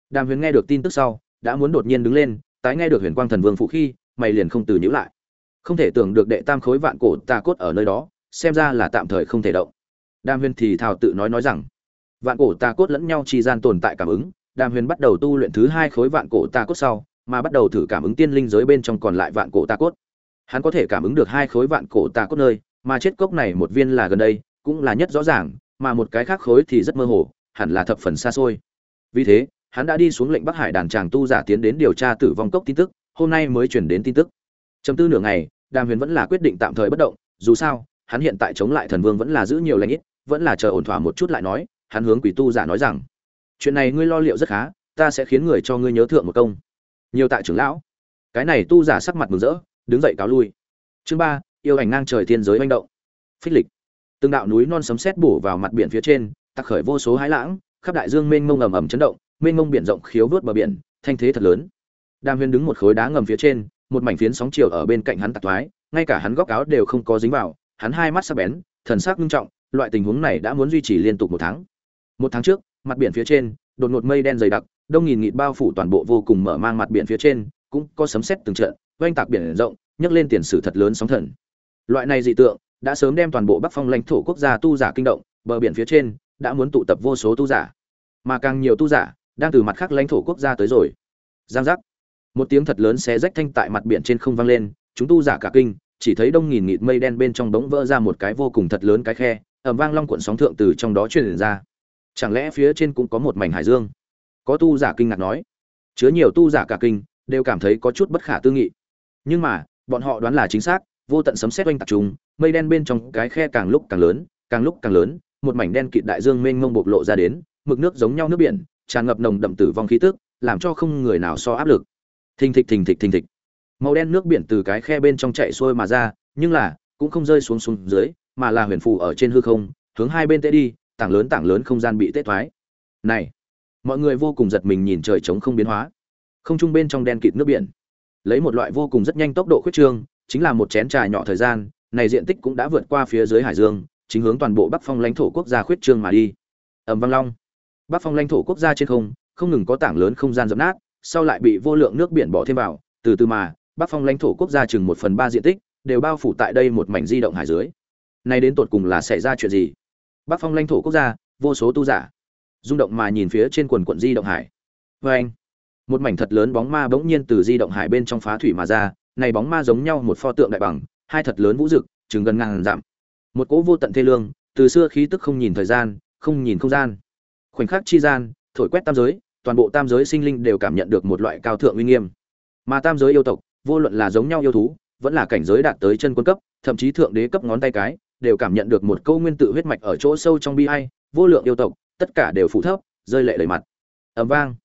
Đàm huyền nghe được tin tức sau, đã muốn đột nhiên đứng lên, tái nghe được huyền quang thần vương phủ khi, mày liền không từ nhữ lại. Không thể tưởng được đệ tam khối vạn cổ tà cốt ở nơi đó, xem ra là tạm thời không thể động. Đàm huyền thì thào tự nói nói rằng, vạn cổ tà cốt lẫn nhau chi gian tồn tại cảm ứng, đàm huyền bắt đầu tu luyện thứ hai khối vạn cổ tà cốt sau, mà bắt đầu thử cảm ứng tiên linh giới bên trong còn lại vạn cổ tà cốt. Hắn có thể cảm ứng được hai khối vạn cổ tà cốt nơi, mà chết cốc này một viên là gần đây, cũng là nhất rõ ràng mà một cái khác khối thì rất mơ hồ, hẳn là thập phần xa xôi. Vì thế, hắn đã đi xuống lệnh bắc hải đàn tràng tu giả tiến đến điều tra tử vong cốc tin tức, hôm nay mới chuyển đến tin tức. Chấm tư nửa ngày, đàm huyền vẫn là quyết định tạm thời bất động, dù sao, hắn hiện tại chống lại thần vương vẫn là giữ nhiều lãnh ít, vẫn là chờ ổn thỏa một chút lại nói, hắn hướng quỷ tu giả nói rằng, chuyện này ngươi lo liệu rất khá, ta sẽ khiến người cho ngươi nhớ thượng một công. Nhiều tại trưởng lão. Cái này tu giả sắc mặt mừng rỡ, đứng dậy cáo lui. Chương ba, yêu ảnh ngang trời thiên giới manh động. Phích lịch từng đạo núi non sấm sét bổ vào mặt biển phía trên tặc khởi vô số hái lãng, khắp đại dương mênh mông ầm ầm chấn động, mênh mông biển rộng khiếu vớt bờ biển, thanh thế thật lớn. Đàm huyền đứng một khối đá ngầm phía trên, một mảnh phiến sóng chiều ở bên cạnh hắn tạc thoái, ngay cả hắn góc áo đều không có dính vào, hắn hai mắt sắc bén, thần sắc nghiêm trọng, loại tình huống này đã muốn duy trì liên tục một tháng. Một tháng trước, mặt biển phía trên, đột ngột mây đen dày đặc, đông nghìn nghịt bao phủ toàn bộ vô cùng mở mang mặt biển phía trên, cũng có sấm sét từng trận, oanh tạc biển rộng, nhấc lên tiền sử thật lớn sóng thần. Loại này dị tượng đã sớm đem toàn bộ bắc phong lãnh thổ quốc gia tu giả kinh động, bờ biển phía trên đã muốn tụ tập vô số tu giả. Mà càng nhiều tu giả đang từ mặt khác lãnh thổ quốc gia tới rồi. Giang giác. Một tiếng thật lớn xé rách thanh tại mặt biển trên không vang lên, chúng tu giả cả kinh, chỉ thấy đông nghìn nghịt mây đen bên trong bỗng vỡ ra một cái vô cùng thật lớn cái khe ẩm vang long cuộn sóng thượng từ trong đó truyền ra. Chẳng lẽ phía trên cũng có một mảnh hải dương? Có tu giả kinh ngạc nói. Chứa nhiều tu giả cả kinh, đều cảm thấy có chút bất khả tư nghị. Nhưng mà, bọn họ đoán là chính xác vô tận sấm sét oanh tạc trùng mây đen bên trong cái khe càng lúc càng lớn, càng lúc càng lớn, một mảnh đen kịt đại dương mênh mông bộc lộ ra đến, mực nước giống nhau nước biển, tràn ngập nồng đậm tử vong khí tức, làm cho không người nào so áp lực. Thình thịch thình thịch thình thịch. Màu đen nước biển từ cái khe bên trong chạy xuôi mà ra, nhưng là cũng không rơi xuống xuống dưới, mà là huyền phù ở trên hư không, hướng hai bên tê đi, tảng lớn tảng lớn không gian bị tết thoái. Này, mọi người vô cùng giật mình nhìn trời trống không biến hóa. Không trung bên trong đen kịt nước biển, lấy một loại vô cùng rất nhanh tốc độ khuyết trương chính là một chén trà nhỏ thời gian, này diện tích cũng đã vượt qua phía dưới hải dương, chính hướng toàn bộ bắc phong lãnh thổ quốc gia khuyết trương mà đi. Ẩm vang long. Bắc phong lãnh thổ quốc gia trên không không ngừng có tảng lớn không gian dập nát, sau lại bị vô lượng nước biển bỏ thêm vào, từ từ mà, bắc phong lãnh thổ quốc gia chừng một phần ba diện tích, đều bao phủ tại đây một mảnh di động hải dưới. Nay đến tột cùng là xảy ra chuyện gì? Bắc phong lãnh thổ quốc gia, vô số tu giả, rung động mà nhìn phía trên quần quận di động hải. Và anh một mảnh thật lớn bóng ma bỗng nhiên từ di động hải bên trong phá thủy mà ra này bóng ma giống nhau một pho tượng đại bằng, hai thật lớn vũ dực, chừng gần ngàn dặm. Một cỗ vô tận thê lương, từ xưa khí tức không nhìn thời gian, không nhìn không gian. Khoảnh khắc chi gian, thổi quét tam giới, toàn bộ tam giới sinh linh đều cảm nhận được một loại cao thượng uy nghiêm. Mà tam giới yêu tộc, vô luận là giống nhau yêu thú, vẫn là cảnh giới đạt tới chân quân cấp, thậm chí thượng đế cấp ngón tay cái, đều cảm nhận được một câu nguyên tự huyết mạch ở chỗ sâu trong bi ai, vô lượng yêu tộc, tất cả đều phụ thấp, rơi lệ đầy mặt. Ầm vang.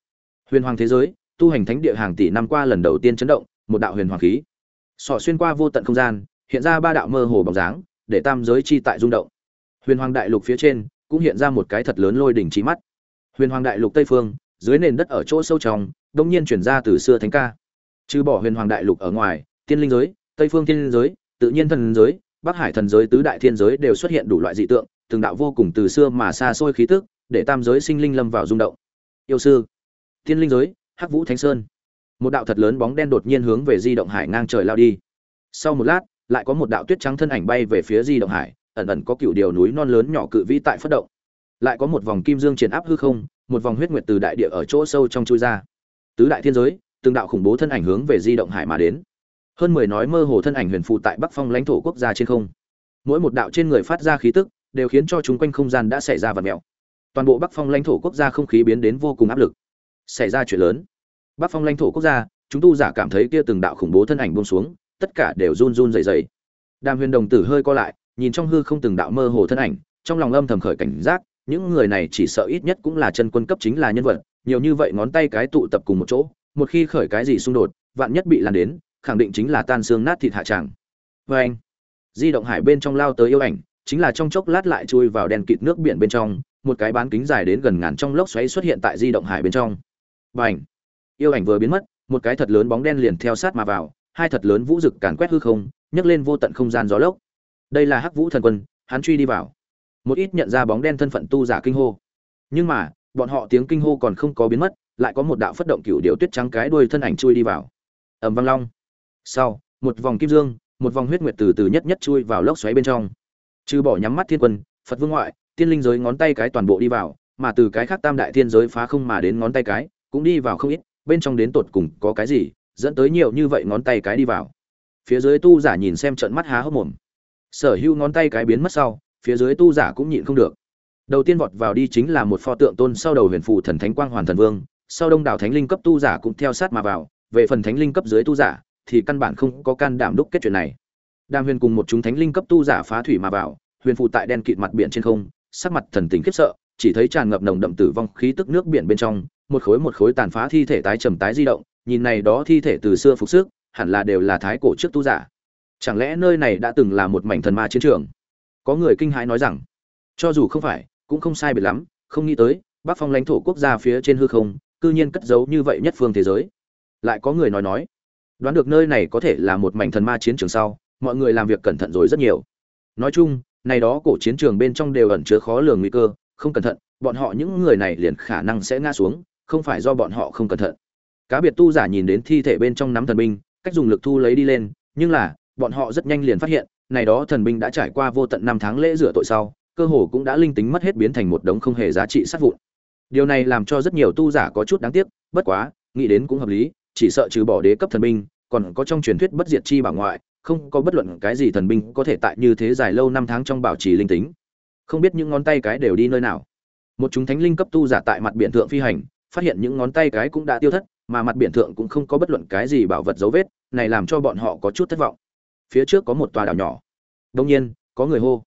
Huyền hoàng thế giới, tu hành thánh địa hàng tỷ năm qua lần đầu tiên chấn động một đạo huyền hoàng khí. Sọ xuyên qua vô tận không gian, hiện ra ba đạo mơ hồ bóng dáng, để tam giới chi tại rung động. Huyền hoàng đại lục phía trên cũng hiện ra một cái thật lớn lôi đỉnh trí mắt. Huyền hoàng đại lục tây phương, dưới nền đất ở chỗ sâu trong, đông nhiên chuyển ra từ xưa thánh ca. Trừ bỏ huyền hoàng đại lục ở ngoài, tiên linh giới, tây phương tiên linh giới, tự nhiên thần giới, bắc hải thần giới, tứ đại thiên giới đều xuất hiện đủ loại dị tượng, từng đạo vô cùng từ xưa mà xa xôi khí tức, để tam giới sinh linh lâm vào rung động. Yêu sư, tiên linh giới, hắc vũ thánh sơn một đạo thật lớn bóng đen đột nhiên hướng về di động hải ngang trời lao đi. Sau một lát, lại có một đạo tuyết trắng thân ảnh bay về phía di động hải, ẩn ẩn có cựu điều núi non lớn nhỏ cự vĩ tại phất động. Lại có một vòng kim dương triển áp hư không, một vòng huyết nguyệt từ đại địa ở chỗ sâu trong chui ra. Tứ đại thiên giới, từng đạo khủng bố thân ảnh hướng về di động hải mà đến. Hơn mười nói mơ hồ thân ảnh huyền phụ tại bắc phong lãnh thổ quốc gia trên không. Mỗi một đạo trên người phát ra khí tức, đều khiến cho chúng quanh không gian đã xảy ra vật mèo toàn bộ bắc phong lãnh thổ quốc gia không khí biến đến vô cùng áp lực. Xảy ra chuyện lớn bắc phong lãnh thổ quốc gia, chúng tu giả cảm thấy kia từng đạo khủng bố thân ảnh buông xuống, tất cả đều run run rẩy rẩy. Đàm huyền đồng tử hơi co lại, nhìn trong hư không từng đạo mơ hồ thân ảnh, trong lòng âm thầm khởi cảnh giác, những người này chỉ sợ ít nhất cũng là chân quân cấp chính là nhân vật, nhiều như vậy ngón tay cái tụ tập cùng một chỗ, một khi khởi cái gì xung đột, vạn nhất bị lan đến, khẳng định chính là tan xương nát thịt hạ tràng. Vê anh, di động hải bên trong lao tới yêu ảnh, chính là trong chốc lát lại chui vào đèn kịt nước biển bên trong, một cái bán kính dài đến gần ngàn trong lốc xoáy xuất hiện tại di động hải bên trong. Và anh yêu ảnh vừa biến mất, một cái thật lớn bóng đen liền theo sát mà vào, hai thật lớn vũ rực càn quét hư không, nhấc lên vô tận không gian gió lốc. Đây là hắc vũ thần quân, hắn truy đi vào. Một ít nhận ra bóng đen thân phận tu giả kinh hô. Nhưng mà, bọn họ tiếng kinh hô còn không có biến mất, lại có một đạo phất động cựu điệu tuyết trắng cái đuôi thân ảnh chui đi vào. Ẩm văng long. Sau, một vòng kim dương, một vòng huyết nguyệt từ từ nhất nhất chui vào lốc xoáy bên trong. Trừ bỏ nhắm mắt thiên quân, phật vương ngoại, tiên linh giới ngón tay cái toàn bộ đi vào, mà từ cái khác tam đại thiên giới phá không mà đến ngón tay cái, cũng đi vào không ít bên trong đến tột cùng có cái gì, dẫn tới nhiều như vậy ngón tay cái đi vào. Phía dưới tu giả nhìn xem trận mắt há hốc mồm. Sở hữu ngón tay cái biến mất sau, phía dưới tu giả cũng nhịn không được. Đầu tiên vọt vào đi chính là một pho tượng tôn sau đầu huyền phụ thần thánh quang hoàn thần vương, sau đông đảo thánh linh cấp tu giả cũng theo sát mà vào. Về phần thánh linh cấp dưới tu giả, thì căn bản không có can đảm đúc kết chuyện này. Đàm huyền cùng một chúng thánh linh cấp tu giả phá thủy mà vào, huyền phụ tại đen kịt mặt biển trên không, sắc mặt thần tình khiếp sợ, chỉ thấy tràn ngập nồng đậm tử vong khí tức nước biển bên trong một khối một khối tàn phá thi thể tái trầm tái di động, nhìn này đó thi thể từ xưa phục sức, hẳn là đều là thái cổ trước tu giả. Chẳng lẽ nơi này đã từng là một mảnh thần ma chiến trường? Có người kinh hãi nói rằng, cho dù không phải, cũng không sai biệt lắm, không nghĩ tới, bắc phong lãnh thổ quốc gia phía trên hư không, cư nhiên cất giấu như vậy nhất phương thế giới. Lại có người nói nói, đoán được nơi này có thể là một mảnh thần ma chiến trường sau, mọi người làm việc cẩn thận rồi rất nhiều. Nói chung, này đó cổ chiến trường bên trong đều ẩn chứa khó lường nguy cơ, không cẩn thận, bọn họ những người này liền khả năng sẽ ngã xuống không phải do bọn họ không cẩn thận. Cá biệt tu giả nhìn đến thi thể bên trong nắm thần binh, cách dùng lực thu lấy đi lên, nhưng là, bọn họ rất nhanh liền phát hiện, này đó thần binh đã trải qua vô tận năm tháng lễ rửa tội sau, cơ hồ cũng đã linh tính mất hết biến thành một đống không hề giá trị sát vụn. Điều này làm cho rất nhiều tu giả có chút đáng tiếc, bất quá, nghĩ đến cũng hợp lý, chỉ sợ trừ bỏ đế cấp thần binh, còn có trong truyền thuyết bất diệt chi bảo ngoại, không có bất luận cái gì thần binh có thể tại như thế dài lâu năm tháng trong bảo trì linh tính. Không biết những ngón tay cái đều đi nơi nào. Một chúng thánh linh cấp tu giả tại mặt biển thượng phi hành phát hiện những ngón tay cái cũng đã tiêu thất, mà mặt biển thượng cũng không có bất luận cái gì bảo vật dấu vết, này làm cho bọn họ có chút thất vọng. Phía trước có một tòa đảo nhỏ. Đông nhiên, có người hô.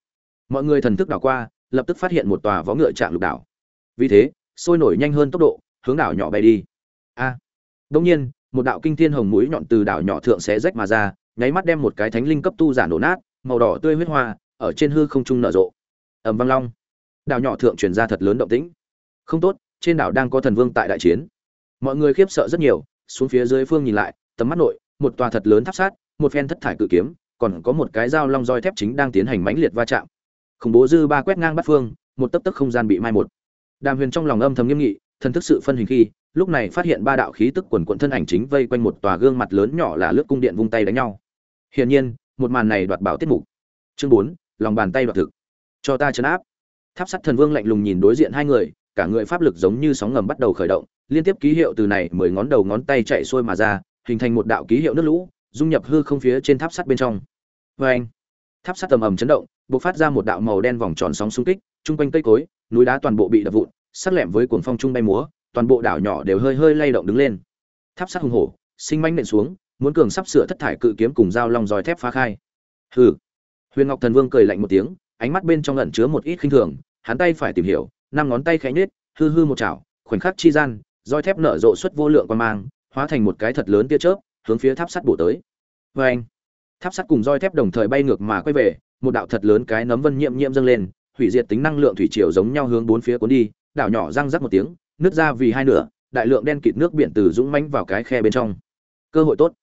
Mọi người thần thức đảo qua, lập tức phát hiện một tòa vó ngựa trạng lục đảo. Vì thế, sôi nổi nhanh hơn tốc độ, hướng đảo nhỏ bay đi. A! Đông nhiên, một đạo kinh thiên hồng mũi nhọn từ đảo nhỏ thượng xé rách mà ra, nháy mắt đem một cái thánh linh cấp tu giả nổ nát, màu đỏ tươi huyết hoa, ở trên hư không trung nở rộ. Ầm vang long. Đảo nhỏ thượng truyền ra thật lớn động tĩnh. Không tốt trên đảo đang có thần vương tại đại chiến. Mọi người khiếp sợ rất nhiều, xuống phía dưới phương nhìn lại, tầm mắt nội, một tòa thật lớn tháp sát, một phen thất thải cự kiếm, còn có một cái dao long roi thép chính đang tiến hành mãnh liệt va chạm. Khủng bố dư ba quét ngang bắt phương, một tấc tấc không gian bị mai một. Đàm huyền trong lòng âm thầm nghiêm nghị, thần thức sự phân hình khi, lúc này phát hiện ba đạo khí tức quần quận thân ảnh chính vây quanh một tòa gương mặt lớn nhỏ là lướt cung điện vung tay đánh nhau. Hiển nhiên, một màn này đoạt bảo tiết mục. Chương bốn, lòng bàn tay đoạt thực. Cho ta chấn áp. Tháp sắt thần vương lạnh lùng nhìn đối diện hai người cả người pháp lực giống như sóng ngầm bắt đầu khởi động, liên tiếp ký hiệu từ này mười ngón đầu ngón tay chạy xuôi mà ra, hình thành một đạo ký hiệu nước lũ, dung nhập hư không phía trên tháp sắt bên trong. Oeng! tháp sắt tầm ầm chấn động, bộc phát ra một đạo màu đen vòng tròn sóng xung kích trung quanh cây cối, núi đá toàn bộ bị đập vụn sắc lẹm với cuồng phong trung bay múa, toàn bộ đảo nhỏ đều hơi hơi lay động đứng lên. Tháp sắt hùng hổ, sinh manh nện xuống, muốn cường sắp sửa thất thải cự kiếm cùng dao long roi thép phá khai. Hừ. Huyền ngọc thần vương cười lạnh một tiếng, ánh mắt bên trong ẩn chứa một ít khinh thường, hắn tay phải tìm hiểu năm ngón tay khẽ nhếch, hư hư một chảo, khoảnh khắc chi gian, roi thép nở rộ xuất vô lượng quang mang, hóa thành một cái thật lớn tia chớp, hướng phía tháp sắt bổ tới. Vê anh tháp sắt cùng roi thép đồng thời bay ngược mà quay về, một đạo thật lớn cái nấm vân nhiễm nhiễm dâng lên, hủy diệt tính năng lượng thủy triều giống nhau hướng bốn phía cuốn đi, đảo nhỏ răng rắc một tiếng, nứt ra vì hai nửa, đại lượng đen kịt nước biển từ dũng mãnh vào cái khe bên trong. Cơ hội tốt.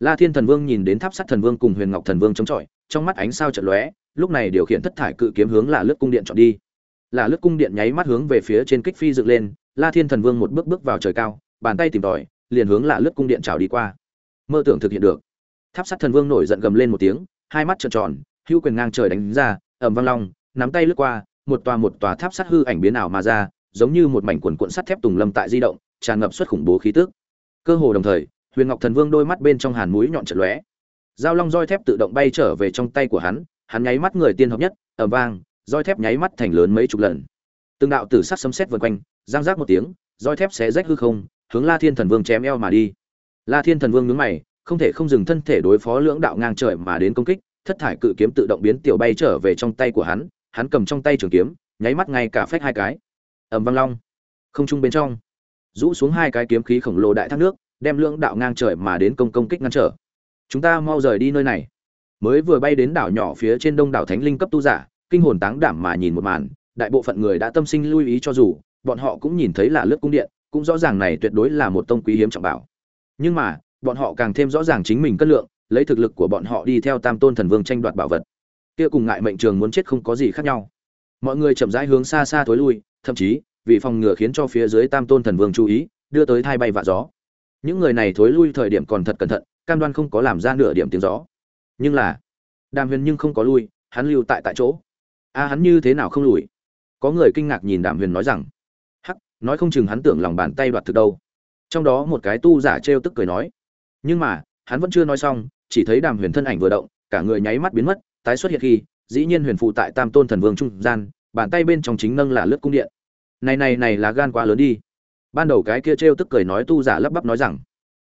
La thiên thần vương nhìn đến tháp sắt thần vương cùng huyền ngọc thần vương chống chọi, trong mắt ánh sao chợt lóe, lúc này điều khiển thất thải cự kiếm hướng là lướt cung điện chọn đi là lướt cung điện nháy mắt hướng về phía trên kích phi dựng lên, la thiên thần vương một bước bước vào trời cao, bàn tay tìm tòi, liền hướng là lướt cung điện trào đi qua. Mơ tưởng thực hiện được. Tháp sắt thần vương nổi giận gầm lên một tiếng, hai mắt trợn tròn, hữu quyền ngang trời đánh ra ẩm vang long, nắm tay lướt qua, một tòa một tòa tháp sắt hư ảnh biến ảo mà ra, giống như một mảnh quần cuộn sắt thép tùng lâm tại di động, tràn ngập xuất khủng bố khí tức. Cơ hồ đồng thời, huyền ngọc thần vương đôi mắt bên trong hàn mũi nhọn chật lóe. Dao long roi thép tự động bay trở về trong tay của hắn hắn nháy mắt người tiên hợp nhất ẩm vang roi thép nháy mắt thành lớn mấy chục lần. Từng đạo tử sắc sấm sét vần quanh, giang giác một tiếng, roi thép xé rách hư không, hướng la thiên thần vương chém eo mà đi. La thiên thần vương nhướng mày, không thể không dừng thân thể đối phó lưỡng đạo ngang trời mà đến công kích, thất thải cự kiếm tự động biến tiểu bay trở về trong tay của hắn hắn cầm trong tay trường kiếm, nháy mắt ngay cả phách hai cái. Ầm vang long. Không trung bên trong, rũ xuống hai cái kiếm khí khổng lồ đại thác nước, đem lưỡng đạo ngang trời mà đến công công kích ngăn trở. Chúng ta mau rời đi nơi này. Mới vừa bay đến đảo nhỏ phía trên đông đảo thánh linh cấp tu giả kinh hồn táng đảm mà nhìn một màn, đại bộ phận người đã tâm sinh lưu ý cho dù, bọn họ cũng nhìn thấy là lướt cung điện, cũng rõ ràng này tuyệt đối là một tông quý hiếm trọng bảo. Nhưng mà, bọn họ càng thêm rõ ràng chính mình cân lượng, lấy thực lực của bọn họ đi theo tam tôn thần vương tranh đoạt bảo vật. Kia cùng ngại mệnh trường muốn chết không có gì khác nhau. Mọi người chậm rãi hướng xa xa thối lui, thậm chí, vì phòng ngừa khiến cho phía dưới tam tôn thần vương chú ý, đưa tới thai bay vạ gió. Những người này thối lui thời điểm còn thật cẩn thận, cam đoan không có làm ra nửa điểm tiếng gió. Nhưng là, đàm huyền nhưng không có lui, hắn lưu tại tại chỗ a hắn như thế nào không lùi? Có người kinh ngạc nhìn đàm huyền nói rằng, hắc, nói không chừng hắn tưởng lòng bàn tay đoạt thực đâu. Trong đó một cái tu giả trêu tức cười nói, nhưng mà, hắn vẫn chưa nói xong, chỉ thấy đàm huyền thân ảnh vừa động, cả người nháy mắt biến mất, tái xuất hiện khi, dĩ nhiên huyền phụ tại tam tôn thần vương trung gian, bàn tay bên trong chính nâng là lướt cung điện. Này này này là gan quá lớn đi. Ban đầu cái kia trêu tức cười nói tu giả lắp bắp nói rằng,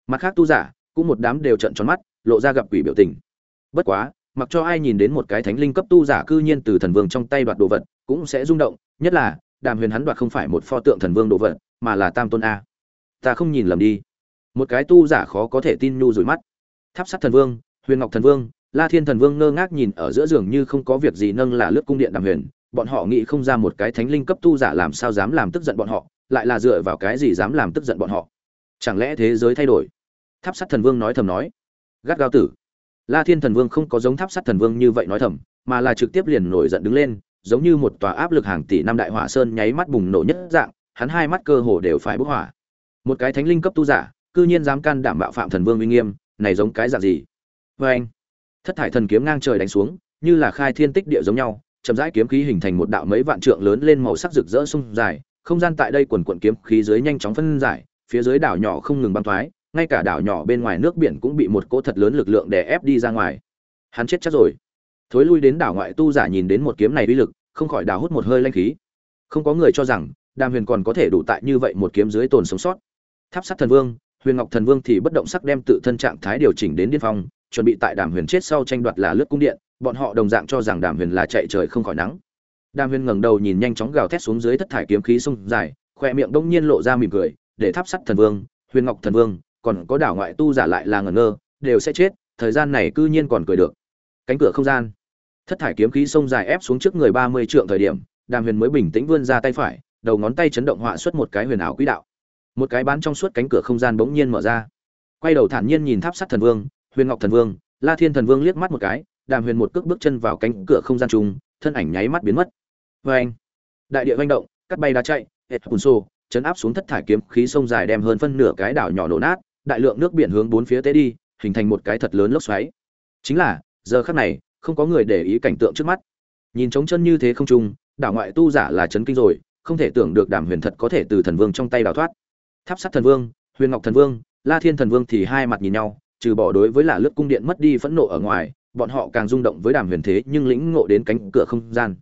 mặt khác tu giả, cũng một đám đều trận tròn mắt, lộ ra gặp quỷ biểu tình. Bất quá mặc cho ai nhìn đến một cái thánh linh cấp tu giả cư nhiên từ thần vương trong tay đoạt đồ vật, cũng sẽ rung động, nhất là, đàm huyền hắn đoạt không phải một pho tượng thần vương đồ vật, mà là tam tôn a. Ta không nhìn lầm đi. Một cái tu giả khó có thể tin nhu rủi mắt. Tháp sắt thần vương, huyền ngọc thần vương, la thiên thần vương ngơ ngác nhìn ở giữa giường như không có việc gì nâng là lướt cung điện đàm huyền. Bọn họ nghĩ không ra một cái thánh linh cấp tu giả làm sao dám làm tức giận bọn họ, lại là dựa vào cái gì dám làm tức giận bọn họ. Chẳng lẽ thế giới thay đổi? Tháp sắt thần vương nói thầm nói. Gắt gao tử la thiên thần vương không có giống tháp sắt thần vương như vậy nói thầm mà là trực tiếp liền nổi giận đứng lên giống như một tòa áp lực hàng tỷ năm đại hỏa sơn nháy mắt bùng nổ nhất dạng hắn hai mắt cơ hồ đều phải bốc hỏa. Một cái thánh linh cấp tu giả cư nhiên dám can đảm bạo phạm thần vương uy nghiêm này giống cái dạng gì? Vê thất thải thần kiếm ngang trời đánh xuống như là khai thiên tích địa giống nhau chậm rãi kiếm khí hình thành một đạo mấy vạn trượng lớn lên màu sắc rực rỡ sung dài không gian tại đây quần quần kiếm khí dưới nhanh chóng phân giải phía dưới đảo nhỏ không ngừng băng toái, ngay cả đảo nhỏ bên ngoài nước biển cũng bị một cỗ thật lớn lực lượng đè ép đi ra ngoài. Hắn chết chắc rồi. Thối lui đến đảo ngoại tu giả nhìn đến một kiếm này uy lực, không khỏi đào hút một hơi lanh khí. Không có người cho rằng, đàm huyền còn có thể đủ tại như vậy một kiếm dưới tồn sống sót. Tháp sắt thần vương, huyền ngọc thần vương thì bất động sắc đem tự thân trạng thái điều chỉnh đến điên phong, chuẩn bị tại đàm huyền chết sau tranh đoạt là lướt cung điện, bọn họ đồng dạng cho rằng đàm huyền là chạy trời không khỏi nắng. Đàm huyền ngẩng đầu nhìn nhanh chóng gào thét xuống dưới thất thải kiếm khí sông dài, khoe miệng đông nhiên lộ ra mỉm cười, để tháp sắt thần vương, huyền ngọc thần vương còn có đảo ngoại tu giả lại là ngẩn ngơ, đều sẽ chết, thời gian này cư nhiên còn cười được. Cánh cửa không gian. Thất thải kiếm khí sông dài ép xuống trước người ba mươi trượng thời điểm, đàm huyền mới bình tĩnh vươn ra tay phải, đầu ngón tay chấn động họa xuất một cái huyền ảo quỹ đạo. Một cái bán trong suốt cánh cửa không gian bỗng nhiên mở ra. Quay đầu thản nhiên nhìn tháp sắt thần vương, huyền ngọc thần vương, la thiên thần vương liếc mắt một cái, đàm huyền một cước bước chân vào cánh cửa không gian trùng, thân ảnh nháy mắt biến mất. Vê anh, đại địa manh động, cắt bay đá chạy, hệt cùn xô chấn áp xuống thất thải kiếm khí sông dài đem hơn phân nửa cái đảo nhỏ nổ nát đại lượng nước biển hướng bốn phía tế đi, hình thành một cái thật lớn lốc xoáy. Chính là, giờ khắc này, không có người để ý cảnh tượng trước mắt. Nhìn trống chân như thế không trung, đảo ngoại tu giả là chấn kinh rồi, không thể tưởng được đàm huyền thật có thể từ thần vương trong tay đào thoát. Tháp sắt thần vương, huyền ngọc thần vương, la thiên thần vương thì hai mặt nhìn nhau, trừ bỏ đối với là lướt cung điện mất đi phẫn nộ ở ngoài, bọn họ càng rung động với đàm huyền thế nhưng lĩnh ngộ đến cánh cửa không gian.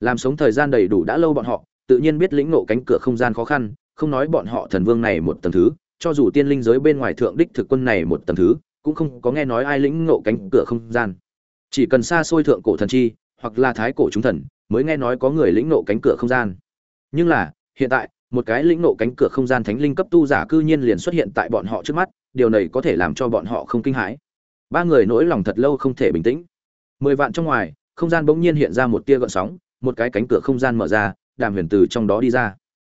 Làm sống thời gian đầy đủ đã lâu bọn họ, tự nhiên biết lĩnh ngộ cánh cửa không gian khó khăn, không nói bọn họ thần vương này một tầng thứ cho dù tiên linh giới bên ngoài thượng đích thực quân này một tầng thứ, cũng không có nghe nói ai lĩnh ngộ cánh cửa không gian. Chỉ cần xa xôi thượng cổ thần chi, hoặc là thái cổ chúng thần, mới nghe nói có người lĩnh ngộ cánh cửa không gian. Nhưng là, hiện tại, một cái lĩnh ngộ cánh cửa không gian thánh linh cấp tu giả cư nhiên liền xuất hiện tại bọn họ trước mắt, điều này có thể làm cho bọn họ không kinh hãi. Ba người nỗi lòng thật lâu không thể bình tĩnh. Mười vạn trong ngoài, không gian bỗng nhiên hiện ra một tia gợn sóng, một cái cánh cửa không gian mở ra, đàm huyền từ trong đó đi ra.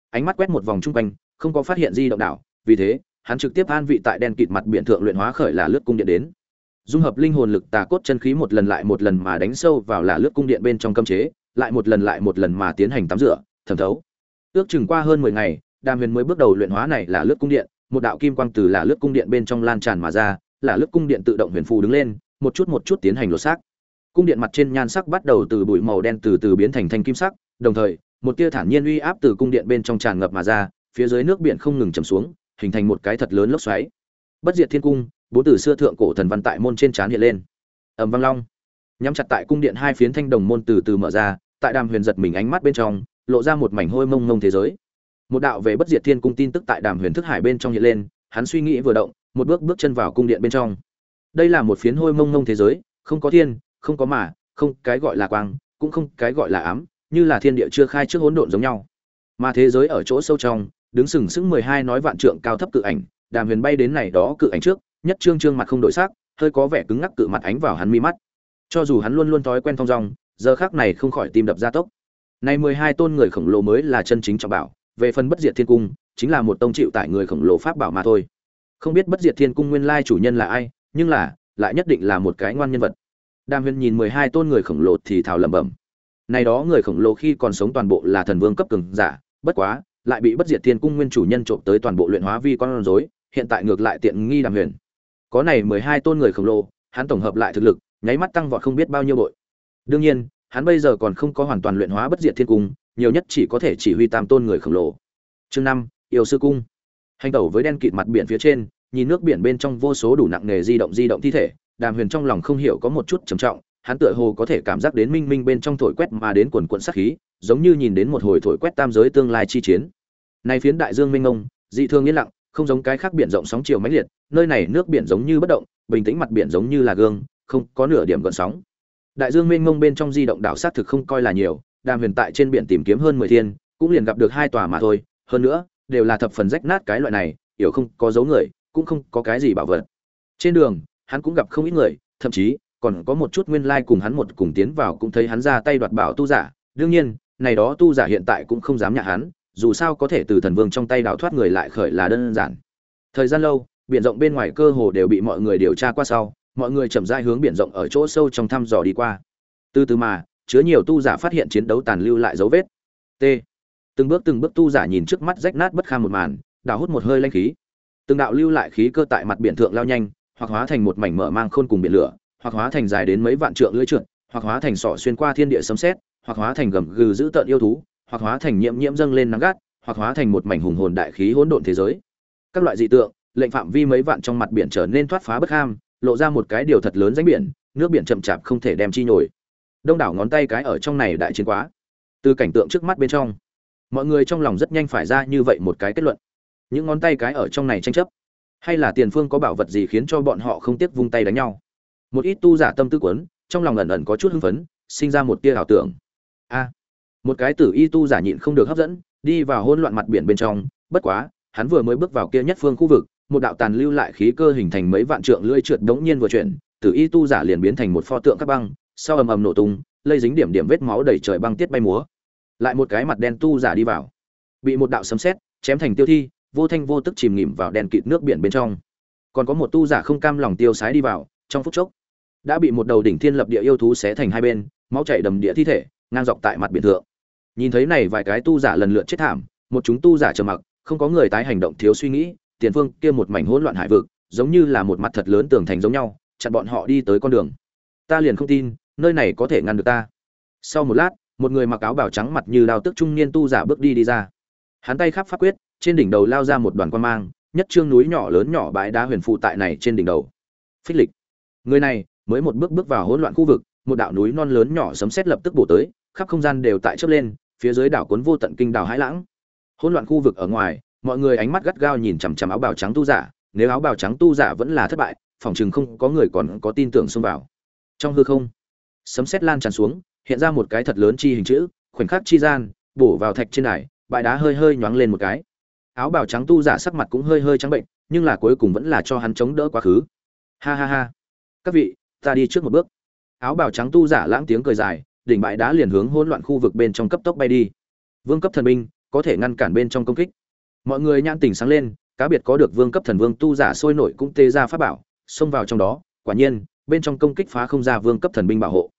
Ánh mắt quét một vòng chung quanh, không có phát hiện di động đảo vì thế, hắn trực tiếp an vị tại đen kịt mặt biển thượng luyện hóa khởi là lướt cung điện đến. Dung hợp linh hồn lực tà cốt chân khí một lần lại một lần mà đánh sâu vào là lướt cung điện bên trong cấm chế, lại một lần lại một lần mà tiến hành tắm rửa, thẩm thấu. Ước chừng qua hơn mười ngày, đàm huyền mới bước đầu luyện hóa này là lướt cung điện, một đạo kim quang từ là lướt cung điện bên trong lan tràn mà ra, là lướt cung điện tự động huyền phù đứng lên, một chút một chút tiến hành lột xác. Cung điện mặt trên nhan sắc bắt đầu từ bụi màu đen từ từ biến thành thanh kim sắc, đồng thời, một tia thản nhiên uy áp từ cung điện bên trong tràn ngập mà ra, phía dưới nước biển không ngừng chầm xuống hình thành một cái thật lớn lốc xoáy. Bất diệt thiên cung, bốn từ xưa thượng cổ thần văn tại môn trên trán hiện lên. Ầm vang long. Nhắm chặt tại cung điện hai phiến thanh đồng môn từ từ mở ra, tại đàm huyền giật mình ánh mắt bên trong, lộ ra một mảnh hôi mông mông thế giới. Một đạo về bất diệt thiên cung tin tức tại đàm huyền thức hải bên trong hiện lên, hắn suy nghĩ vừa động, một bước bước chân vào cung điện bên trong. Đây là một phiến hôi mông mông thế giới, không có thiên, không có mà, không cái gọi là quang, cũng không cái gọi là ám, như là thiên địa chưa khai trước hỗn độn giống nhau. Mà thế giới ở chỗ sâu trong đứng sừng sững mười hai nói vạn trượng cao thấp cự ảnh, đàm huyền bay đến này đó cự ảnh trước, nhất trương trương mặt không đổi sắc, hơi có vẻ cứng ngắc cự mặt ánh vào hắn mi mắt. Cho dù hắn luôn luôn thói quen thong dong, giờ khác này không khỏi tim đập gia tốc. Này mười hai tôn người khổng lồ mới là chân chính trọng bảo, về phần bất diệt thiên cung, chính là một tông chịu tại người khổng lồ pháp bảo mà thôi. Không biết bất diệt thiên cung nguyên lai chủ nhân là ai, nhưng là, lại nhất định là một cái ngoan nhân vật. Đàm huyền nhìn mười hai tôn người khổng lồ thì thào lẩm bẩm. Này đó người khổng lồ khi còn sống toàn bộ là thần vương cấp cường giả, bất quá lại bị bất diệt thiên cung nguyên chủ nhân trộm tới toàn bộ luyện hóa vi con rối, hiện tại ngược lại tiện nghi đàm huyền. Có này mười hai tôn người khổng lồ, hắn tổng hợp lại thực lực, nháy mắt tăng vọt không biết bao nhiêu bội. Đương nhiên, hắn bây giờ còn không có hoàn toàn luyện hóa bất diệt thiên cung, nhiều nhất chỉ có thể chỉ huy tam tôn người khổng lồ. Chương năm, yêu sư cung. Hành tẩu với đen kịt mặt biển phía trên, nhìn nước biển bên trong vô số đủ nặng nghề di động di động thi thể, đàm huyền trong lòng không hiểu có một chút trầm trọng hắn tựa hồ có thể cảm giác đến minh minh bên trong thổi quét mà đến quần quận sát khí, giống như nhìn đến một hồi thổi quét tam giới tương lai chi chiến. Nay phiến đại dương minh ngông dị thương yên lặng, không giống cái khác biển rộng sóng chiều mãnh liệt, nơi này nước biển giống như bất động, bình tĩnh mặt biển giống như là gương, không có nửa điểm gợn sóng. Đại dương minh ngông bên trong di động đảo sát thực không coi là nhiều, đàm huyền tại trên biển tìm kiếm hơn mười thiên, cũng liền gặp được hai tòa mà thôi, hơn nữa, đều là thập phần rách nát cái loại này, hiểu không, có dấu người, cũng không có cái gì bảo vật. Trên đường, hắn cũng gặp không ít người, thậm chí còn có một chút nguyên lai cùng hắn một cùng tiến vào cũng thấy hắn ra tay đoạt bảo tu giả. Đương nhiên, này đó tu giả hiện tại cũng không dám nhạ hắn, dù sao có thể từ thần vương trong tay đào thoát người lại khởi là đơn giản. Thời gian lâu, biển rộng bên ngoài cơ hồ đều bị mọi người điều tra qua sau, mọi người chậm rãi hướng biển rộng ở chỗ sâu trong thăm dò đi qua. Từ từ mà, chứa nhiều tu giả phát hiện chiến đấu tàn lưu lại dấu vết. T. Từng bước từng bước tu giả nhìn trước mắt rách nát bất kham một màn, đào hút một hơi lanh khí. Từng đạo lưu lại khí cơ tại mặt biển thượng lao nhanh, hoặc hóa thành một mảnh mở mang khôn cùng biển lửa hoặc hóa thành dài đến mấy vạn trượng lưỡi trượt, hoặc hóa thành sọ xuyên qua thiên địa sấm sét, hoặc hóa thành gầm gừ dữ tợn yêu thú, hoặc hóa thành nhiễm nhiễm dâng lên nắng gắt, hoặc hóa thành một mảnh hùng hồn đại khí hỗn độn thế giới. Các loại dị tượng, lệnh phạm vi mấy vạn trong mặt biển trở nên thoát phá bất ham, lộ ra một cái điều thật lớn danh biển, nước biển chậm chạp không thể đem chi nổi. đông đảo ngón tay cái ở trong này đại chiến quá. Từ cảnh tượng trước mắt bên trong, mọi người trong lòng rất nhanh phải ra như vậy một cái kết luận. Những ngón tay cái ở trong này tranh chấp, hay là tiền phương có bảo vật gì khiến cho bọn họ không tiếc vung tay đánh nhau? Một ít tu giả tâm tư quấn trong lòng ẩn ẩn có chút hưng phấn, sinh ra một tia ảo tưởng. A, một cái tử y tu giả nhịn không được hấp dẫn, đi vào hỗn loạn mặt biển bên trong, bất quá, hắn vừa mới bước vào kia nhất phương khu vực, một đạo tàn lưu lại khí cơ hình thành mấy vạn trượng lưỡi trượt đống nhiên vừa chuyển, tử y tu giả liền biến thành một pho tượng các băng, sau ầm ầm nổ tung, lây dính điểm điểm vết máu đầy trời băng tiết bay múa. Lại một cái mặt đen tu giả đi vào, bị một đạo sấm sét chém thành tiêu thi, vô thanh vô tức chìm nghỉm vào đèn kịt nước biển bên trong. Còn có một tu giả không cam lòng tiêu sái đi vào, trong phút chốc đã bị một đầu đỉnh thiên lập địa yêu thú xé thành hai bên, máu chảy đầm địa thi thể, ngang dọc tại mặt biển thượng. Nhìn thấy này vài cái tu giả lần lượt chết thảm, một chúng tu giả trầm mặc, không có người tái hành động thiếu suy nghĩ, tiền phương kia một mảnh hỗn loạn hải vực, giống như là một mặt thật lớn tường thành giống nhau, chặn bọn họ đi tới con đường. Ta liền không tin, nơi này có thể ngăn được ta. Sau một lát, một người mặc áo bào trắng mặt như đào tức trung niên tu giả bước đi đi ra. Hắn tay khắp pháp quyết, trên đỉnh đầu lao ra một đoàn quan mang, nhất trương núi nhỏ lớn nhỏ bãi đá huyền phụ tại này trên đỉnh đầu. Phích lịch. Người này mới một bước bước vào hỗn loạn khu vực, một đạo núi non lớn nhỏ sấm sét lập tức bổ tới, khắp không gian đều tại chớp lên, phía dưới đảo cuốn vô tận kinh đảo hải lãng. Hỗn loạn khu vực ở ngoài, mọi người ánh mắt gắt gao nhìn chằm chằm áo bào trắng tu giả, nếu áo bào trắng tu giả vẫn là thất bại, phòng chừng không có người còn có tin tưởng xông vào. Trong hư không, sấm sét lan tràn xuống, hiện ra một cái thật lớn chi hình chữ, khoảnh khắc chi gian, bổ vào thạch trên đài, bãi đá hơi hơi nhoáng lên một cái. Áo bào trắng tu giả sắc mặt cũng hơi hơi trắng bệnh, nhưng là cuối cùng vẫn là cho hắn chống đỡ quá khứ. Ha ha ha. Các vị ta đi trước một bước. Áo bào trắng tu giả lãng tiếng cười dài, đỉnh bãi đá liền hướng hỗn loạn khu vực bên trong cấp tốc bay đi. Vương cấp thần binh, có thể ngăn cản bên trong công kích. Mọi người nhãn tỉnh sáng lên, cá biệt có được vương cấp thần vương tu giả sôi nổi cũng tê ra pháp bảo, xông vào trong đó, quả nhiên, bên trong công kích phá không ra vương cấp thần binh bảo hộ.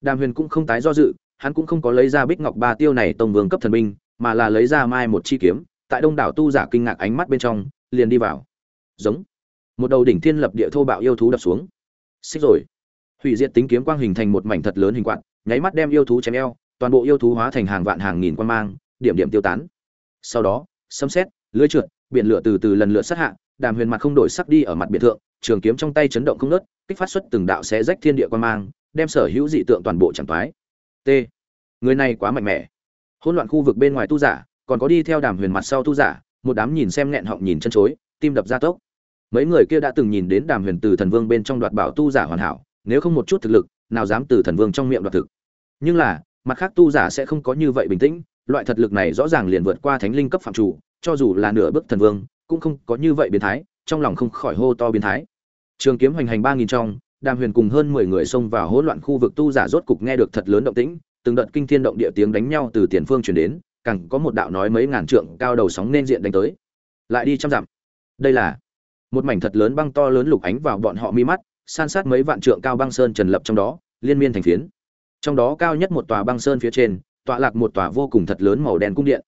Đàm huyền cũng không tái do dự, hắn cũng không có lấy ra bích ngọc ba tiêu này tông vương cấp thần binh, mà là lấy ra mai một chi kiếm, tại đông đảo tu giả kinh ngạc ánh mắt bên trong, liền đi vào. Giống. Một đầu đỉnh thiên lập địa thô bạo yêu thú đập xuống xích rồi. Hủy diệt tính kiếm quang hình thành một mảnh thật lớn hình quạt, nháy mắt đem yêu thú chém eo, toàn bộ yêu thú hóa thành hàng vạn hàng nghìn quan mang, điểm điểm tiêu tán. Sau đó, sấm xét lưới trượt, biển lửa từ từ lần lượt sát hạ, đàm huyền mặt không đổi sắc đi ở mặt biển thượng, trường kiếm trong tay chấn động không nớt kích phát xuất từng đạo xé rách thiên địa quan mang, đem sở hữu dị tượng toàn bộ chẳng toái. T. Người này quá mạnh mẽ. Hỗn loạn khu vực bên ngoài tu giả, còn có đi theo đàm huyền mặt sau tu giả, một đám nhìn xem nghẹn họng nhìn chân chối, tim đập ra tốc mấy người kia đã từng nhìn đến đàm huyền từ thần vương bên trong đoạt bảo tu giả hoàn hảo, nếu không một chút thực lực, nào dám từ thần vương trong miệng đoạt thực. Nhưng là, mặt khác tu giả sẽ không có như vậy bình tĩnh, loại thật lực này rõ ràng liền vượt qua thánh linh cấp phạm chủ, cho dù là nửa bước thần vương, cũng không có như vậy biến thái, trong lòng không khỏi hô to biến thái. Trường kiếm hoành hành ba nghìn trong, đàm huyền cùng hơn mười người xông vào hỗn loạn khu vực tu giả rốt cục nghe được thật lớn động tĩnh, từng đợt kinh thiên động địa tiếng đánh nhau từ tiền phương truyền đến, càng có một đạo nói mấy ngàn trượng cao đầu sóng nên diện đánh tới. Lại đi trăm dặm. Đây là một mảnh thật lớn băng to lớn lục ánh vào bọn họ mi mắt, san sát mấy vạn trượng cao băng sơn trần lập trong đó, liên miên thành phiến. Trong đó cao nhất một tòa băng sơn phía trên, tọa lạc một tòa vô cùng thật lớn màu đen cung điện.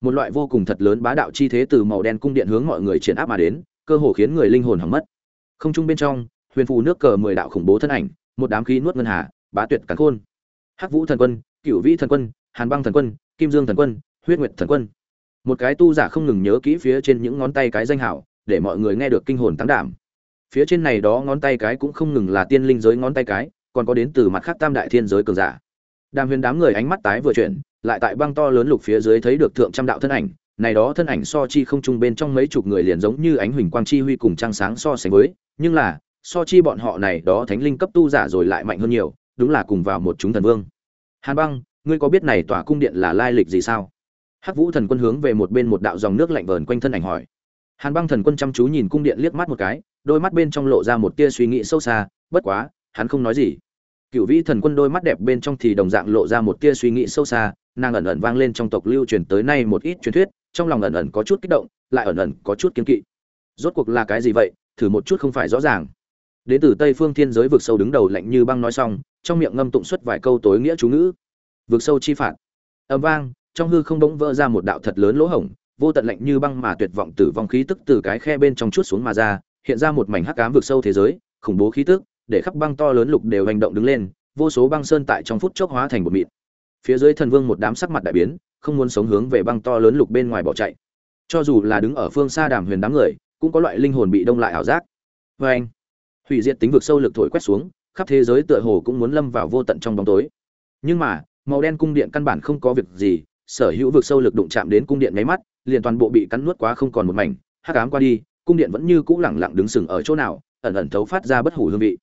Một loại vô cùng thật lớn bá đạo chi thế từ màu đen cung điện hướng mọi người triển áp mà đến, cơ hồ khiến người linh hồn hỏng mất. Không trung bên trong, huyền phù nước cờ mười đạo khủng bố thân ảnh, một đám khí nuốt ngân hà, bá tuyệt cắn khôn. Hắc vũ thần quân cựu vĩ thần quân, hàn băng thần quân, kim dương thần quân, huyết nguyệt thần quân. Một cái tu giả không ngừng nhớ kỹ phía trên những ngón tay cái danh hảo để mọi người nghe được kinh hồn tăng đảm. Phía trên này đó ngón tay cái cũng không ngừng là tiên linh giới ngón tay cái, còn có đến từ mặt khác tam đại thiên giới cường giả. Đàm huyền đám người ánh mắt tái vừa chuyển, lại tại băng to lớn lục phía dưới thấy được thượng trăm đạo thân ảnh, này đó thân ảnh so chi không trung bên trong mấy chục người liền giống như ánh huỳnh quang chi huy cùng trăng sáng so sánh với, nhưng là, so chi bọn họ này đó thánh linh cấp tu giả rồi lại mạnh hơn nhiều, đúng là cùng vào một chúng thần vương. Hàn băng, ngươi có biết này tòa cung điện là lai lịch gì sao? Hắc vũ thần quân hướng về một bên một đạo dòng nước lạnh vờn quanh thân ảnh hỏi hàn băng thần quân chăm chú nhìn cung điện liếc mắt một cái, đôi mắt bên trong lộ ra một tia suy nghĩ sâu xa, bất quá, hắn không nói gì. Cựu vĩ thần quân đôi mắt đẹp bên trong thì đồng dạng lộ ra một tia suy nghĩ sâu xa, nàng ẩn ẩn vang lên trong tộc lưu truyền tới nay một ít truyền thuyết, trong lòng ẩn ẩn có chút kích động, lại ẩn ẩn có chút kiên kỵ. Rốt cuộc là cái gì vậy? Thử một chút không phải rõ ràng. Đến từ tây phương thiên giới vực sâu đứng đầu lạnh như băng nói xong, trong miệng ngâm tụng xuất vài câu tối nghĩa chú ngữ. Vực sâu chi phạt. Âm vang, trong hư không bỗng vỡ ra một đạo thật lớn lỗ hổng vô tận lạnh như băng mà tuyệt vọng tử vong khí tức từ cái khe bên trong chút xuống mà ra, hiện ra một mảnh hắc ám vực sâu thế giới, khủng bố khí tức, để khắp băng to lớn lục đều hành động đứng lên, vô số băng sơn tại trong phút chốc hóa thành một mịn. Phía dưới thần vương một đám sắc mặt đại biến, không muốn sống hướng về băng to lớn lục bên ngoài bỏ chạy. Cho dù là đứng ở phương xa đàm huyền đám người, cũng có loại linh hồn bị đông lại ảo giác. Vê anh, hủy diệt tính vực sâu lực thổi quét xuống, khắp thế giới tựa hồ cũng muốn lâm vào vô tận trong bóng tối. Nhưng mà, màu đen cung điện căn bản không có việc gì, sở hữu vực sâu lực đụng chạm đến cung điện nháy mắt liền toàn bộ bị cắn nuốt quá không còn một mảnh, hắc ám qua đi, cung điện vẫn như cũ lẳng lặng đứng sừng ở chỗ nào, ẩn ẩn thấu phát ra bất hủ hương vị.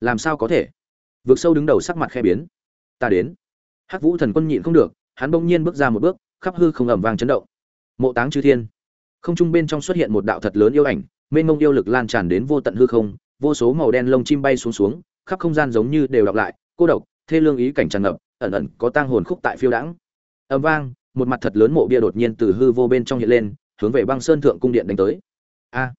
Làm sao có thể? Vượt sâu đứng đầu sắc mặt khe biến. Ta đến. Hắc vũ thần quân nhịn không được, hắn bỗng nhiên bước ra một bước, khắp hư không ẩm vang chấn động. Mộ táng chư thiên. Không trung bên trong xuất hiện một đạo thật lớn yêu ảnh, mênh mông yêu lực lan tràn đến vô tận hư không, vô số màu đen lông chim bay xuống xuống, khắp không gian giống như đều đọc lại, cô độc, thê lương ý cảnh tràn ngập, ẩn ẩn có tang hồn khúc tại phiêu đãng. Ầm vang một mặt thật lớn mộ bia đột nhiên từ hư vô bên trong hiện lên, hướng về băng sơn thượng cung điện đánh tới. A!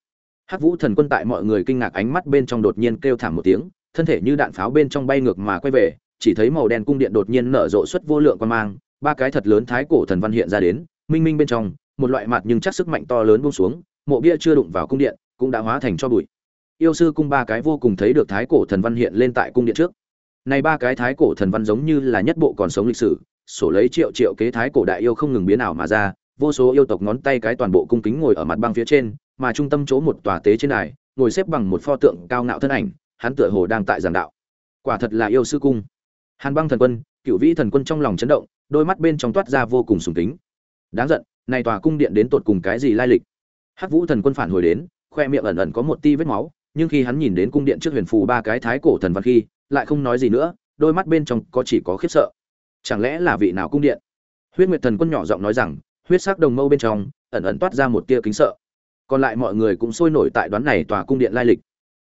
Hắc vũ thần quân tại mọi người kinh ngạc ánh mắt bên trong đột nhiên kêu thảm một tiếng, thân thể như đạn pháo bên trong bay ngược mà quay về, chỉ thấy màu đen cung điện đột nhiên nở rộ xuất vô lượng quan mang, ba cái thật lớn thái cổ thần văn hiện ra đến, minh minh bên trong, một loại mặt nhưng chắc sức mạnh to lớn buông xuống, mộ bia chưa đụng vào cung điện, cũng đã hóa thành cho bụi. Yêu sư cung ba cái vô cùng thấy được thái cổ thần văn hiện lên tại cung điện trước. Này ba cái thái cổ thần văn giống như là nhất bộ còn sống lịch sử sổ lấy triệu triệu kế thái cổ đại yêu không ngừng biến ảo mà ra, vô số yêu tộc ngón tay cái toàn bộ cung kính ngồi ở mặt băng phía trên, mà trung tâm chỗ một tòa tế trên đài, ngồi xếp bằng một pho tượng cao ngạo thân ảnh, hắn tựa hồ đang tại giảng đạo. Quả thật là yêu sư cung. Hàn băng thần quân cựu vĩ thần quân trong lòng chấn động, đôi mắt bên trong toát ra vô cùng sùng kính. Đáng giận, này tòa cung điện đến tột cùng cái gì lai lịch? Hắc vũ thần quân phản hồi đến, khoe miệng ẩn ẩn có một ti vết máu, nhưng khi hắn nhìn đến cung điện trước huyền phù ba cái thái cổ thần văn khi, lại không nói gì nữa, đôi mắt bên trong có chỉ có khiếp sợ chẳng lẽ là vị nào cung điện? Huyết nguyệt thần quân nhỏ giọng nói rằng, huyết sắc đồng mâu bên trong, ẩn ẩn toát ra một tia kính sợ. Còn lại mọi người cũng sôi nổi tại đoán này tòa cung điện lai lịch.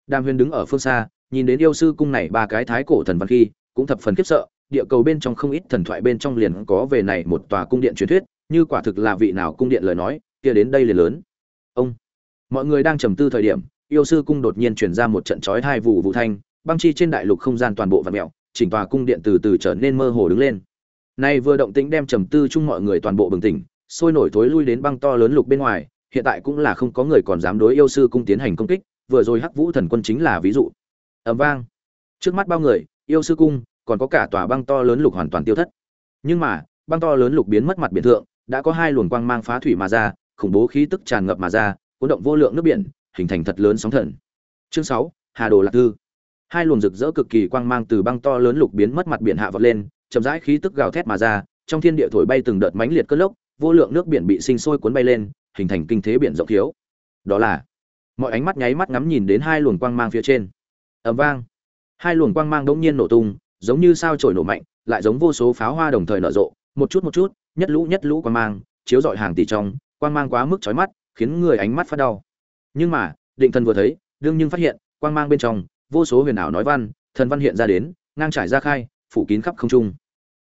Đàm huyền đứng ở phương xa, nhìn đến yêu sư cung này ba cái thái cổ thần văn khi, cũng thập phần khiếp sợ, địa cầu bên trong không ít thần thoại bên trong liền có về này một tòa cung điện truyền thuyết, như quả thực là vị nào cung điện lời nói, kia đến đây liền lớn. Ông! Mọi người đang trầm tư thời điểm, yêu sư cung đột nhiên truyền ra một trận chói hai vụ vụ thanh, băng chi trên đại lục không gian toàn bộ vặn mẹo chỉnh tòa cung điện từ từ trở nên mơ hồ đứng lên nay vừa động tĩnh đem trầm tư chung mọi người toàn bộ bừng tỉnh, sôi nổi thối lui đến băng to lớn lục bên ngoài, hiện tại cũng là không có người còn dám đối yêu sư cung tiến hành công kích, vừa rồi hắc vũ thần quân chính là ví dụ. Ầm vang. Trước mắt bao người, yêu sư cung, còn có cả tòa băng to lớn lục hoàn toàn tiêu thất. Nhưng mà, băng to lớn lục biến mất mặt biển thượng, đã có hai luồng quang mang phá thủy mà ra, khủng bố khí tức tràn ngập mà ra, cuốn động vô lượng nước biển, hình thành thật lớn sóng thần. Chương sáu, hà đồ lạc thư. Hai luồng rực rỡ cực kỳ quang mang từ băng to lớn lục biến mất mặt biển hạ vọt lên chậm rãi khí tức gào thét mà ra, trong thiên địa thổi bay từng đợt mãnh liệt cơn lốc, vô lượng nước biển bị sinh sôi cuốn bay lên, hình thành kinh thế biển rộng thiếu đó là, mọi ánh mắt nháy mắt ngắm nhìn đến hai luồng quang mang phía trên. Ầm vang. Hai luồng quang mang đống nhiên nổ tung, giống như sao trời nổ mạnh, lại giống vô số pháo hoa đồng thời nở rộ, một chút một chút, nhất lũ nhất lũ quang mang, chiếu rọi hàng tỷ trong, quang mang quá mức chói mắt, khiến người ánh mắt phát đau. Nhưng mà, định thần vừa thấy, đương nhưng phát hiện, quang mang bên trong, vô số huyền ảo nói văn, thần văn hiện ra đến, ngang trải ra khai, phủ kín khắp không trung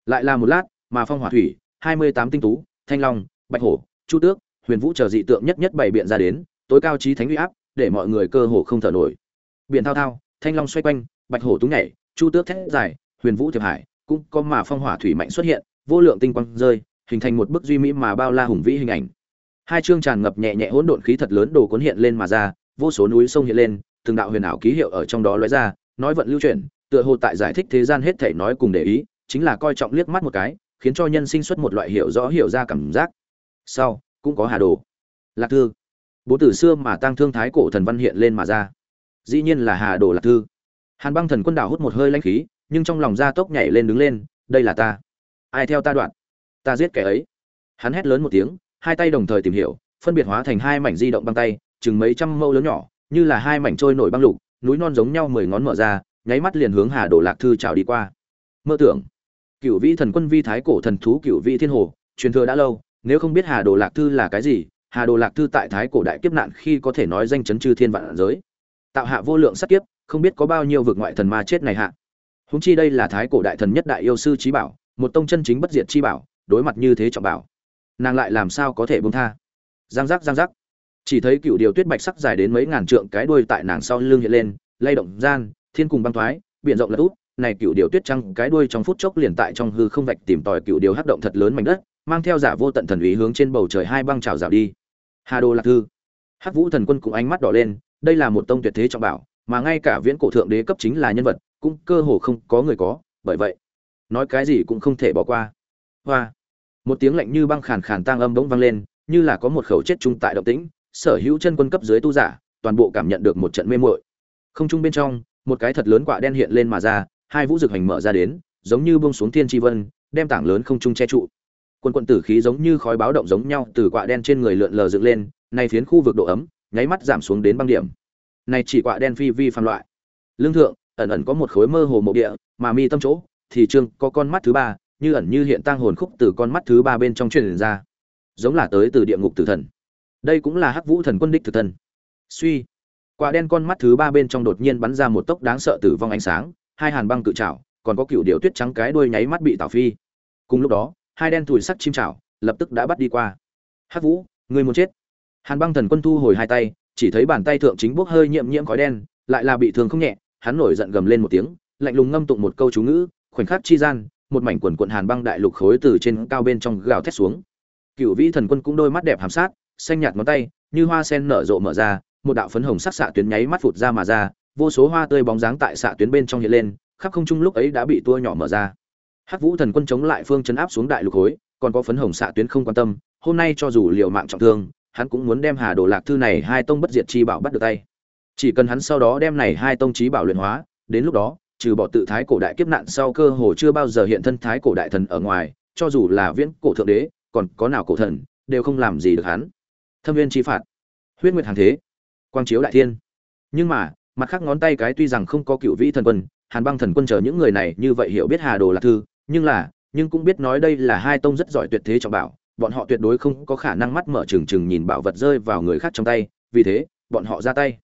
lại là một lát, mà phong hỏa thủy, hai mươi tám tinh tú, thanh long, bạch hổ, chu tước, huyền vũ chờ dị tượng nhất nhất bày biện ra đến, tối cao trí thánh uy áp, để mọi người cơ hồ không thở nổi. Biển thao thao, thanh long xoay quanh, bạch hổ túng nhảy, chu tước thét dài, huyền vũ thiệp hải, cũng có mà phong hỏa thủy mạnh xuất hiện, vô lượng tinh quang rơi, hình thành một bức duy mỹ mà bao la hùng vĩ hình ảnh. Hai chương tràn ngập nhẹ nhẹ hỗn độn khí thật lớn đồ cuốn hiện lên mà ra, vô số núi sông hiện lên, từng đạo huyền ảo ký hiệu ở trong đó lóe ra, nói vận lưu chuyển, tựa hồ tại giải thích thế gian hết thảy nói cùng để ý chính là coi trọng liếc mắt một cái, khiến cho nhân sinh xuất một loại hiểu rõ hiểu ra cảm giác. Sau, cũng có hà đồ. Lạc thư. Bố tử xưa mà tăng thương thái cổ thần văn hiện lên mà ra. Dĩ nhiên là hà đồ lạc thư. Hàn băng thần quân đảo hút một hơi lãnh khí, nhưng trong lòng da tốc nhảy lên đứng lên, đây là ta. Ai theo ta đoạn? Ta giết kẻ ấy. Hắn hét lớn một tiếng, hai tay đồng thời tìm hiểu, phân biệt hóa thành hai mảnh di động băng tay, chừng mấy trăm mâu lớn nhỏ, như là hai mảnh trôi nổi băng lục, núi non giống nhau mười ngón mở ra, nháy mắt liền hướng hà đồ lạc thư trào đi qua. Mơ tưởng cựu vĩ thần quân vi thái cổ thần thú cựu vĩ thiên hồ, truyền thừa đã lâu, nếu không biết hà đồ lạc thư là cái gì, hà đồ lạc thư tại thái cổ đại kiếp nạn khi có thể nói danh chấn chư thiên vạn giới. Tạo hạ vô lượng sát kiếp, không biết có bao nhiêu vực ngoại thần ma chết này hạ. Húng chi đây là thái cổ đại thần nhất đại yêu sư trí bảo, một tông chân chính bất diệt chi bảo, đối mặt như thế trọng bảo. Nàng lại làm sao có thể buông tha? Giang giác giang giác. Chỉ thấy cựu điều tuyết bạch sắc dài đến mấy ngàn trượng cái đuôi tại nàng sau lưng hiện lên, lay động gian, thiên cùng băng thoái, biển rộng lật út này cựu điều tuyết trăng cái đuôi trong phút chốc liền tại trong hư không vạch tìm tòi cựu điều hắc động thật lớn mảnh đất, mang theo giả vô tận thần ý hướng trên bầu trời hai băng trào rào đi. Hà đô lạc thư. Hắc vũ thần quân cũng ánh mắt đỏ lên, đây là một tông tuyệt thế trọng bảo, mà ngay cả viễn cổ thượng đế cấp chính là nhân vật, cũng cơ hồ không có người có, bởi vậy, nói cái gì cũng không thể bỏ qua. Hoa. Một tiếng lạnh như băng khàn khàn tang âm bỗng vang lên, như là có một khẩu chết chung tại động tĩnh, sở hữu chân quân cấp dưới tu giả, toàn bộ cảm nhận được một trận mê muội. Không trung bên trong, một cái thật lớn quạ đen hiện lên mà ra hai vũ dực hành mở ra đến, giống như bông xuống thiên tri vân, đem tảng lớn không trung che trụ. Quân quận tử khí giống như khói báo động giống nhau từ quạ đen trên người lượn lờ dựng lên, nay phiến khu vực độ ấm, nháy mắt giảm xuống đến băng điểm. Này chỉ quạ đen phi vi phạm loại. Lương thượng, ẩn ẩn có một khối mơ hồ mộ địa, mà mi tâm chỗ, thì trương có con mắt thứ ba, như ẩn như hiện tang hồn khúc từ con mắt thứ ba bên trong truyền ra. Giống là tới từ địa ngục tử thần. Đây cũng là hắc vũ thần quân đích tử thần. Suy. Quả đen con mắt thứ ba bên trong đột nhiên bắn ra một tốc đáng sợ tử vong ánh sáng hai hàn băng cự trảo, còn có cựu điểu tuyết trắng cái đuôi nháy mắt bị tảo phi. Cùng lúc đó, hai đen thùi sắc chim trảo lập tức đã bắt đi qua. Hắc vũ, người muốn chết. Hàn băng thần quân thu hồi hai tay, chỉ thấy bàn tay thượng chính bốc hơi nhiễm nhiễm khói đen, lại là bị thương không nhẹ, hắn nổi giận gầm lên một tiếng, lạnh lùng ngâm tụng một câu chú ngữ, khoảnh khắc chi gian, một mảnh quần quần hàn băng đại lục khối từ trên cao bên trong gào thét xuống. Cựu vĩ thần quân cũng đôi mắt đẹp hàm sát, xanh nhạt ngón tay, như hoa sen nở rộ mở ra, một đạo phấn hồng sắc xạ tuyến nháy mắt phụt ra mà ra vô số hoa tươi bóng dáng tại xạ tuyến bên trong hiện lên khắp không trung lúc ấy đã bị tua nhỏ mở ra. Hắc vũ thần quân chống lại phương chấn áp xuống đại lục hối, còn có phấn hồng xạ tuyến không quan tâm hôm nay cho dù liều mạng trọng thương hắn cũng muốn đem hà đồ lạc thư này hai tông bất diệt chi bảo bắt được tay. Chỉ cần hắn sau đó đem này hai tông trí bảo luyện hóa đến lúc đó trừ bỏ tự thái cổ đại kiếp nạn sau cơ hồ chưa bao giờ hiện thân thái cổ đại thần ở ngoài cho dù là viễn cổ thượng đế còn có nào cổ thần đều không làm gì được hắn. Thâm viên chi phạt. Huyết nguyệt hàng thế. Quang chiếu đại thiên. Nhưng mà mặt khác ngón tay cái tuy rằng không có cựu vĩ thần quân, hàn băng thần quân chờ những người này như vậy hiểu biết hà đồ lạc thư, nhưng là, nhưng cũng biết nói đây là hai tông rất giỏi tuyệt thế trọng bảo, bọn họ tuyệt đối không có khả năng mắt mở trừng trừng nhìn bảo vật rơi vào người khác trong tay, vì thế, bọn họ ra tay.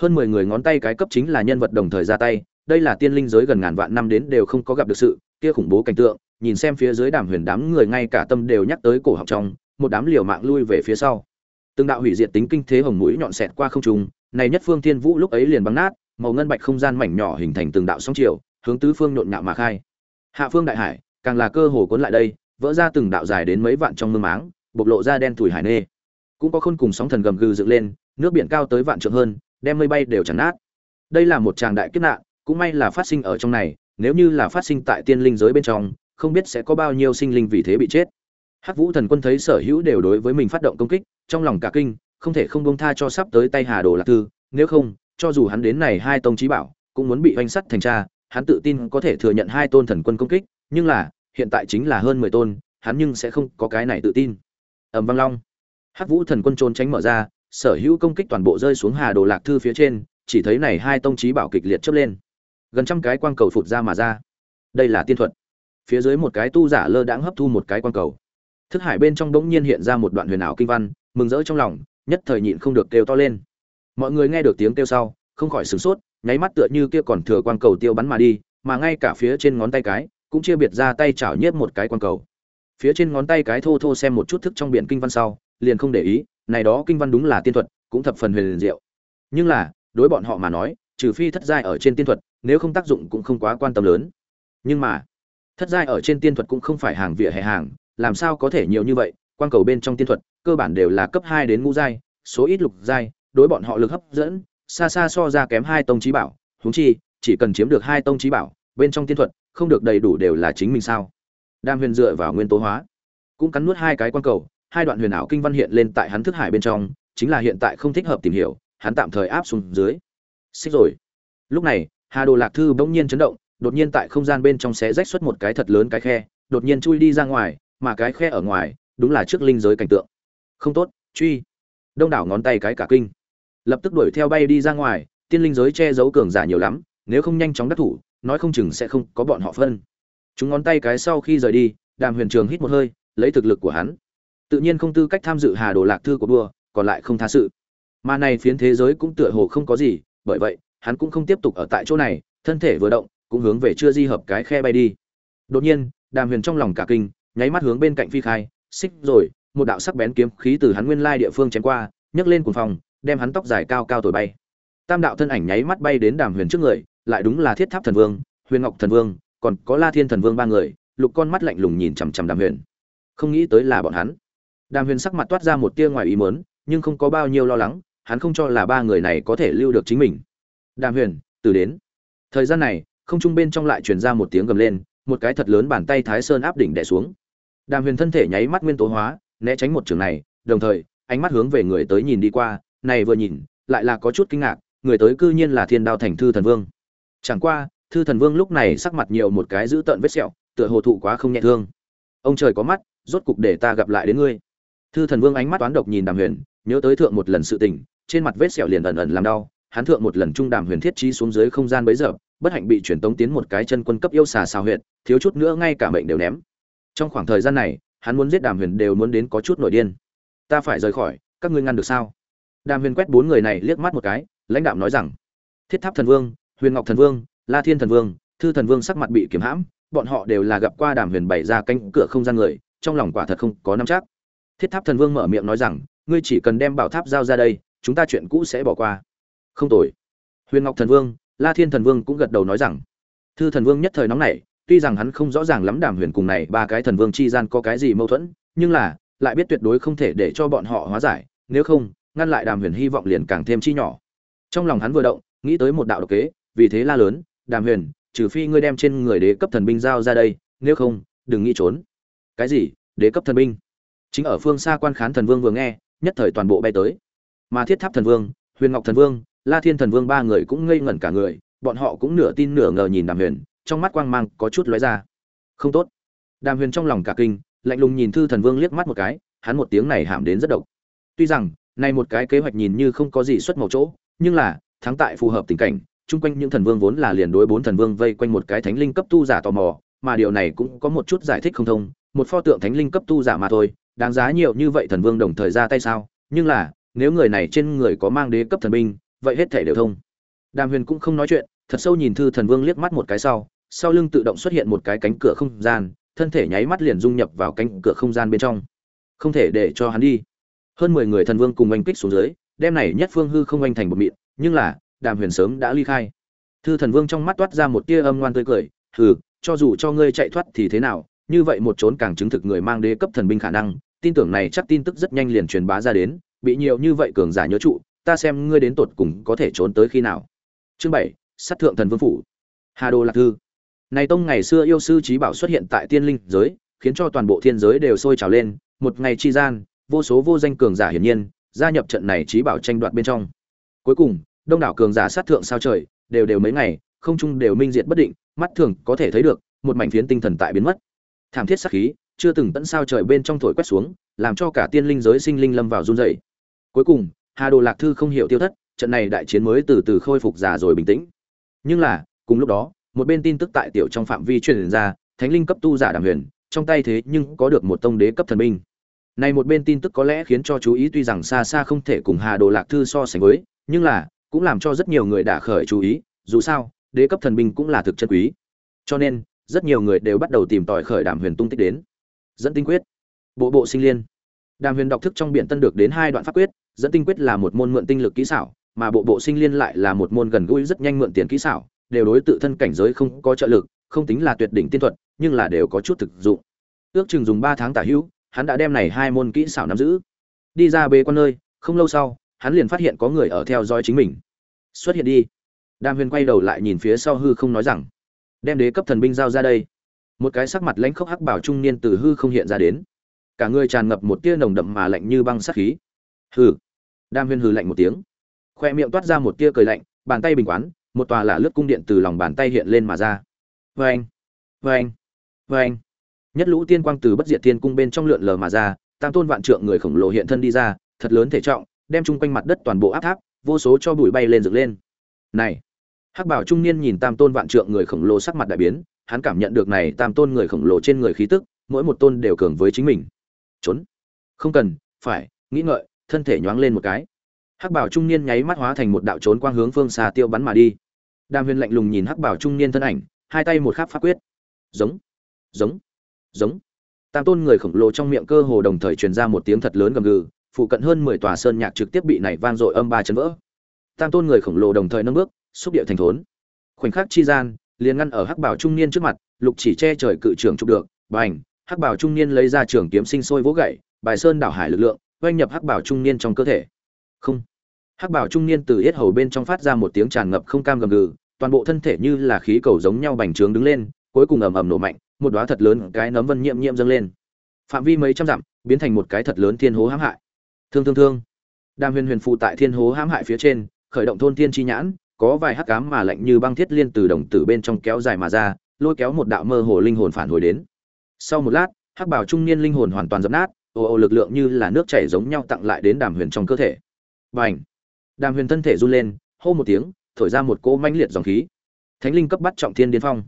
Hơn mười người ngón tay cái cấp chính là nhân vật đồng thời ra tay, đây là tiên linh giới gần ngàn vạn năm đến đều không có gặp được sự kia khủng bố cảnh tượng, nhìn xem phía dưới đàm huyền đám người ngay cả tâm đều nhắc tới cổ họng trong, một đám liều mạng lui về phía sau. Từng đạo hủy diệt tính kinh thế hồng mũi nhọn xẹt qua không trung này nhất phương thiên vũ lúc ấy liền băng nát, màu ngân bạch không gian mảnh nhỏ hình thành từng đạo sóng chiều, hướng tứ phương nhộn nhạo mà khai. Hạ phương đại hải, càng là cơ hồ cuốn lại đây, vỡ ra từng đạo dài đến mấy vạn trong mương máng, bộc lộ ra đen thủi hải nê. Cũng có khôn cùng sóng thần gầm gừ dựng lên, nước biển cao tới vạn trượng hơn, đem mây bay đều chẳng nát. Đây là một tràng đại kiếp nạn, cũng may là phát sinh ở trong này, nếu như là phát sinh tại tiên linh giới bên trong, không biết sẽ có bao nhiêu sinh linh vì thế bị chết. Hắc vũ thần quân thấy sở hữu đều đối với mình phát động công kích, trong lòng cả kinh không thể không bông tha cho sắp tới tay hà đồ lạc thư, nếu không, cho dù hắn đến này hai tông chí bảo, cũng muốn bị oanh sắt thành tra hắn tự tin có thể thừa nhận hai tôn thần quân công kích, nhưng là, hiện tại chính là hơn mười tôn, hắn nhưng sẽ không có cái này tự tin. Ẩm vang long. Hắc vũ thần quân trốn tránh mở ra, sở hữu công kích toàn bộ rơi xuống hà đồ lạc thư phía trên, chỉ thấy này hai tông chí bảo kịch liệt chớp lên. Gần trăm cái quang cầu phụt ra mà ra. Đây là tiên thuật. Phía dưới một cái tu giả lơ đãng hấp thu một cái quang cầu. Thức hải bên trong đống nhiên hiện ra một đoạn huyền ảo kinh văn, mừng rỡ trong lòng nhất thời nhịn không được kêu to lên. Mọi người nghe được tiếng kêu sau, không khỏi sửng sốt, nháy mắt tựa như kia còn thừa quang cầu tiêu bắn mà đi, mà ngay cả phía trên ngón tay cái, cũng chia biệt ra tay chảo nhiếp một cái quang cầu. Phía trên ngón tay cái thô thô xem một chút thức trong biển kinh văn sau, liền không để ý, này đó kinh văn đúng là tiên thuật, cũng thập phần huyền diệu. Nhưng là, đối bọn họ mà nói, trừ phi thất giai ở trên tiên thuật, nếu không tác dụng cũng không quá quan tâm lớn. Nhưng mà, thất giai ở trên tiên thuật cũng không phải hàng vỉa hè hàng, làm sao có thể nhiều như vậy quan cầu bên trong tiên thuật cơ bản đều là cấp hai đến ngũ giai, số ít lục giai, đối bọn họ lực hấp dẫn, xa xa so ra kém hai tông chí bảo. Huống chi, chỉ cần chiếm được hai tông chí bảo, bên trong tiên thuật, không được đầy đủ đều là chính mình sao? Đam huyền dựa vào nguyên tố hóa, cũng cắn nuốt hai cái quan cầu, hai đoạn huyền ảo kinh văn hiện lên tại hắn thức hải bên trong, chính là hiện tại không thích hợp tìm hiểu, hắn tạm thời áp xuống dưới. Xích rồi. Lúc này, hà đồ lạc thư bỗng nhiên chấn động, đột nhiên tại không gian bên trong xé rách xuất một cái thật lớn cái khe, đột nhiên chui đi ra ngoài, mà cái khe ở ngoài, đúng là trước linh giới cảnh tượng không tốt, truy. Đông đảo ngón tay cái cả kinh. Lập tức đuổi theo bay đi ra ngoài, tiên linh giới che giấu cường giả nhiều lắm, nếu không nhanh chóng đắc thủ, nói không chừng sẽ không có bọn họ phân. Chúng ngón tay cái sau khi rời đi, đàm huyền trường hít một hơi, lấy thực lực của hắn. Tự nhiên không tư cách tham dự hà đồ lạc thư của đua còn lại không tha sự. Mà này phiến thế giới cũng tựa hồ không có gì, bởi vậy, hắn cũng không tiếp tục ở tại chỗ này, thân thể vừa động, cũng hướng về chưa di hợp cái khe bay đi. Đột nhiên, đàm huyền trong lòng cả kinh, nháy mắt hướng bên cạnh phi khai, xích rồi một đạo sắc bén kiếm khí từ hắn nguyên lai địa phương chém qua nhấc lên cuồng phòng đem hắn tóc dài cao cao thổi bay. Tam đạo thân ảnh nháy mắt bay đến đàm huyền trước người lại đúng là thiết tháp thần vương huyền ngọc thần vương còn có la thiên thần vương ba người lục con mắt lạnh lùng nhìn chằm chằm đàm huyền. Không nghĩ tới là bọn hắn. Đàm huyền sắc mặt toát ra một tia ngoài ý muốn, nhưng không có bao nhiêu lo lắng hắn không cho là ba người này có thể lưu được chính mình. Đàm huyền từ đến. Thời gian này không trung bên trong lại truyền ra một tiếng gầm lên một cái thật lớn bàn tay thái sơn áp đỉnh đè xuống. Đàm huyền thân thể nháy mắt nguyên tố hóa né tránh một trường này, đồng thời, ánh mắt hướng về người tới nhìn đi qua, này vừa nhìn, lại là có chút kinh ngạc, người tới cư nhiên là thiên đao thành thư thần vương. Chẳng qua, thư thần vương lúc này sắc mặt nhiều một cái giữ tợn vết sẹo, tựa hồ thụ quá không nhẹ thương. Ông trời có mắt, rốt cục để ta gặp lại đến ngươi. Thư thần vương ánh mắt toán độc nhìn đàm huyền, nhớ tới thượng một lần sự tình, trên mặt vết sẹo liền ẩn ẩn làm đau, hắn thượng một lần trung đàm huyền thiết trí xuống dưới không gian bấy giờ, bất hạnh bị truyền tống tiến một cái chân quân cấp yêu xà xào huyệt, thiếu chút nữa ngay cả mệnh đều ném. Trong khoảng thời gian này hắn muốn giết đàm huyền đều muốn đến có chút nổi điên. Ta phải rời khỏi, các ngươi ngăn được sao? Đàm huyền quét bốn người này liếc mắt một cái, lãnh đạo nói rằng, thiết tháp thần vương, huyền ngọc thần vương, la thiên thần vương, thư thần vương sắc mặt bị kiếm hãm, bọn họ đều là gặp qua đàm huyền bày ra cánh cửa không gian người, trong lòng quả thật không có nắm chắc. Thiết tháp thần vương mở miệng nói rằng, ngươi chỉ cần đem bảo tháp giao ra đây, chúng ta chuyện cũ sẽ bỏ qua. Không tồi. Huyền ngọc thần vương, la thiên thần vương cũng gật đầu nói rằng, thư thần vương nhất thời nóng nảy tuy rằng hắn không rõ ràng lắm đàm huyền cùng này ba cái thần vương chi gian có cái gì mâu thuẫn, nhưng là, lại biết tuyệt đối không thể để cho bọn họ hóa giải, nếu không, ngăn lại đàm huyền hy vọng liền càng thêm chi nhỏ. Trong lòng hắn vừa động, nghĩ tới một đạo độc kế, vì thế la lớn, đàm huyền, trừ phi ngươi đem trên người đế cấp thần binh giao ra đây, nếu không, đừng nghĩ trốn. Cái gì? Đế cấp thần binh? Chính ở phương xa quan khán thần vương vừa nghe, nhất thời toàn bộ bay tới. Mà thiết tháp thần vương, huyền ngọc thần vương, la thiên thần vương ba người cũng ngây ngẩn cả người, bọn họ cũng nửa tin nửa ngờ nhìn đàm huyền trong mắt quang mang có chút lóe ra. Không tốt. Đàm huyền trong lòng cả kinh, lạnh lùng nhìn thư thần vương liếc mắt một cái, hắn một tiếng này hàm đến rất độc. Tuy rằng, này một cái kế hoạch nhìn như không có gì xuất màu chỗ, nhưng là, thắng tại phù hợp tình cảnh, chung quanh những thần vương vốn là liền đối bốn thần vương vây quanh một cái thánh linh cấp tu giả tò mò, mà điều này cũng có một chút giải thích không thông, một pho tượng thánh linh cấp tu giả mà thôi, đáng giá nhiều như vậy thần vương đồng thời ra tay sao? Nhưng là, nếu người này trên người có mang đế cấp thần binh, vậy hết thể đều thông. Đàm huyền cũng không nói chuyện thật sâu nhìn thư thần vương liếc mắt một cái sau sau lưng tự động xuất hiện một cái cánh cửa không gian, thân thể nháy mắt liền dung nhập vào cánh cửa không gian bên trong. Không thể để cho hắn đi. Hơn mười người thần vương cùng oanh kích xuống dưới đem này nhất phương hư không oanh thành một mịn, nhưng là, đàm huyền sớm đã ly khai. Thư thần vương trong mắt toát ra một tia âm ngoan tươi cười, hừ, cho dù cho ngươi chạy thoát thì thế nào, như vậy một trốn càng chứng thực người mang đế cấp thần binh khả năng, tin tưởng này chắc tin tức rất nhanh liền truyền bá ra đến, bị nhiều như vậy cường giả nhớ trụ, ta xem ngươi đến tột cùng có thể trốn tới khi nào. Chương bảy sát thượng thần vương phủ. Hà đô lạc thư. Này tông ngày xưa yêu sư trí bảo xuất hiện tại tiên linh giới, khiến cho toàn bộ thiên giới đều sôi trào lên, một ngày chi gian, vô số vô danh cường giả hiển nhiên, gia nhập trận này trí bảo tranh đoạt bên trong. Cuối cùng, đông đảo cường giả sát thượng sao trời, đều đều mấy ngày, không trung đều minh diệt bất định, mắt thường có thể thấy được, một mảnh phiến tinh thần tại biến mất. Thảm thiết sát khí, chưa từng tận sao trời bên trong thổi quét xuống, làm cho cả tiên linh giới sinh linh lâm vào run rẩy. Cuối cùng, hà đồ lạc thư không hiểu tiêu thất, trận này đại chiến mới từ từ khôi phục già rồi bình tĩnh nhưng là, cùng lúc đó, một bên tin tức tại tiểu trong phạm vi truyền ra, thánh linh cấp tu giả đàm huyền, trong tay thế nhưng có được một tông đế cấp thần binh. Này một bên tin tức có lẽ khiến cho chú ý tuy rằng xa xa không thể cùng hà đồ lạc thư so sánh với, nhưng là, cũng làm cho rất nhiều người đã khởi chú ý, dù sao, đế cấp thần binh cũng là thực chân quý. Cho nên, rất nhiều người đều bắt đầu tìm tòi khởi đàm huyền tung tích đến. Dẫn tinh quyết, bộ bộ sinh liên. Đàm huyền đọc thức trong biển tân được đến hai đoạn pháp quyết, dẫn tinh quyết là một môn mượn tinh lực kỹ xảo mà bộ bộ sinh liên lại là một môn gần gũi rất nhanh mượn tiền kỹ xảo, đều đối tự thân cảnh giới không có trợ lực, không tính là tuyệt đỉnh tiên thuật, nhưng là đều có chút thực dụng. Ước chừng dùng ba tháng tả hữu, hắn đã đem này hai môn kỹ xảo nắm giữ. Đi ra bế quan nơi, không lâu sau, hắn liền phát hiện có người ở theo dõi chính mình. Xuất hiện đi. Đàm huyền quay đầu lại nhìn phía sau hư không nói rằng, đem đế cấp thần binh giao ra đây. Một cái sắc mặt lãnh khốc hắc bảo trung niên từ hư không hiện ra đến. Cả người tràn ngập một tia nồng đậm mà lạnh như băng sát khí. Hừ. Đàm huyền hừ lạnh một tiếng khoe miệng toát ra một tia cười lạnh, bàn tay bình quán, một tòa lạ lướt cung điện từ lòng bàn tay hiện lên mà ra. Vê anh vê anh vê anh. Nhất lũ tiên quang từ bất diệt tiên cung bên trong lượn lờ mà ra, tam tôn vạn trượng người khổng lồ hiện thân đi ra, thật lớn thể trọng, đem chung quanh mặt đất toàn bộ áp tháp, vô số cho bụi bay lên dựng lên. Này, hắc bảo trung niên nhìn tam tôn vạn trượng người khổng lồ sắc mặt đại biến, hắn cảm nhận được này tam tôn người khổng lồ trên người khí tức, mỗi một tôn đều cường với chính mình. Trốn. Không cần, phải, nghĩ ngợi, thân thể nhoáng lên một cái hắc bảo trung niên nháy mắt hóa thành một đạo trốn quang hướng phương xa tiêu bắn mà đi. Đàm huyền lạnh lùng nhìn hắc bảo trung niên thân ảnh, hai tay một khắc pháp quyết. Giống giống giống. Tam tôn người khổng lồ trong miệng cơ hồ đồng thời truyền ra một tiếng thật lớn gầm gừ, phụ cận hơn mười tòa sơn nhạc trực tiếp bị này vang dội âm ba chấn vỡ. Tam tôn người khổng lồ đồng thời nâng bước, xúc địa thành thốn. Khoảnh khắc chi gian, liền ngăn ở hắc bảo trung niên trước mặt, lục chỉ che trời cự trưởng chụp được, bành, hắc bảo trung niên lấy ra trường kiếm sinh sôi vỗ gậy, bài sơn đảo hải lực lượng, oanh nhập hắc bảo trung niên trong cơ thể. Không hắc bảo trung niên từ yết hầu bên trong phát ra một tiếng tràn ngập không cam gầm gừ, toàn bộ thân thể như là khí cầu giống nhau bành trướng đứng lên, cuối cùng ầm ầm nổ mạnh, một đóa thật lớn cái nấm vân nhiễm nhiễm dâng lên. Phạm vi mấy trăm dặm, biến thành một cái thật lớn thiên hố hãm hại. Thương thương thương. Đàm huyền huyền phụ tại thiên hố hãm hại phía trên, khởi động thôn thiên chi nhãn, có vài hắc cám mà lạnh như băng thiết liên từ đồng tử bên trong kéo dài mà ra, lôi kéo một đạo mơ hồ linh hồn phản hồi đến. Sau một lát, hắc bảo trung niên linh hồn hoàn toàn dập nát ồ ồ lực lượng như là nước chảy giống nhau tặng lại đến đàm huyền trong cơ thể. Và ảnh đàm huyền thân thể run lên, hô một tiếng, thổi ra một cỗ mãnh liệt dòng khí. Thánh linh cấp bắt trọng thiên điên phong.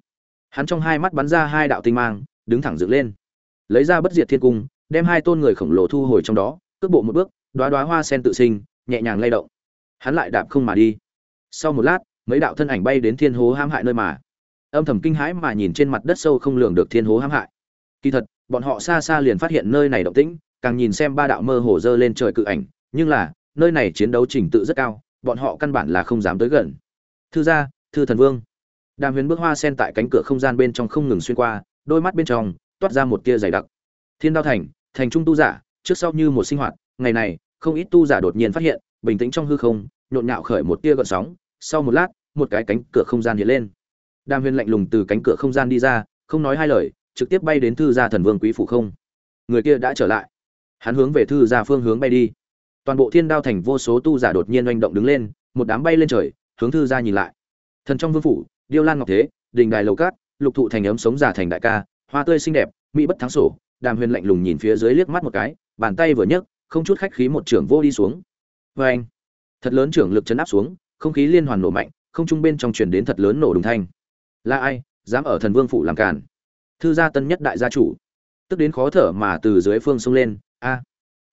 Hắn trong hai mắt bắn ra hai đạo tinh mang, đứng thẳng dựng lên. Lấy ra bất diệt thiên cung, đem hai tôn người khổng lồ thu hồi trong đó, cước bộ một bước, đóa đóa hoa sen tự sinh, nhẹ nhàng lay động. Hắn lại đạp không mà đi. Sau một lát, mấy đạo thân ảnh bay đến thiên hố hãm hại nơi mà. Âm thầm kinh hãi mà nhìn trên mặt đất sâu không lường được thiên hố hãm hại. Kỳ thật, bọn họ xa xa liền phát hiện nơi này động tĩnh, càng nhìn xem ba đạo mơ hồ dơ lên trời cự ảnh, nhưng là nơi này chiến đấu trình tự rất cao, bọn họ căn bản là không dám tới gần. Thư gia, thư thần vương. Đàm huyền bước hoa sen tại cánh cửa không gian bên trong không ngừng xuyên qua, đôi mắt bên trong toát ra một tia dày đặc. Thiên đao thành thành trung tu giả, trước sau như một sinh hoạt, ngày này, không ít tu giả đột nhiên phát hiện, bình tĩnh trong hư không, nhộn nhạo khởi một tia gợn sóng, sau một lát, một cái cánh cửa không gian hiện lên. Đàm huyền lạnh lùng từ cánh cửa không gian đi ra, không nói hai lời, trực tiếp bay đến thư gia thần vương quý phủ không. Người kia đã trở lại. Hắn hướng về thư gia phương hướng bay đi toàn bộ thiên đao thành vô số tu giả đột nhiên oanh động đứng lên, một đám bay lên trời, hướng thư gia nhìn lại. Thần trong vương phủ, điêu lan ngọc thế, đình đài lầu cát, lục thụ thành ấm sống già thành đại ca, hoa tươi xinh đẹp, mỹ bất thắng sổ, đàm huyền lạnh lùng nhìn phía dưới liếc mắt một cái, bàn tay vừa nhấc, không chút khách khí một trưởng vô đi xuống. Vê anh, thật lớn trưởng lực chấn áp xuống, không khí liên hoàn nổ mạnh, không trung bên trong truyền đến thật lớn nổ đùng thanh. Là ai, dám ở thần vương phủ làm càn? Thư gia tân nhất đại gia chủ. Tức đến khó thở mà từ dưới phương xông lên, a.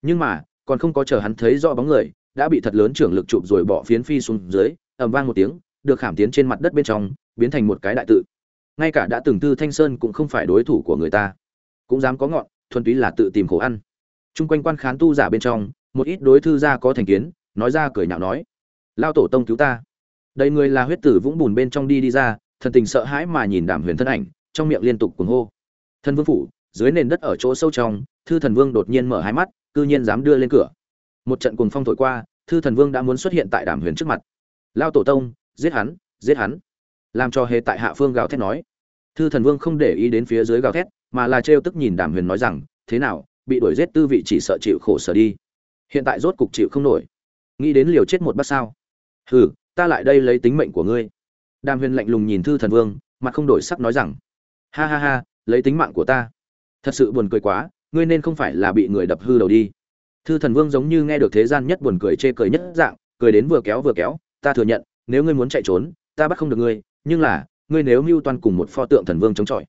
Nhưng mà còn không có chờ hắn thấy rõ bóng người, đã bị thật lớn trưởng lực chụp rồi bỏ phiến phi xuống dưới, ầm vang một tiếng, được khảm tiến trên mặt đất bên trong, biến thành một cái đại tự. Ngay cả đã từng tư thanh sơn cũng không phải đối thủ của người ta. Cũng dám có ngọn, thuần túy là tự tìm khổ ăn. Trung quanh quan khán tu giả bên trong, một ít đối thư gia có thành kiến, nói ra cười nhạo nói, lao tổ tông cứu ta. Đầy người là huyết tử vũng bùn bên trong đi đi ra, thần tình sợ hãi mà nhìn Đàm huyền thân ảnh, trong miệng liên tục cuồng hô. Thân vương phủ, dưới nền đất ở chỗ sâu trong, thư thần vương đột nhiên mở hai mắt cư nhiên dám đưa lên cửa. Một trận cuồng phong thổi qua, thư thần vương đã muốn xuất hiện tại đàm huyền trước mặt. Lao tổ tông, giết hắn giết hắn. Làm cho hề tại hạ phương gào thét nói. Thư thần vương không để ý đến phía dưới gào thét, mà là trêu tức nhìn đàm huyền nói rằng, thế nào, bị đuổi giết tư vị chỉ sợ chịu khổ sở đi. Hiện tại rốt cục chịu không nổi. Nghĩ đến liều chết một bát sao? Hừ, ta lại đây lấy tính mệnh của ngươi. Đàm huyền lạnh lùng nhìn thư thần vương, mặt không đổi sắc nói rằng, ha ha ha, lấy tính mạng của ta. Thật sự buồn cười quá ngươi nên không phải là bị người đập hư đầu đi. Thư thần vương giống như nghe được thế gian nhất buồn cười chê cười nhất dạng, cười đến vừa kéo vừa kéo, ta thừa nhận, nếu ngươi muốn chạy trốn, ta bắt không được ngươi, nhưng là, ngươi nếu mưu toan cùng một pho tượng thần vương chống chọi,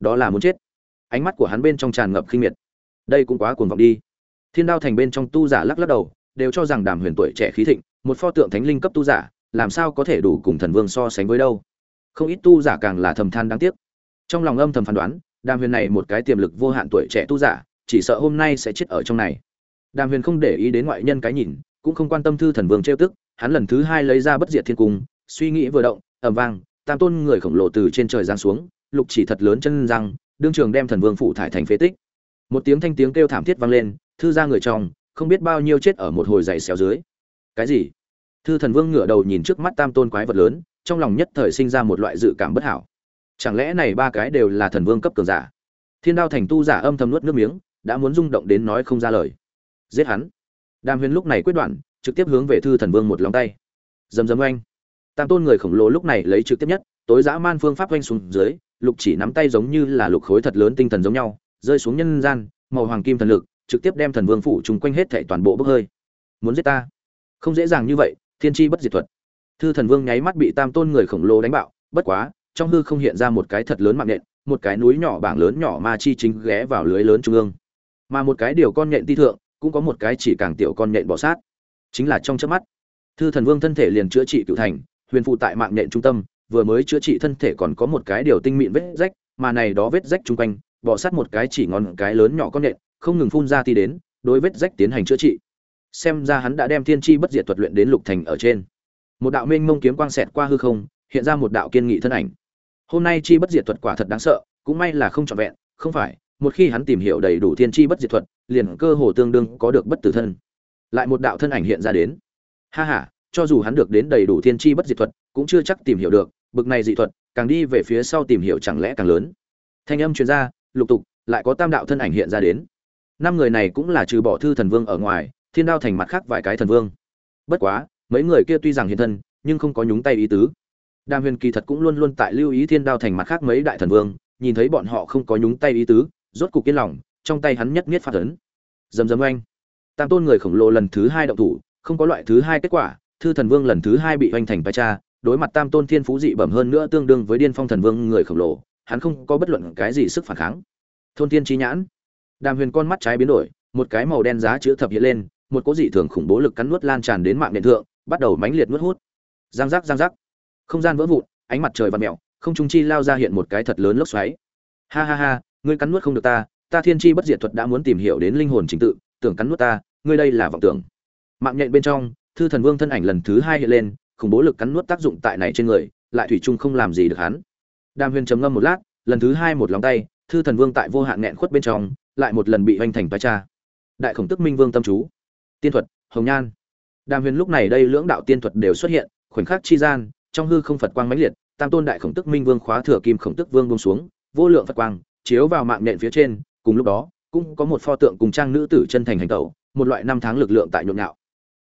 đó là muốn chết. Ánh mắt của hắn bên trong tràn ngập khinh miệt. Đây cũng quá cuồng vọng đi. Thiên đao thành bên trong tu giả lắc lắc đầu, đều cho rằng đàm huyền tuổi trẻ khí thịnh, một pho tượng thánh linh cấp tu giả, làm sao có thể đủ cùng thần vương so sánh với đâu. Không ít tu giả càng là thầm than đáng tiếc. Trong lòng âm thầm phán đoán đàm huyền này một cái tiềm lực vô hạn tuổi trẻ tu giả, chỉ sợ hôm nay sẽ chết ở trong này. Đàm huyền không để ý đến ngoại nhân cái nhìn, cũng không quan tâm thư thần vương trêu tức, hắn lần thứ hai lấy ra bất diệt thiên cung, suy nghĩ vừa động ẩm vang, tam tôn người khổng lồ từ trên trời giáng xuống, lục chỉ thật lớn chân răng, đương trường đem thần vương phủ thải thành phế tích. Một tiếng thanh tiếng kêu thảm thiết vang lên, thư ra người trong, không biết bao nhiêu chết ở một hồi dày xéo dưới. Cái gì? Thư thần vương ngửa đầu nhìn trước mắt tam tôn quái vật lớn, trong lòng nhất thời sinh ra một loại dự cảm bất hảo chẳng lẽ này ba cái đều là thần vương cấp cường giả? Thiên đao thành tu giả âm thầm nuốt nước miếng, đã muốn rung động đến nói không ra lời. Giết hắn. Đàm huyền lúc này quyết đoạn trực tiếp hướng về thư thần vương một lòng tay. Dầm dầm oanh. Tam tôn người khổng lồ lúc này lấy trực tiếp nhất, tối dã man phương pháp oanh xuống dưới, lục chỉ nắm tay giống như là lục khối thật lớn tinh thần giống nhau, rơi xuống nhân gian, màu hoàng kim thần lực, trực tiếp đem thần vương phủ chung quanh hết thảy toàn bộ bốc hơi. Muốn giết ta? Không dễ dàng như vậy, thiên tri bất diệt thuật. Thư thần vương nháy mắt bị tam tôn người khổng lồ đánh bạo, bất quá trong hư không hiện ra một cái thật lớn mạng nhện một cái núi nhỏ bảng lớn nhỏ ma chi chính ghé vào lưới lớn trung ương. Mà một cái điều con nhện ti thượng, cũng có một cái chỉ càng tiểu con nhện bỏ sát. Chính là trong chớp mắt, thư thần vương thân thể liền chữa trị cựu thành, huyền phụ tại mạng nhện trung tâm, vừa mới chữa trị thân thể còn có một cái điều tinh mịn vết rách, mà này đó vết rách chung quanh, bỏ sát một cái chỉ ngón cái lớn nhỏ con nhện, không ngừng phun ra ti đến, đối vết rách tiến hành chữa trị. Xem ra hắn đã đem thiên chi bất diệt thuật luyện đến lục thành ở trên. Một đạo minh mông kiếm quang xẹt qua hư không, hiện ra một đạo kiên nghị thân ảnh hôm nay chi bất diệt thuật quả thật đáng sợ cũng may là không trọn vẹn không phải một khi hắn tìm hiểu đầy đủ thiên chi bất diệt thuật liền cơ hồ tương đương có được bất tử thân. Lại một đạo thân ảnh hiện ra đến. Ha ha cho dù hắn được đến đầy đủ thiên chi bất diệt thuật cũng chưa chắc tìm hiểu được bực này dị thuật càng đi về phía sau tìm hiểu chẳng lẽ càng lớn. Thanh âm chuyên gia, lục tục lại có tam đạo thân ảnh hiện ra đến. Năm người này cũng là trừ bỏ thư thần vương ở ngoài thiên đao thành mặt khác vài cái thần vương. Bất quá mấy người kia tuy rằng hiện thân nhưng không có nhúng tay ý tứ đàm huyền kỳ thật cũng luôn luôn tại lưu ý thiên đao thành mặt khác mấy đại thần vương, nhìn thấy bọn họ không có nhúng tay ý tứ, rốt cục yên lòng, trong tay hắn nhất miết phát ấn. Dầm dầm oanh. Tam tôn người khổng lồ lần thứ hai động thủ, không có loại thứ hai kết quả, thư thần vương lần thứ hai bị oanh thành vai cha, đối mặt tam tôn thiên phú dị bẩm hơn nữa tương đương với điên phong thần vương người khổng lồ, hắn không có bất luận cái gì sức phản kháng. Thôn thiên trí nhãn. Đàm huyền con mắt trái biến đổi, một cái màu đen giá chữ thập hiện lên, một cỗ dị thường khủng bố lực cắn nuốt lan tràn đến mạng điện thượng, bắt đầu mãnh liệt nuốt hút. Giang giác giang giác không gian vỡ vụn, ánh mặt trời vặn mèo, không trung chi lao ra hiện một cái thật lớn lốc xoáy. Ha ha ha, ngươi cắn nuốt không được ta ta thiên chi bất diệt thuật đã muốn tìm hiểu đến linh hồn chính tự, tưởng cắn nuốt ta, ngươi đây là vọng tưởng. Mạng nhện bên trong, thư thần vương thân ảnh lần thứ hai hiện lên, khủng bố lực cắn nuốt tác dụng tại này trên người, lại thủy chung không làm gì được hắn. Đàm huyền trầm ngâm một lát, lần thứ hai một lòng tay, thư thần vương tại vô hạn nghẹn khuất bên trong, lại một lần bị hoành thành toái cha. Đại khổng tức minh vương tâm chú. Tiên thuật, hồng nhan. Đàm huyền lúc này đây lưỡng đạo tiên thuật đều xuất hiện, khoảnh khắc chi gian trong hư không phật quang mãnh liệt, tam tôn đại khổng tức minh vương khóa thừa kim khổng tức vương bông xuống, vô lượng phật quang chiếu vào mạng nện phía trên, cùng lúc đó, cũng có một pho tượng cùng trang nữ tử chân thành hành tẩu, một loại năm tháng lực lượng tại nhộn nhạo.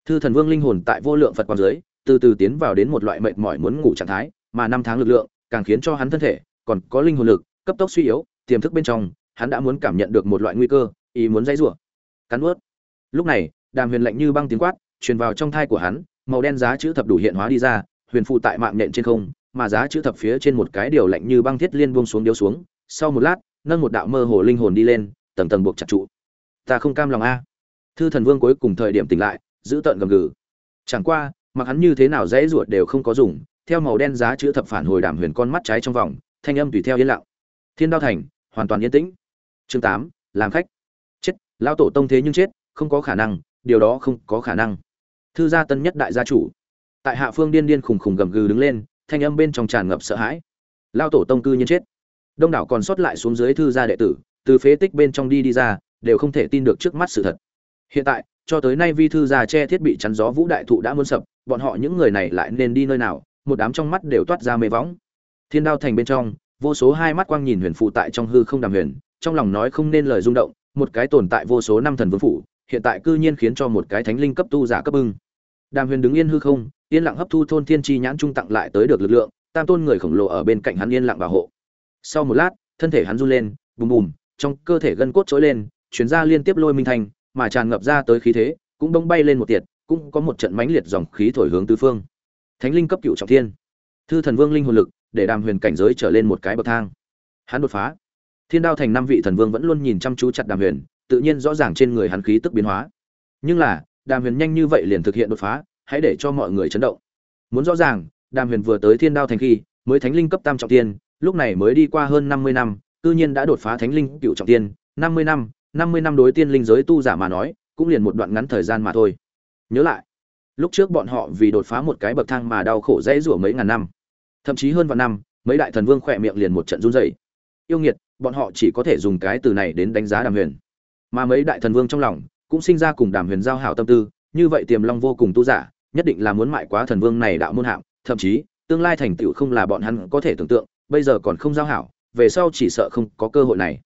Thư thần vương linh hồn tại vô lượng phật quang dưới, từ từ tiến vào đến một loại mệt mỏi muốn ngủ trạng thái, mà năm tháng lực lượng càng khiến cho hắn thân thể còn có linh hồn lực, cấp tốc suy yếu, tiềm thức bên trong, hắn đã muốn cảm nhận được một loại nguy cơ, ý muốn dãy rủa. Cắn ướt lúc này, đàm huyền lạnh như băng tiếng quát, truyền vào trong thai của hắn, màu đen giá chữ thập đủ hiện hóa đi ra huyền phụ tại mạng nhện trên không, mà giá chữ thập phía trên một cái điều lạnh như băng thiết liên buông xuống điếu xuống, sau một lát, nâng một đạo mơ hồ linh hồn đi lên, tầng tầng buộc chặt trụ. Ta không cam lòng a. Thư thần vương cuối cùng thời điểm tỉnh lại, giữ tợn gầm gừ. Chẳng qua, mặc hắn như thế nào dễ ruột đều không có dùng, theo màu đen giá chữ thập phản hồi đàm huyền con mắt trái trong vòng, thanh âm tùy theo yên lặng. Thiên đao thành, hoàn toàn yên tĩnh. Chương tám, làm khách. Chết, lão tổ tông thế nhưng chết, không có khả năng, điều đó không có khả năng. Thư gia tân nhất đại gia chủ tại hạ phương điên điên khùng khùng gầm gừ đứng lên, thanh âm bên trong tràn ngập sợ hãi. Lao tổ tông cư nhiên chết. Đông đảo còn sót lại xuống dưới thư gia đệ tử, từ phế tích bên trong đi đi ra, đều không thể tin được trước mắt sự thật. Hiện tại, cho tới nay vi thư gia che thiết bị chắn gió vũ đại thụ đã muốn sập, bọn họ những người này lại nên đi nơi nào, một đám trong mắt đều toát ra mê võng. Thiên đao thành bên trong, vô số hai mắt quang nhìn huyền phụ tại trong hư không đàm huyền, trong lòng nói không nên lời rung động, một cái tồn tại vô số năm thần vương phủ, hiện tại cư nhiên khiến cho một cái thánh linh cấp tu giả cấp bưng. Đàm huyền đứng yên hư không yên lặng hấp thu thôn thiên chi nhãn trung tặng lại tới được lực lượng, tam tôn người khổng lồ ở bên cạnh hắn yên lặng bảo hộ. Sau một lát, thân thể hắn run lên, bùm bùm, trong cơ thể gân cốt trỗi lên, chuyển ra liên tiếp lôi minh thành mà tràn ngập ra tới khí thế, cũng bông bay lên một tiệt, cũng có một trận mãnh liệt dòng khí thổi hướng tứ phương. Thánh linh cấp cựu trọng thiên. Thư thần vương linh hồn lực, để đàm huyền cảnh giới trở lên một cái bậc thang. Hắn đột phá. Thiên đao thành năm vị thần vương vẫn luôn nhìn chăm chú chặt đàm huyền, tự nhiên rõ ràng trên người hắn khí tức biến hóa. Nhưng là, đàm huyền nhanh như vậy liền thực hiện đột phá hãy để cho mọi người chấn động. Muốn rõ ràng, đàm huyền vừa tới thiên đao thành khi, mới thánh linh cấp tam trọng tiên, lúc này mới đi qua hơn năm mươi năm tự nhiên đã đột phá thánh linh cựu trọng tiên, năm mươi năm năm mươi năm đối tiên linh giới tu giả mà nói, cũng liền một đoạn ngắn thời gian mà thôi. Nhớ lại, lúc trước bọn họ vì đột phá một cái bậc thang mà đau khổ dễ rủa mấy ngàn năm, thậm chí hơn vạn năm, mấy đại thần vương khỏe miệng liền một trận run rẩy. Yêu nghiệt, bọn họ chỉ có thể dùng cái từ này đến đánh giá đàm huyền. Mà mấy đại thần vương trong lòng cũng sinh ra cùng đàm huyền giao hảo tâm tư, như vậy tiềm long vô cùng tu giả nhất định là muốn mại quá thần vương này đạo môn hạng thậm chí, tương lai thành tựu không là bọn hắn có thể tưởng tượng, bây giờ còn không giao hảo, về sau chỉ sợ không có cơ hội này.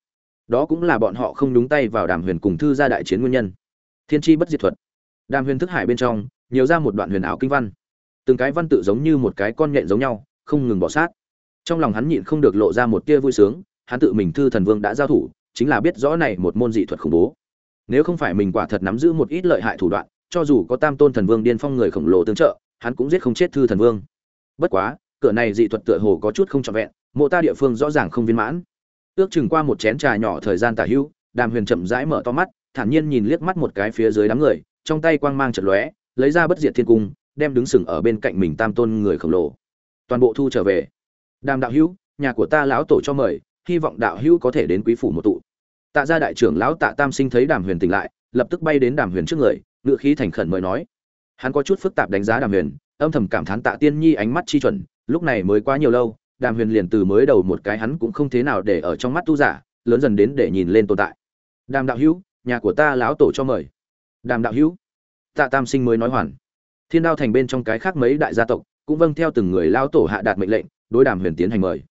Đó cũng là bọn họ không đúng tay vào đàm huyền cùng thư gia đại chiến nguyên nhân. Thiên tri bất diệt thuật. Đàm huyền thức hải bên trong, nhiều ra một đoạn huyền ảo kinh văn. Từng cái văn tự giống như một cái con nhện giống nhau, không ngừng bỏ sát. Trong lòng hắn nhịn không được lộ ra một tia vui sướng, hắn tự mình thư thần vương đã giao thủ, chính là biết rõ này một môn dị thuật khủng bố. Nếu không phải mình quả thật nắm giữ một ít lợi hại thủ đoạn cho dù có tam tôn thần vương điên phong người khổng lồ tương trợ, hắn cũng giết không chết thư thần vương. Bất quá, cửa này dị thuật tựa hồ có chút không trọn vẹn, mộ ta địa phương rõ ràng không viên mãn. Ước chừng qua một chén trà nhỏ thời gian tả hữu đàm huyền chậm rãi mở to mắt, thản nhiên nhìn liếc mắt một cái phía dưới đám người, trong tay quang mang chật lóe, lấy ra bất diệt thiên cung, đem đứng sừng ở bên cạnh mình tam tôn người khổng lồ. Toàn bộ thu trở về. Đàm đạo hữu, nhà của ta lão tổ cho mời, hy vọng đạo hữu có thể đến quý phủ một tụ. Tạ gia đại trưởng lão tạ tam sinh thấy đàm huyền tỉnh lại, lập tức bay đến đàm huyền trước người ngự khí thành khẩn mời nói. Hắn có chút phức tạp đánh giá đàm huyền, âm thầm cảm thán tạ tiên nhi ánh mắt chi chuẩn, lúc này mới quá nhiều lâu, đàm huyền liền từ mới đầu một cái hắn cũng không thế nào để ở trong mắt tu giả, lớn dần đến để nhìn lên tồn tại. Đàm đạo hữu, nhà của ta lão tổ cho mời. Đàm đạo hữu, tạ tam sinh mới nói hoàn. Thiên đao thành bên trong cái khác mấy đại gia tộc, cũng vâng theo từng người lao tổ hạ đạt mệnh lệnh, đối đàm huyền tiến hành mời.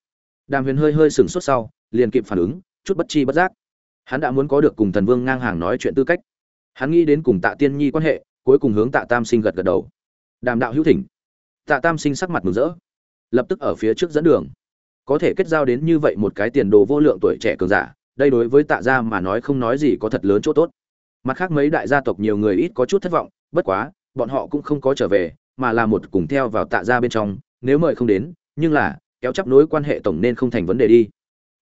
Đàm huyền hơi hơi sừng sốt sau, liền kịp phản ứng, chút bất chi bất giác. Hắn đã muốn có được cùng thần vương ngang hàng nói chuyện tư cách hắn nghĩ đến cùng tạ tiên nhi quan hệ, cuối cùng hướng tạ tam sinh gật gật đầu. Đàm đạo hữu thỉnh. Tạ tam sinh sắc mặt mừng rỡ. Lập tức ở phía trước dẫn đường. Có thể kết giao đến như vậy một cái tiền đồ vô lượng tuổi trẻ cường giả, đây đối với tạ gia mà nói không nói gì có thật lớn chỗ tốt. Mặt khác mấy đại gia tộc nhiều người ít có chút thất vọng, bất quá, bọn họ cũng không có trở về, mà là một cùng theo vào tạ gia bên trong, nếu mời không đến, nhưng là, kéo chấp nối quan hệ tổng nên không thành vấn đề đi.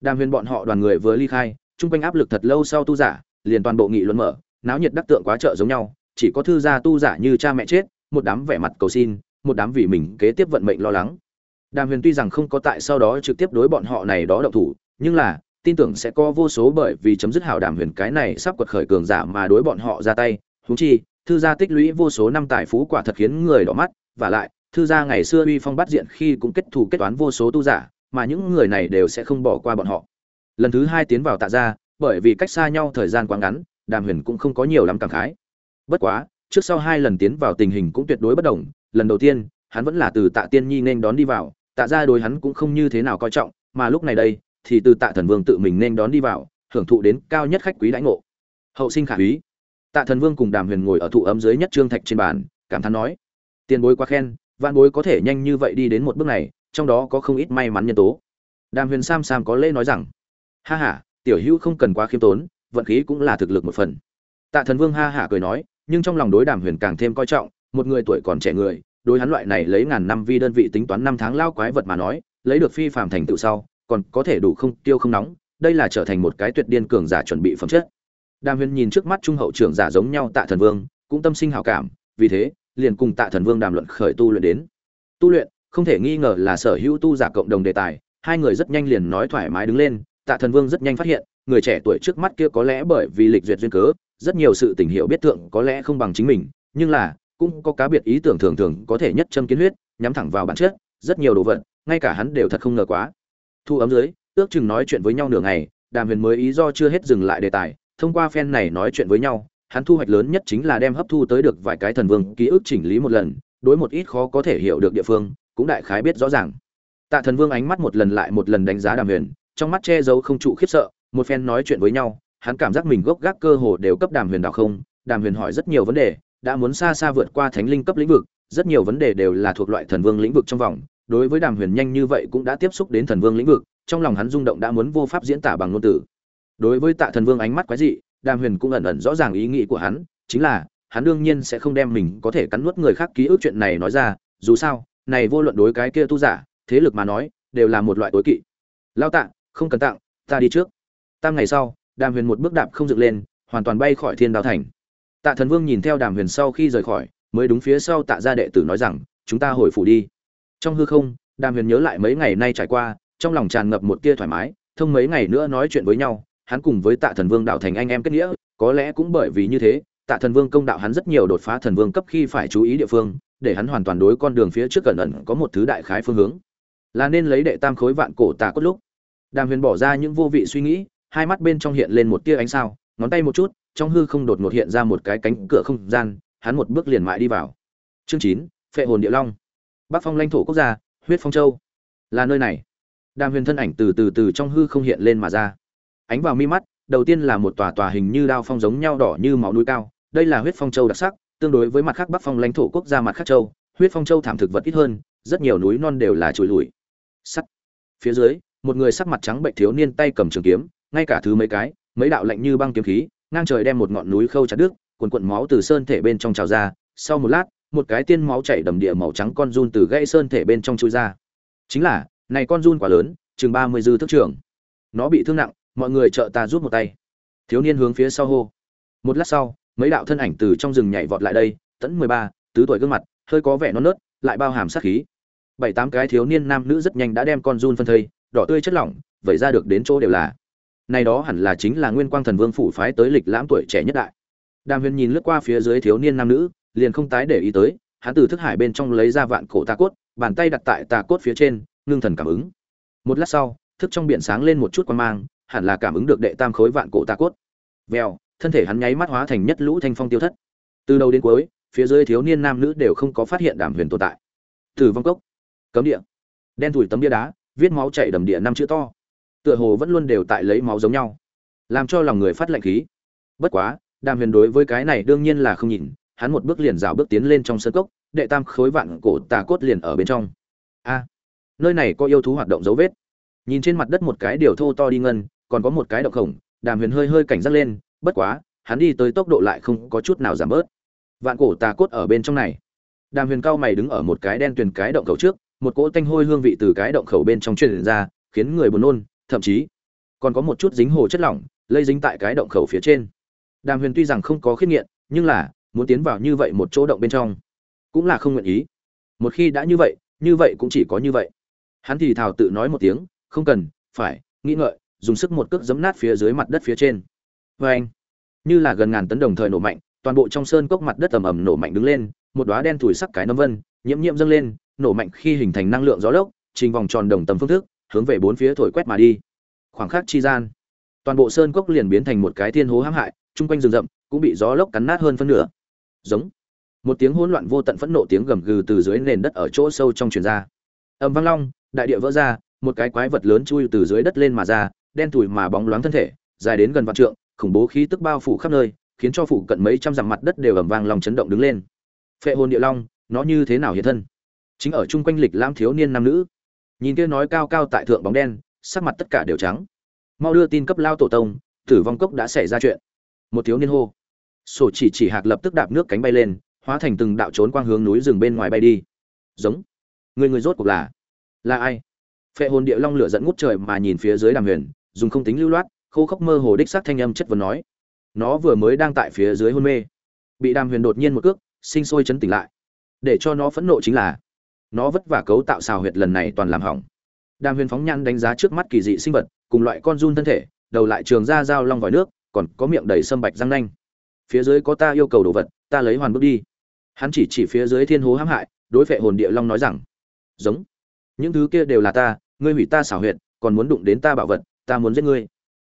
Đàm huyền bọn họ đoàn người vừa ly khai, chung quanh áp lực thật lâu sau tu giả, liền toàn bộ nghị luận mở náo nhiệt đắc tượng quá trợ giống nhau, chỉ có thư gia tu giả như cha mẹ chết, một đám vẻ mặt cầu xin, một đám vì mình kế tiếp vận mệnh lo lắng. Đàm huyền tuy rằng không có tại sau đó trực tiếp đối bọn họ này đó động thủ, nhưng là, tin tưởng sẽ có vô số bởi vì chấm dứt hảo đàm huyền cái này sắp quật khởi cường giả mà đối bọn họ ra tay. Húng chi, thư gia tích lũy vô số năm tài phú quả thật khiến người đỏ mắt, và lại, thư gia ngày xưa uy phong bắt diện khi cũng kết thù kết toán vô số tu giả, mà những người này đều sẽ không bỏ qua bọn họ. Lần thứ hai tiến vào tạ gia, bởi vì cách xa nhau thời gian quá ngắn đàm huyền cũng không có nhiều lắm cảm khái. Bất quá, trước sau hai lần tiến vào tình hình cũng tuyệt đối bất đồng, lần đầu tiên, hắn vẫn là từ tạ tiên nhi nên đón đi vào, tạ gia đối hắn cũng không như thế nào coi trọng, mà lúc này đây, thì từ tạ thần vương tự mình nên đón đi vào, hưởng thụ đến cao nhất khách quý đãi ngộ. Hậu sinh khả quý. Tạ thần vương cùng đàm huyền ngồi ở thụ ấm dưới nhất trương thạch trên bàn, cảm thán nói, tiền bối quá khen văn bối có thể nhanh như vậy đi đến một bước này, trong đó có không ít may mắn nhân tố. Đàm huyền sam sam có lễ nói rằng, ha ha, tiểu hữu không cần quá khiêm tốn vận khí cũng là thực lực một phần. Tạ thần vương ha hả cười nói, nhưng trong lòng đối đàm huyền càng thêm coi trọng, một người tuổi còn trẻ người, đối hắn loại này lấy ngàn năm vi đơn vị tính toán năm tháng lao quái vật mà nói, lấy được phi phàm thành tựu sau, còn có thể đủ không tiêu không nóng, đây là trở thành một cái tuyệt điên cường giả chuẩn bị phẩm chất. Đàm huyền nhìn trước mắt trung hậu trưởng giả giống nhau tạ thần vương, cũng tâm sinh hảo cảm, vì thế, liền cùng tạ thần vương đàm luận khởi tu luyện đến. Tu luyện, không thể nghi ngờ là sở hữu tu giả cộng đồng đề tài, hai người rất nhanh liền nói thoải mái đứng lên, tạ thần vương rất nhanh phát hiện người trẻ tuổi trước mắt kia có lẽ bởi vì lịch duyệt duyên cớ, rất nhiều sự tình hiểu biết thượng có lẽ không bằng chính mình, nhưng là, cũng có cá biệt ý tưởng thường thường có thể nhất châm kiến huyết, nhắm thẳng vào bản chất, rất nhiều đồ vật, ngay cả hắn đều thật không ngờ quá. Thu ấm dưới, ước chừng nói chuyện với nhau nửa ngày, đàm huyền mới ý do chưa hết dừng lại đề tài, thông qua phen này nói chuyện với nhau, hắn thu hoạch lớn nhất chính là đem hấp thu tới được vài cái thần vương ký ức chỉnh lý một lần, đối một ít khó có thể hiểu được địa phương, cũng đại khái biết rõ ràng. Tạ thần vương ánh mắt một lần lại một lần đánh giá đàm huyền, trong mắt che giấu không trụ khiếp sợ một phen nói chuyện với nhau, hắn cảm giác mình gốc gác cơ hồ đều cấp đàm huyền đạo không, đàm huyền hỏi rất nhiều vấn đề, đã muốn xa xa vượt qua thánh linh cấp lĩnh vực, rất nhiều vấn đề đều là thuộc loại thần vương lĩnh vực trong vòng, đối với đàm huyền nhanh như vậy cũng đã tiếp xúc đến thần vương lĩnh vực, trong lòng hắn rung động đã muốn vô pháp diễn tả bằng ngôn từ. Đối với tạ thần vương ánh mắt quái dị, đàm huyền cũng ẩn ẩn rõ ràng ý nghĩ của hắn, chính là, hắn đương nhiên sẽ không đem mình có thể cắn nuốt người khác ký ức chuyện này nói ra, dù sao, này vô luận đối cái kia tu giả, thế lực mà nói, đều là một loại tối kỵ. Lao tạ, không cần tặng, ta đi trước tam ngày sau, đàm huyền một bước đạp không dựng lên, hoàn toàn bay khỏi thiên đao thành. Tạ thần vương nhìn theo đàm huyền sau khi rời khỏi, mới đúng phía sau tạ gia đệ tử nói rằng, chúng ta hồi phủ đi. Trong hư không, đàm huyền nhớ lại mấy ngày nay trải qua, trong lòng tràn ngập một tia thoải mái, thông mấy ngày nữa nói chuyện với nhau, hắn cùng với tạ thần vương đạo thành anh em kết nghĩa, có lẽ cũng bởi vì như thế, tạ thần vương công đạo hắn rất nhiều đột phá thần vương cấp khi phải chú ý địa phương, để hắn hoàn toàn đối con đường phía trước cẩn ẩn có một thứ đại khái phương hướng. Là nên lấy đệ tam khối vạn cổ tà cốt lúc. Đàm huyền bỏ ra những vô vị suy nghĩ hai mắt bên trong hiện lên một tia ánh sao, ngón tay một chút, trong hư không đột ngột hiện ra một cái cánh cửa không gian, hắn một bước liền mại đi vào. Chương chín, phệ hồn địa long. Bắc phong lãnh thổ quốc gia, huyết phong châu. Là nơi này. Đàm huyền thân ảnh từ từ từ trong hư không hiện lên mà ra. Ánh vào mi mắt, đầu tiên là một tòa tòa hình như đao phong giống nhau đỏ như máu núi cao. Đây là huyết phong châu đặc sắc, tương đối với mặt khác bắc phong lãnh thổ quốc gia mặt khác châu. Huyết phong châu thảm thực vật ít hơn, rất nhiều núi non đều là trùi lùi. Sắt. Phía dưới, một người sắc mặt trắng bệnh thiếu niên tay cầm trường kiếm ngay cả thứ mấy cái, mấy đạo lạnh như băng kiếm khí, ngang trời đem một ngọn núi khâu chặt đứt, cuồn cuộn máu từ sơn thể bên trong trào ra. Sau một lát, một cái tiên máu chảy đầm địa màu trắng con run từ gãy sơn thể bên trong chui ra. Chính là, này con run quá lớn, chừng ba mươi dư thức trưởng nó bị thương nặng, mọi người trợ ta rút một tay. Thiếu niên hướng phía sau hô. Một lát sau, mấy đạo thân ảnh từ trong rừng nhảy vọt lại đây, tẫn mười ba, tứ tuổi gương mặt, hơi có vẻ non nớt, lại bao hàm sát khí. Bảy tám cái thiếu niên nam nữ rất nhanh đã đem con run phân thây, đỏ tươi chất lỏng, vẩy ra được đến chỗ đều là này đó hẳn là chính là nguyên quang thần vương phủ phái tới lịch lãm tuổi trẻ nhất đại. Đàm huyền nhìn lướt qua phía dưới thiếu niên nam nữ, liền không tái để ý tới, hắn từ thức hải bên trong lấy ra vạn cổ tà cốt, bàn tay đặt tại tà cốt phía trên, ngưng thần cảm ứng. Một lát sau, thức trong biển sáng lên một chút quan mang, hẳn là cảm ứng được đệ tam khối vạn cổ tà cốt. Vèo, thân thể hắn nháy mắt hóa thành nhất lũ thanh phong tiêu thất. Từ đầu đến cuối, phía dưới thiếu niên nam nữ đều không có phát hiện đàm huyền tồn tại. Tử vong cốc. Cấm địa. Đen thủi tấm bia đá, viết máu chảy đầm địa năm chữ to tựa hồ vẫn luôn đều tại lấy máu giống nhau. Làm cho lòng người phát lạnh khí. Bất quá, đàm huyền đối với cái này đương nhiên là không nhìn, hắn một bước liền rào bước tiến lên trong sân cốc, đệ tam khối vạn cổ tà cốt liền ở bên trong. A, nơi này có yêu thú hoạt động dấu vết. Nhìn trên mặt đất một cái điều thô to đi ngân, còn có một cái động khổng, đàm huyền hơi hơi cảnh giác lên, bất quá, hắn đi tới tốc độ lại không có chút nào giảm bớt. Vạn cổ tà cốt ở bên trong này. Đàm huyền cao mày đứng ở một cái đen tuyền cái động khẩu trước, một cỗ tanh hôi hương vị từ cái động khẩu bên trong truyền ra, khiến người buồn nôn thậm chí còn có một chút dính hồ chất lỏng lây dính tại cái động khẩu phía trên. Đàm huyền tuy rằng không có khiết nghiện, nhưng là muốn tiến vào như vậy một chỗ động bên trong cũng là không nguyện ý. Một khi đã như vậy như vậy cũng chỉ có như vậy. Hắn thì thào tự nói một tiếng, không cần, phải, nghĩ ngợi, dùng sức một cước giấm nát phía dưới mặt đất phía trên. Vê anh, như là gần ngàn tấn đồng thời nổ mạnh, toàn bộ trong sơn cốc mặt đất ầm ầm nổ mạnh đứng lên, một đóa đen thủi sắc cái nấm vân, nhiễm nhiễm dâng lên, nổ mạnh khi hình thành năng lượng gió lốc, trình vòng tròn đồng tầm phương thức hướng về bốn phía thổi quét mà đi. Khoảng khắc chi gian, toàn bộ sơn cốc liền biến thành một cái thiên hố hãm hại, chung quanh rừng rậm cũng bị gió lốc cắn nát hơn phân nửa. Giống, một tiếng hỗn loạn vô tận phẫn nộ tiếng gầm gừ từ dưới nền đất ở chỗ sâu trong truyền ra. Âm vang long, đại địa vỡ ra, một cái quái vật lớn chui từ dưới đất lên mà ra, đen thùi mà bóng loáng thân thể, dài đến gần vạn trượng, khủng bố khí tức bao phủ khắp nơi, khiến cho phủ cận mấy trăm dặm mặt đất đều ầm vang lòng chấn động đứng lên. Phệ hồn địa long, nó như thế nào hiện thân? Chính ở chung quanh lịch lãm thiếu niên nam nữ nhìn kia nói cao cao tại thượng bóng đen, sắc mặt tất cả đều trắng. Mau đưa tin cấp lao tổ tông, tử vong cốc đã xảy ra chuyện. Một thiếu niên hô. Sổ chỉ chỉ hạc lập tức đạp nước cánh bay lên, hóa thành từng đạo trốn quang hướng núi rừng bên ngoài bay đi. Giống. Người người rốt cuộc là? Là ai? Phệ hồn địa long lửa dẫn ngút trời mà nhìn phía dưới đàm huyền, dùng không tính lưu loát, khô khốc mơ hồ đích xác thanh âm chất vấn nói. Nó vừa mới đang tại phía dưới hôn mê. Bị đàm huyền đột nhiên một cước, sinh sôi chấn tỉnh lại. Để cho nó phẫn nộ chính là nó vất vả cấu tạo xào huyệt lần này toàn làm hỏng. Đàm huyền phóng nhăn đánh giá trước mắt kỳ dị sinh vật, cùng loại con run thân thể, đầu lại trường ra dao long vòi nước, còn có miệng đầy sâm bạch răng nanh. Phía dưới có ta yêu cầu đồ vật, ta lấy hoàn bước đi. Hắn chỉ chỉ phía dưới thiên hố hãm hại, đối phệ hồn địa long nói rằng, giống. Những thứ kia đều là ta, ngươi hủy ta xảo huyệt, còn muốn đụng đến ta bảo vật, ta muốn giết ngươi.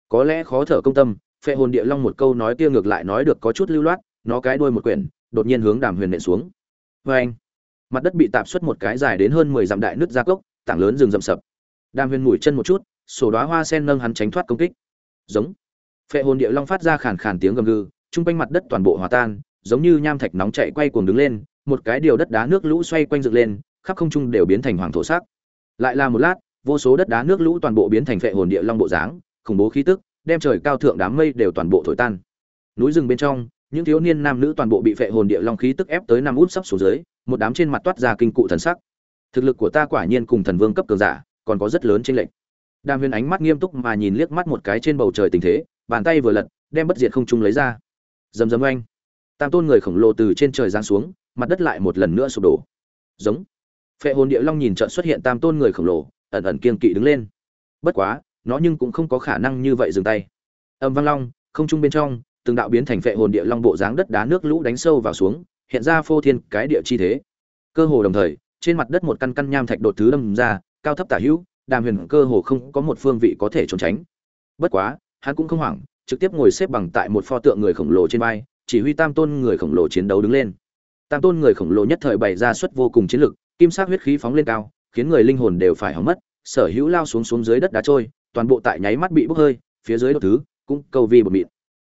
Có lẽ khó thở công tâm phệ hồn địa long một câu nói kia ngược lại nói được có chút lưu loát, nó cái đuôi một quyển, đột nhiên hướng đàm huyền nện xuống. Vê anh mặt đất bị tạp xuất một cái dài đến hơn mười dặm đại nứt ra cốc, tảng lớn rừng rậm sập. Đàm huyền mũi chân một chút, sổ đóa hoa sen nâng hắn tránh thoát công kích. Giống. Phệ hồn địa long phát ra khàn khàn tiếng gầm gừ, chung quanh mặt đất toàn bộ hòa tan, giống như nham thạch nóng chạy quay cuồng đứng lên, một cái điều đất đá nước lũ xoay quanh dựng lên, khắp không trung đều biến thành hoàng thổ sắc. Lại là một lát, vô số đất đá nước lũ toàn bộ biến thành phệ hồn địa long bộ dáng, khủng bố khí tức, đem trời cao thượng đám mây đều toàn bộ thổi tan. Núi rừng bên trong, những thiếu niên nam nữ toàn bộ bị phệ hồn địa long khí tức ép tới năm út sắp xuống dưới một đám trên mặt toát ra kinh cụ thần sắc. Thực lực của ta quả nhiên cùng thần vương cấp cường giả, còn có rất lớn trên lệnh đàm huyền ánh mắt nghiêm túc mà nhìn liếc mắt một cái trên bầu trời tình thế, bàn tay vừa lật, đem bất diệt không trung lấy ra. Rầm rầm oanh. Tam tôn người khổng lồ từ trên trời giáng xuống, mặt đất lại một lần nữa sụp đổ. Giống. Phệ hồn địa long nhìn trận xuất hiện tam tôn người khổng lồ, ẩn ẩn kiên kỵ đứng lên. Bất quá, nó nhưng cũng không có khả năng như vậy dừng tay. Âm vang long, không trung bên trong, từng đạo biến thành phệ hồn địa long bộ dáng đất đá nước lũ đánh sâu vào xuống hiện ra phô thiên cái địa chi thế. Cơ hồ đồng thời, trên mặt đất một căn căn nham thạch đột thứ đâm ra, cao thấp tả hữu, đàm huyền cơ hồ không có một phương vị có thể trốn tránh. Bất quá, hắn cũng không hoảng, trực tiếp ngồi xếp bằng tại một pho tượng người khổng lồ trên vai, chỉ huy tam tôn người khổng lồ chiến đấu đứng lên. Tam tôn người khổng lồ nhất thời bày ra suất vô cùng chiến lực, kim sắc huyết khí phóng lên cao, khiến người linh hồn đều phải hỏng mất, sở hữu lao xuống xuống dưới đất đá trôi, toàn bộ tại nháy mắt bị bốc hơi, phía dưới đột thứ cũng cầu vi bột mịn.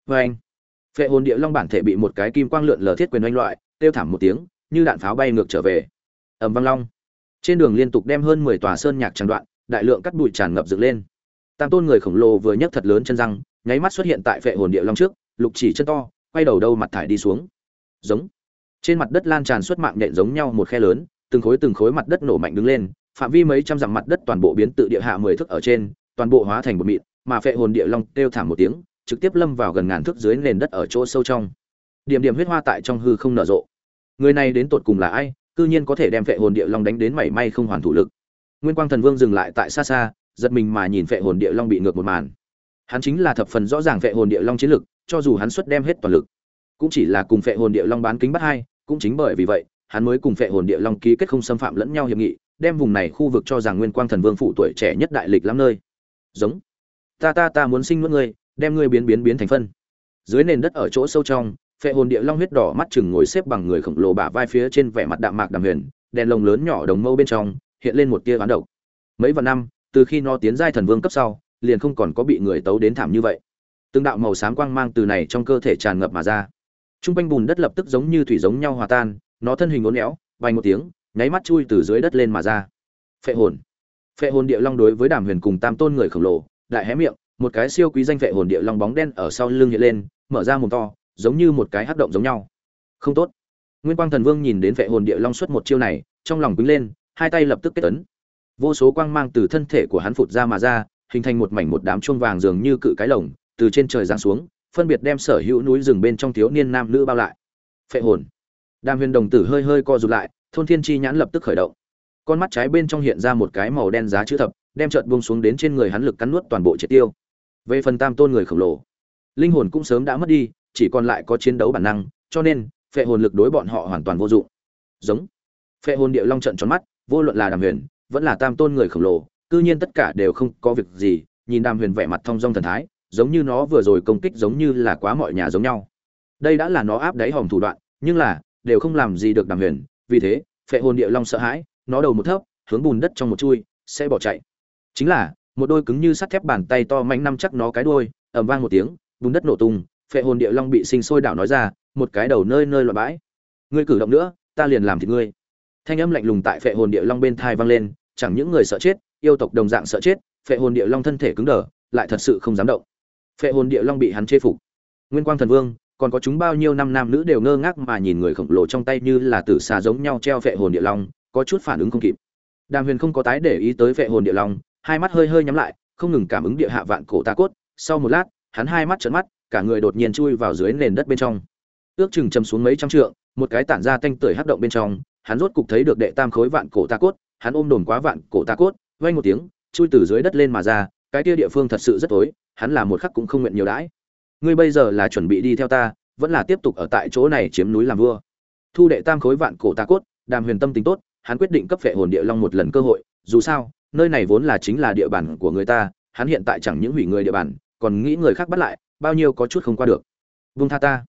Vê anh phệ hồn địa long bản thể bị một cái kim quang lượn lờ thiết quyền oanh loại tiêu thảm một tiếng, như đạn pháo bay ngược trở về. Ầm vang long. Trên đường liên tục đem hơn mười tòa sơn nhạc tràn đoạn, đại lượng cắt bụi tràn ngập dựng lên. Tam tôn người khổng lồ vừa nhấc thật lớn chân răng, nháy mắt xuất hiện tại phệ hồn địa long trước, lục chỉ chân to, quay đầu đâu mặt thải đi xuống. Giống. Trên mặt đất lan tràn xuất mạng nhện giống nhau một khe lớn, từng khối từng khối mặt đất nổ mạnh đứng lên, phạm vi mấy trăm dặm mặt đất toàn bộ biến tự địa hạ mười thước ở trên, toàn bộ hóa thành một mịn, mà phệ hồn địa long kêu thảm một tiếng, trực tiếp lâm vào gần ngàn thước dưới nền đất ở chỗ sâu trong điểm điểm huyết hoa tại trong hư không nở rộ. Người này đến tột cùng là ai, cư nhiên có thể đem phệ hồn địa long đánh đến mảy may không hoàn thủ lực. Nguyên quang thần vương dừng lại tại xa xa, giật mình mà nhìn phệ hồn địa long bị ngược một màn. Hắn chính là thập phần rõ ràng phệ hồn địa long chiến lực, cho dù hắn xuất đem hết toàn lực, cũng chỉ là cùng phệ hồn địa long bán kính bắt hai, cũng chính bởi vì vậy, hắn mới cùng phệ hồn địa long ký kết không xâm phạm lẫn nhau hiệp nghị, đem vùng này khu vực cho rằng nguyên quang thần vương phụ tuổi trẻ nhất đại lịch lắm nơi. Giống. Ta ta ta muốn sinh nuốt ngươi, đem ngươi biến biến biến thành phân. Dưới nền đất ở chỗ sâu trong phệ hồn địa long huyết đỏ mắt chừng ngồi xếp bằng người khổng lồ bả vai phía trên vẻ mặt đạm mạc đàm huyền, đèn lồng lớn nhỏ đồng mâu bên trong, hiện lên một tia ván độc. Mấy vạn năm, từ khi nó tiến giai thần vương cấp sau, liền không còn có bị người tấu đến thảm như vậy. Từng đạo màu xám quang mang từ này trong cơ thể tràn ngập mà ra. Trung quanh bùn đất lập tức giống như thủy giống nhau hòa tan, nó thân hình uốn éo, bay một tiếng, nháy mắt chui từ dưới đất lên mà ra. Phệ hồn. Phệ hồn địa long đối với đàm huyền cùng tam tôn người khổng lồ, đại hé miệng, một cái siêu quý danh phệ hồn địa long bóng đen ở sau lưng hiện lên, mở ra mồm to giống như một cái hắc động giống nhau. Không tốt. Nguyên quang thần vương nhìn đến vệ hồn địa long xuất một chiêu này, trong lòng quýnh lên, hai tay lập tức kết tấn vô số quang mang từ thân thể của hắn phụt ra mà ra, hình thành một mảnh một đám chuông vàng dường như cự cái lồng, từ trên trời giáng xuống, phân biệt đem sở hữu núi rừng bên trong thiếu niên nam nữ bao lại. Phệ hồn. Đàm huyền đồng tử hơi hơi co rụt lại, thôn thiên chi nhãn lập tức khởi động. Con mắt trái bên trong hiện ra một cái màu đen giá chữ thập, đem trợn buông xuống đến trên người hắn lực cắn nuốt toàn bộ triệt tiêu. Về phần tam tôn người khổng lồ, linh hồn cũng sớm đã mất đi chỉ còn lại có chiến đấu bản năng, cho nên, phệ hồn lực đối bọn họ hoàn toàn vô dụng. Giống. Phệ hồn địa long trận tròn mắt, vô luận là đàm huyền, vẫn là tam tôn người khổng lồ, cư nhiên tất cả đều không có việc gì, nhìn đàm huyền vẻ mặt thong dong thần thái, giống như nó vừa rồi công kích giống như là quá mọi nhà giống nhau. Đây đã là nó áp đáy hòm thủ đoạn, nhưng là, đều không làm gì được đàm huyền, vì thế, phệ hồn địa long sợ hãi, nó đầu một thấp, hướng bùn đất trong một chui, sẽ bỏ chạy. Chính là, một đôi cứng như sắt thép bàn tay to mạnh năm chắc nó cái đuôi, ầm vang một tiếng, bùn đất nổ tung phệ hồn địa long bị sinh sôi đảo nói ra, một cái đầu nơi nơi loạn bãi. Ngươi cử động nữa, ta liền làm thịt ngươi. Thanh âm lạnh lùng tại phệ hồn địa long bên thai vang lên, chẳng những người sợ chết, yêu tộc đồng dạng sợ chết, phệ hồn địa long thân thể cứng đờ, lại thật sự không dám động. Phệ hồn địa long bị hắn chế phục. Nguyên quang thần vương, còn có chúng bao nhiêu năm nam nữ đều ngơ ngác mà nhìn người khổng lồ trong tay như là tử xà giống nhau treo phệ hồn địa long, có chút phản ứng không kịp. Đàm huyền không có tái để ý tới phệ hồn địa long, hai mắt hơi hơi nhắm lại, không ngừng cảm ứng địa hạ vạn cổ ta cốt. Sau một lát, hắn hai mắt trợn mắt cả người đột nhiên chui vào dưới nền đất bên trong. Ước chừng chầm xuống mấy trăm trượng, một cái tản ra tanh tưởi hắc động bên trong, hắn rốt cục thấy được đệ tam khối vạn cổ ta cốt, hắn ôm đồn quá vạn cổ ta cốt, vang một tiếng, chui từ dưới đất lên mà ra, cái kia địa phương thật sự rất tối, hắn là một khắc cũng không nguyện nhiều đãi. Ngươi bây giờ là chuẩn bị đi theo ta, vẫn là tiếp tục ở tại chỗ này chiếm núi làm vua. Thu đệ tam khối vạn cổ ta cốt, đàm huyền tâm tính tốt, hắn quyết định cấp phệ hồn địa long một lần cơ hội, dù sao, nơi này vốn là chính là địa bàn của người ta, hắn hiện tại chẳng những hủy người địa bàn, còn nghĩ người khác bắt lại bao nhiêu có chút không qua được. Vung tha ta.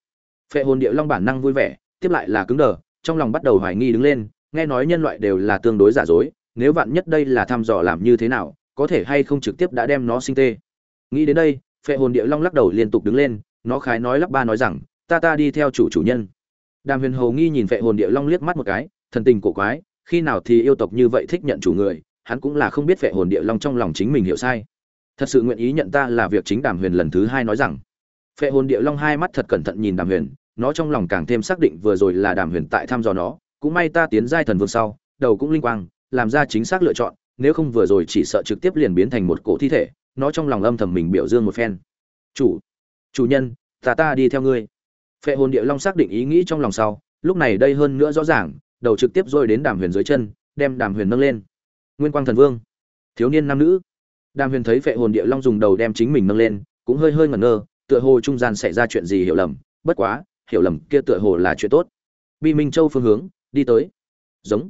Phệ hồn địa long bản năng vui vẻ, tiếp lại là cứng đờ, trong lòng bắt đầu hoài nghi đứng lên, nghe nói nhân loại đều là tương đối giả dối, nếu vạn nhất đây là thăm dò làm như thế nào, có thể hay không trực tiếp đã đem nó sinh tê. Nghĩ đến đây, phệ hồn địa long lắc đầu liên tục đứng lên, nó khái nói lắp ba nói rằng, ta ta đi theo chủ chủ nhân. Đàm huyền hầu nghi nhìn phệ hồn địa long liếc mắt một cái, thần tình cổ quái, khi nào thì yêu tộc như vậy thích nhận chủ người, hắn cũng là không biết phệ hồn địa long trong lòng chính mình hiểu sai thật sự nguyện ý nhận ta là việc chính đàm huyền lần thứ hai nói rằng. Phệ hồn địa long hai mắt thật cẩn thận nhìn đàm huyền, nó trong lòng càng thêm xác định vừa rồi là đàm huyền tại thăm dò nó, cũng may ta tiến giai thần vương sau, đầu cũng linh quang, làm ra chính xác lựa chọn, nếu không vừa rồi chỉ sợ trực tiếp liền biến thành một cổ thi thể, nó trong lòng âm thầm mình biểu dương một phen. Chủ chủ nhân, ta ta đi theo ngươi. Phệ hồn địa long xác định ý nghĩ trong lòng sau, lúc này đây hơn nữa rõ ràng, đầu trực tiếp rồi đến đàm huyền dưới chân, đem đàm huyền nâng lên. Nguyên quang thần vương, thiếu niên nam nữ đàm huyền thấy phệ hồn địa long dùng đầu đem chính mình nâng lên, cũng hơi hơi ngẩn ngơ, tựa hồ trung gian xảy ra chuyện gì hiểu lầm. Bất quá, hiểu lầm kia tựa hồ là chuyện tốt. Bi minh châu phương hướng, đi tới. Giống.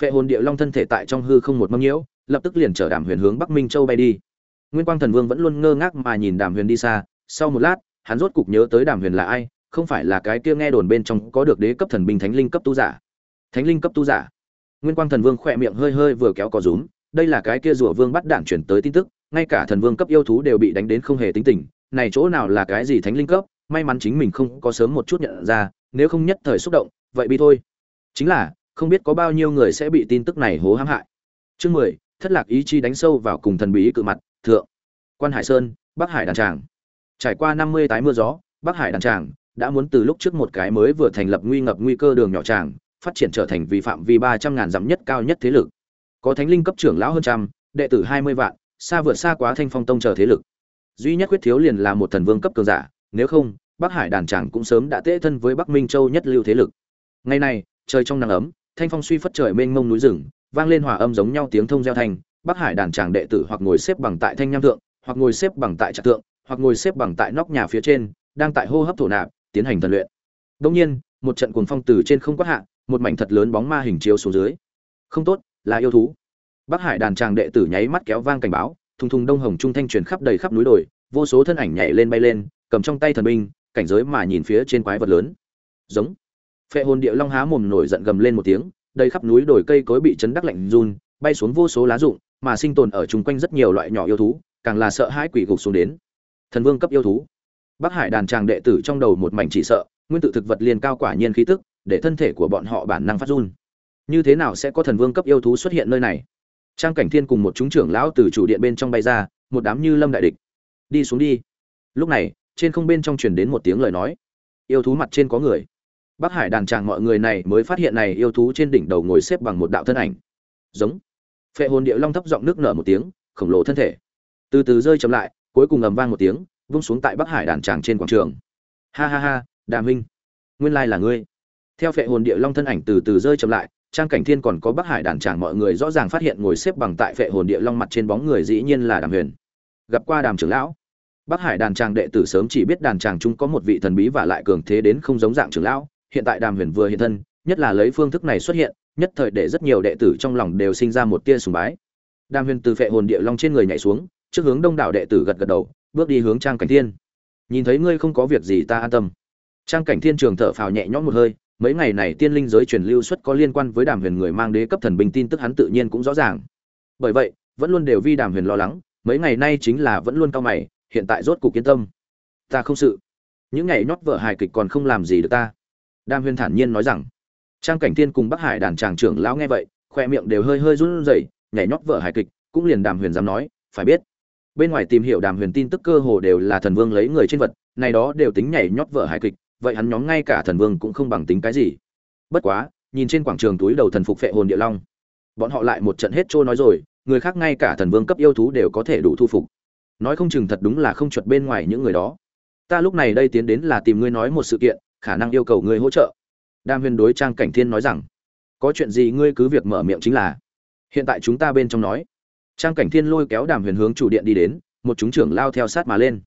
Phệ hồn địa long thân thể tại trong hư không một mâm nhiễu, lập tức liền chở đàm huyền hướng bắc minh châu bay đi. Nguyên quang thần vương vẫn luôn ngơ ngác mà nhìn đàm huyền đi xa. Sau một lát, hắn rốt cục nhớ tới đàm huyền là ai, không phải là cái kia nghe đồn bên trong có được đế cấp thần binh thánh linh cấp tu giả. Thánh linh cấp tu giả. Nguyên quang thần vương khẽ miệng hơi hơi vừa kéo có rúm đây là cái kia rùa vương bắt đảng chuyển tới tin tức, ngay cả thần vương cấp yêu thú đều bị đánh đến không hề tính tình, này chỗ nào là cái gì thánh linh cấp, may mắn chính mình không có sớm một chút nhận ra, nếu không nhất thời xúc động, vậy bi thôi. Chính là, không biết có bao nhiêu người sẽ bị tin tức này hố hãm hại. Chương mười, thất lạc ý chi đánh sâu vào cùng thần bí cự mặt, thượng. Quan hải sơn, bắc hải đàn tràng. Trải qua năm mươi tái mưa gió, bắc hải đàn tràng đã muốn từ lúc trước một cái mới vừa thành lập nguy ngập nguy cơ đường nhỏ tràng, phát triển trở thành vi phạm vi ba trăm ngàn dặm nhất cao nhất thế lực có thánh linh cấp trưởng lão hơn trăm, đệ tử hai mươi vạn, xa vượt xa quá thanh phong tông chờ thế lực. Duy nhất quyết thiếu liền là một thần vương cấp cường giả, nếu không, bắc hải đàn tràng cũng sớm đã tễ thân với bắc minh châu nhất lưu thế lực. Ngày nay trời trong nắng ấm, thanh phong suy phất trời mênh mông núi rừng, vang lên hòa âm giống nhau tiếng thông gieo thành, bắc hải đàn tràng đệ tử hoặc ngồi xếp bằng tại thanh nham thượng, hoặc ngồi xếp bằng tại trạc tượng hoặc ngồi xếp bằng tại nóc nhà phía trên, đang tại hô hấp thổ nạp, tiến hành thần luyện. Đông nhiên, một trận cuồng phong từ trên không quát hạ, một mảnh thật lớn bóng ma hình chiếu xuống dưới. Không tốt là yêu thú. Bắc hải đàn tràng đệ tử nháy mắt kéo vang cảnh báo, thùng thùng đông hồng trung thanh truyền khắp đầy khắp núi đồi, vô số thân ảnh nhảy lên bay lên, cầm trong tay thần binh, cảnh giới mà nhìn phía trên quái vật lớn. Giống. Phệ hồn địa long há mồm nổi giận gầm lên một tiếng, đầy khắp núi đồi cây cối bị chấn đắc lạnh run, bay xuống vô số lá rụng, mà sinh tồn ở chung quanh rất nhiều loại nhỏ yêu thú, càng là sợ hãi quỷ gục xuống đến. Thần vương cấp yêu thú. Bắc hải đàn tràng đệ tử trong đầu một mảnh chỉ sợ, nguyên tự thực vật liền cao quả nhiên khí tức, để thân thể của bọn họ bản năng phát run như thế nào sẽ có thần vương cấp yêu thú xuất hiện nơi này? Trang cảnh thiên cùng một chúng trưởng lão từ chủ điện bên trong bay ra, một đám như lâm đại địch. Đi xuống đi. Lúc này, trên không bên trong truyền đến một tiếng lời nói. Yêu thú mặt trên có người. Bắc hải đàn tràng mọi người này mới phát hiện này yêu thú trên đỉnh đầu ngồi xếp bằng một đạo thân ảnh. Giống. Phệ hồn địa long thấp giọng nước nở một tiếng, khổng lồ thân thể. Từ từ rơi chậm lại, cuối cùng ầm vang một tiếng, vung xuống tại bắc hải đàn tràng trên quảng trường. Ha ha ha, đàm minh. Nguyên lai là ngươi. Theo phệ hồn địa long thân ảnh từ từ rơi chậm lại trang cảnh thiên còn có bắc hải đàn tràng mọi người rõ ràng phát hiện ngồi xếp bằng tại phệ hồn địa long mặt trên bóng người dĩ nhiên là đàm huyền. Gặp qua đàm trưởng lão. Bắc hải đàn tràng đệ tử sớm chỉ biết đàn tràng chúng có một vị thần bí và lại cường thế đến không giống dạng trưởng lão. Hiện tại đàm huyền vừa hiện thân, nhất là lấy phương thức này xuất hiện, nhất thời để rất nhiều đệ tử trong lòng đều sinh ra một tia sùng bái. Đàm huyền từ phệ hồn địa long trên người nhảy xuống, trước hướng đông đảo đệ tử gật gật đầu, bước đi hướng trang cảnh thiên. Nhìn thấy ngươi không có việc gì ta an tâm. Trang cảnh thiên trường thở phào nhẹ nhõm một hơi mấy ngày này tiên linh giới truyền lưu xuất có liên quan với đàm huyền người mang đế cấp thần bình tin tức hắn tự nhiên cũng rõ ràng. Bởi vậy, vẫn luôn đều vi đàm huyền lo lắng, mấy ngày nay chính là vẫn luôn cao mày, hiện tại rốt cục yên tâm. Ta không sự. Những ngày nhót vợ hài kịch còn không làm gì được ta. Đàm huyền thản nhiên nói rằng. Trang cảnh thiên cùng bắc hải đàn tràng trưởng lão nghe vậy, khoe miệng đều hơi hơi run rẩy, nhảy nhót vợ hài kịch, cũng liền đàm huyền dám nói, phải biết. Bên ngoài tìm hiểu đàm huyền tin tức cơ hồ đều là thần vương lấy người trên vật, này đó đều tính nhảy nhót vợ hài kịch vậy hắn nhóm ngay cả thần vương cũng không bằng tính cái gì. Bất quá, nhìn trên quảng trường túi đầu thần phục phệ hồn địa long, bọn họ lại một trận hết trôi nói rồi, người khác ngay cả thần vương cấp yêu thú đều có thể đủ thu phục. Nói không chừng thật đúng là không chuột bên ngoài những người đó. Ta lúc này đây tiến đến là tìm ngươi nói một sự kiện, khả năng yêu cầu ngươi hỗ trợ. Đam huyền đối trang cảnh thiên nói rằng, có chuyện gì ngươi cứ việc mở miệng chính là. Hiện tại chúng ta bên trong nói. Trang cảnh thiên lôi kéo đàm huyền hướng chủ điện đi đến, một chúng trưởng lao theo sát mà lên.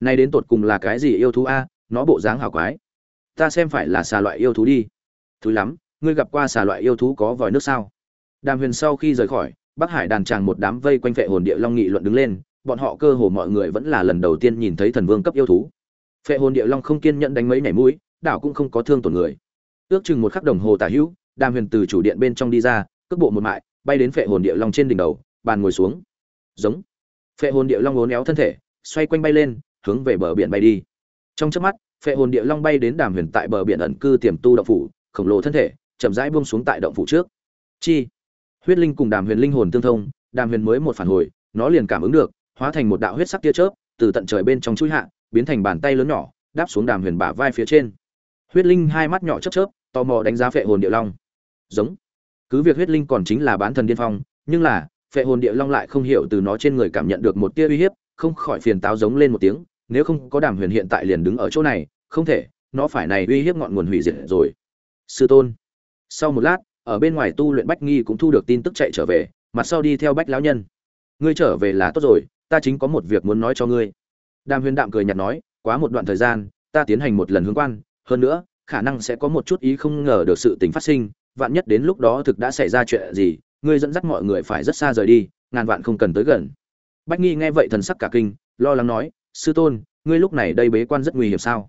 Nay đến tột cùng là cái gì yêu thú a? Nó bộ dáng hào quái. Ta xem phải là xà loại yêu thú đi. Thúi lắm, ngươi gặp qua xà loại yêu thú có vòi nước sao? Đàm huyền sau khi rời khỏi, bắc hải đàn tràng một đám vây quanh vệ hồn địa long nghị luận đứng lên, bọn họ cơ hồ mọi người vẫn là lần đầu tiên nhìn thấy thần vương cấp yêu thú. Phệ hồn địa long không kiên nhẫn đánh mấy nhảy mũi, đảo cũng không có thương tổn người. Ước chừng một khắc đồng hồ tả hữu, đàm huyền từ chủ điện bên trong đi ra, cước bộ một mại, bay đến phệ hồn địa long trên đỉnh đầu, bàn ngồi xuống. Giống. Phệ hồn địa long uốn éo thân thể, xoay quanh bay lên, hướng về bờ biển bay đi trong chớp mắt, phệ hồn địa long bay đến đàm huyền tại bờ biển ẩn cư tiềm tu động phủ, khổng lồ thân thể, chậm rãi buông xuống tại động phủ trước. Chi? Huyết linh cùng đàm huyền linh hồn tương thông, đàm huyền mới một phản hồi, nó liền cảm ứng được, hóa thành một đạo huyết sắc tia chớp, từ tận trời bên trong chui hạ, biến thành bàn tay lớn nhỏ, đáp xuống đàm huyền bả vai phía trên. Huyết linh hai mắt nhỏ chớp chớp, tò mò đánh giá phệ hồn địa long. Giống. Cứ việc huyết linh còn chính là bán thần điên phong, nhưng là, phệ hồn địa long lại không hiểu từ nó trên người cảm nhận được một tia uy hiếp, không khỏi phiền táo giống lên một tiếng nếu không có đàm huyền hiện tại liền đứng ở chỗ này, không thể, nó phải này uy hiếp ngọn nguồn hủy diệt rồi. Sư tôn. Sau một lát, ở bên ngoài tu luyện bách nghi cũng thu được tin tức chạy trở về, mặt sau đi theo bách lão nhân. Ngươi trở về là tốt rồi, ta chính có một việc muốn nói cho ngươi. Đàm huyền đạm cười nhạt nói, quá một đoạn thời gian, ta tiến hành một lần hướng quan, hơn nữa, khả năng sẽ có một chút ý không ngờ được sự tình phát sinh, vạn nhất đến lúc đó thực đã xảy ra chuyện gì, ngươi dẫn dắt mọi người phải rất xa rời đi, ngàn vạn không cần tới gần. Bách nghi nghe vậy thần sắc cả kinh, lo lắng nói sư tôn, ngươi lúc này đây bế quan rất nguy hiểm sao?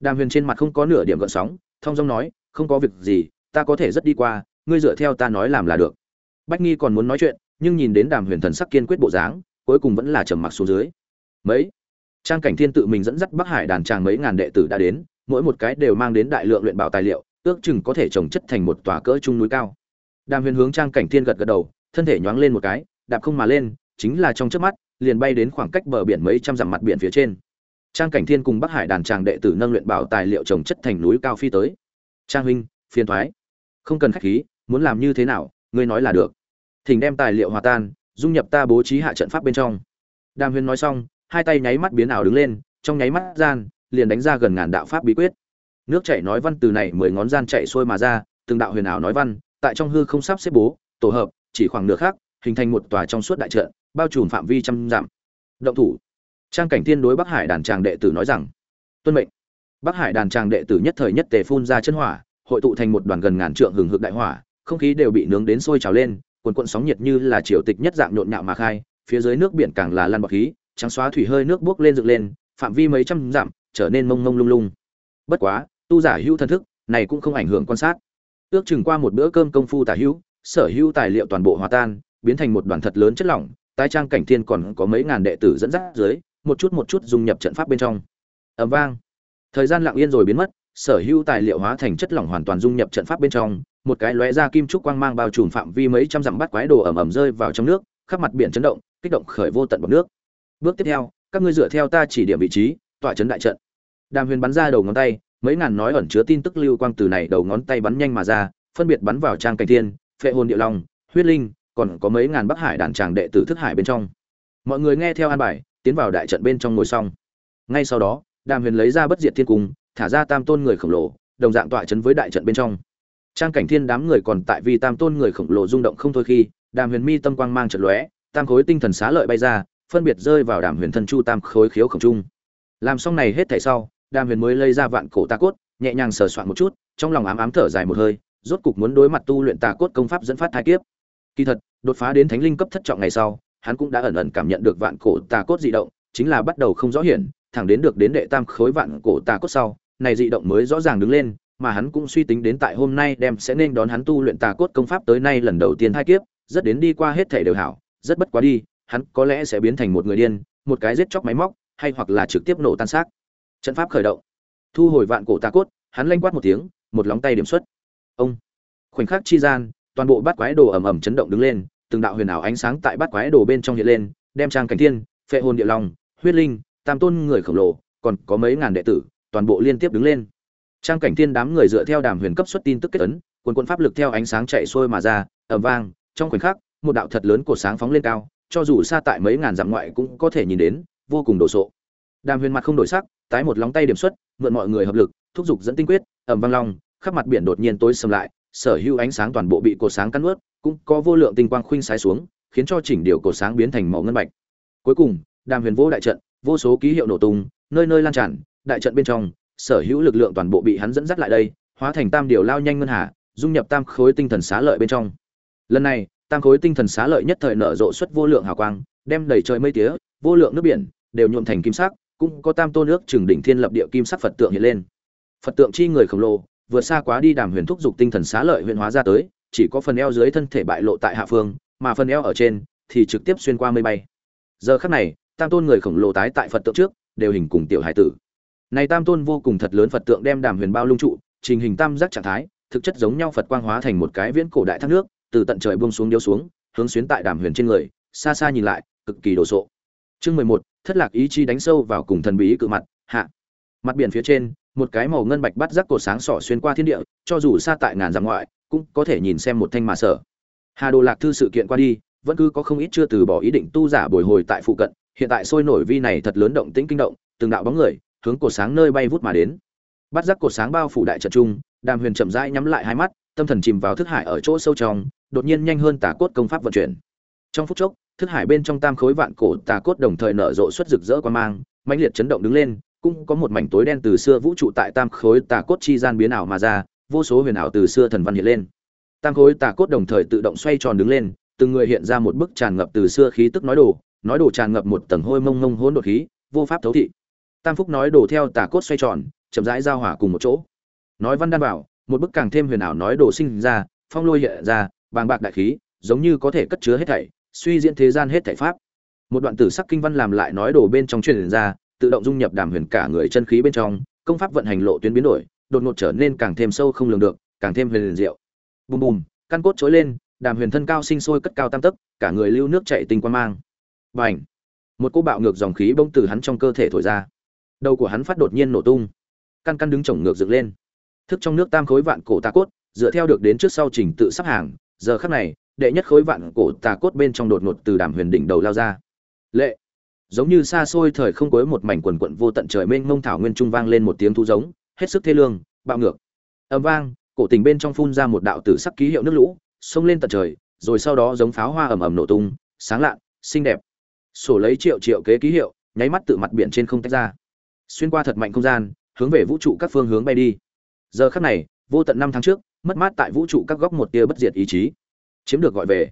Đàm huyền trên mặt không có nửa điểm gợn sóng thong dong nói, không có việc gì, ta có thể rất đi qua, ngươi dựa theo ta nói làm là được. Bách nghi còn muốn nói chuyện, nhưng nhìn đến đàm huyền thần sắc kiên quyết bộ dáng, cuối cùng vẫn là trầm mặc xuống dưới. Mấy? Trang cảnh thiên tự mình dẫn dắt bắc hải đàn tràng mấy ngàn đệ tử đã đến, mỗi một cái đều mang đến đại lượng luyện bảo tài liệu, ước chừng có thể trồng chất thành một tòa cỡ trung núi cao. Đàm huyền hướng trang cảnh thiên gật gật đầu, thân thể nhoáng lên một cái, đạp không mà lên, chính là trong trước mắt liền bay đến khoảng cách bờ biển mấy trăm dặm mặt biển phía trên. Trang cảnh thiên cùng bắc hải đàn tràng đệ tử nâng luyện bảo tài liệu trồng chất thành núi cao phi tới. Trang huynh, phiền thoái. Không cần khách khí, muốn làm như thế nào, ngươi nói là được. Thỉnh đem tài liệu hòa tan, dung nhập ta bố trí hạ trận pháp bên trong. Đàm huyền nói xong, hai tay nháy mắt biến ảo đứng lên, trong nháy mắt gian, liền đánh ra gần ngàn đạo pháp bí quyết. Nước chảy nói văn từ này mười ngón gian chạy xuôi mà ra, từng đạo huyền ảo nói văn, tại trong hư không sắp xếp bố, tổ hợp, chỉ khoảng nửa khác hình thành một tòa trong suốt đại trận bao trùm phạm vi trăm dặm động thủ trang cảnh tiên đối bắc hải đàn tràng đệ tử nói rằng tuân mệnh bắc hải đàn tràng đệ tử nhất thời nhất tề phun ra chân hỏa hội tụ thành một đoàn gần ngàn trượng hừng hực đại hỏa không khí đều bị nướng đến sôi trào lên cuồn cuộn sóng nhiệt như là triều tịch nhất dạng nhộn nhạo mà khai, phía dưới nước biển càng là lan bọt khí, trắng xóa thủy hơi nước bốc lên dựng lên, phạm vi mấy trăm dặm, trở nên mông mông lung lung. Bất quá, tu giả hữu thân thức, này cũng không ảnh hưởng quan sát. Ước chừng qua một bữa cơm công phu tả hữu, sở hữu tài liệu toàn bộ hòa tan, biến thành một đoàn thật lớn chất lỏng, tái trang cảnh thiên còn có mấy ngàn đệ tử dẫn dắt dưới, một chút một chút dung nhập trận pháp bên trong. Ầm vang. Thời gian lặng yên rồi biến mất, sở hữu tài liệu hóa thành chất lỏng hoàn toàn dung nhập trận pháp bên trong, một cái lóe ra kim trúc quang mang bao trùm phạm vi mấy trăm dặm bắt quái đồ ẩm ẩm rơi vào trong nước khắp mặt biển chấn động kích động khởi vô tận bọt nước bước tiếp theo các ngươi dựa theo ta chỉ điểm vị trí tọa chấn đại trận đàm huyền bắn ra đầu ngón tay mấy ngàn nói ẩn chứa tin tức lưu quang từ này đầu ngón tay bắn nhanh mà ra phân biệt bắn vào trang cảnh thiên phệ hồn địa long huyết linh còn có mấy ngàn bắc hải đàn tràng đệ tử thức hải bên trong. Mọi người nghe theo an bài, tiến vào đại trận bên trong ngồi xong. Ngay sau đó, đàm huyền lấy ra bất diệt thiên cung, thả ra tam tôn người khổng lồ, đồng dạng tọa chấn với đại trận bên trong. Trang cảnh thiên đám người còn tại vì tam tôn người khổng lồ rung động không thôi khi, đàm huyền mi tâm quang mang trận lóe, tam khối tinh thần xá lợi bay ra, phân biệt rơi vào đàm huyền thân chu tam khối khiếu khổng trung. Làm xong này hết thảy sau, đàm huyền mới lấy ra vạn cổ tà cốt, nhẹ nhàng sờ soạn một chút, trong lòng ám ám thở dài một hơi, rốt cục muốn đối mặt tu luyện tà cốt công pháp dẫn phát thai kiếp kỳ thật, đột phá đến thánh linh cấp thất trọng ngày sau, hắn cũng đã ẩn ẩn cảm nhận được vạn cổ tà cốt dị động, chính là bắt đầu không rõ hiển, thẳng đến được đến đệ tam khối vạn cổ tà cốt sau, này dị động mới rõ ràng đứng lên, mà hắn cũng suy tính đến tại hôm nay đem sẽ nên đón hắn tu luyện tà cốt công pháp tới nay lần đầu tiên hai kiếp, rất đến đi qua hết thể đều hảo, rất bất quá đi, hắn có lẽ sẽ biến thành một người điên, một cái giết chóc máy móc, hay hoặc là trực tiếp nổ tan xác. Trận pháp khởi động. Thu hồi vạn cổ tà cốt, hắn lanh quát một tiếng, một lóng tay điểm xuất. Ông. Khoảnh khắc chi gian toàn bộ bát quái đồ ầm ầm chấn động đứng lên, từng đạo huyền ảo ánh sáng tại bát quái đồ bên trong hiện lên, đem trang cảnh thiên, phệ hồn địa long, huyết linh, tam tôn người khổng lồ, còn có mấy ngàn đệ tử, toàn bộ liên tiếp đứng lên. Trang cảnh thiên đám người dựa theo đàm huyền cấp xuất tin tức kết ấn, cuồn cuộn pháp lực theo ánh sáng chạy xuôi mà ra, ầm vang, trong khoảnh khắc, một đạo thật lớn của sáng phóng lên cao, cho dù xa tại mấy ngàn dặm ngoại cũng có thể nhìn đến, vô cùng đồ sộ. Đàm huyền mặt không đổi sắc, tái một lóng tay điểm xuất, mượn mọi người hợp lực, thúc giục dẫn tinh quyết, ầm vang long, khắp mặt biển đột nhiên tối sầm lại sở hữu ánh sáng toàn bộ bị cột sáng cắn ướt cũng có vô lượng tinh quang khuynh sái xuống, khiến cho chỉnh điều cột sáng biến thành màu ngân bạch. Cuối cùng, đàm huyền vô đại trận, vô số ký hiệu nổ tung, nơi nơi lan tràn, đại trận bên trong, sở hữu lực lượng toàn bộ bị hắn dẫn dắt lại đây, hóa thành tam điều lao nhanh ngân hà, dung nhập tam khối tinh thần xá lợi bên trong. Lần này, tam khối tinh thần xá lợi nhất thời nở rộ xuất vô lượng hào quang, đem đầy trời mây tía, vô lượng nước biển, đều nhuộm thành kim sắc, cũng có tam tôn nước trừng đỉnh thiên lập địa kim sắc phật tượng hiện lên. Phật tượng chi người khổng lồ vượt xa quá đi đàm huyền thúc dục tinh thần xá lợi huyền hóa ra tới, chỉ có phần eo dưới thân thể bại lộ tại hạ phương, mà phần eo ở trên thì trực tiếp xuyên qua mây bay. Giờ khắc này, tam tôn người khổng lồ tái tại phật tượng trước, đều hình cùng tiểu hải tử. Này tam tôn vô cùng thật lớn phật tượng đem đàm huyền bao lung trụ, trình hình tam giác trạng thái, thực chất giống nhau phật quang hóa thành một cái viễn cổ đại thác nước, từ tận trời buông xuống điếu xuống, hướng xuyến tại đàm huyền trên người, xa xa nhìn lại, cực kỳ đồ sộ. Chương mười một, thất lạc ý chi đánh sâu vào cùng thần bí cự mặt, hạ. Mặt biển phía trên một cái màu ngân bạch bắt rắc cột sáng sỏ xuyên qua thiên địa, cho dù xa tại ngàn dặm ngoại, cũng có thể nhìn xem một thanh mà sở. Hà đồ lạc thư sự kiện qua đi, vẫn cứ có không ít chưa từ bỏ ý định tu giả bồi hồi tại phụ cận, hiện tại sôi nổi vi này thật lớn động tĩnh kinh động, từng đạo bóng người, hướng cột sáng nơi bay vút mà đến. Bắt rắc cột sáng bao phủ đại trận trung, đàm huyền chậm rãi nhắm lại hai mắt, tâm thần chìm vào thức hải ở chỗ sâu trong, đột nhiên nhanh hơn tà cốt công pháp vận chuyển. Trong phút chốc, thức hải bên trong tam khối vạn cổ tà cốt đồng thời nở rộ xuất rực rỡ quan mang, mãnh liệt chấn động đứng lên cũng có một mảnh tối đen từ xưa vũ trụ tại tam khối tà cốt chi gian biến ảo mà ra, vô số huyền ảo từ xưa thần văn hiện lên. Tam khối tà cốt đồng thời tự động xoay tròn đứng lên, từng người hiện ra một bức tràn ngập từ xưa khí tức nói đồ nói đồ tràn ngập một tầng hôi mông mông hỗn độn khí, vô pháp thấu thị. Tam phúc nói đồ theo tà cốt xoay tròn, chậm rãi giao hỏa cùng một chỗ. Nói văn đan bảo, một bức càng thêm huyền ảo nói đồ sinh ra, phong lôi hiện ra, bàng bạc đại khí, giống như có thể cất chứa hết thảy, suy diễn thế gian hết thảy pháp. Một đoạn tử sắc kinh văn làm lại nói đồ bên trong truyền ra tự động dung nhập đàm huyền cả người chân khí bên trong, công pháp vận hành lộ tuyến biến đổi, đột ngột trở nên càng thêm sâu không lường được, càng thêm huyền diệu. Bùm bùm, căn cốt trỗi lên, đàm huyền thân cao sinh sôi cất cao tam tấc, cả người lưu nước chạy tinh quan mang. Và ảnh một cô bạo ngược dòng khí bông từ hắn trong cơ thể thổi ra. Đầu của hắn phát đột nhiên nổ tung. Căn căn đứng chổng ngược dựng lên. Thức trong nước tam khối vạn cổ tà cốt, dựa theo được đến trước sau trình tự sắp hàng, giờ khắc này, đệ nhất khối vạn cổ tà cốt bên trong đột ngột từ đàm huyền đỉnh đầu lao ra. Lệ! Giống như xa xôi thời không cuối một mảnh quần quận vô tận trời mênh mông thảo nguyên trung vang lên một tiếng thu giống, hết sức thê lương, bạo ngược. Âm vang, cổ tình bên trong phun ra một đạo tử sắc ký hiệu nước lũ, xông lên tận trời, rồi sau đó giống pháo hoa ầm ầm nổ tung, sáng lạ xinh đẹp. Sổ lấy triệu triệu kế ký hiệu, nháy mắt tự mặt biển trên không tách ra. Xuyên qua thật mạnh không gian, hướng về vũ trụ các phương hướng bay đi. Giờ khắc này, vô tận năm tháng trước, mất mát tại vũ trụ các góc một tia bất diệt ý chí. Chiếm được gọi về.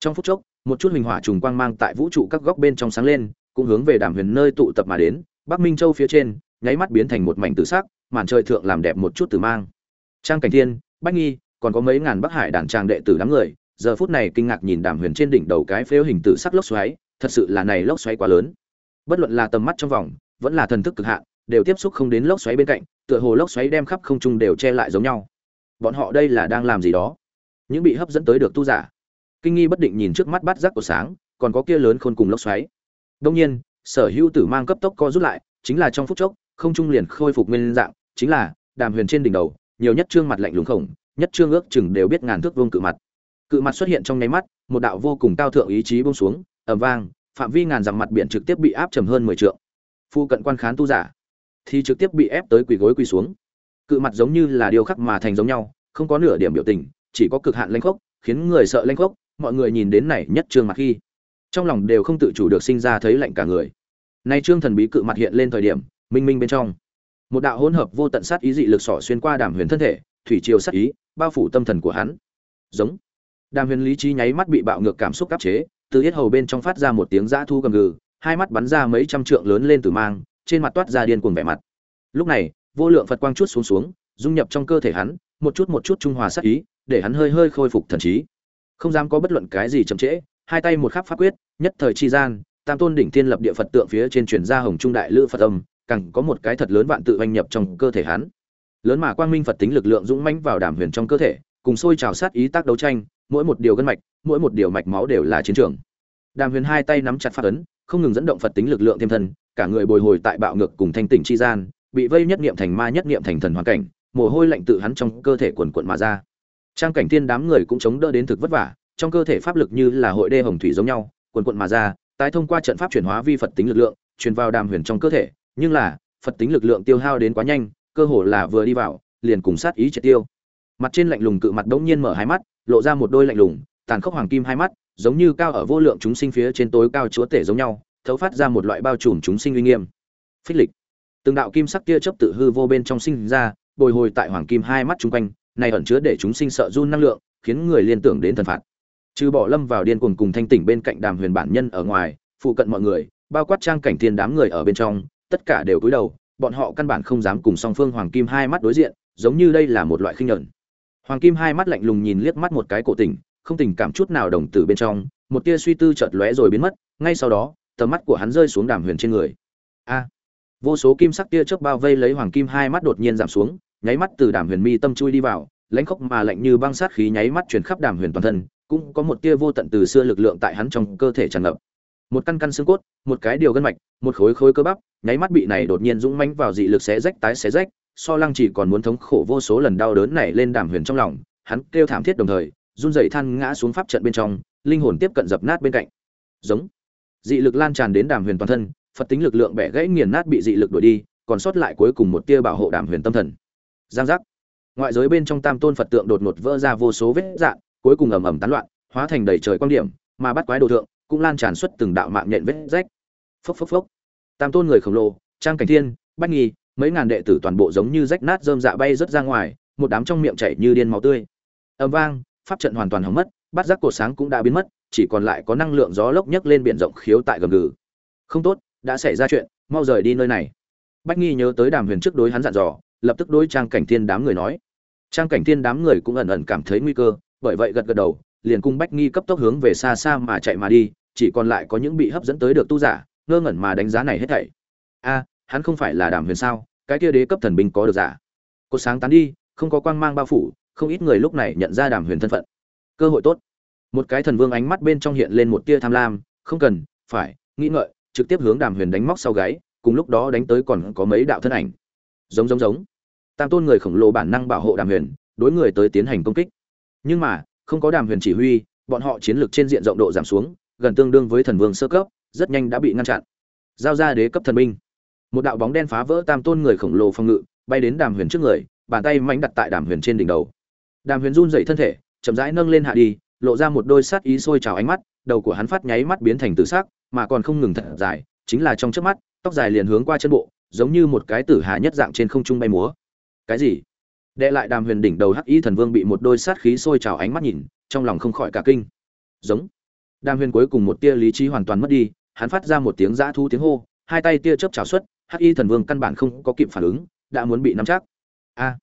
Trong phút chốc, một chút hình hỏa trùng quang mang tại vũ trụ các góc bên trong sáng lên cũng hướng về đàm huyền nơi tụ tập mà đến, bắc minh châu phía trên, nháy mắt biến thành một mảnh tử sắc, màn trời thượng làm đẹp một chút từ mang. Trang cảnh thiên, bách nghi, còn có mấy ngàn bắc hải đàn trang đệ tử đám người, giờ phút này kinh ngạc nhìn đàm huyền trên đỉnh đầu cái phếu hình tử sắc lốc xoáy, thật sự là này lốc xoáy quá lớn. Bất luận là tầm mắt trong vòng, vẫn là thần thức cực hạn, đều tiếp xúc không đến lốc xoáy bên cạnh, tựa hồ lốc xoáy đem khắp không trung đều che lại giống nhau. Bọn họ đây là đang làm gì đó? Những bị hấp dẫn tới được tu giả. Kinh nghi bất định nhìn trước mắt bát giác của sáng, còn có kia lớn khôn cùng lốc xoáy đông nhiên, sở hữu tử mang cấp tốc co rút lại, chính là trong phút chốc, không trung liền khôi phục nguyên dạng, chính là, đàm huyền trên đỉnh đầu, nhiều nhất trương mặt lạnh lùng khổng, nhất trương ước chừng đều biết ngàn thước vuông cự mặt. Cự mặt xuất hiện trong nháy mắt, một đạo vô cùng cao thượng ý chí buông xuống, ầm vang, phạm vi ngàn dặm mặt biển trực tiếp bị áp trầm hơn mười trượng. Phu cận quan khán tu giả, thì trực tiếp bị ép tới quỳ gối quỳ xuống. Cự mặt giống như là điều khắc mà thành giống nhau, không có nửa điểm biểu tình, chỉ có cực hạn lanh khốc, khiến người sợ lanh khốc, mọi người nhìn đến này nhất trương mặt khi trong lòng đều không tự chủ được sinh ra thấy lạnh cả người. Nay trương thần bí cự mặt hiện lên thời điểm, minh minh bên trong. Một đạo hỗn hợp vô tận sát ý dị lực sỏ xuyên qua đàm huyền thân thể, thủy triều sát ý, bao phủ tâm thần của hắn. Giống. Đàm huyền lý trí nháy mắt bị bạo ngược cảm xúc áp chế, từ hết hầu bên trong phát ra một tiếng dã thu gầm gừ, hai mắt bắn ra mấy trăm trượng lớn lên từ mang, trên mặt toát ra điên cuồng vẻ mặt. Lúc này, vô lượng phật quang chút xuống xuống, dung nhập trong cơ thể hắn, một chút một chút trung hòa sát ý, để hắn hơi hơi khôi phục thần trí. Không dám có bất luận cái gì chậm trễ hai tay một khắc pháp quyết, nhất thời chi gian, tam tôn đỉnh thiên lập địa phật tượng phía trên truyền ra hồng trung đại lữ phật âm, càng có một cái thật lớn vạn tự oanh nhập trong cơ thể hắn. Lớn mà quang minh phật tính lực lượng dũng mãnh vào đàm huyền trong cơ thể, cùng sôi trào sát ý tác đấu tranh, mỗi một điều gân mạch, mỗi một điều mạch máu đều là chiến trường. Đàm huyền hai tay nắm chặt pháp ấn, không ngừng dẫn động phật tính lực lượng thêm thân, cả người bồi hồi tại bạo ngược cùng thanh tỉnh chi gian, bị vây nhất niệm thành ma nhất niệm thành thần hoàn cảnh, mồ hôi lạnh tự hắn trong cơ thể quần cuộn mà ra. Trang cảnh tiên đám người cũng chống đỡ đến thực vất vả trong cơ thể pháp lực như là hội đê hồng thủy giống nhau, quần quận mà ra, tái thông qua trận pháp chuyển hóa vi phật tính lực lượng, truyền vào đàm huyền trong cơ thể. Nhưng là, phật tính lực lượng tiêu hao đến quá nhanh, cơ hồ là vừa đi vào, liền cùng sát ý triệt tiêu. Mặt trên lạnh lùng cự mặt đống nhiên mở hai mắt, lộ ra một đôi lạnh lùng, tàn khốc hoàng kim hai mắt, giống như cao ở vô lượng chúng sinh phía trên tối cao chúa tể giống nhau, thấu phát ra một loại bao trùm chúng sinh uy nghiêm. Phích lịch. Từng đạo kim sắc tia chớp tự hư vô bên trong sinh ra, bồi hồi tại hoàng kim hai mắt chung quanh, này ẩn chứa để chúng sinh sợ run năng lượng, khiến người liên tưởng đến thần phạt trừ bỏ lâm vào điên cuồng cùng thanh tỉnh bên cạnh đàm huyền bản nhân ở ngoài, phụ cận mọi người, bao quát trang cảnh thiên đám người ở bên trong, tất cả đều cúi đầu, bọn họ căn bản không dám cùng song phương hoàng kim hai mắt đối diện, giống như đây là một loại khinh nhẫn. Hoàng kim hai mắt lạnh lùng nhìn liếc mắt một cái cổ tình không tình cảm chút nào đồng tử bên trong, một tia suy tư chợt lóe rồi biến mất, ngay sau đó, tầm mắt của hắn rơi xuống đàm huyền trên người. A! Vô số kim sắc tia chớp bao vây lấy hoàng kim hai mắt đột nhiên giảm xuống, nháy mắt từ đàm huyền mi tâm chui đi vào, lãnh khốc mà lạnh như băng sát khí nháy mắt truyền khắp đàm huyền toàn thân cũng có một tia vô tận từ xưa lực lượng tại hắn trong cơ thể tràn ngập. Một căn căn xương cốt, một cái điều gân mạch, một khối khối cơ bắp, nháy mắt bị này đột nhiên dũng mãnh vào dị lực xé rách tái xé rách, so lăng chỉ còn muốn thống khổ vô số lần đau đớn này lên đàm huyền trong lòng, hắn kêu thảm thiết đồng thời, run rẩy than ngã xuống pháp trận bên trong, linh hồn tiếp cận dập nát bên cạnh. Giống. Dị lực lan tràn đến đàm huyền toàn thân, phật tính lực lượng bẻ gãy nghiền nát bị dị lực đuổi đi, còn sót lại cuối cùng một tia bảo hộ đàm huyền tâm thần. Giang giác. Ngoại giới bên trong tam tôn phật tượng đột ngột vỡ ra vô số vết dạn cuối cùng ầm ầm tán loạn, hóa thành đầy trời quang điểm, mà bắt quái đồ thượng cũng lan tràn xuất từng đạo mạng nhện vết rách. Phốc phốc phốc. Tam tôn người khổng lồ, trang cảnh thiên, bách nghi, mấy ngàn đệ tử toàn bộ giống như rách nát rơm dạ bay rớt ra ngoài, một đám trong miệng chảy như điên máu tươi. Ầm vang, pháp trận hoàn toàn hỏng mất, bát giác cổ sáng cũng đã biến mất, chỉ còn lại có năng lượng gió lốc nhấc lên biển rộng khiếu tại gầm gừ. Không tốt, đã xảy ra chuyện, mau rời đi nơi này. Bách nghi nhớ tới đàm huyền trước đối hắn dặn dò, lập tức đối trang cảnh thiên đám người nói. Trang cảnh thiên đám người cũng ẩn ẩn cảm thấy nguy cơ bởi vậy gật gật đầu, liền cung bách nghi cấp tốc hướng về xa xa mà chạy mà đi, chỉ còn lại có những bị hấp dẫn tới được tu giả, ngơ ngẩn mà đánh giá này hết thảy. A, hắn không phải là đàm huyền sao? Cái kia đế cấp thần binh có được giả? Có sáng tán đi, không có quang mang bao phủ, không ít người lúc này nhận ra đàm huyền thân phận. Cơ hội tốt. Một cái thần vương ánh mắt bên trong hiện lên một tia tham lam, không cần, phải, nghĩ ngợi, trực tiếp hướng đàm huyền đánh móc sau gáy, cùng lúc đó đánh tới còn có mấy đạo thân ảnh. Giống giống giống. Tam tôn người khổng lồ bản năng bảo hộ đàm huyền, đối người tới tiến hành công kích nhưng mà, không có đàm huyền chỉ huy, bọn họ chiến lược trên diện rộng độ giảm xuống, gần tương đương với thần vương sơ cấp, rất nhanh đã bị ngăn chặn. Giao ra đế cấp thần binh. Một đạo bóng đen phá vỡ tam tôn người khổng lồ phòng ngự, bay đến đàm huyền trước người, bàn tay mánh đặt tại đàm huyền trên đỉnh đầu. Đàm huyền run dậy thân thể, chậm rãi nâng lên hạ đi, lộ ra một đôi sát ý sôi trào ánh mắt, đầu của hắn phát nháy mắt biến thành tự sắc, mà còn không ngừng thật dài, chính là trong trước mắt, tóc dài liền hướng qua chân bộ, giống như một cái tử hạ nhất dạng trên không trung bay múa. Cái gì? Đệ lại đàm huyền đỉnh đầu hắc y thần vương bị một đôi sát khí sôi trào ánh mắt nhìn, trong lòng không khỏi cả kinh. Giống. Đàm huyền cuối cùng một tia lý trí hoàn toàn mất đi, hắn phát ra một tiếng dã thu tiếng hô, hai tay tia chớp trào xuất, hắc y thần vương căn bản không có kịp phản ứng, đã muốn bị nắm chắc. A.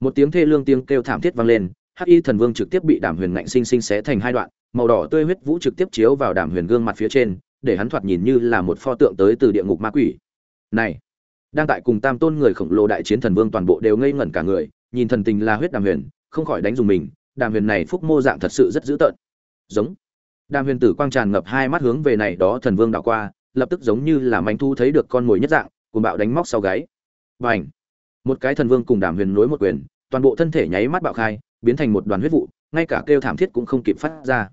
Một tiếng thê lương tiếng kêu thảm thiết vang lên, hắc y thần vương trực tiếp bị đàm huyền ngạnh sinh sinh xé thành hai đoạn, màu đỏ tươi huyết vũ trực tiếp chiếu vào đàm huyền gương mặt phía trên, để hắn thoạt nhìn như là một pho tượng tới từ địa ngục ma quỷ. Này. Đang tại cùng tam tôn người khổng lồ đại chiến thần vương toàn bộ đều ngây ngẩn cả người nhìn thần tình là huyết đàm huyền, không khỏi đánh dùng mình, đàm huyền này phúc mô dạng thật sự rất dữ tợn. Giống. Đàm huyền tử quang tràn ngập hai mắt hướng về này đó thần vương đảo qua, lập tức giống như là manh thu thấy được con mồi nhất dạng cùng bạo đánh móc sau gáy. Và ảnh một cái thần vương cùng đàm huyền nối một quyền, toàn bộ thân thể nháy mắt bạo khai, biến thành một đoàn huyết vụ, ngay cả kêu thảm thiết cũng không kịp phát ra.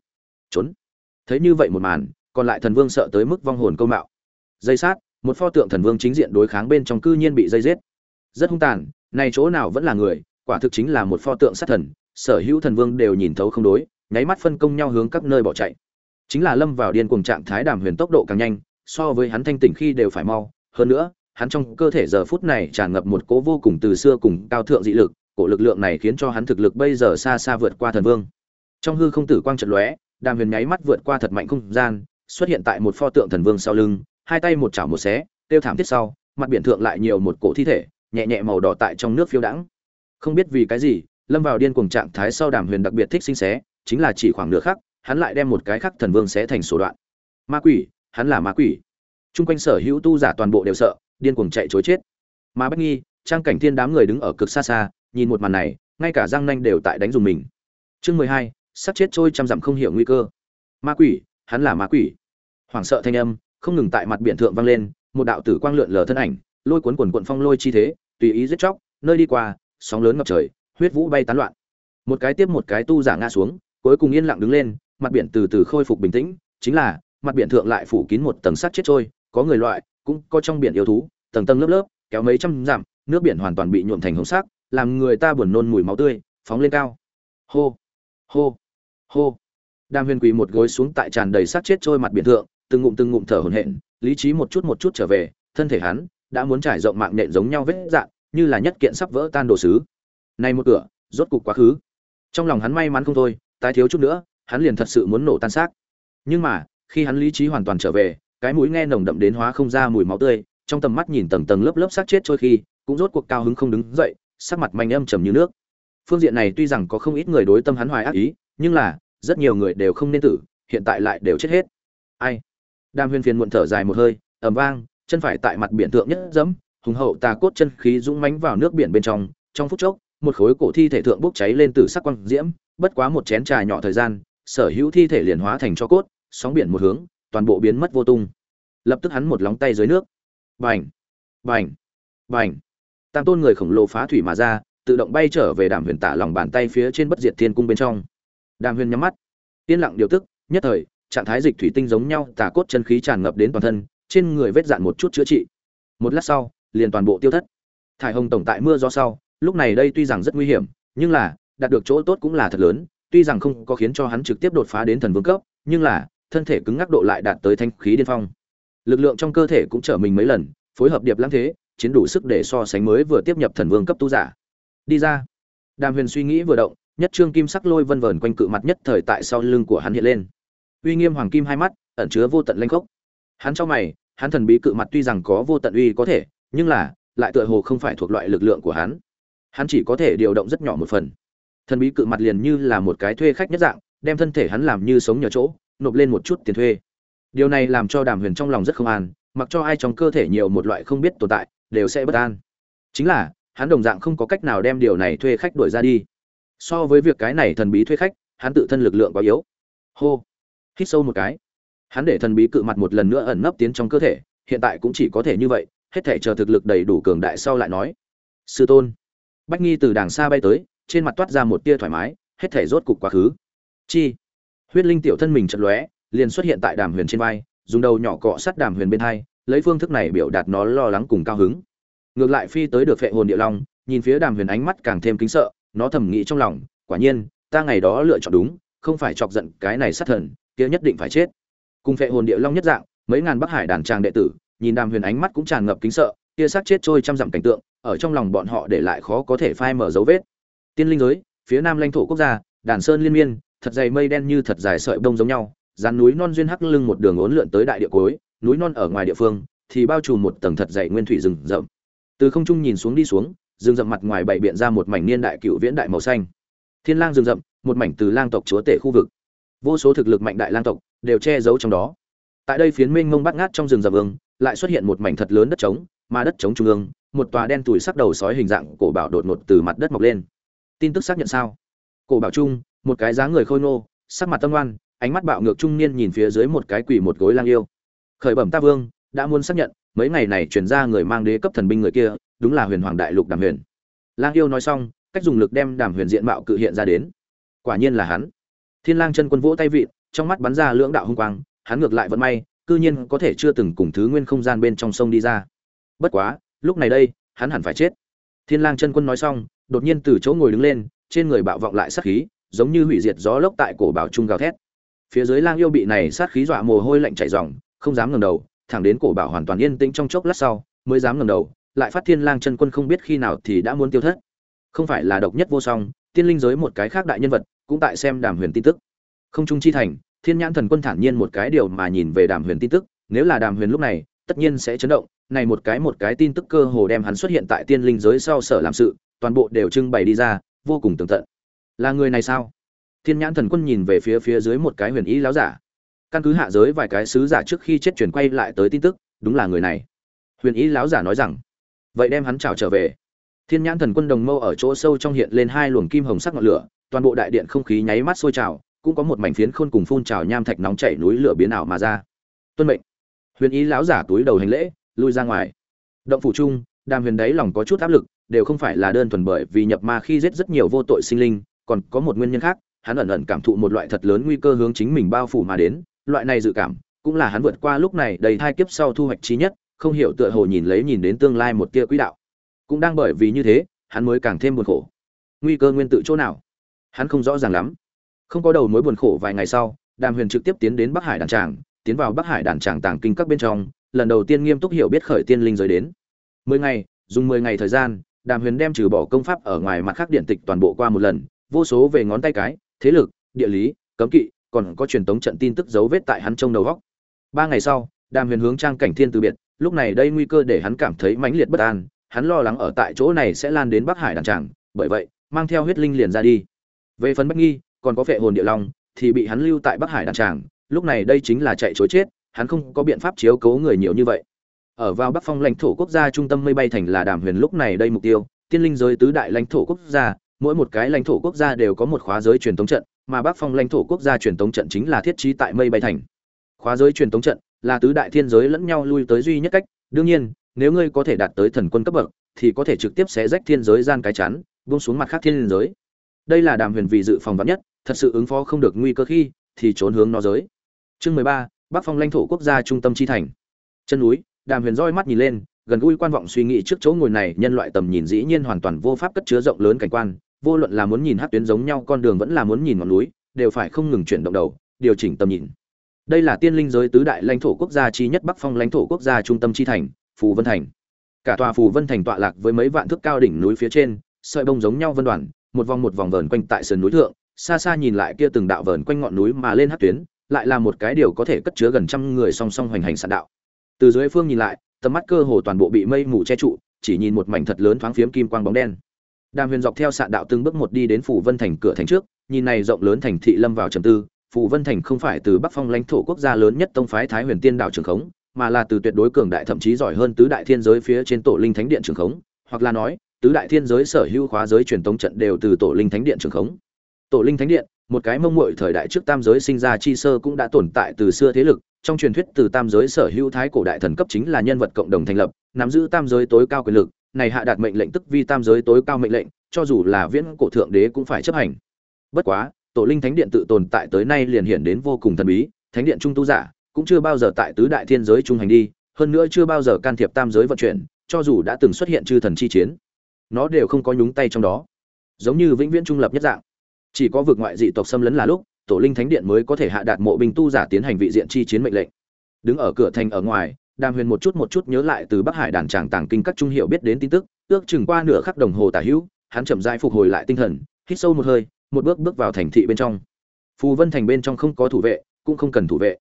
Trốn. Thấy như vậy một màn, còn lại thần vương sợ tới mức vong hồn câu mạo. Dây sát, một pho tượng thần vương chính diện đối kháng bên trong cư nhiên bị dây giết. Rất hung tàn này chỗ nào vẫn là người, quả thực chính là một pho tượng sát thần, sở hữu thần vương đều nhìn thấu không đối, nháy mắt phân công nhau hướng các nơi bỏ chạy. Chính là lâm vào điên cuồng trạng thái đàm huyền tốc độ càng nhanh, so với hắn thanh tỉnh khi đều phải mau. Hơn nữa, hắn trong cơ thể giờ phút này tràn ngập một cố vô cùng từ xưa cùng cao thượng dị lực, cổ lực lượng này khiến cho hắn thực lực bây giờ xa xa vượt qua thần vương. Trong hư không tử quang trận lóe, đàm huyền nháy mắt vượt qua thật mạnh không gian, xuất hiện tại một pho tượng thần vương sau lưng, hai tay một chảo một xé, tiêu thảm thiết sau, mặt biển thượng lại nhiều một cổ thi thể nhẹ nhẹ màu đỏ tại trong nước phiêu đãng. Không biết vì cái gì, lâm vào điên cuồng trạng thái sau đàm huyền đặc biệt thích sinh xé, chính là chỉ khoảng nửa khắc, hắn lại đem một cái khắc thần vương xé thành sổ đoạn. Ma quỷ, hắn là ma quỷ. Chung quanh sở hữu tu giả toàn bộ đều sợ, điên cuồng chạy chối chết. Mà bách nghi, trang cảnh thiên đám người đứng ở cực xa xa, nhìn một màn này, ngay cả giang nanh đều tại đánh dùng mình. Chương mười hai, sắp chết trôi trăm dặm không hiểu nguy cơ. Ma quỷ, hắn là ma quỷ. Hoảng sợ thanh âm, không ngừng tại mặt biển thượng vang lên, một đạo tử quang lượn lờ thân ảnh lôi cuốn quần quận phong lôi chi thế, tùy ý giết chóc, nơi đi qua, sóng lớn ngập trời, huyết vũ bay tán loạn. Một cái tiếp một cái tu giả ngã xuống, cuối cùng yên lặng đứng lên, mặt biển từ từ khôi phục bình tĩnh, chính là, mặt biển thượng lại phủ kín một tầng sắt chết trôi, có người loại, cũng có trong biển yêu thú, tầng tầng lớp lớp, kéo mấy trăm dặm, nước biển hoàn toàn bị nhuộm thành hồng sắc, làm người ta buồn nôn mùi máu tươi, phóng lên cao. Hô hô hô. Đàm huyền quỳ một gối xuống tại tràn đầy sát chết trôi mặt biển thượng, từng ngụm từng ngụm thở hổn hển, lý trí một chút một chút trở về, thân thể hắn đã muốn trải rộng mạng nện giống nhau vết dạn, như là nhất kiện sắp vỡ tan đồ sứ. Này một cửa, rốt cục quá khứ. Trong lòng hắn may mắn không thôi, tái thiếu chút nữa, hắn liền thật sự muốn nổ tan xác. Nhưng mà, khi hắn lý trí hoàn toàn trở về, cái mũi nghe nồng đậm đến hóa không ra mùi máu tươi, trong tầm mắt nhìn tầng tầng lớp lớp xác chết trôi khi, cũng rốt cuộc cao hứng không đứng dậy, sắc mặt manh âm trầm như nước. Phương diện này tuy rằng có không ít người đối tâm hắn hoài ác ý, nhưng là, rất nhiều người đều không nên tử, hiện tại lại đều chết hết. Ai? Đam huyên phiền muộn thở dài một hơi, ầm vang chân phải tại mặt biển thượng nhất dẫm, hùng hậu tà cốt chân khí dũng mãnh vào nước biển bên trong. Trong phút chốc, một khối cổ thi thể thượng bốc cháy lên từ sắc quang diễm, bất quá một chén trà nhỏ thời gian, sở hữu thi thể liền hóa thành cho cốt, sóng biển một hướng, toàn bộ biến mất vô tung. Lập tức hắn một lóng tay dưới nước. Bành! Bành! Bành! Tam tôn người khổng lồ phá thủy mà ra, tự động bay trở về đàm huyền tả lòng bàn tay phía trên bất diệt thiên cung bên trong. Đàm huyền nhắm mắt. Yên lặng điều tức, nhất thời, trạng thái dịch thủy tinh giống nhau, tà cốt chân khí tràn ngập đến toàn thân trên người vết dạn một chút chữa trị. Một lát sau, liền toàn bộ tiêu thất. Thải hồng tổng tại mưa gió sau, lúc này đây tuy rằng rất nguy hiểm, nhưng là, đạt được chỗ tốt cũng là thật lớn, tuy rằng không có khiến cho hắn trực tiếp đột phá đến thần vương cấp, nhưng là, thân thể cứng ngắc độ lại đạt tới thanh khí điên phong. Lực lượng trong cơ thể cũng trở mình mấy lần, phối hợp điệp lãng thế, chiến đủ sức để so sánh mới vừa tiếp nhập thần vương cấp tu giả. Đi ra. Đàm huyền suy nghĩ vừa động, nhất trương kim sắc lôi vân vờn quanh cự mặt nhất thời tại sau lưng của hắn hiện lên. Uy nghiêm hoàng kim hai mắt, ẩn chứa vô tận lanh khốc hắn cho mày, hắn thần bí cự mặt tuy rằng có vô tận uy có thể, nhưng là, lại tựa hồ không phải thuộc loại lực lượng của hắn. Hắn chỉ có thể điều động rất nhỏ một phần. Thần bí cự mặt liền như là một cái thuê khách nhất dạng, đem thân thể hắn làm như sống nhờ chỗ, nộp lên một chút tiền thuê. Điều này làm cho đàm huyền trong lòng rất không an, mặc cho ai trong cơ thể nhiều một loại không biết tồn tại, đều sẽ bất an. Chính là, hắn đồng dạng không có cách nào đem điều này thuê khách đuổi ra đi. So với việc cái này thần bí thuê khách, hắn tự thân lực lượng quá yếu. Hô. Hít sâu một cái hắn để thần bí cự mặt một lần nữa ẩn nấp tiến trong cơ thể, hiện tại cũng chỉ có thể như vậy, hết thể chờ thực lực đầy đủ cường đại sau lại nói. Sư tôn. Bách nghi từ đàng xa bay tới, trên mặt toát ra một tia thoải mái, hết thể rốt cục quá khứ. Chi. Huyết linh tiểu thân mình chật lóe, liền xuất hiện tại đàm huyền trên vai, dùng đầu nhỏ cọ sát đàm huyền bên hai, lấy phương thức này biểu đạt nó lo lắng cùng cao hứng. Ngược lại phi tới được phệ hồn địa long, nhìn phía đàm huyền ánh mắt càng thêm kính sợ, nó thầm nghĩ trong lòng, quả nhiên, ta ngày đó lựa chọn đúng, không phải chọc giận cái này sát thần, kia nhất định phải chết cùng phệ hồn địa long nhất dạng, mấy ngàn bắc hải đàn tràng đệ tử, nhìn đàm huyền ánh mắt cũng tràn ngập kính sợ kia sát chết trôi trăm dặm cảnh tượng, ở trong lòng bọn họ để lại khó có thể phai mở dấu vết. Tiên linh giới, phía nam lãnh thổ quốc gia, đàn sơn liên miên, thật dày mây đen như thật dài sợi bông giống nhau dàn núi non duyên hắc lưng một đường ốn lượn tới đại địa cối núi non ở ngoài địa phương, thì bao trùm một tầng thật dày nguyên thủy rừng rậm. Từ không trung nhìn xuống đi xuống, rừng rậm mặt ngoài bảy biện ra một mảnh niên đại cựu viễn đại màu xanh. Thiên lang rừng rậm, một mảnh từ lang tộc chúa tể khu vực vô số thực lực mạnh đại lang tộc đều che giấu trong đó. Tại đây phiến mênh mông bát ngát trong rừng rậm vương, lại xuất hiện một mảnh thật lớn đất trống, mà đất trống trung ương, một tòa đen tủi sắc đầu sói hình dạng cổ bảo đột ngột từ mặt đất mọc lên. Tin tức xác nhận sao? Cổ bảo trung, một cái dáng người khôi ngô, sắc mặt tâm oan ánh mắt bạo ngược trung niên nhìn phía dưới một cái quỷ một gối lang yêu. Khởi bẩm ta vương, đã muốn xác nhận, mấy ngày này chuyển ra người mang đế cấp thần binh người kia, đúng là huyền hoàng đại lục đàm huyền. Lang yêu nói xong, cách dùng lực đem đàm huyền diện mạo cự hiện ra đến. Quả nhiên là hắn thiên lang chân quân vỗ tay vịt, trong mắt bắn ra lưỡng đạo hung quang hắn ngược lại vẫn may cư nhiên có thể chưa từng cùng thứ nguyên không gian bên trong sông đi ra. Bất quá lúc này đây hắn hẳn phải chết. Thiên lang chân quân nói xong đột nhiên từ chỗ ngồi đứng lên trên người bạo vọng lại sát khí giống như hủy diệt gió lốc tại cổ bảo trung gào thét. Phía dưới lang yêu bị này sát khí dọa mồ hôi lạnh chảy ròng không dám ngẩng đầu thẳng đến cổ bảo hoàn toàn yên tĩnh trong chốc lát sau mới dám ngẩng đầu lại phát thiên lang chân quân không biết khi nào thì đã muốn tiêu thất. Không phải là độc nhất vô song tiên linh giới một cái khác đại nhân vật cũng tại xem đàm huyền tin tức. Không trung chi thành, thiên nhãn thần quân thản nhiên một cái điều mà nhìn về đàm huyền tin tức, nếu là đàm huyền lúc này, tất nhiên sẽ chấn động, này một cái một cái tin tức cơ hồ đem hắn xuất hiện tại tiên linh giới sau sở làm sự, toàn bộ đều trưng bày đi ra, vô cùng tường tận. Là người này sao? Thiên nhãn thần quân nhìn về phía phía dưới một cái huyền ý láo giả. Căn cứ hạ giới vài cái sứ giả trước khi chết chuyển quay lại tới tin tức, đúng là người này. Huyền ý láo giả nói rằng, vậy đem hắn trào trở về. Thiên nhãn thần quân đồng mâu ở chỗ sâu trong hiện lên hai luồng kim hồng sắc ngọn lửa toàn bộ đại điện không khí nháy mắt sôi trào, cũng có một mảnh phiến khôn cùng phun trào nham thạch nóng chảy núi lửa biến ảo mà ra. Tuân mệnh. Huyền ý lão giả túi đầu hành lễ, lui ra ngoài. Động phủ chung đàm huyền đấy lòng có chút áp lực, đều không phải là đơn thuần bởi vì nhập ma khi giết rất nhiều vô tội sinh linh, còn có một nguyên nhân khác, hắn ẩn ẩn cảm thụ một loại thật lớn nguy cơ hướng chính mình bao phủ mà đến, loại này dự cảm, cũng là hắn vượt qua lúc này đầy thai kiếp sau thu hoạch trí nhất, không hiểu tựa hồ nhìn lấy nhìn đến tương lai một tia quỹ đạo. Cũng đang bởi vì như thế, hắn mới càng thêm buồn khổ. Nguy cơ nguyên tự chỗ nào? Hắn không rõ ràng lắm. Không có đầu mối buồn khổ vài ngày sau, đàm huyền trực tiếp tiến đến bắc hải đàn tràng, tiến vào bắc hải đàn tràng tàng kinh các bên trong, lần đầu tiên nghiêm túc hiểu biết khởi tiên linh giới đến. Mười ngày, dùng mười ngày thời gian, đàm huyền đem trừ bỏ công pháp ở ngoài mặt khác điện tịch toàn bộ qua một lần, vô số về ngón tay cái, thế lực, địa lý, cấm kỵ, còn có truyền tống trận tin tức dấu vết tại hắn trong đầu góc. Ba ngày sau, đàm huyền hướng trang cảnh thiên từ biệt, lúc này đây nguy cơ để hắn cảm thấy mãnh liệt bất an, hắn lo lắng ở tại chỗ này sẽ lan đến bắc hải đàn tràng, bởi vậy, mang theo huyết linh liền ra đi về phần bách nghi, còn có Vệ hồn địa long, thì bị hắn lưu tại bắc hải đàn tràng, lúc này đây chính là chạy chối chết, hắn không có biện pháp chiếu cố người nhiều như vậy. Ở vào bắc phong lãnh thổ quốc gia trung tâm mây bay thành là đàm huyền lúc này đây mục tiêu, tiên linh giới tứ đại lãnh thổ quốc gia, mỗi một cái lãnh thổ quốc gia đều có một khóa giới truyền thống trận, mà bắc phong lãnh thổ quốc gia truyền thống trận chính là thiết trí tại mây bay thành. Khóa giới truyền thống trận là tứ đại thiên giới lẫn nhau lui tới duy nhất cách, đương nhiên, nếu ngươi có thể đạt tới thần quân cấp bậc, thì có thể trực tiếp xé rách thiên giới gian cái chắn, buông xuống mặt khác thiên giới đây là đàm huyền vì dự phòng vắn nhất, thật sự ứng phó không được nguy cơ khi thì trốn hướng nó giới. Chương mười ba, bắc phong lãnh thổ quốc gia trung tâm chi thành. Chân núi, đàm huyền roi mắt nhìn lên, gần gũi quan vọng suy nghĩ trước chỗ ngồi này, nhân loại tầm nhìn dĩ nhiên hoàn toàn vô pháp cất chứa rộng lớn cảnh quan, vô luận là muốn nhìn hát tuyến giống nhau con đường vẫn là muốn nhìn ngọn núi, đều phải không ngừng chuyển động đầu, điều chỉnh tầm nhìn. Đây là tiên linh giới tứ đại lãnh thổ quốc gia chi nhất bắc phong lãnh thổ quốc gia trung tâm chi thành, phù vân thành. Cả tòa phù vân thành tọa lạc với mấy vạn thước cao đỉnh núi phía trên, sợi bông giống nhau vân đoàn một vòng một vòng vờn quanh tại sườn núi thượng, xa xa nhìn lại kia từng đạo vờn quanh ngọn núi mà lên hát tuyến, lại là một cái điều có thể cất chứa gần trăm người song song hoành hành sạn đạo. Từ dưới phương nhìn lại, tầm mắt cơ hồ toàn bộ bị mây mù che trụ, chỉ nhìn một mảnh thật lớn thoáng phiếm kim quang bóng đen. Đàm huyền dọc theo sạn đạo từng bước một đi đến phủ vân thành cửa thành trước, nhìn này rộng lớn thành thị lâm vào trầm tư phủ vân thành không phải từ bắc phong lãnh thổ quốc gia lớn nhất tông phái thái huyền tiên đạo trường khống, mà là từ tuyệt đối cường đại thậm chí giỏi hơn tứ đại thiên giới phía trên tổ linh thánh điện trường khống, hoặc là nói tứ đại thiên giới sở hữu khóa giới truyền tống trận đều từ tổ linh thánh điện trường khống. Tổ linh thánh điện, một cái mông muội thời đại trước tam giới sinh ra chi sơ cũng đã tồn tại từ xưa thế lực, trong truyền thuyết từ tam giới sở hữu thái cổ đại thần cấp chính là nhân vật cộng đồng thành lập, nắm giữ tam giới tối cao quyền lực, này hạ đạt mệnh lệnh tức vi tam giới tối cao mệnh lệnh, cho dù là viễn cổ thượng đế cũng phải chấp hành. Bất quá, tổ linh thánh điện tự tồn tại tới nay liền hiện đến vô cùng thần bí, thánh điện trung tu giả cũng chưa bao giờ tại tứ đại thiên giới trung hành đi, hơn nữa chưa bao giờ can thiệp tam giới vận chuyển, cho dù đã từng xuất hiện chư thần chi chiến nó đều không có nhúng tay trong đó. Giống như vĩnh viễn trung lập nhất dạng. Chỉ có vượt ngoại dị tộc xâm lấn là lúc, tổ linh thánh điện mới có thể hạ đạt mộ binh tu giả tiến hành vị diện chi chiến mệnh lệnh. Đứng ở cửa thành ở ngoài, đàm huyền một chút một chút nhớ lại từ bắc hải đàn tràng tàng kinh các trung hiệu biết đến tin tức, ước chừng qua nửa khắc đồng hồ tả hữu, hắn chậm rãi phục hồi lại tinh thần, hít sâu một hơi, một bước bước vào thành thị bên trong. Phù vân thành bên trong không có thủ vệ, cũng không cần thủ vệ.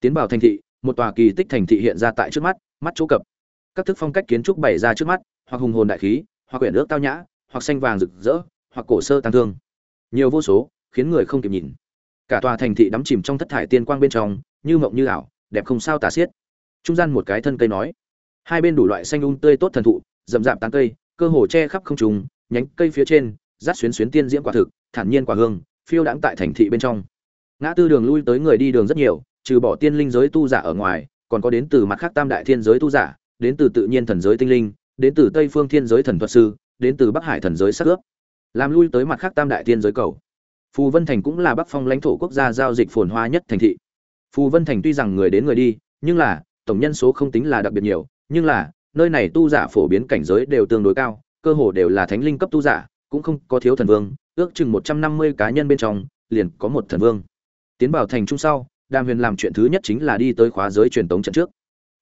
Tiến vào thành thị, một tòa kỳ tích thành thị hiện ra tại trước mắt mắt chỗ cập. Các thức phong cách kiến trúc bày ra trước mắt, hoặc hùng hồn đại khí hoặc quyển ước tao nhã, hoặc xanh vàng rực rỡ, hoặc cổ sơ tăng thương. Nhiều vô số, khiến người không kịp nhìn. Cả tòa thành thị đắm chìm trong thất thải tiên quang bên trong, như mộng như ảo, đẹp không sao tả xiết. Trung gian một cái thân cây nói. Hai bên đủ loại xanh un um tươi tốt thần thụ, rậm rạp tán cây, cơ hồ che khắp không trùng nhánh cây phía trên, rát xuyến xuyến tiên diễm quả thực, thản nhiên quả hương, phiêu đãng tại thành thị bên trong. Ngã tư đường lui tới người đi đường rất nhiều, trừ bỏ tiên linh giới tu giả ở ngoài, còn có đến từ mặt khác tam đại thiên giới tu giả, đến từ tự nhiên thần giới tinh linh đến từ tây phương thiên giới thần thuật sư, đến từ bắc hải thần giới sắc ướp. Làm lui tới mặt khác tam đại thiên giới cầu. Phù vân thành cũng là bắc phong lãnh thổ quốc gia giao dịch phồn hoa nhất thành thị. Phù vân thành tuy rằng người đến người đi, nhưng là, tổng nhân số không tính là đặc biệt nhiều, nhưng là, nơi này tu giả phổ biến cảnh giới đều tương đối cao, cơ hồ đều là thánh linh cấp tu giả, cũng không có thiếu thần vương, ước chừng một trăm năm mươi cá nhân bên trong, liền có một thần vương. Tiến vào thành trung sau, đàm huyền làm chuyện thứ nhất chính là đi tới khóa giới truyền tống trận trước.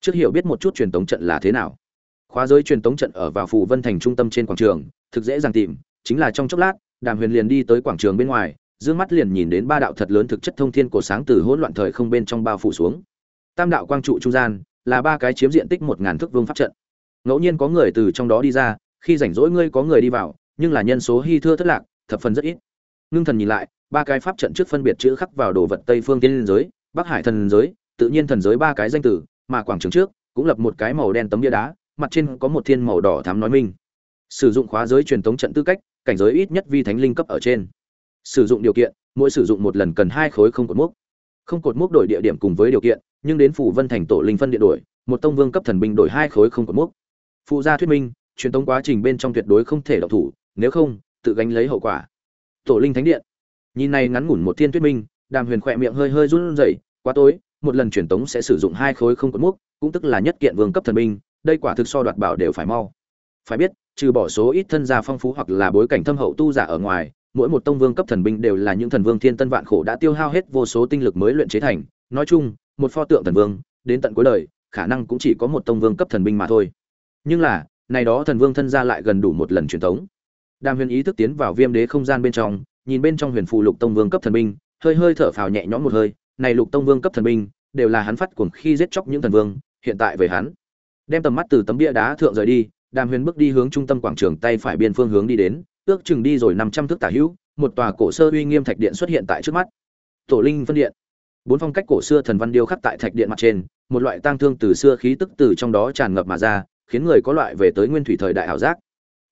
Trước hiểu biết một chút truyền tống trận là thế nào khóa giới truyền tống trận ở vào phủ vân thành trung tâm trên quảng trường, thực dễ dàng tìm, chính là trong chốc lát, đàm huyền liền đi tới quảng trường bên ngoài, dương mắt liền nhìn đến ba đạo thật lớn thực chất thông thiên cổ sáng từ hỗn loạn thời không bên trong bao phủ xuống. Tam đạo quang trụ trung gian, là ba cái chiếm diện tích một ngàn thước vương pháp trận. Ngẫu nhiên có người từ trong đó đi ra, khi rảnh rỗi ngươi có người đi vào, nhưng là nhân số hy thưa thất lạc, thập phần rất ít. Ngưng thần nhìn lại, ba cái pháp trận trước phân biệt chữ khắc vào đồ vật tây phương tiên giới, bắc hải thần giới, tự nhiên thần giới ba cái danh tử mà quảng trường trước cũng lập một cái màu đen tấm bia đá mặt trên có một thiên màu đỏ thám nói minh. Sử dụng khóa giới truyền thống trận tư cách, cảnh giới ít nhất vi thánh linh cấp ở trên. Sử dụng điều kiện, mỗi sử dụng một lần cần hai khối không cột mốc. Không cột mốc đổi địa điểm cùng với điều kiện, nhưng đến phủ vân thành tổ linh phân điện đổi, một tông vương cấp thần binh đổi hai khối không cột mốc. Phụ gia thuyết minh, truyền thống quá trình bên trong tuyệt đối không thể độc thủ, nếu không, tự gánh lấy hậu quả. Tổ linh thánh điện. Nhìn này ngắn ngủn một thiên thuyết minh, đàm huyền khỏe miệng hơi hơi run rẩy, quá tối, một lần truyền tống sẽ sử dụng hai khối không cột mốc, cũng tức là nhất kiện vương cấp thần binh đây quả thực so đoạt bảo đều phải mau. Phải biết, trừ bỏ số ít thân gia phong phú hoặc là bối cảnh thâm hậu tu giả ở ngoài, mỗi một tông vương cấp thần binh đều là những thần vương thiên tân vạn khổ đã tiêu hao hết vô số tinh lực mới luyện chế thành. Nói chung, một pho tượng thần vương, đến tận cuối đời, khả năng cũng chỉ có một tông vương cấp thần binh mà thôi. Nhưng là, này đó thần vương thân gia lại gần đủ một lần truyền thống. Đàm huyền ý thức tiến vào viêm đế không gian bên trong, nhìn bên trong huyền phù lục tông vương cấp thần binh, hơi hơi thở phào nhẹ nhõm một hơi, này lục tông vương cấp thần binh, đều là hắn phát cuồng khi giết chóc những thần vương, hiện tại về hắn đem tầm mắt từ tấm bia đá thượng rời đi, đàm huyền bước đi hướng trung tâm quảng trường tay phải biên phương hướng đi đến, ước chừng đi rồi năm trăm thước tả hữu, một tòa cổ sơ uy nghiêm thạch điện xuất hiện tại trước mắt. Tổ linh phân điện. Bốn phong cách cổ xưa thần văn điêu khắc tại thạch điện mặt trên, một loại tang thương từ xưa khí tức từ trong đó tràn ngập mà ra, khiến người có loại về tới nguyên thủy thời đại ảo giác.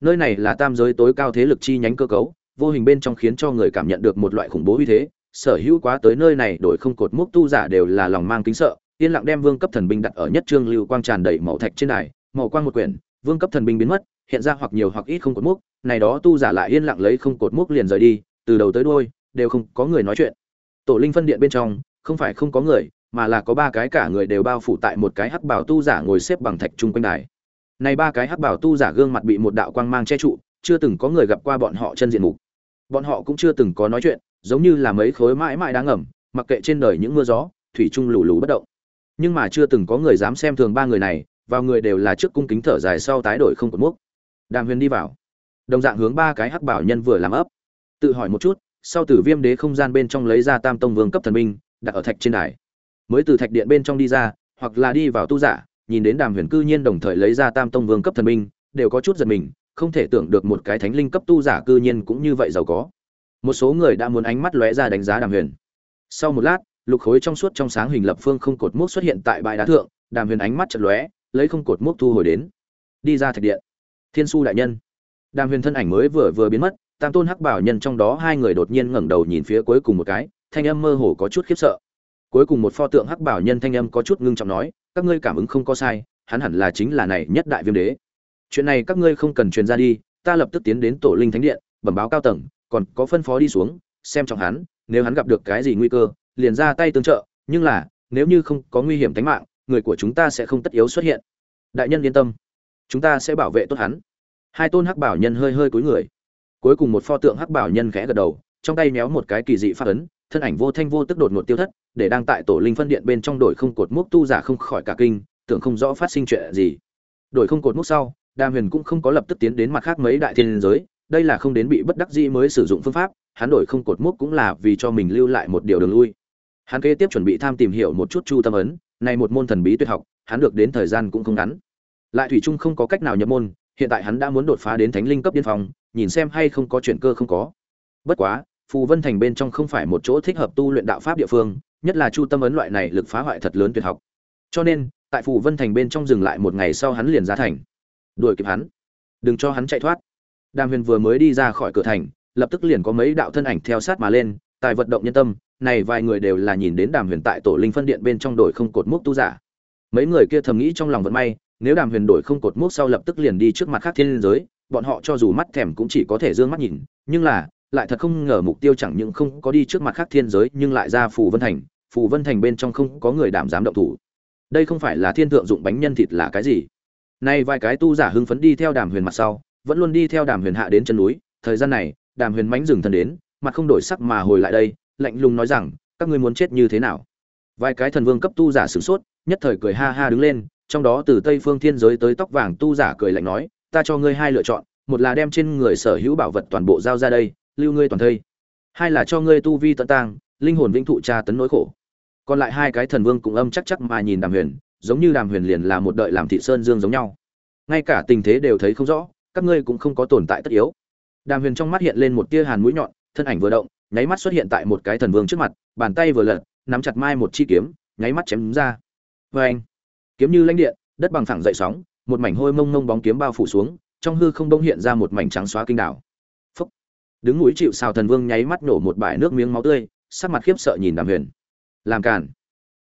Nơi này là tam giới tối cao thế lực chi nhánh cơ cấu, vô hình bên trong khiến cho người cảm nhận được một loại khủng bố uy thế, sở hữu quá tới nơi này đổi không cột mốc tu giả đều là lòng mang kính sợ yên lặng đem vương cấp thần binh đặt ở nhất trương lưu quang tràn đầy màu thạch trên đài, màu quang một quyển, vương cấp thần binh biến mất, hiện ra hoặc nhiều hoặc ít không cột mốc, này đó tu giả lại yên lặng lấy không cột mốc liền rời đi, từ đầu tới đuôi, đều không có người nói chuyện. Tổ linh phân điện bên trong, không phải không có người, mà là có ba cái cả người đều bao phủ tại một cái hắc bảo tu giả ngồi xếp bằng thạch chung quanh đài. Này ba cái hắc bảo tu giả gương mặt bị một đạo quang mang che trụ, chưa từng có người gặp qua bọn họ chân diện mục. Bọn họ cũng chưa từng có nói chuyện, giống như là mấy khối mãi mãi đáng ngầm, mặc kệ trên đời những mưa gió, thủy chung lù lù bất động nhưng mà chưa từng có người dám xem thường ba người này, vào người đều là trước cung kính thở dài sau tái đổi không cột mốc. Đàm huyền đi vào. Đồng dạng hướng ba cái hắc bảo nhân vừa làm ấp. Tự hỏi một chút, sau tử viêm đế không gian bên trong lấy ra tam tông vương cấp thần minh đặt ở thạch trên đài. Mới từ thạch điện bên trong đi ra, hoặc là đi vào tu giả, nhìn đến đàm huyền cư nhiên đồng thời lấy ra tam tông vương cấp thần minh đều có chút giật mình, không thể tưởng được một cái thánh linh cấp tu giả cư nhiên cũng như vậy giàu có. Một số người đã muốn ánh mắt lóe ra đánh giá đàm huyền. Sau một lát lục khối trong suốt trong sáng hình lập phương không cột mốc xuất hiện tại bãi đá thượng, đàm huyền ánh mắt chật lóe, lấy không cột mốc thu hồi đến. Đi ra thạch điện. Thiên su đại nhân. Đàm huyền thân ảnh mới vừa vừa biến mất, tam tôn hắc bảo nhân trong đó hai người đột nhiên ngẩng đầu nhìn phía cuối cùng một cái, thanh âm mơ hồ có chút khiếp sợ. Cuối cùng một pho tượng hắc bảo nhân thanh âm có chút ngưng trọng nói, các ngươi cảm ứng không có sai, hắn hẳn là chính là này nhất đại viêm đế. Chuyện này các ngươi không cần truyền ra đi, ta lập tức tiến đến tổ linh thánh điện, bẩm báo cao tầng, còn có phân phó đi xuống, xem trọng hắn, nếu hắn gặp được cái gì nguy cơ liền ra tay tương trợ, nhưng là, nếu như không có nguy hiểm tính mạng, người của chúng ta sẽ không tất yếu xuất hiện. Đại nhân yên tâm, chúng ta sẽ bảo vệ tốt hắn. Hai tôn hắc bảo nhân hơi hơi cúi người. Cuối cùng một pho tượng hắc bảo nhân khẽ gật đầu, trong tay méo một cái kỳ dị phát ấn, thân ảnh vô thanh vô tức đột ngột tiêu thất, để đang tại tổ linh phân điện bên trong đổi không cột mốc tu giả không khỏi cả kinh, tưởng không rõ phát sinh chuyện gì. Đổi không cột mốc sau, đàm huyền cũng không có lập tức tiến đến mặt khác mấy đại thiên giới, đây là không đến bị bất đắc dĩ mới sử dụng phương pháp, hắn đổi không cột mốc cũng là vì cho mình lưu lại một điều đường lui hắn kế tiếp chuẩn bị tham tìm hiểu một chút chu tâm ấn, này một môn thần bí tuyệt học, hắn được đến thời gian cũng không ngắn. Lại thủy trung không có cách nào nhập môn, hiện tại hắn đã muốn đột phá đến thánh linh cấp điên phòng, nhìn xem hay không có chuyện cơ không có. Bất quá, phù vân thành bên trong không phải một chỗ thích hợp tu luyện đạo pháp địa phương, nhất là chu tâm ấn loại này lực phá hoại thật lớn tuyệt học. Cho nên, tại phù vân thành bên trong dừng lại một ngày sau hắn liền ra thành. Đuổi kịp hắn. Đừng cho hắn chạy thoát. Đàm huyền vừa mới đi ra khỏi cửa thành, lập tức liền có mấy đạo thân ảnh theo sát mà lên, tài vận động nhân tâm này vài người đều là nhìn đến đàm huyền tại tổ linh phân điện bên trong đổi không cột mốc tu giả. Mấy người kia thầm nghĩ trong lòng vận may, nếu đàm huyền đổi không cột mốc sau lập tức liền đi trước mặt khác thiên giới, bọn họ cho dù mắt thèm cũng chỉ có thể d ư ơ n g mắt nhìn, nhưng là, lại thật không ngờ mục tiêu chẳng những không có đi trước mặt khác thiên giới, nhưng lại ra phù vân thành, phù vân thành bên trong không có người đảm dám động thủ. Đây không phải là thiên thượng dụng bánh nhân thịt là cái gì? Nay vài cái tu giả hưng phấn đi theo đàm huyền mặt sau, vẫn luôn đi theo đàm huyền hạ đến chân núi, thời gian này, đàm huyền mánh dừng thân đến, mặt không đổi sắc mà hồi lại đây lạnh lùng nói rằng, các ngươi muốn chết như thế nào? Vài cái thần vương cấp tu giả sửng sốt, nhất thời cười ha ha đứng lên, trong đó từ tây phương thiên giới tới tóc vàng tu giả cười lạnh nói, ta cho ngươi hai lựa chọn, một là đem trên người sở hữu bảo vật toàn bộ giao ra đây, lưu ngươi toàn thây. Hai là cho ngươi tu vi tận tang, linh hồn vĩnh thụ tra tấn nỗi khổ. Còn lại hai cái thần vương cũng âm chắc chắc mà nhìn đàm huyền, giống như đàm huyền liền là một đợi làm thị sơn dương giống nhau. Ngay cả tình thế đều thấy không rõ, các ngươi cũng không có tồn tại tất yếu. Đàm huyền trong mắt hiện lên một tia hàn mũi nhọn, thân ảnh vừa động nháy mắt xuất hiện tại một cái thần vương trước mặt, bàn tay vừa lật, nắm chặt mai một chi kiếm, nháy mắt chém đúng ra. Vê anh, kiếm như lãnh điện, đất bằng thẳng dậy sóng, một mảnh hôi mông mông bóng kiếm bao phủ xuống, trong hư không đông hiện ra một mảnh trắng xóa kinh đảo. Phúc. Đứng núi chịu sao thần vương nháy mắt nổ một bãi nước miếng máu tươi, sắc mặt khiếp sợ nhìn đàm huyền. Làm cản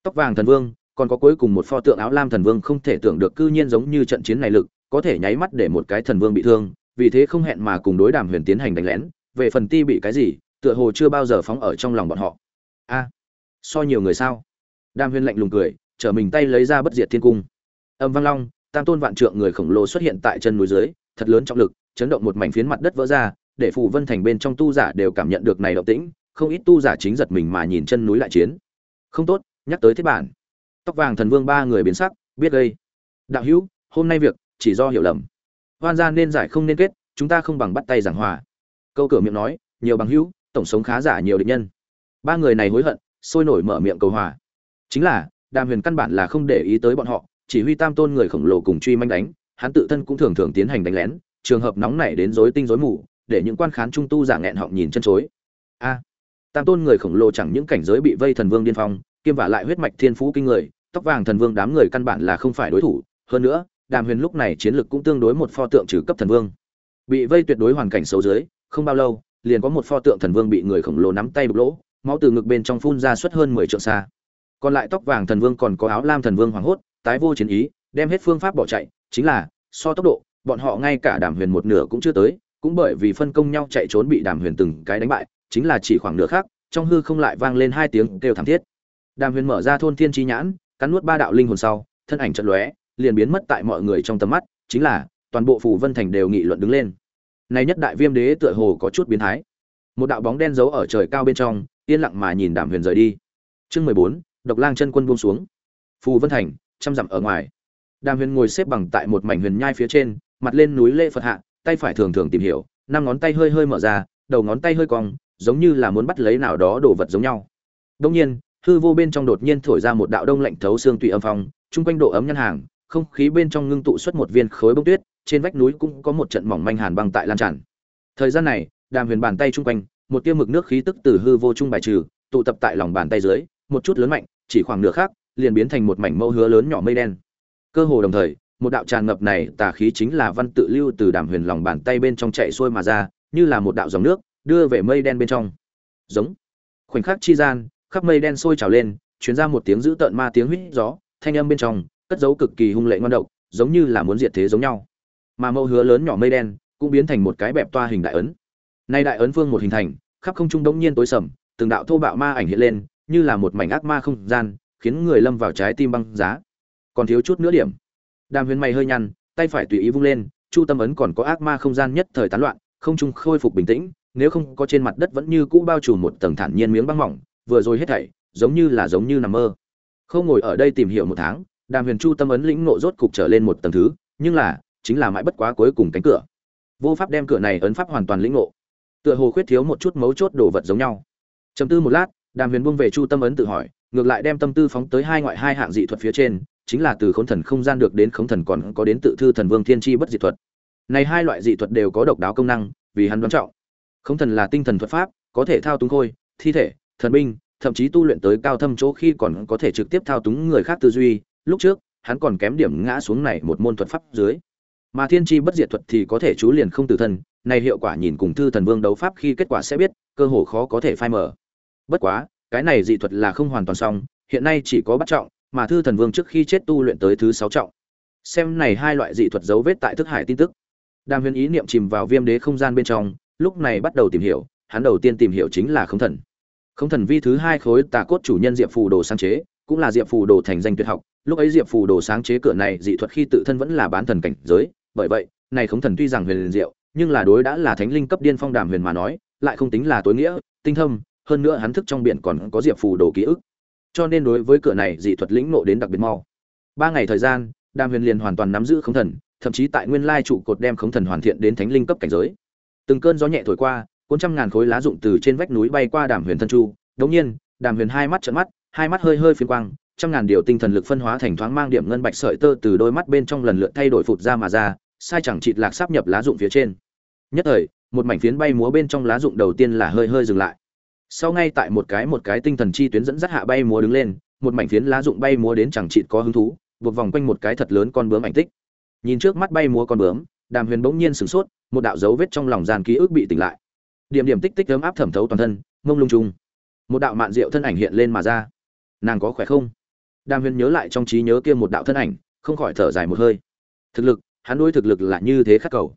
tóc vàng thần vương, còn có cuối cùng một pho tượng áo lam thần vương không thể tưởng được cư nhiên giống như trận chiến này lực, có thể nháy mắt để một cái thần vương bị thương, vì thế không hẹn mà cùng đối đàm huyền tiến hành đánh lén. Về phần ti bị cái gì tựa hồ chưa bao giờ phóng ở trong lòng bọn họ. A, so nhiều người sao? Đam huyền lạnh lùng cười, trở mình tay lấy ra bất diệt thiên cung. Âm vang long, tam tôn vạn trượng người khổng lồ xuất hiện tại chân núi dưới, thật lớn trọng lực, chấn động một mảnh phiến mặt đất vỡ ra, để phù vân thành bên trong tu giả đều cảm nhận được này động tĩnh, không ít tu giả chính giật mình mà nhìn chân núi lại chiến. Không tốt, nhắc tới thiết bản. Tóc vàng thần vương ba người biến sắc, biết gây. Đạo hữu, hôm nay việc, chỉ do hiểu lầm. Hoan gia nên giải không nên kết, chúng ta không bằng bắt tay giảng hòa. Câu cửa miệng nói, nhiều bằng hữu tổng sống khá giả nhiều địch nhân. Ba người này hối hận, sôi nổi mở miệng cầu hòa. Chính là, đàm huyền căn bản là không để ý tới bọn họ, chỉ huy tam tôn người khổng lồ cùng truy manh đánh, hắn tự thân cũng thường thường tiến hành đánh lén, trường hợp nóng nảy đến rối tinh rối mù, để những quan khán trung tu giả nghẹn họng nhìn chân chối. A, tam tôn người khổng lồ chẳng những cảnh giới bị vây thần vương điên phong, kiêm vả lại huyết mạch thiên phú kinh người, tóc vàng thần vương đám người căn bản là không phải đối thủ. Hơn nữa, đàm huyền lúc này chiến lực cũng tương đối một pho tượng trừ cấp thần vương. Bị vây tuyệt đối hoàn cảnh xấu dưới, không bao lâu liền có một pho tượng thần vương bị người khổng lồ nắm tay bục lỗ, máu từ ngực bên trong phun ra suốt hơn mười trượng xa. Còn lại tóc vàng thần vương còn có áo lam thần vương hoảng hốt, tái vô chiến ý, đem hết phương pháp bỏ chạy, chính là, so tốc độ, bọn họ ngay cả đàm huyền một nửa cũng chưa tới, cũng bởi vì phân công nhau chạy trốn bị đàm huyền từng cái đánh bại, chính là chỉ khoảng nửa khác trong hư không lại vang lên hai tiếng kêu thảm thiết. Đàm huyền mở ra thôn thiên chi nhãn, cắn nuốt ba đạo linh hồn sau, thân ảnh trận lóe, liền biến mất tại mọi người trong tầm mắt, chính là, toàn bộ phủ vân thành đều nghị luận đứng lên này nhất đại viêm đế tựa hồ có chút biến thái. Một đạo bóng đen giấu ở trời cao bên trong, yên lặng mà nhìn đàm huyền rời đi. Chương mười bốn, độc lang chân quân buông xuống. Phù vân thành trăm dặm ở ngoài. Đàm huyền ngồi xếp bằng tại một mảnh huyền nhai phía trên, mặt lên núi lễ phật hạ, tay phải thường thường tìm hiểu, năm ngón tay hơi hơi mở ra, đầu ngón tay hơi cong, giống như là muốn bắt lấy nào đó đồ vật giống nhau. Đông nhiên, hư vô bên trong đột nhiên thổi ra một đạo đông lạnh thấu xương tùy âm phong, chung quanh độ ấm nhân hàng, không khí bên trong ngưng tụ xuất một viên khối bông tuyết trên vách núi cũng có một trận mỏng manh hàn băng tại lan tràn. Thời gian này, đàm huyền bàn tay chung quanh, một tia mực nước khí tức từ hư vô trung bài trừ, tụ tập tại lòng bàn tay dưới, một chút lớn mạnh, chỉ khoảng nửa khác liền biến thành một mảnh mẫu hứa lớn nhỏ mây đen. Cơ hồ đồng thời, một đạo tràn ngập này tà khí chính là văn tự lưu từ đàm huyền lòng bàn tay bên trong chạy xuôi mà ra, như là một đạo dòng nước, đưa về mây đen bên trong. Giống. Khoảnh khắc chi gian, khắp mây đen sôi trào lên chuyển ra một tiếng dữ tợn ma tiếng huýt gió, thanh âm bên trong, cất dấu cực kỳ hung lệ ngoan độc, giống như là muốn diệt thế giống nhau mà mẫu hứa lớn nhỏ mây đen cũng biến thành một cái bẹp toa hình đại ấn. Nay đại ấn phương một hình thành, khắp không trung đông nhiên tối sầm, từng đạo thô bạo ma ảnh hiện lên, như là một mảnh ác ma không gian, khiến người lâm vào trái tim băng giá. Còn thiếu chút nữa điểm. Đàm huyền mày hơi nhăn, tay phải tùy ý vung lên, chu tâm ấn còn có ác ma không gian nhất thời tán loạn, không trung khôi phục bình tĩnh, nếu không có trên mặt đất vẫn như cũ bao trùm một tầng thản nhiên miếng băng mỏng, vừa rồi hết thảy, giống như là giống như nằm mơ. Không ngồi ở đây tìm hiểu một tháng, đàm huyền chu tâm ấn lĩnh nộ rốt cục trở lên một tầng thứ, nhưng là chính là mãi bất quá cuối cùng cánh cửa. Vô pháp đem cửa này ấn pháp hoàn toàn lĩnh ngộ. Tựa hồ khuyết thiếu một chút mấu chốt đồ vật giống nhau. Chấm tư một lát, đàm huyền buông về chu tâm ấn tự hỏi, ngược lại đem tâm tư phóng tới hai ngoại hai hạng dị thuật phía trên, chính là từ khống thần không gian được đến khống thần còn có đến tự thư thần vương thiên tri bất dị thuật. Này hai loại dị thuật đều có độc đáo công năng, vì hắn đoán trọng. Khống thần là tinh thần thuật pháp, có thể thao túng khôi, thi thể, thần binh, thậm chí tu luyện tới cao thâm chỗ khi còn có thể trực tiếp thao túng người khác tư duy. Lúc trước, hắn còn kém điểm ngã xuống này một môn thuật pháp dưới mà thiên tri bất diệt thuật thì có thể chú liền không từ thân này hiệu quả nhìn cùng thư thần vương đấu pháp khi kết quả sẽ biết, cơ hồ khó có thể phai mở bất quá, cái này dị thuật là không hoàn toàn xong, hiện nay chỉ có bắt trọng, mà thư thần vương trước khi chết tu luyện tới thứ sáu trọng. Xem này hai loại dị thuật dấu vết tại thức hải tin tức. Đàm huyền ý niệm chìm vào viêm đế không gian bên trong, lúc này bắt đầu tìm hiểu, hắn đầu tiên tìm hiểu chính là khống thần. Khống thần vi thứ hai khối tà cốt chủ nhân diệp phù đồ sáng chế, cũng là diệp phù đồ thành danh tuyệt học, lúc ấy diệp phù đồ sáng chế cửa này dị thuật khi tự thân vẫn là bán thần cảnh giới bởi vậy, này khống thần tuy rằng huyền liền diệu, nhưng là đối đã là thánh linh cấp điên phong đàm huyền mà nói, lại không tính là tối nghĩa, tinh thâm, hơn nữa hắn thức trong biển còn có diệp phù đồ ký ức. Cho nên đối với cửa này, dị thuật lĩnh nộ đến đặc biệt mau. Ba ngày thời gian, đàm huyền liền hoàn toàn nắm giữ khống thần, thậm chí tại nguyên lai trụ cột đem khống thần hoàn thiện đến thánh linh cấp cảnh giới. Từng cơn gió nhẹ thổi qua, cuốn trăm ngàn khối lá rụng từ trên vách núi bay qua đàm huyền thân chu. Đống nhiên, đàm huyền hai mắt trợn mắt, hai mắt hơi hơi phiên quang, trăm ngàn điều tinh thần lực phân hóa thành thoáng mang điểm ngân bạch sợi tơ từ đôi mắt bên trong lần lượt thay đổi phụt ra mà ra sai chẳng chịt lạc sắp nhập lá dụng phía trên. Nhất thời, một mảnh phiến bay múa bên trong lá dụng đầu tiên là hơi hơi dừng lại. Sau ngay tại một cái một cái tinh thần chi tuyến dẫn dắt hạ bay múa đứng lên, một mảnh phiến lá dụng bay múa đến chẳng chịt có hứng thú, buộc vòng quanh một cái thật lớn con bướm ảnh tích. Nhìn trước mắt bay múa con bướm, đàm huyền bỗng nhiên sửng sốt, một đạo dấu vết trong lòng gian ký ức bị tỉnh lại. Điểm điểm tích tích ấm áp thẩm thấu toàn thân, mông lung trung một đạo mạn diệu thân ảnh hiện lên mà ra. Nàng có khỏe không? Đàm huyền nhớ lại trong trí nhớ kia một đạo thân ảnh, không khỏi thở dài một hơi. Thực lực hắn đối thực lực là như thế khắc cầu.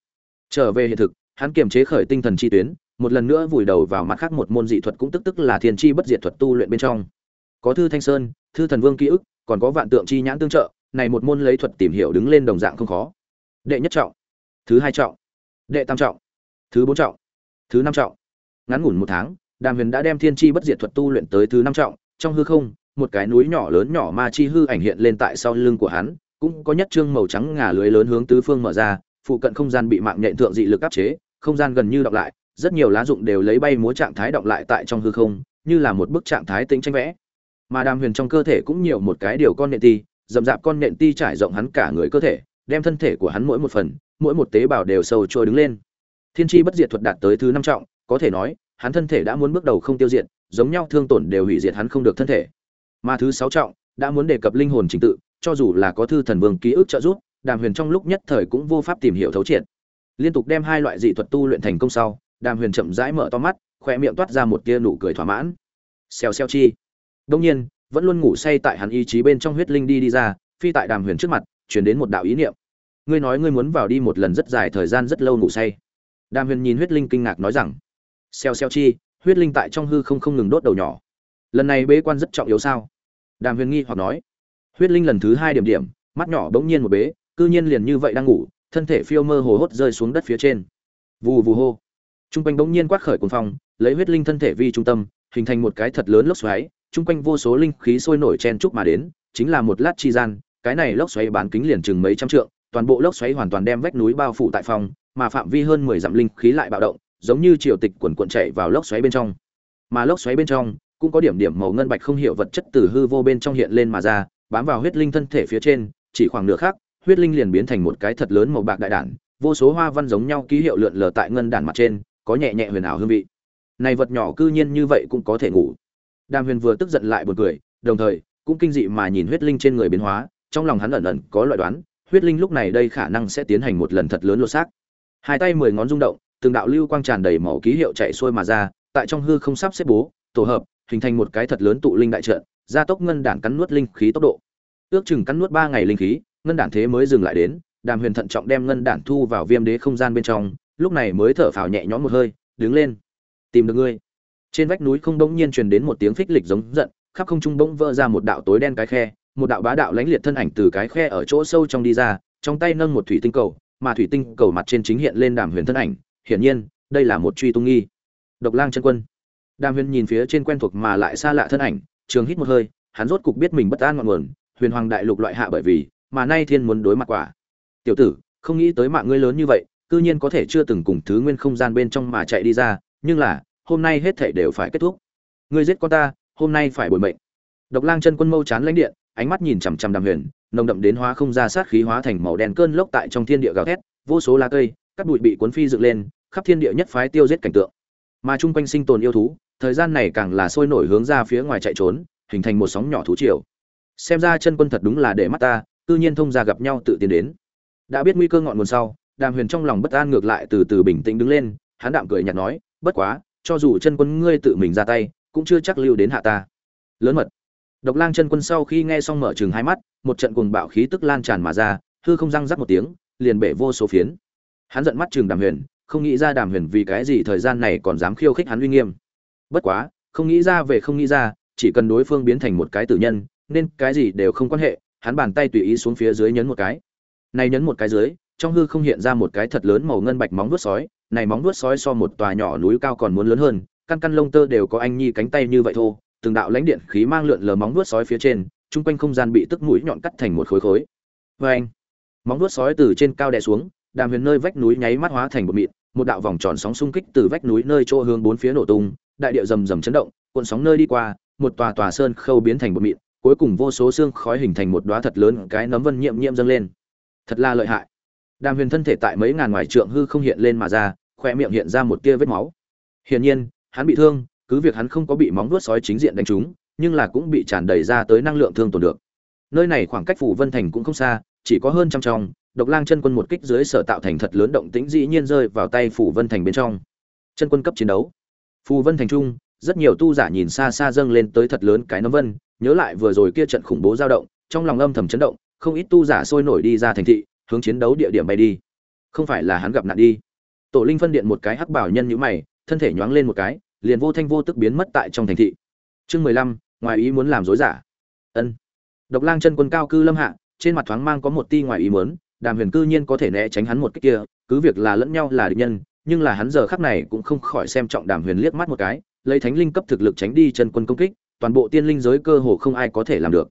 Trở về hiện thực, hắn kiềm chế khởi tinh thần chi tuyến, một lần nữa vùi đầu vào mặt khác một môn dị thuật cũng tức tức là thiên chi bất diệt thuật tu luyện bên trong. Có thư thanh sơn, thư thần vương ký ức, còn có vạn tượng chi nhãn tương trợ, này một môn lấy thuật tìm hiểu đứng lên đồng dạng không khó. Đệ nhất trọng, thứ hai trọng, đệ tam trọng, thứ bốn trọng, thứ năm trọng. Ngắn ngủn một tháng, đàm huyền đã đem thiên chi bất diệt thuật tu luyện tới thứ năm trọng, trong hư không, một cái núi nhỏ lớn nhỏ ma chi hư ảnh hiện lên tại sau lưng của hắn cũng có nhất trương màu trắng ngà lưới lớn hướng tứ phương mở ra, phụ cận không gian bị mạng nhện thượng dị lực áp chế, không gian gần như đọc lại, rất nhiều lá dụng đều lấy bay múa trạng thái đọc lại tại trong hư không, như là một bức trạng thái tĩnh tranh vẽ. Mà đàm huyền trong cơ thể cũng nhiều một cái điều con nện ti dầm dạp con nện ti trải rộng hắn cả người cơ thể, đem thân thể của hắn mỗi một phần, mỗi một tế bào đều sâu trôi đứng lên. Thiên tri bất diệt thuật đạt tới thứ năm trọng, có thể nói, hắn thân thể đã muốn bước đầu không tiêu diệt, giống nhau thương tổn đều hủy diệt hắn không được thân thể. Mà thứ sáu trọng, đã muốn đề cập linh hồn trình tự cho dù là có thư thần vương ký ức trợ giúp, đàm huyền trong lúc nhất thời cũng vô pháp tìm hiểu thấu triệt. Liên tục đem hai loại dị thuật tu luyện thành công sau, đàm huyền chậm rãi mở to mắt khoe miệng toát ra một tia nụ cười thỏa mãn. Xèo xèo chi. Đương nhiên, vẫn luôn ngủ say tại hắn ý chí bên trong huyết linh đi đi ra, phi tại đàm huyền trước mặt, truyền đến một đạo ý niệm. Ngươi nói ngươi muốn vào đi một lần rất dài thời gian rất lâu ngủ say. Đàm huyền nhìn huyết linh kinh ngạc nói rằng, xèo xèo chi, huyết linh tại trong hư không không ngừng đốt đầu nhỏ. Lần này bế quan rất trọng yếu sao? Đàm huyền nghi hoặc nói huyết linh lần thứ hai điểm điểm, mắt nhỏ bỗng nhiên một bế, cư nhiên liền như vậy đang ngủ, thân thể phiêu mơ hồ hốt rơi xuống đất phía trên. Vù vù hô. Trung quanh bỗng nhiên quát khởi cuồng phong, lấy huyết linh thân thể vi trung tâm, hình thành một cái thật lớn lốc xoáy, trung quanh vô số linh khí sôi nổi chen chúc mà đến, chính là một lát chi gian, cái này lốc xoáy bán kính liền chừng mấy trăm trượng, toàn bộ lốc xoáy hoàn toàn đem vách núi bao phủ tại phòng, mà phạm vi hơn mười dặm linh khí lại bạo động, giống như triều tịch quần cuộn chạy vào lốc xoáy bên trong. Mà lốc xoáy bên trong, cũng có điểm điểm màu ngân bạch không hiểu vật chất từ hư vô bên trong hiện lên mà ra bám vào huyết linh thân thể phía trên chỉ khoảng nửa khắc, huyết linh liền biến thành một cái thật lớn màu bạc đại đản vô số hoa văn giống nhau ký hiệu lượn lờ tại ngân đản mặt trên có nhẹ nhẹ huyền ảo hương vị. Này vật nhỏ cư nhiên như vậy cũng có thể ngủ. Đàm huyền vừa tức giận lại buồn cười đồng thời cũng kinh dị mà nhìn huyết linh trên người biến hóa trong lòng hắn ẩn ẩn có loại đoán huyết linh lúc này đây khả năng sẽ tiến hành một lần thật lớn lột xác. Hai tay mười ngón rung động từng đạo lưu quang tràn đầy màu ký hiệu chạy xuôi mà ra tại trong hư không sắp xếp bố tổ hợp hình thành một cái thật lớn tụ linh đại trận gia tốc ngân đản cắn nuốt linh khí tốc độ ước chừng cắn nuốt ba ngày linh khí, ngân đản thế mới dừng lại đến, đàm huyền thận trọng đem ngân đản thu vào viêm đế không gian bên trong, lúc này mới thở phào nhẹ nhõm một hơi, đứng lên, tìm được ngươi. Trên vách núi không bỗng nhiên truyền đến một tiếng phích lịch giống giận, khắp không trung bỗng vỡ ra một đạo tối đen cái khe, một đạo bá đạo lãnh liệt thân ảnh từ cái khe ở chỗ sâu trong đi ra, trong tay nâng một thủy tinh cầu, mà thủy tinh cầu mặt trên chính hiện lên đàm huyền thân ảnh, hiển nhiên, đây là một truy tung nghi. Độc lang chân quân. Đàm huyền nhìn phía trên quen thuộc mà lại xa lạ thân ảnh, trường hít một hơi, hắn rốt cục biết mình bất an ngọn nguồn huyền hoàng đại lục loại hạ bởi vì, mà nay thiên muốn đối mặt quả. Tiểu tử, không nghĩ tới mạng ngươi lớn như vậy, cư nhiên có thể chưa từng cùng thứ nguyên không gian bên trong mà chạy đi ra, nhưng là, hôm nay hết thảy đều phải kết thúc. Ngươi giết con ta, hôm nay phải bồi mệnh. Độc lang chân quân mâu chán lãnh điện, ánh mắt nhìn chằm chằm đàm huyền, nồng đậm đến hóa không ra sát khí hóa thành màu đen cơn lốc tại trong thiên địa gào thét, vô số lá cây các bụi bị cuốn phi dựng lên, khắp thiên địa nhất phái tiêu giết cảnh tượng. Mà chung quanh sinh tồn yêu thú, thời gian này càng là sôi nổi hướng ra phía ngoài chạy trốn, hình thành một sóng nhỏ thú triều xem ra chân quân thật đúng là để mắt ta tự nhiên thông ra gặp nhau tự tiến đến. Đã biết nguy cơ ngọn nguồn sau, đàm huyền trong lòng bất an ngược lại từ từ bình tĩnh đứng lên, hắn đạm cười nhạt nói, bất quá, cho dù chân quân ngươi tự mình ra tay, cũng chưa chắc lưu đến hạ ta. Lớn mật. Độc lang chân quân sau khi nghe xong mở chừng hai mắt, một trận cuồng bạo khí tức lan tràn mà ra, hư không răng rắc một tiếng, liền bể vô số phiến. Hắn giận mắt chừng đàm huyền, không nghĩ ra đàm huyền vì cái gì thời gian này còn dám khiêu khích hắn uy nghiêm. Bất quá, không nghĩ ra về không nghĩ ra, chỉ cần đối phương biến thành một cái tử nhân nên cái gì đều không quan hệ, hắn bàn tay tùy ý xuống phía dưới nhấn một cái. Này nhấn một cái dưới, trong hư không hiện ra một cái thật lớn màu ngân bạch móng vuốt sói, này móng vuốt sói so một tòa nhỏ núi cao còn muốn lớn hơn, căn căn lông tơ đều có anh nhi cánh tay như vậy thô, từng đạo lãnh điện khí mang lượn lờ móng vuốt sói phía trên, chung quanh không gian bị tức mũi nhọn cắt thành một khối khối. Vê anh, móng vuốt sói từ trên cao đè xuống, đàm huyền nơi vách núi nháy mắt hóa thành một mịn, một đạo vòng tròn sóng xung kích từ vách núi nơi chỗ hướng bốn phía nổ tung, đại địa rầm rầm chấn động, cuộn sóng nơi đi qua, một tòa tòa sơn khâu biến thành một mịn cuối cùng vô số xương khói hình thành một đóa thật lớn, cái nấm vân nhiệm nhiệm dâng lên. Thật là lợi hại. Đàm huyền thân thể tại mấy ngàn ngoài trượng hư không hiện lên mà ra khoe miệng hiện ra một tia vết máu. Hiển nhiên, hắn bị thương, cứ việc hắn không có bị móng vuốt sói chính diện đánh trúng, nhưng là cũng bị tràn đầy ra tới năng lượng thương tổn được. Nơi này khoảng cách phủ vân thành cũng không xa, chỉ có hơn trăm trong độc lang chân quân một kích dưới sở tạo thành thật lớn động tĩnh dĩ nhiên rơi vào tay phủ vân thành bên trong. Chân quân cấp chiến đấu. Phù vân thành trung, rất nhiều tu giả nhìn xa xa dâng lên tới thật lớn cái nấm vân nhớ lại vừa rồi kia trận khủng bố dao động, trong lòng âm thầm chấn động, không ít tu giả sôi nổi đi ra thành thị, hướng chiến đấu địa điểm bay đi. Không phải là hắn gặp nạn đi. Tổ linh phân điện một cái hắc bảo nhân nhíu mày, thân thể nhoáng lên một cái, liền vô thanh vô tức biến mất tại trong thành thị. Chương mười lăm, ngoài ý muốn làm dối giả. Ân. Độc lang chân quân cao cư lâm hạ, trên mặt thoáng mang có một tia ngoài ý muốn, đàm huyền cư nhiên có thể né tránh hắn một cái kia, cứ việc là lẫn nhau là địch nhân, nhưng là hắn giờ khắc này cũng không khỏi xem trọng đàm huyền liếc mắt một cái, lấy thánh linh cấp thực lực tránh đi chân quân công kích toàn bộ tiên linh giới cơ hồ không ai có thể làm được.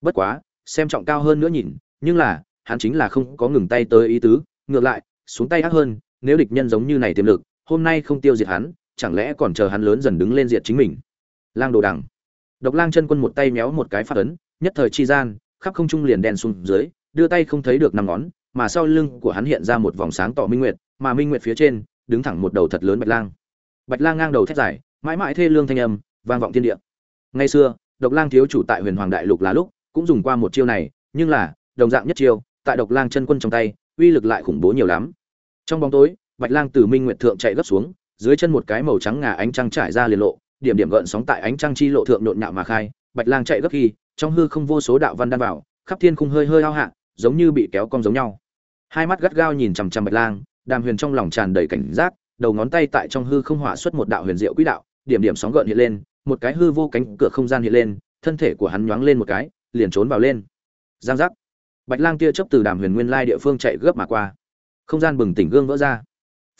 Bất quá, xem trọng cao hơn nữa nhìn, nhưng là, hắn chính là không có ngừng tay tới ý tứ, ngược lại, xuống tay ác hơn, nếu địch nhân giống như này tiềm lực, hôm nay không tiêu diệt hắn, chẳng lẽ còn chờ hắn lớn dần đứng lên diệt chính mình? Lang đồ đằng. Độc lang chân quân một tay méo một cái phát ấn, nhất thời chi gian, khắp không trung liền đen xuống dưới, đưa tay không thấy được năm ngón, mà sau lưng của hắn hiện ra một vòng sáng tỏ minh nguyệt, mà minh nguyệt phía trên, đứng thẳng một đầu thật lớn bạch lang. Bạch lang ngang đầu thét dài, mãi mãi thê lương thanh âm, vang vọng thiên địa ngày xưa, độc lang thiếu chủ tại huyền hoàng đại lục là lúc, cũng dùng qua một chiêu này, nhưng là, đồng dạng nhất chiêu, tại độc lang chân quân trong tay, uy lực lại khủng bố nhiều lắm. Trong bóng tối, bạch lang từ minh nguyệt thượng chạy gấp xuống, dưới chân một cái màu trắng ngà ánh trăng trải ra liền lộ, điểm điểm gợn sóng tại ánh trăng chi lộ thượng nộn nhạo mà khai, bạch lang chạy gấp khi, trong hư không vô số đạo văn đan vào, khắp thiên khung hơi hơi ao hạ, giống như bị kéo cong giống nhau. Hai mắt gắt gao nhìn chằm chằm bạch lang, đàm huyền trong lòng tràn đầy cảnh giác, đầu ngón tay tại trong hư không hỏa xuất một đạo huyền diệu quỹ đạo, điểm điểm sóng gợn hiện lên một cái hư vô cánh cửa không gian hiện lên, thân thể của hắn nhoáng lên một cái, liền trốn vào lên. Giang giác. Bạch lang kia chớp từ đàm huyền nguyên lai địa phương chạy gấp mà qua. Không gian bừng tỉnh gương vỡ ra.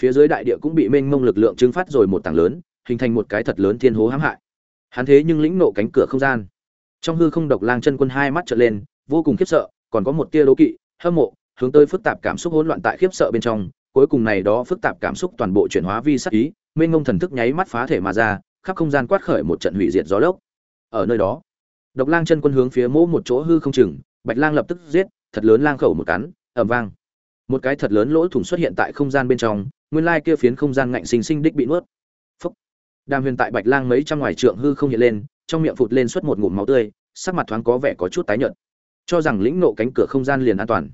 Phía dưới đại địa cũng bị mênh mông lực lượng trưng phát rồi một tảng lớn, hình thành một cái thật lớn thiên hố hãm hại. Hắn thế nhưng lĩnh nộ cánh cửa không gian. Trong hư không độc lang chân quân hai mắt trợn lên, vô cùng khiếp sợ, còn có một tia đố kỵ, hâm mộ, hướng tới phức tạp cảm xúc hỗn loạn tại khiếp sợ bên trong. Cuối cùng này đó phức tạp cảm xúc toàn bộ chuyển hóa vi sắc ý, mênh ngông thần thức nháy mắt phá thể mà ra khắp không gian quát khởi một trận hủy diệt gió lốc. Ở nơi đó, độc lang chân quân hướng phía mỗ một chỗ hư không chừng, bạch lang lập tức giết, thật lớn lang khẩu một cắn, ầm vang. Một cái thật lớn lỗ thủng xuất hiện tại không gian bên trong, nguyên lai kia phiến không gian ngạnh sinh sinh đích bị nuốt. Phốc. đàm huyền tại bạch lang mấy trăm ngoài trượng hư không hiện lên, trong miệng phụt lên suốt một ngụm máu tươi, sắc mặt thoáng có vẻ có chút tái nhợt. Cho rằng lĩnh nộ cánh cửa không gian liền an toàn.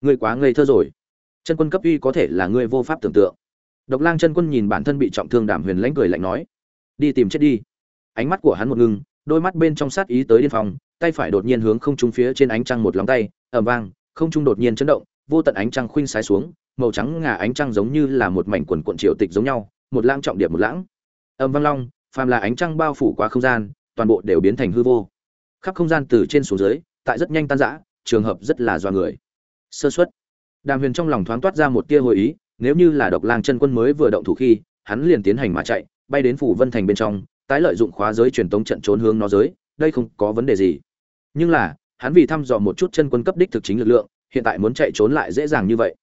Ngươi quá ngây thơ rồi. Chân quân cấp uy có thể là ngươi vô pháp tưởng tượng. Độc lang chân quân nhìn bản thân bị trọng thương đàm huyền lãnh cười lạnh nói đi tìm chết đi. Ánh mắt của hắn một ngưng đôi mắt bên trong sát ý tới điên phòng, tay phải đột nhiên hướng không trung phía trên ánh trăng một lòng tay, ầm vang, không trung đột nhiên chấn động, vô tận ánh trăng khuynh sái xuống, màu trắng ngà ánh trăng giống như là một mảnh quần cuộn triều tịch giống nhau, một lãng trọng điểm một lãng. Ầm vang long, phàm là ánh trăng bao phủ qua không gian, toàn bộ đều biến thành hư vô. Khắp không gian từ trên xuống dưới, tại rất nhanh tan rã, trường hợp rất là do người. Sơ xuất đàm huyền trong lòng thoáng toát ra một tia hồi ý, nếu như là độc lang chân quân mới vừa động thủ khi hắn liền tiến hành mà chạy, bay đến phủ vân thành bên trong, tái lợi dụng khóa giới truyền tống trận trốn hướng nó giới, đây không có vấn đề gì. Nhưng là, hắn vì thăm dò một chút chân quân cấp đích thực chính lực lượng, hiện tại muốn chạy trốn lại dễ dàng như vậy.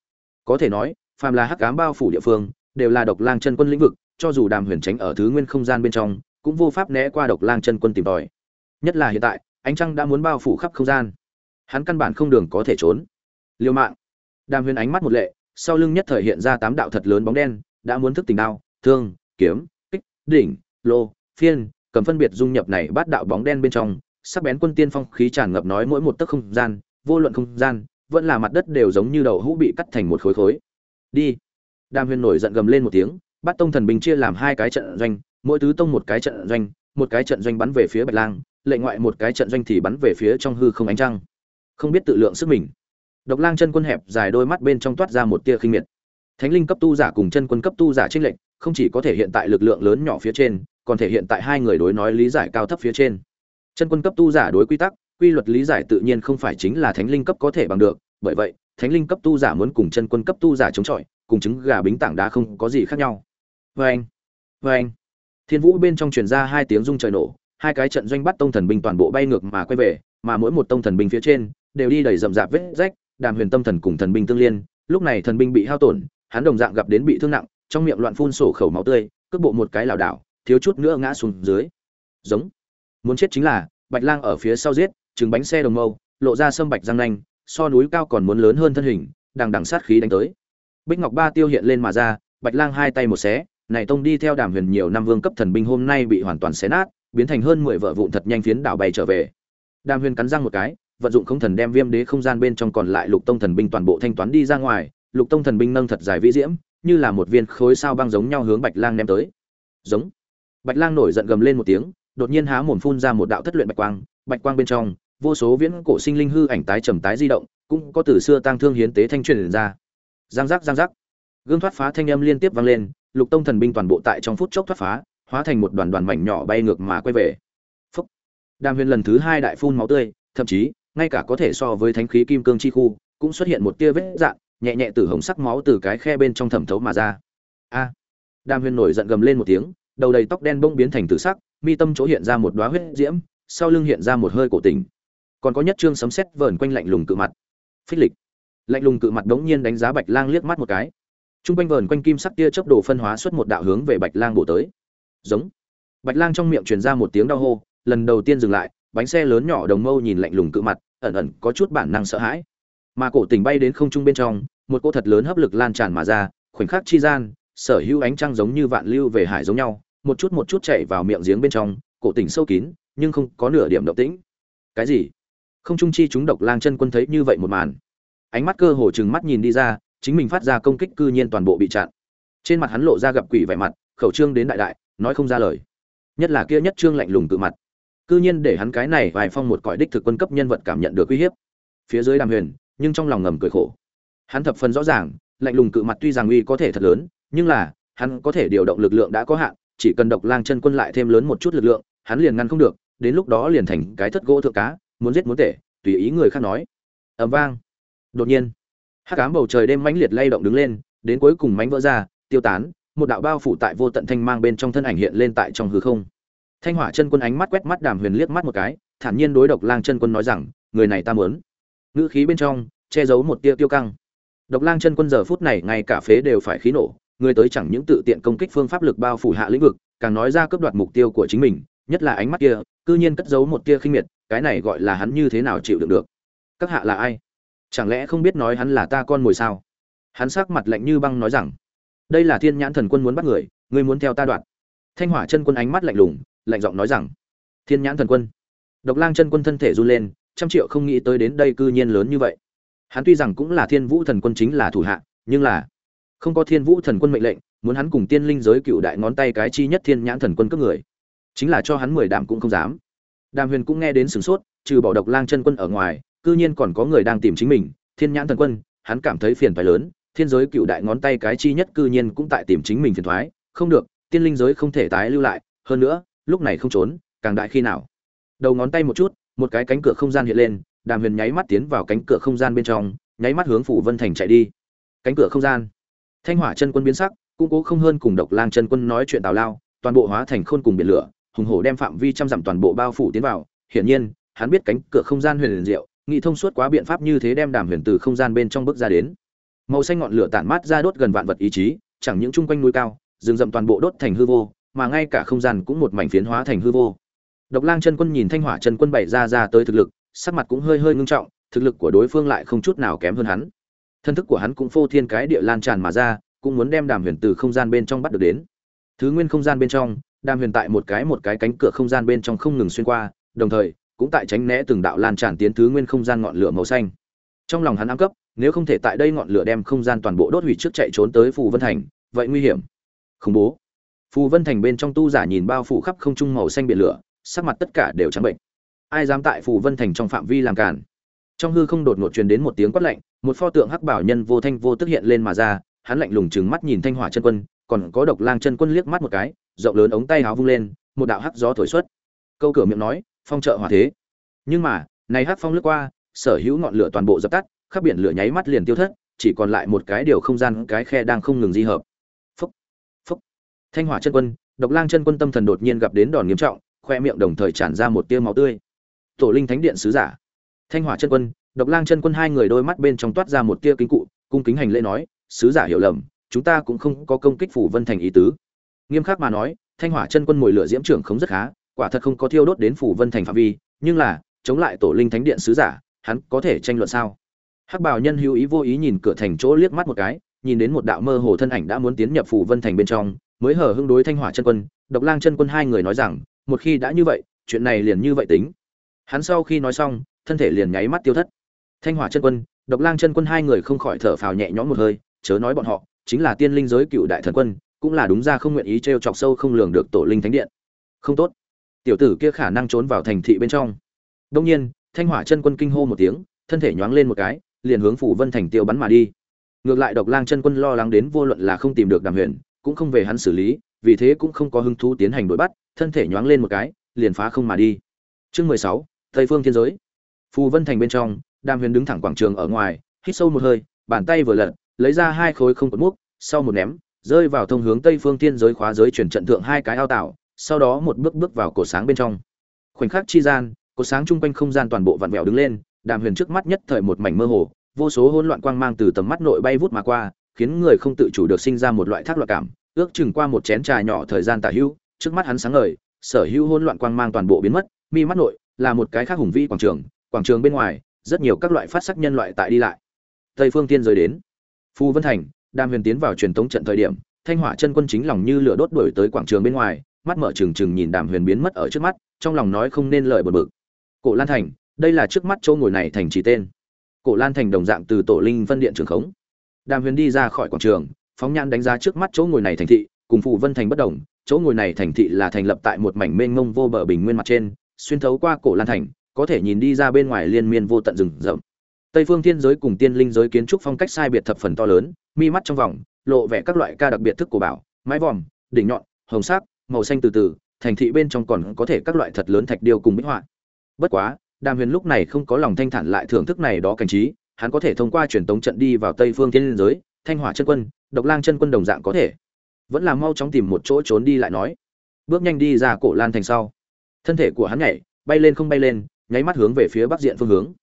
Có thể nói, phàm là hắc ám bao phủ địa phương, đều là độc lang chân quân lĩnh vực, cho dù đàm huyền tránh ở thứ nguyên không gian bên trong, cũng vô pháp né qua độc lang chân quân tìm tòi. Nhất là hiện tại, ánh trăng đã muốn bao phủ khắp không gian. Hắn căn bản không đường có thể trốn. Liêu mạng. Đàm huyền ánh mắt một lệ, sau lưng nhất thời hiện ra tám đạo thật lớn bóng đen, đã muốn thức tỉnh đao thương, kiếm, kích, đỉnh, lô, phiên, cầm phân biệt dung nhập này bát đạo bóng đen bên trong, sắc bén quân tiên phong khí tràn ngập nói mỗi một tấc không gian, vô luận không gian, vẫn là mặt đất đều giống như đầu hũ bị cắt thành một khối khối. Đi. Đàm huyền nổi giận gầm lên một tiếng, bắt tông thần binh chia làm hai cái trận doanh, mỗi tứ tông một cái trận doanh, một cái trận doanh bắn về phía bạch lang lệ ngoại một cái trận doanh thì bắn về phía trong hư không ánh trăng. Không biết tự lượng sức mình. Độc lang chân quân hẹp dài đôi mắt bên trong toát ra một tia khinh miệt. Thánh linh cấp tu giả cùng chân quân cấp tu giả trinh lệnh không chỉ có thể hiện tại lực lượng lớn nhỏ phía trên, còn thể hiện tại hai người đối nói lý giải cao thấp phía trên. Chân quân cấp tu giả đối quy tắc, quy luật lý giải tự nhiên không phải chính là thánh linh cấp có thể bằng được, bởi vậy, thánh linh cấp tu giả muốn cùng chân quân cấp tu giả chống chọi, cùng chứng gà bính tảng đá không có gì khác nhau. Vê anh vê anh thiên vũ bên trong truyền ra hai tiếng rung trời nổ, hai cái trận doanh bắt tông thần binh toàn bộ bay ngược mà quay về, mà mỗi một tông thần binh phía trên, đều đi đầy rậm rạp vết rách, đàm huyền tâm thần cùng thần binh tương liên. Lúc này thần binh bị hao tổn, hắn đồng dạng gặp đến bị thương nặng trong miệng loạn phun sổ khẩu máu tươi, cước bộ một cái lảo đảo, thiếu chút nữa ngã xuống dưới. Giống. Muốn chết chính là, bạch lang ở phía sau giết trứng bánh xe đồng mâu, lộ ra sâm bạch răng nanh, so núi cao còn muốn lớn hơn thân hình, đằng đằng sát khí đánh tới. Bích ngọc ba tiêu hiện lên mà ra, bạch lang hai tay một xé, này tông đi theo đàm huyền nhiều năm vương cấp thần binh hôm nay bị hoàn toàn xé nát, biến thành hơn mười vợ vụn thật nhanh phiến đảo bay trở về. Đàm huyền cắn răng một cái, vận dụng không thần đem viêm đế không gian bên trong còn lại lục tông thần binh toàn bộ thanh toán đi ra ngoài, lục tông thần binh nâng thật dài vĩ diễm như là một viên khối sao băng giống nhau hướng bạch lang ném tới giống bạch lang nổi giận gầm lên một tiếng, đột nhiên há mồm phun ra một đạo thất luyện bạch quang bạch quang bên trong, vô số viễn cổ sinh linh hư ảnh tái trầm tái di động, cũng có từ xưa tang thương hiến tế thanh truyền ra giang giác giang giác gương thoát phá thanh âm liên tiếp vang lên, lục tông thần binh toàn bộ tại trong phút chốc thoát phá, hóa thành một đoàn đoàn mảnh nhỏ bay ngược mà quay về Phốc. đàm huyền lần thứ hai đại phun máu tươi, thậm chí, ngay cả có thể so với thánh khí kim cương chi khu, cũng xuất hiện một tia vết dạng nhẹ nhẹ từ hồng sắc máu từ cái khe bên trong thẩm thấu mà ra. A. Đàm huyền nổi giận gầm lên một tiếng, đầu đầy tóc đen bông biến thành tử sắc, mi tâm chỗ hiện ra một đoá huyết diễm, sau lưng hiện ra một hơi cổ tình. Còn có nhất trương sấm sét vờn quanh lạnh lùng cự mặt. Phích lịch. Lạnh lùng cự mặt đống nhiên đánh giá bạch lang liếc mắt một cái. Trung quanh vờn quanh kim sắc tia chớp đồ phân hóa xuất một đạo hướng về bạch lang bổ tới. Giống. Bạch lang trong miệng truyền ra một tiếng đau hô, lần đầu tiên dừng lại, bánh xe lớn nhỏ đồng mâu nhìn lạnh lùng cự mặt, ẩn ẩn có chút bản năng sợ hãi mà cổ tình bay đến không trung bên trong, một cô thật lớn hấp lực lan tràn mà ra, khoảnh khắc chi gian, sở hữu ánh trăng giống như vạn lưu về hải giống nhau, một chút một chút chạy vào miệng giếng bên trong, cổ tình sâu kín, nhưng không có nửa điểm động tĩnh. Cái gì? Không trung chi chúng độc lang chân quân thấy như vậy một màn. Ánh mắt cơ hồ chừng mắt nhìn đi ra, chính mình phát ra công kích cư nhiên toàn bộ bị chặn. Trên mặt hắn lộ ra gặp quỷ vẻ mặt, khẩu trương đến đại đại, nói không ra lời. Nhất là kia nhất trương lạnh lùng tự mặt. Cư nhiên để hắn cái này vài phong một cõi đích thực quân cấp nhân vật cảm nhận được uy hiếp. Phía dưới đàm huyền nhưng trong lòng ngầm cười khổ. Hắn thập phần rõ ràng, lạnh lùng cự mặt tuy rằng uy có thể thật lớn, nhưng là, hắn có thể điều động lực lượng đã có hạn, chỉ cần độc lang chân quân lại thêm lớn một chút lực lượng, hắn liền ngăn không được, đến lúc đó liền thành cái thất gỗ thượng cá, muốn giết muốn tể, tùy ý người khác nói. Ầm vang. Đột nhiên, hắc ám bầu trời đêm mãnh liệt lay động đứng lên, đến cuối cùng mánh vỡ ra, tiêu tán, một đạo bao phủ tại vô tận thanh mang bên trong thân ảnh hiện lên tại trong hư không. Thanh hỏa chân quân ánh mắt quét mắt đàm huyền liếc mắt một cái, thản nhiên đối độc lang chân quân nói rằng, người này ta muốn ngữ khí bên trong, che giấu một tia tiêu căng. Độc lang chân quân giờ phút này ngay cả phế đều phải khí nổ, người tới chẳng những tự tiện công kích phương pháp lực bao phủ hạ lĩnh vực, càng nói ra cướp đoạt mục tiêu của chính mình, nhất là ánh mắt kia, cư nhiên cất giấu một tia khinh miệt, cái này gọi là hắn như thế nào chịu đựng được? Các hạ là ai? Chẳng lẽ không biết nói hắn là ta con mồi sao? Hắn sắc mặt lạnh như băng nói rằng, đây là thiên nhãn thần quân muốn bắt người, ngươi muốn theo ta đoạn thanh hỏa chân quân ánh mắt lạnh lùng, lạnh giọng nói rằng, thiên nhãn thần quân. Độc lang chân quân thân thể run lên trăm triệu không nghĩ tới đến đây cư nhiên lớn như vậy. Hắn tuy rằng cũng là thiên vũ thần quân chính là thủ hạ, nhưng là không có thiên vũ thần quân mệnh lệnh, muốn hắn cùng tiên linh giới cựu đại ngón tay cái chi nhất thiên nhãn thần quân cấp người. Chính là cho hắn mười đạm cũng không dám. Đàm huyền cũng nghe đến sửng sốt, trừ bỏ độc lang chân quân ở ngoài, cư nhiên còn có người đang tìm chính mình, thiên nhãn thần quân, hắn cảm thấy phiền phải lớn, thiên giới cựu đại ngón tay cái chi nhất cư nhiên cũng tại tìm chính mình phiền thoái không được, tiên linh giới không thể tái lưu lại, hơn nữa, lúc này không trốn, càng đại khi nào. Đầu ngón tay một chút một cái cánh cửa không gian hiện lên, đàm huyền nháy mắt tiến vào cánh cửa không gian bên trong, nháy mắt hướng phủ vân thành chạy đi. Cánh cửa không gian. Thanh hỏa chân quân biến sắc, cũng cố không hơn cùng độc lang chân quân nói chuyện tào lao, toàn bộ hóa thành khôn cùng biển lửa, hùng hổ đem phạm vi trăm dặm toàn bộ bao phủ tiến vào. Hiển nhiên, hắn biết cánh cửa không gian huyền liền diệu, nghĩ thông suốt quá biện pháp như thế đem đàm huyền từ không gian bên trong bước ra đến. Màu xanh ngọn lửa tản mát ra đốt gần vạn vật ý chí, chẳng những chung quanh núi cao, rừng rậm toàn bộ đốt thành hư vô, mà ngay cả không gian cũng một mảnh phiến hóa thành hư vô độc lang chân quân nhìn thanh hỏa chân quân bày ra ra tới thực lực, sắc mặt cũng hơi hơi ngưng trọng, thực lực của đối phương lại không chút nào kém hơn hắn. Thân thức của hắn cũng phô thiên cái địa lan tràn mà ra, cũng muốn đem đàm huyền từ không gian bên trong bắt được đến. Thứ nguyên không gian bên trong, đàm huyền tại một cái một cái cánh cửa không gian bên trong không ngừng xuyên qua, đồng thời, cũng tại tránh né từng đạo lan tràn tiến thứ nguyên không gian ngọn lửa màu xanh. Trong lòng hắn ám cấp, nếu không thể tại đây ngọn lửa đem không gian toàn bộ đốt hủy trước chạy trốn tới phù vân thành, vậy nguy hiểm. Khủng bố. Phù vân thành bên trong tu giả nhìn bao phủ khắp không trung màu xanh biển lửa sắc mặt tất cả đều trắng bệnh. Ai dám tại phù vân thành trong phạm vi làm cản trong hư không đột ngột truyền đến một tiếng quát lạnh, một pho tượng hắc bảo nhân vô thanh vô tức hiện lên mà ra, hắn lạnh lùng trừng mắt nhìn thanh hỏa chân quân, còn có độc lang chân quân liếc mắt một cái, rộng lớn ống tay áo vung lên, một đạo hắc gió thổi xuất. Câu cửa miệng nói, phong trợ hỏa thế. Nhưng mà, này hắc phong lướt qua, sở hữu ngọn lửa toàn bộ dập tắt, khắp biển lửa nháy mắt liền tiêu thất, chỉ còn lại một cái điều không gian, cái khe đang không ngừng di hợp. Phúc phúc. Thanh hỏa chân quân, độc lang chân quân tâm thần đột nhiên gặp đến đòn nghiêm trọng khoe miệng đồng thời tràn ra một tia máu tươi. Tổ linh thánh điện sứ giả. Thanh hỏa chân quân, độc lang chân quân hai người đôi mắt bên trong toát ra một tia kính cụ, cung kính hành lễ nói, sứ giả hiểu lầm, chúng ta cũng không có công kích phủ vân thành ý tứ. Nghiêm khắc mà nói, thanh hỏa chân quân mồi lửa diễm trưởng không rất khá, quả thật không có thiêu đốt đến phủ vân thành phạm vi, nhưng là, chống lại tổ linh thánh điện sứ giả, hắn có thể tranh luận sao? Hắc bảo nhân hữu ý vô ý nhìn cửa thành chỗ liếc mắt một cái, nhìn đến một đạo mơ hồ thân ảnh đã muốn tiến nhập phủ vân thành bên trong, mới hở hưng đối thanh hỏa chân quân, độc lang chân quân hai người nói rằng một khi đã như vậy, chuyện này liền như vậy tính. Hắn sau khi nói xong, thân thể liền nháy mắt tiêu thất. Thanh hỏa chân quân, độc lang chân quân hai người không khỏi thở phào nhẹ nhõm một hơi, chớ nói bọn họ, chính là tiên linh giới cựu đại thần quân, cũng là đúng ra không nguyện ý t chọc sâu không lường được tổ linh thánh điện. Không tốt. Tiểu tử kia khả năng trốn vào thành thị bên trong. Đông nhiên, thanh hỏa chân quân kinh hô một tiếng, thân thể nhoáng lên một cái, liền hướng phủ vân thành tiêu bắn mà đi. Ngược lại độc lang chân quân lo lắng đến vô luận là không tìm được đàm huyền, cũng không về hắn xử lý vì thế cũng không có hứng thú tiến hành đuổi bắt, thân thể nhoáng lên một cái, liền phá không mà đi. Chương mười sáu, tây phương thiên giới. Phù vân thành bên trong, đàm huyền đứng thẳng quảng trường ở ngoài, hít sâu một hơi, bàn tay vừa lật, lấy ra hai khối không cột múc, sau một ném, rơi vào thông hướng tây phương thiên giới khóa giới chuyển trận thượng hai cái ao tạo sau đó một bước bước vào cổ sáng bên trong. Khoảnh khắc chi gian, cổ sáng trung quanh không gian toàn bộ vặn vẹo đứng lên, đàm huyền trước mắt nhất thời một mảnh mơ hồ, vô số hỗn loạn quang mang từ tầm mắt nội bay vút mà qua, khiến người không tự chủ được sinh ra một loại thác loạn cảm ước chừng qua một chén trà nhỏ thời gian tả hữu, trước mắt hắn sáng ngời, sở hữu hỗn loạn quang mang toàn bộ biến mất, mi mắt nội là một cái khác hùng vĩ quảng trường quảng trường bên ngoài, rất nhiều các loại phát sắc nhân loại tại đi lại. Tây phương tiên rời đến. Phu vân thành đam huyền tiến vào truyền thống trận thời điểm, thanh hỏa chân quân chính lòng như lửa đốt đuổi tới quảng trường bên ngoài, mắt mở trừng trừng nhìn đàm huyền biến mất ở trước mắt, trong lòng nói không nên lời bật bực. Cổ lan thành, đây là trước mắt chỗ ngồi này thành trì tên. Cổ lan thành đồng dạng từ tổ linh phân điện trường khống. Đàm huyền đi ra khỏi quảng trường phóng nhãn đánh giá trước mắt chỗ ngồi này thành thị, cùng phụ vân thành bất đồng, chỗ ngồi này thành thị là thành lập tại một mảnh mênh mông vô bờ bình nguyên mặt trên, xuyên thấu qua cổ lan thành, có thể nhìn đi ra bên ngoài liên miên vô tận rừng rậm. Tây phương thiên giới cùng tiên linh giới kiến trúc phong cách sai biệt thập phần to lớn, mi mắt trong vòng, lộ vẻ các loại ca đặc biệt thức của bảo, mái vòm, đỉnh nhọn, hồng sắc, màu xanh từ từ, thành thị bên trong còn có thể các loại thật lớn thạch điêu cùng minh họa. Bất quá, đàm huyền lúc này không có lòng thanh thản lại thưởng thức này đó cảnh trí, hắn có thể thông qua truyền tống trận đi vào tây phương thiên linh giới thanh hỏa chân quân, độc lang chân quân đồng dạng có thể. Vẫn là mau chóng tìm một chỗ trốn đi lại nói. Bước nhanh đi ra cổ lan thành sau. Thân thể của hắn nhảy, bay lên không bay lên, nháy mắt hướng về phía bắc diện phương hướng.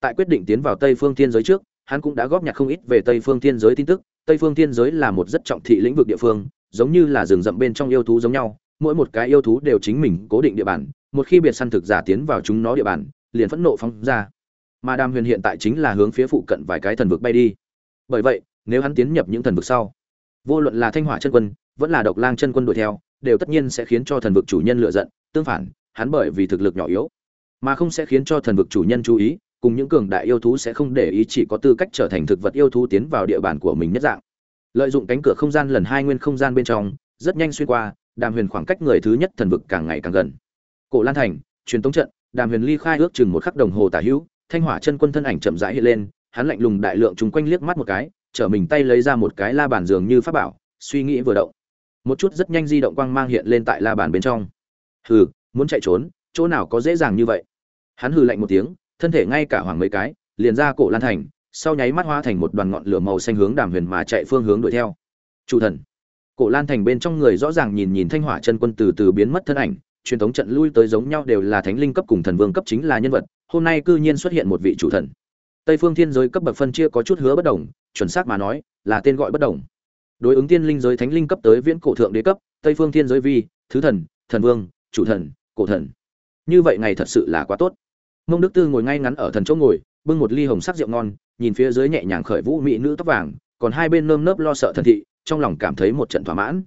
Tại quyết định tiến vào tây phương thiên giới trước, hắn cũng đã góp nhặt không ít về tây phương thiên giới tin tức. Tây phương thiên giới là một rất trọng thị lĩnh vực địa phương, giống như là rừng rậm bên trong yêu thú giống nhau. Mỗi một cái yêu thú đều chính mình cố định địa bàn. Một khi biệt săn thực giả tiến vào chúng nó địa bàn, liền phẫn nộ phóng ra. Mà đàm huyền hiện tại chính là hướng phía phụ cận vài cái thần vực bay đi. Bởi vậy nếu hắn tiến nhập những thần vực sau, vô luận là thanh hỏa chân quân, vẫn là độc lang chân quân đuổi theo, đều tất nhiên sẽ khiến cho thần vực chủ nhân lựa giận, tương phản, hắn bởi vì thực lực nhỏ yếu, mà không sẽ khiến cho thần vực chủ nhân chú ý, cùng những cường đại yêu thú sẽ không để ý, chỉ có tư cách trở thành thực vật yêu thú tiến vào địa bàn của mình nhất dạng. Lợi dụng cánh cửa không gian lần hai nguyên không gian bên trong, rất nhanh xuyên qua, đàm huyền khoảng cách người thứ nhất thần vực càng ngày càng gần. Cổ lan thành, truyền tống trận, đàm huyền ly khai ước chừng một khắc đồng hồ tả hữu, thanh hỏa chân quân thân ảnh chậm rãi hiện lên, hắn lạnh lùng đại lượng chúng quanh liếc mắt một cái trở mình tay lấy ra một cái la bàn giường như pháp bảo, suy nghĩ vừa động. Một chút rất nhanh di động quang mang hiện lên tại la bàn bên trong. Hừ, muốn chạy trốn, chỗ nào có dễ dàng như vậy? Hắn hừ lạnh một tiếng, thân thể ngay cả hoàng mấy cái, liền ra cổ lan thành, sau nháy mắt hóa thành một đoàn ngọn lửa màu xanh hướng đàm huyền mà chạy phương hướng đuổi theo. Chủ thần. Cổ lan thành bên trong người rõ ràng nhìn nhìn thanh hỏa chân quân từ từ biến mất thân ảnh, truyền thống trận lui tới giống nhau đều là thánh linh cấp cùng thần vương cấp chính là nhân vật, hôm nay cư nhiên xuất hiện một vị chủ thần. Tây phương thiên giới cấp bậc phân chia có chút hứa bất đồng chuẩn xác mà nói, là tên gọi bất đồng. Đối ứng tiên linh giới thánh linh cấp tới viễn cổ thượng đế cấp, tây phương thiên giới vi, thứ thần thần vương, chủ thần, cổ thần. Như vậy ngày thật sự là quá tốt. Mông đức tư ngồi ngay ngắn ở thần chỗ ngồi, bưng một ly hồng sắc rượu ngon, nhìn phía dưới nhẹ nhàng khởi vũ mỹ nữ tóc vàng, còn hai bên nơm nớp lo sợ thần thị, trong lòng cảm thấy một trận thỏa mãn.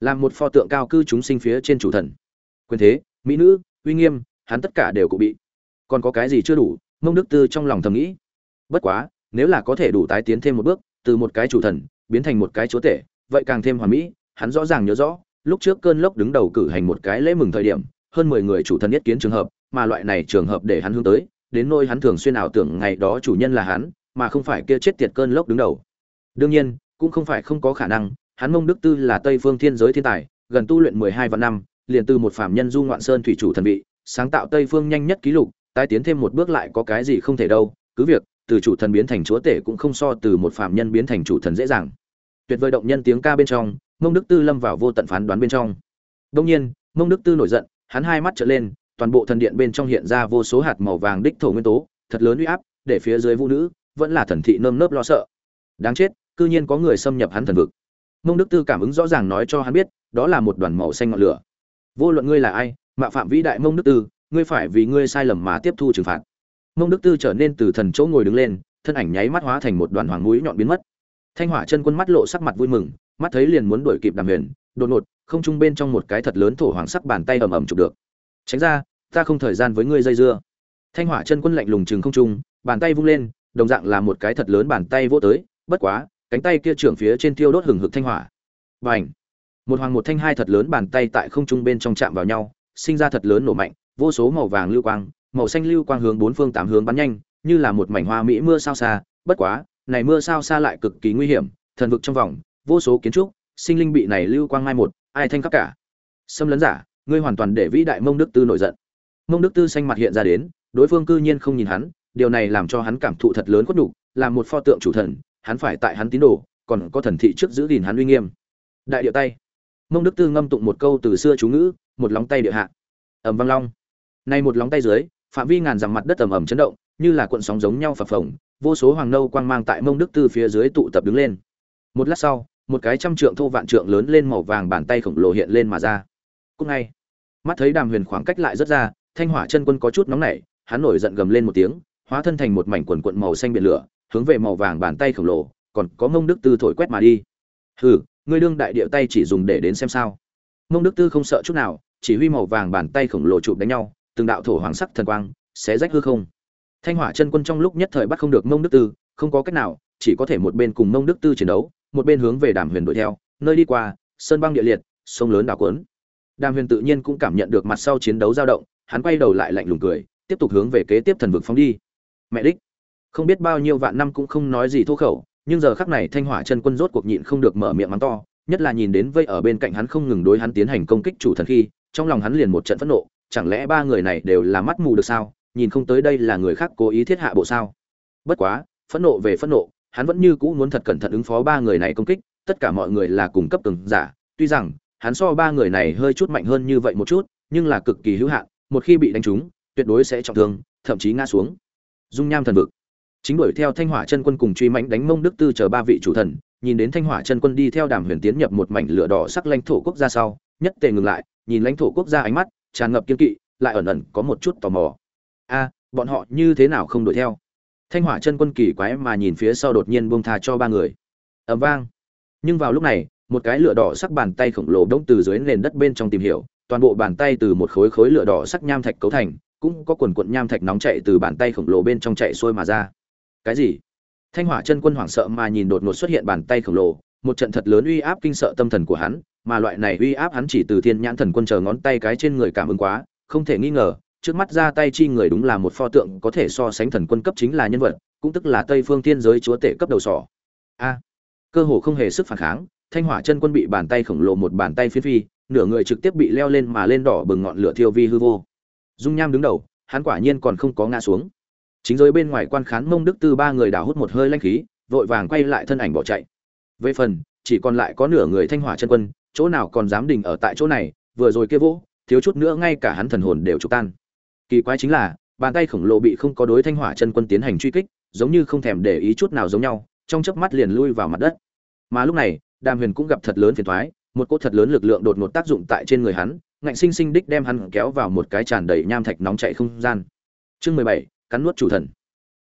Làm một pho tượng cao cư chúng sinh phía trên chủ thần. Quyền thế, mỹ nữ, uy nghiêm, hắn tất cả đều cụ bị. Còn có cái gì chưa đủ, mông đức tư trong lòng thầm nghĩ. Bất quá nếu là có thể đủ tái tiến thêm một bước, từ một cái chủ thần biến thành một cái chúa tể, vậy càng thêm hoàn mỹ, hắn rõ ràng nhớ rõ, lúc trước cơn lốc đứng đầu cử hành một cái lễ mừng thời điểm, hơn mười người chủ thần nhất kiến trường hợp, mà loại này trường hợp để hắn hướng tới, đến nôi hắn thường xuyên ảo tưởng ngày đó chủ nhân là hắn, mà không phải kia chết tiệt cơn lốc đứng đầu. Đương nhiên, cũng không phải không có khả năng, hắn mông đức tư là tây phương thiên giới thiên tài, gần tu luyện mười hai vạn năm, liền từ một phạm nhân du ngoạn sơn thủy chủ thần vị, sáng tạo tây phương nhanh nhất ký lục, tái tiến thêm một bước lại có cái gì không thể đâu, cứ việc từ chủ thần biến thành chúa tể cũng không so từ một phạm nhân biến thành chủ thần dễ dàng. Tuyệt vời động nhân tiếng ca bên trong, mông đức tư lâm vào vô tận phán đoán bên trong. Đông nhiên, mông đức tư nổi giận, hắn hai mắt trở lên, toàn bộ thần điện bên trong hiện ra vô số hạt màu vàng đích thổ nguyên tố, thật lớn uy áp, để phía dưới vũ nữ vẫn là thần thị nơm nớp lo sợ. Đáng chết, cư nhiên có người xâm nhập hắn thần vực. Mông đức tư cảm ứng rõ ràng nói cho hắn biết, đó là một đoàn màu xanh ngọn lửa. Vô luận ngươi là ai mạ phạm vĩ đại mông đức tư, ngươi phải vì ngươi sai lầm mà tiếp thu trừng phạt mông đức tư trở nên từ thần chỗ ngồi đứng lên, thân ảnh nháy mắt hóa thành một đoàn hoàng mũi nhọn biến mất. Thanh hỏa chân quân mắt lộ sắc mặt vui mừng, mắt thấy liền muốn đuổi kịp đàm huyền, đột ngột, không trung bên trong một cái thật lớn thổ hoàng sắc bàn tay ầm ầm chụp được. Tránh ra, ta không thời gian với ngươi dây dưa. Thanh hỏa chân quân lạnh lùng chừng không trung, bàn tay vung lên, đồng dạng là một cái thật lớn bàn tay vỗ tới, bất quá, cánh tay kia trưởng phía trên tiêu đốt hừng hực thanh hỏa. Bành! Một hoàng một thanh hai thật lớn bàn tay tại không trung bên trong chạm vào nhau, sinh ra thật lớn nổ mạnh, vô số màu vàng lưu quang màu xanh lưu quang hướng bốn phương tám hướng bắn nhanh như là một mảnh hoa mỹ mưa sao xa. Bất quá này mưa sao xa lại cực kỳ nguy hiểm thần vực trong vòng vô số kiến trúc sinh linh bị này lưu quang mai một ai thanh khắp cả. Xâm lấn giả ngươi hoàn toàn để vĩ đại mông đức tư nổi giận. Mông đức tư xanh mặt hiện ra đến đối phương cư nhiên không nhìn hắn điều này làm cho hắn cảm thụ thật lớn khuất đủ, làm một pho tượng chủ thần hắn phải tại hắn tín đồ còn có thần thị trước giữ gìn hắn uy nghiêm. Đại điệu tay. Mông đức tư ngâm tụng một câu từ xưa chú ngữ một lóng tay địa hạ. Ẩm văng long. Nay một lóng tay dưới phạm vi ngàn dặm mặt đất ẩm ẩm chấn động, như là cuộn sóng giống nhau phập phồng, vô số hoàng nâu quang mang tại mông đức tư phía dưới tụ tập đứng lên. Một lát sau, một cái trăm trượng thô vạn trượng lớn lên màu vàng bàn tay khổng lồ hiện lên mà ra. Cùng ngay, mắt thấy đàm huyền khoảng cách lại rất ra, thanh hỏa chân quân có chút nóng nảy, hắn nổi giận gầm lên một tiếng, hóa thân thành một mảnh quần cuộn màu xanh biển lửa, hướng về màu vàng bàn tay khổng lồ, còn có mông đức tư thổi quét mà đi. Hừ, ngươi đương đại địa tay chỉ dùng để đến xem sao. Mông đức tư không sợ chút nào, chỉ huy màu vàng bàn tay khổng lồ chụp đánh nhau từng đạo thổ hoàng sắc thần quang xé rách hư không. Thanh hỏa chân quân trong lúc nhất thời bắt không được mông đức tư, không có cách nào, chỉ có thể một bên cùng mông đức tư chiến đấu, một bên hướng về đàm huyền đuổi theo, nơi đi qua, sơn băng địa liệt, sông lớn đảo cuốn. Đàm huyền tự nhiên cũng cảm nhận được mặt sau chiến đấu dao động, hắn quay đầu lại lạnh lùng cười, tiếp tục hướng về kế tiếp thần vực phóng đi. Mẹ đích, không biết bao nhiêu vạn năm cũng không nói gì thô khẩu, nhưng giờ khắc này thanh hỏa chân quân rốt cuộc nhịn không được mở miệng mắng to, nhất là nhìn đến vây ở bên cạnh hắn không ngừng đối hắn tiến hành công kích chủ thần khi, trong lòng hắn liền một trận phẫn nộ chẳng lẽ ba người này đều là mắt mù được sao? Nhìn không tới đây là người khác cố ý thiết hạ bộ sao? Bất quá, phẫn nộ về phẫn nộ, hắn vẫn như cũ muốn thật cẩn thận ứng phó ba người này công kích, tất cả mọi người là cùng cấp từng giả, tuy rằng, hắn so ba người này hơi chút mạnh hơn như vậy một chút, nhưng là cực kỳ hữu hạn, một khi bị đánh trúng, tuyệt đối sẽ trọng thương, thậm chí ngã xuống. Dung nham thần vực. Chính đuổi theo thanh hỏa chân quân cùng truy mãnh đánh mông đức tư chờ ba vị chủ thần, nhìn đến thanh hỏa chân quân đi theo đàm huyền tiến nhập một mảnh lửa đỏ sắc lãnh thổ quốc gia sau, nhất tề ngừng lại, nhìn lãnh thổ quốc gia ánh mắt tràn ngập kiên kỵ, lại ẩn ẩn có một chút tò mò. A, bọn họ như thế nào không đuổi theo? Thanh hỏa chân quân kỳ quái mà nhìn phía sau đột nhiên buông tha cho ba người. Ầm vang. Nhưng vào lúc này, một cái lửa đỏ sắc bàn tay khổng lồ đông từ dưới nền đất bên trong tìm hiểu, toàn bộ bàn tay từ một khối khối lửa đỏ sắc nham thạch cấu thành, cũng có quần quận nham thạch nóng chạy từ bàn tay khổng lồ bên trong chạy xuôi mà ra. Cái gì? Thanh hỏa chân quân hoảng sợ mà nhìn đột ngột xuất hiện bàn tay khổng lồ, một trận thật lớn uy áp kinh sợ tâm thần của hắn mà loại này uy áp hắn chỉ từ thiên nhãn thần quân chờ ngón tay cái trên người cảm ứng quá, không thể nghi ngờ, trước mắt ra tay chi người đúng là một pho tượng có thể so sánh thần quân cấp chính là nhân vật, cũng tức là tây phương thiên giới chúa tể cấp đầu sỏ. A, cơ hồ không hề sức phản kháng, thanh hỏa chân quân bị bàn tay khổng lồ một bàn tay phiến phi, nửa người trực tiếp bị leo lên mà lên đỏ bừng ngọn lửa thiêu vi hư vô. Dung nham đứng đầu, hắn quả nhiên còn không có ngã xuống. Chính giới bên ngoài quan khán mông đức tư ba người đào hút một hơi lanh khí, vội vàng quay lại thân ảnh bỏ chạy. Về phần chỉ còn lại có nửa người thanh hỏa chân quân, chỗ nào còn dám đình ở tại chỗ này, vừa rồi kia vỗ, thiếu chút nữa ngay cả hắn thần hồn đều trục tan. Kỳ quái chính là, bàn tay khổng lồ bị không có đối thanh hỏa chân quân tiến hành truy kích, giống như không thèm để ý chút nào giống nhau, trong chớp mắt liền lui vào mặt đất. Mà lúc này, đàm huyền cũng gặp thật lớn phiền thoái một cỗ thật lớn lực lượng đột ngột tác dụng tại trên người hắn, ngạnh sinh sinh đích đem hắn kéo vào một cái tràn đầy nham thạch nóng chảy không gian. Chương mười bảy, cắn nuốt chủ thần.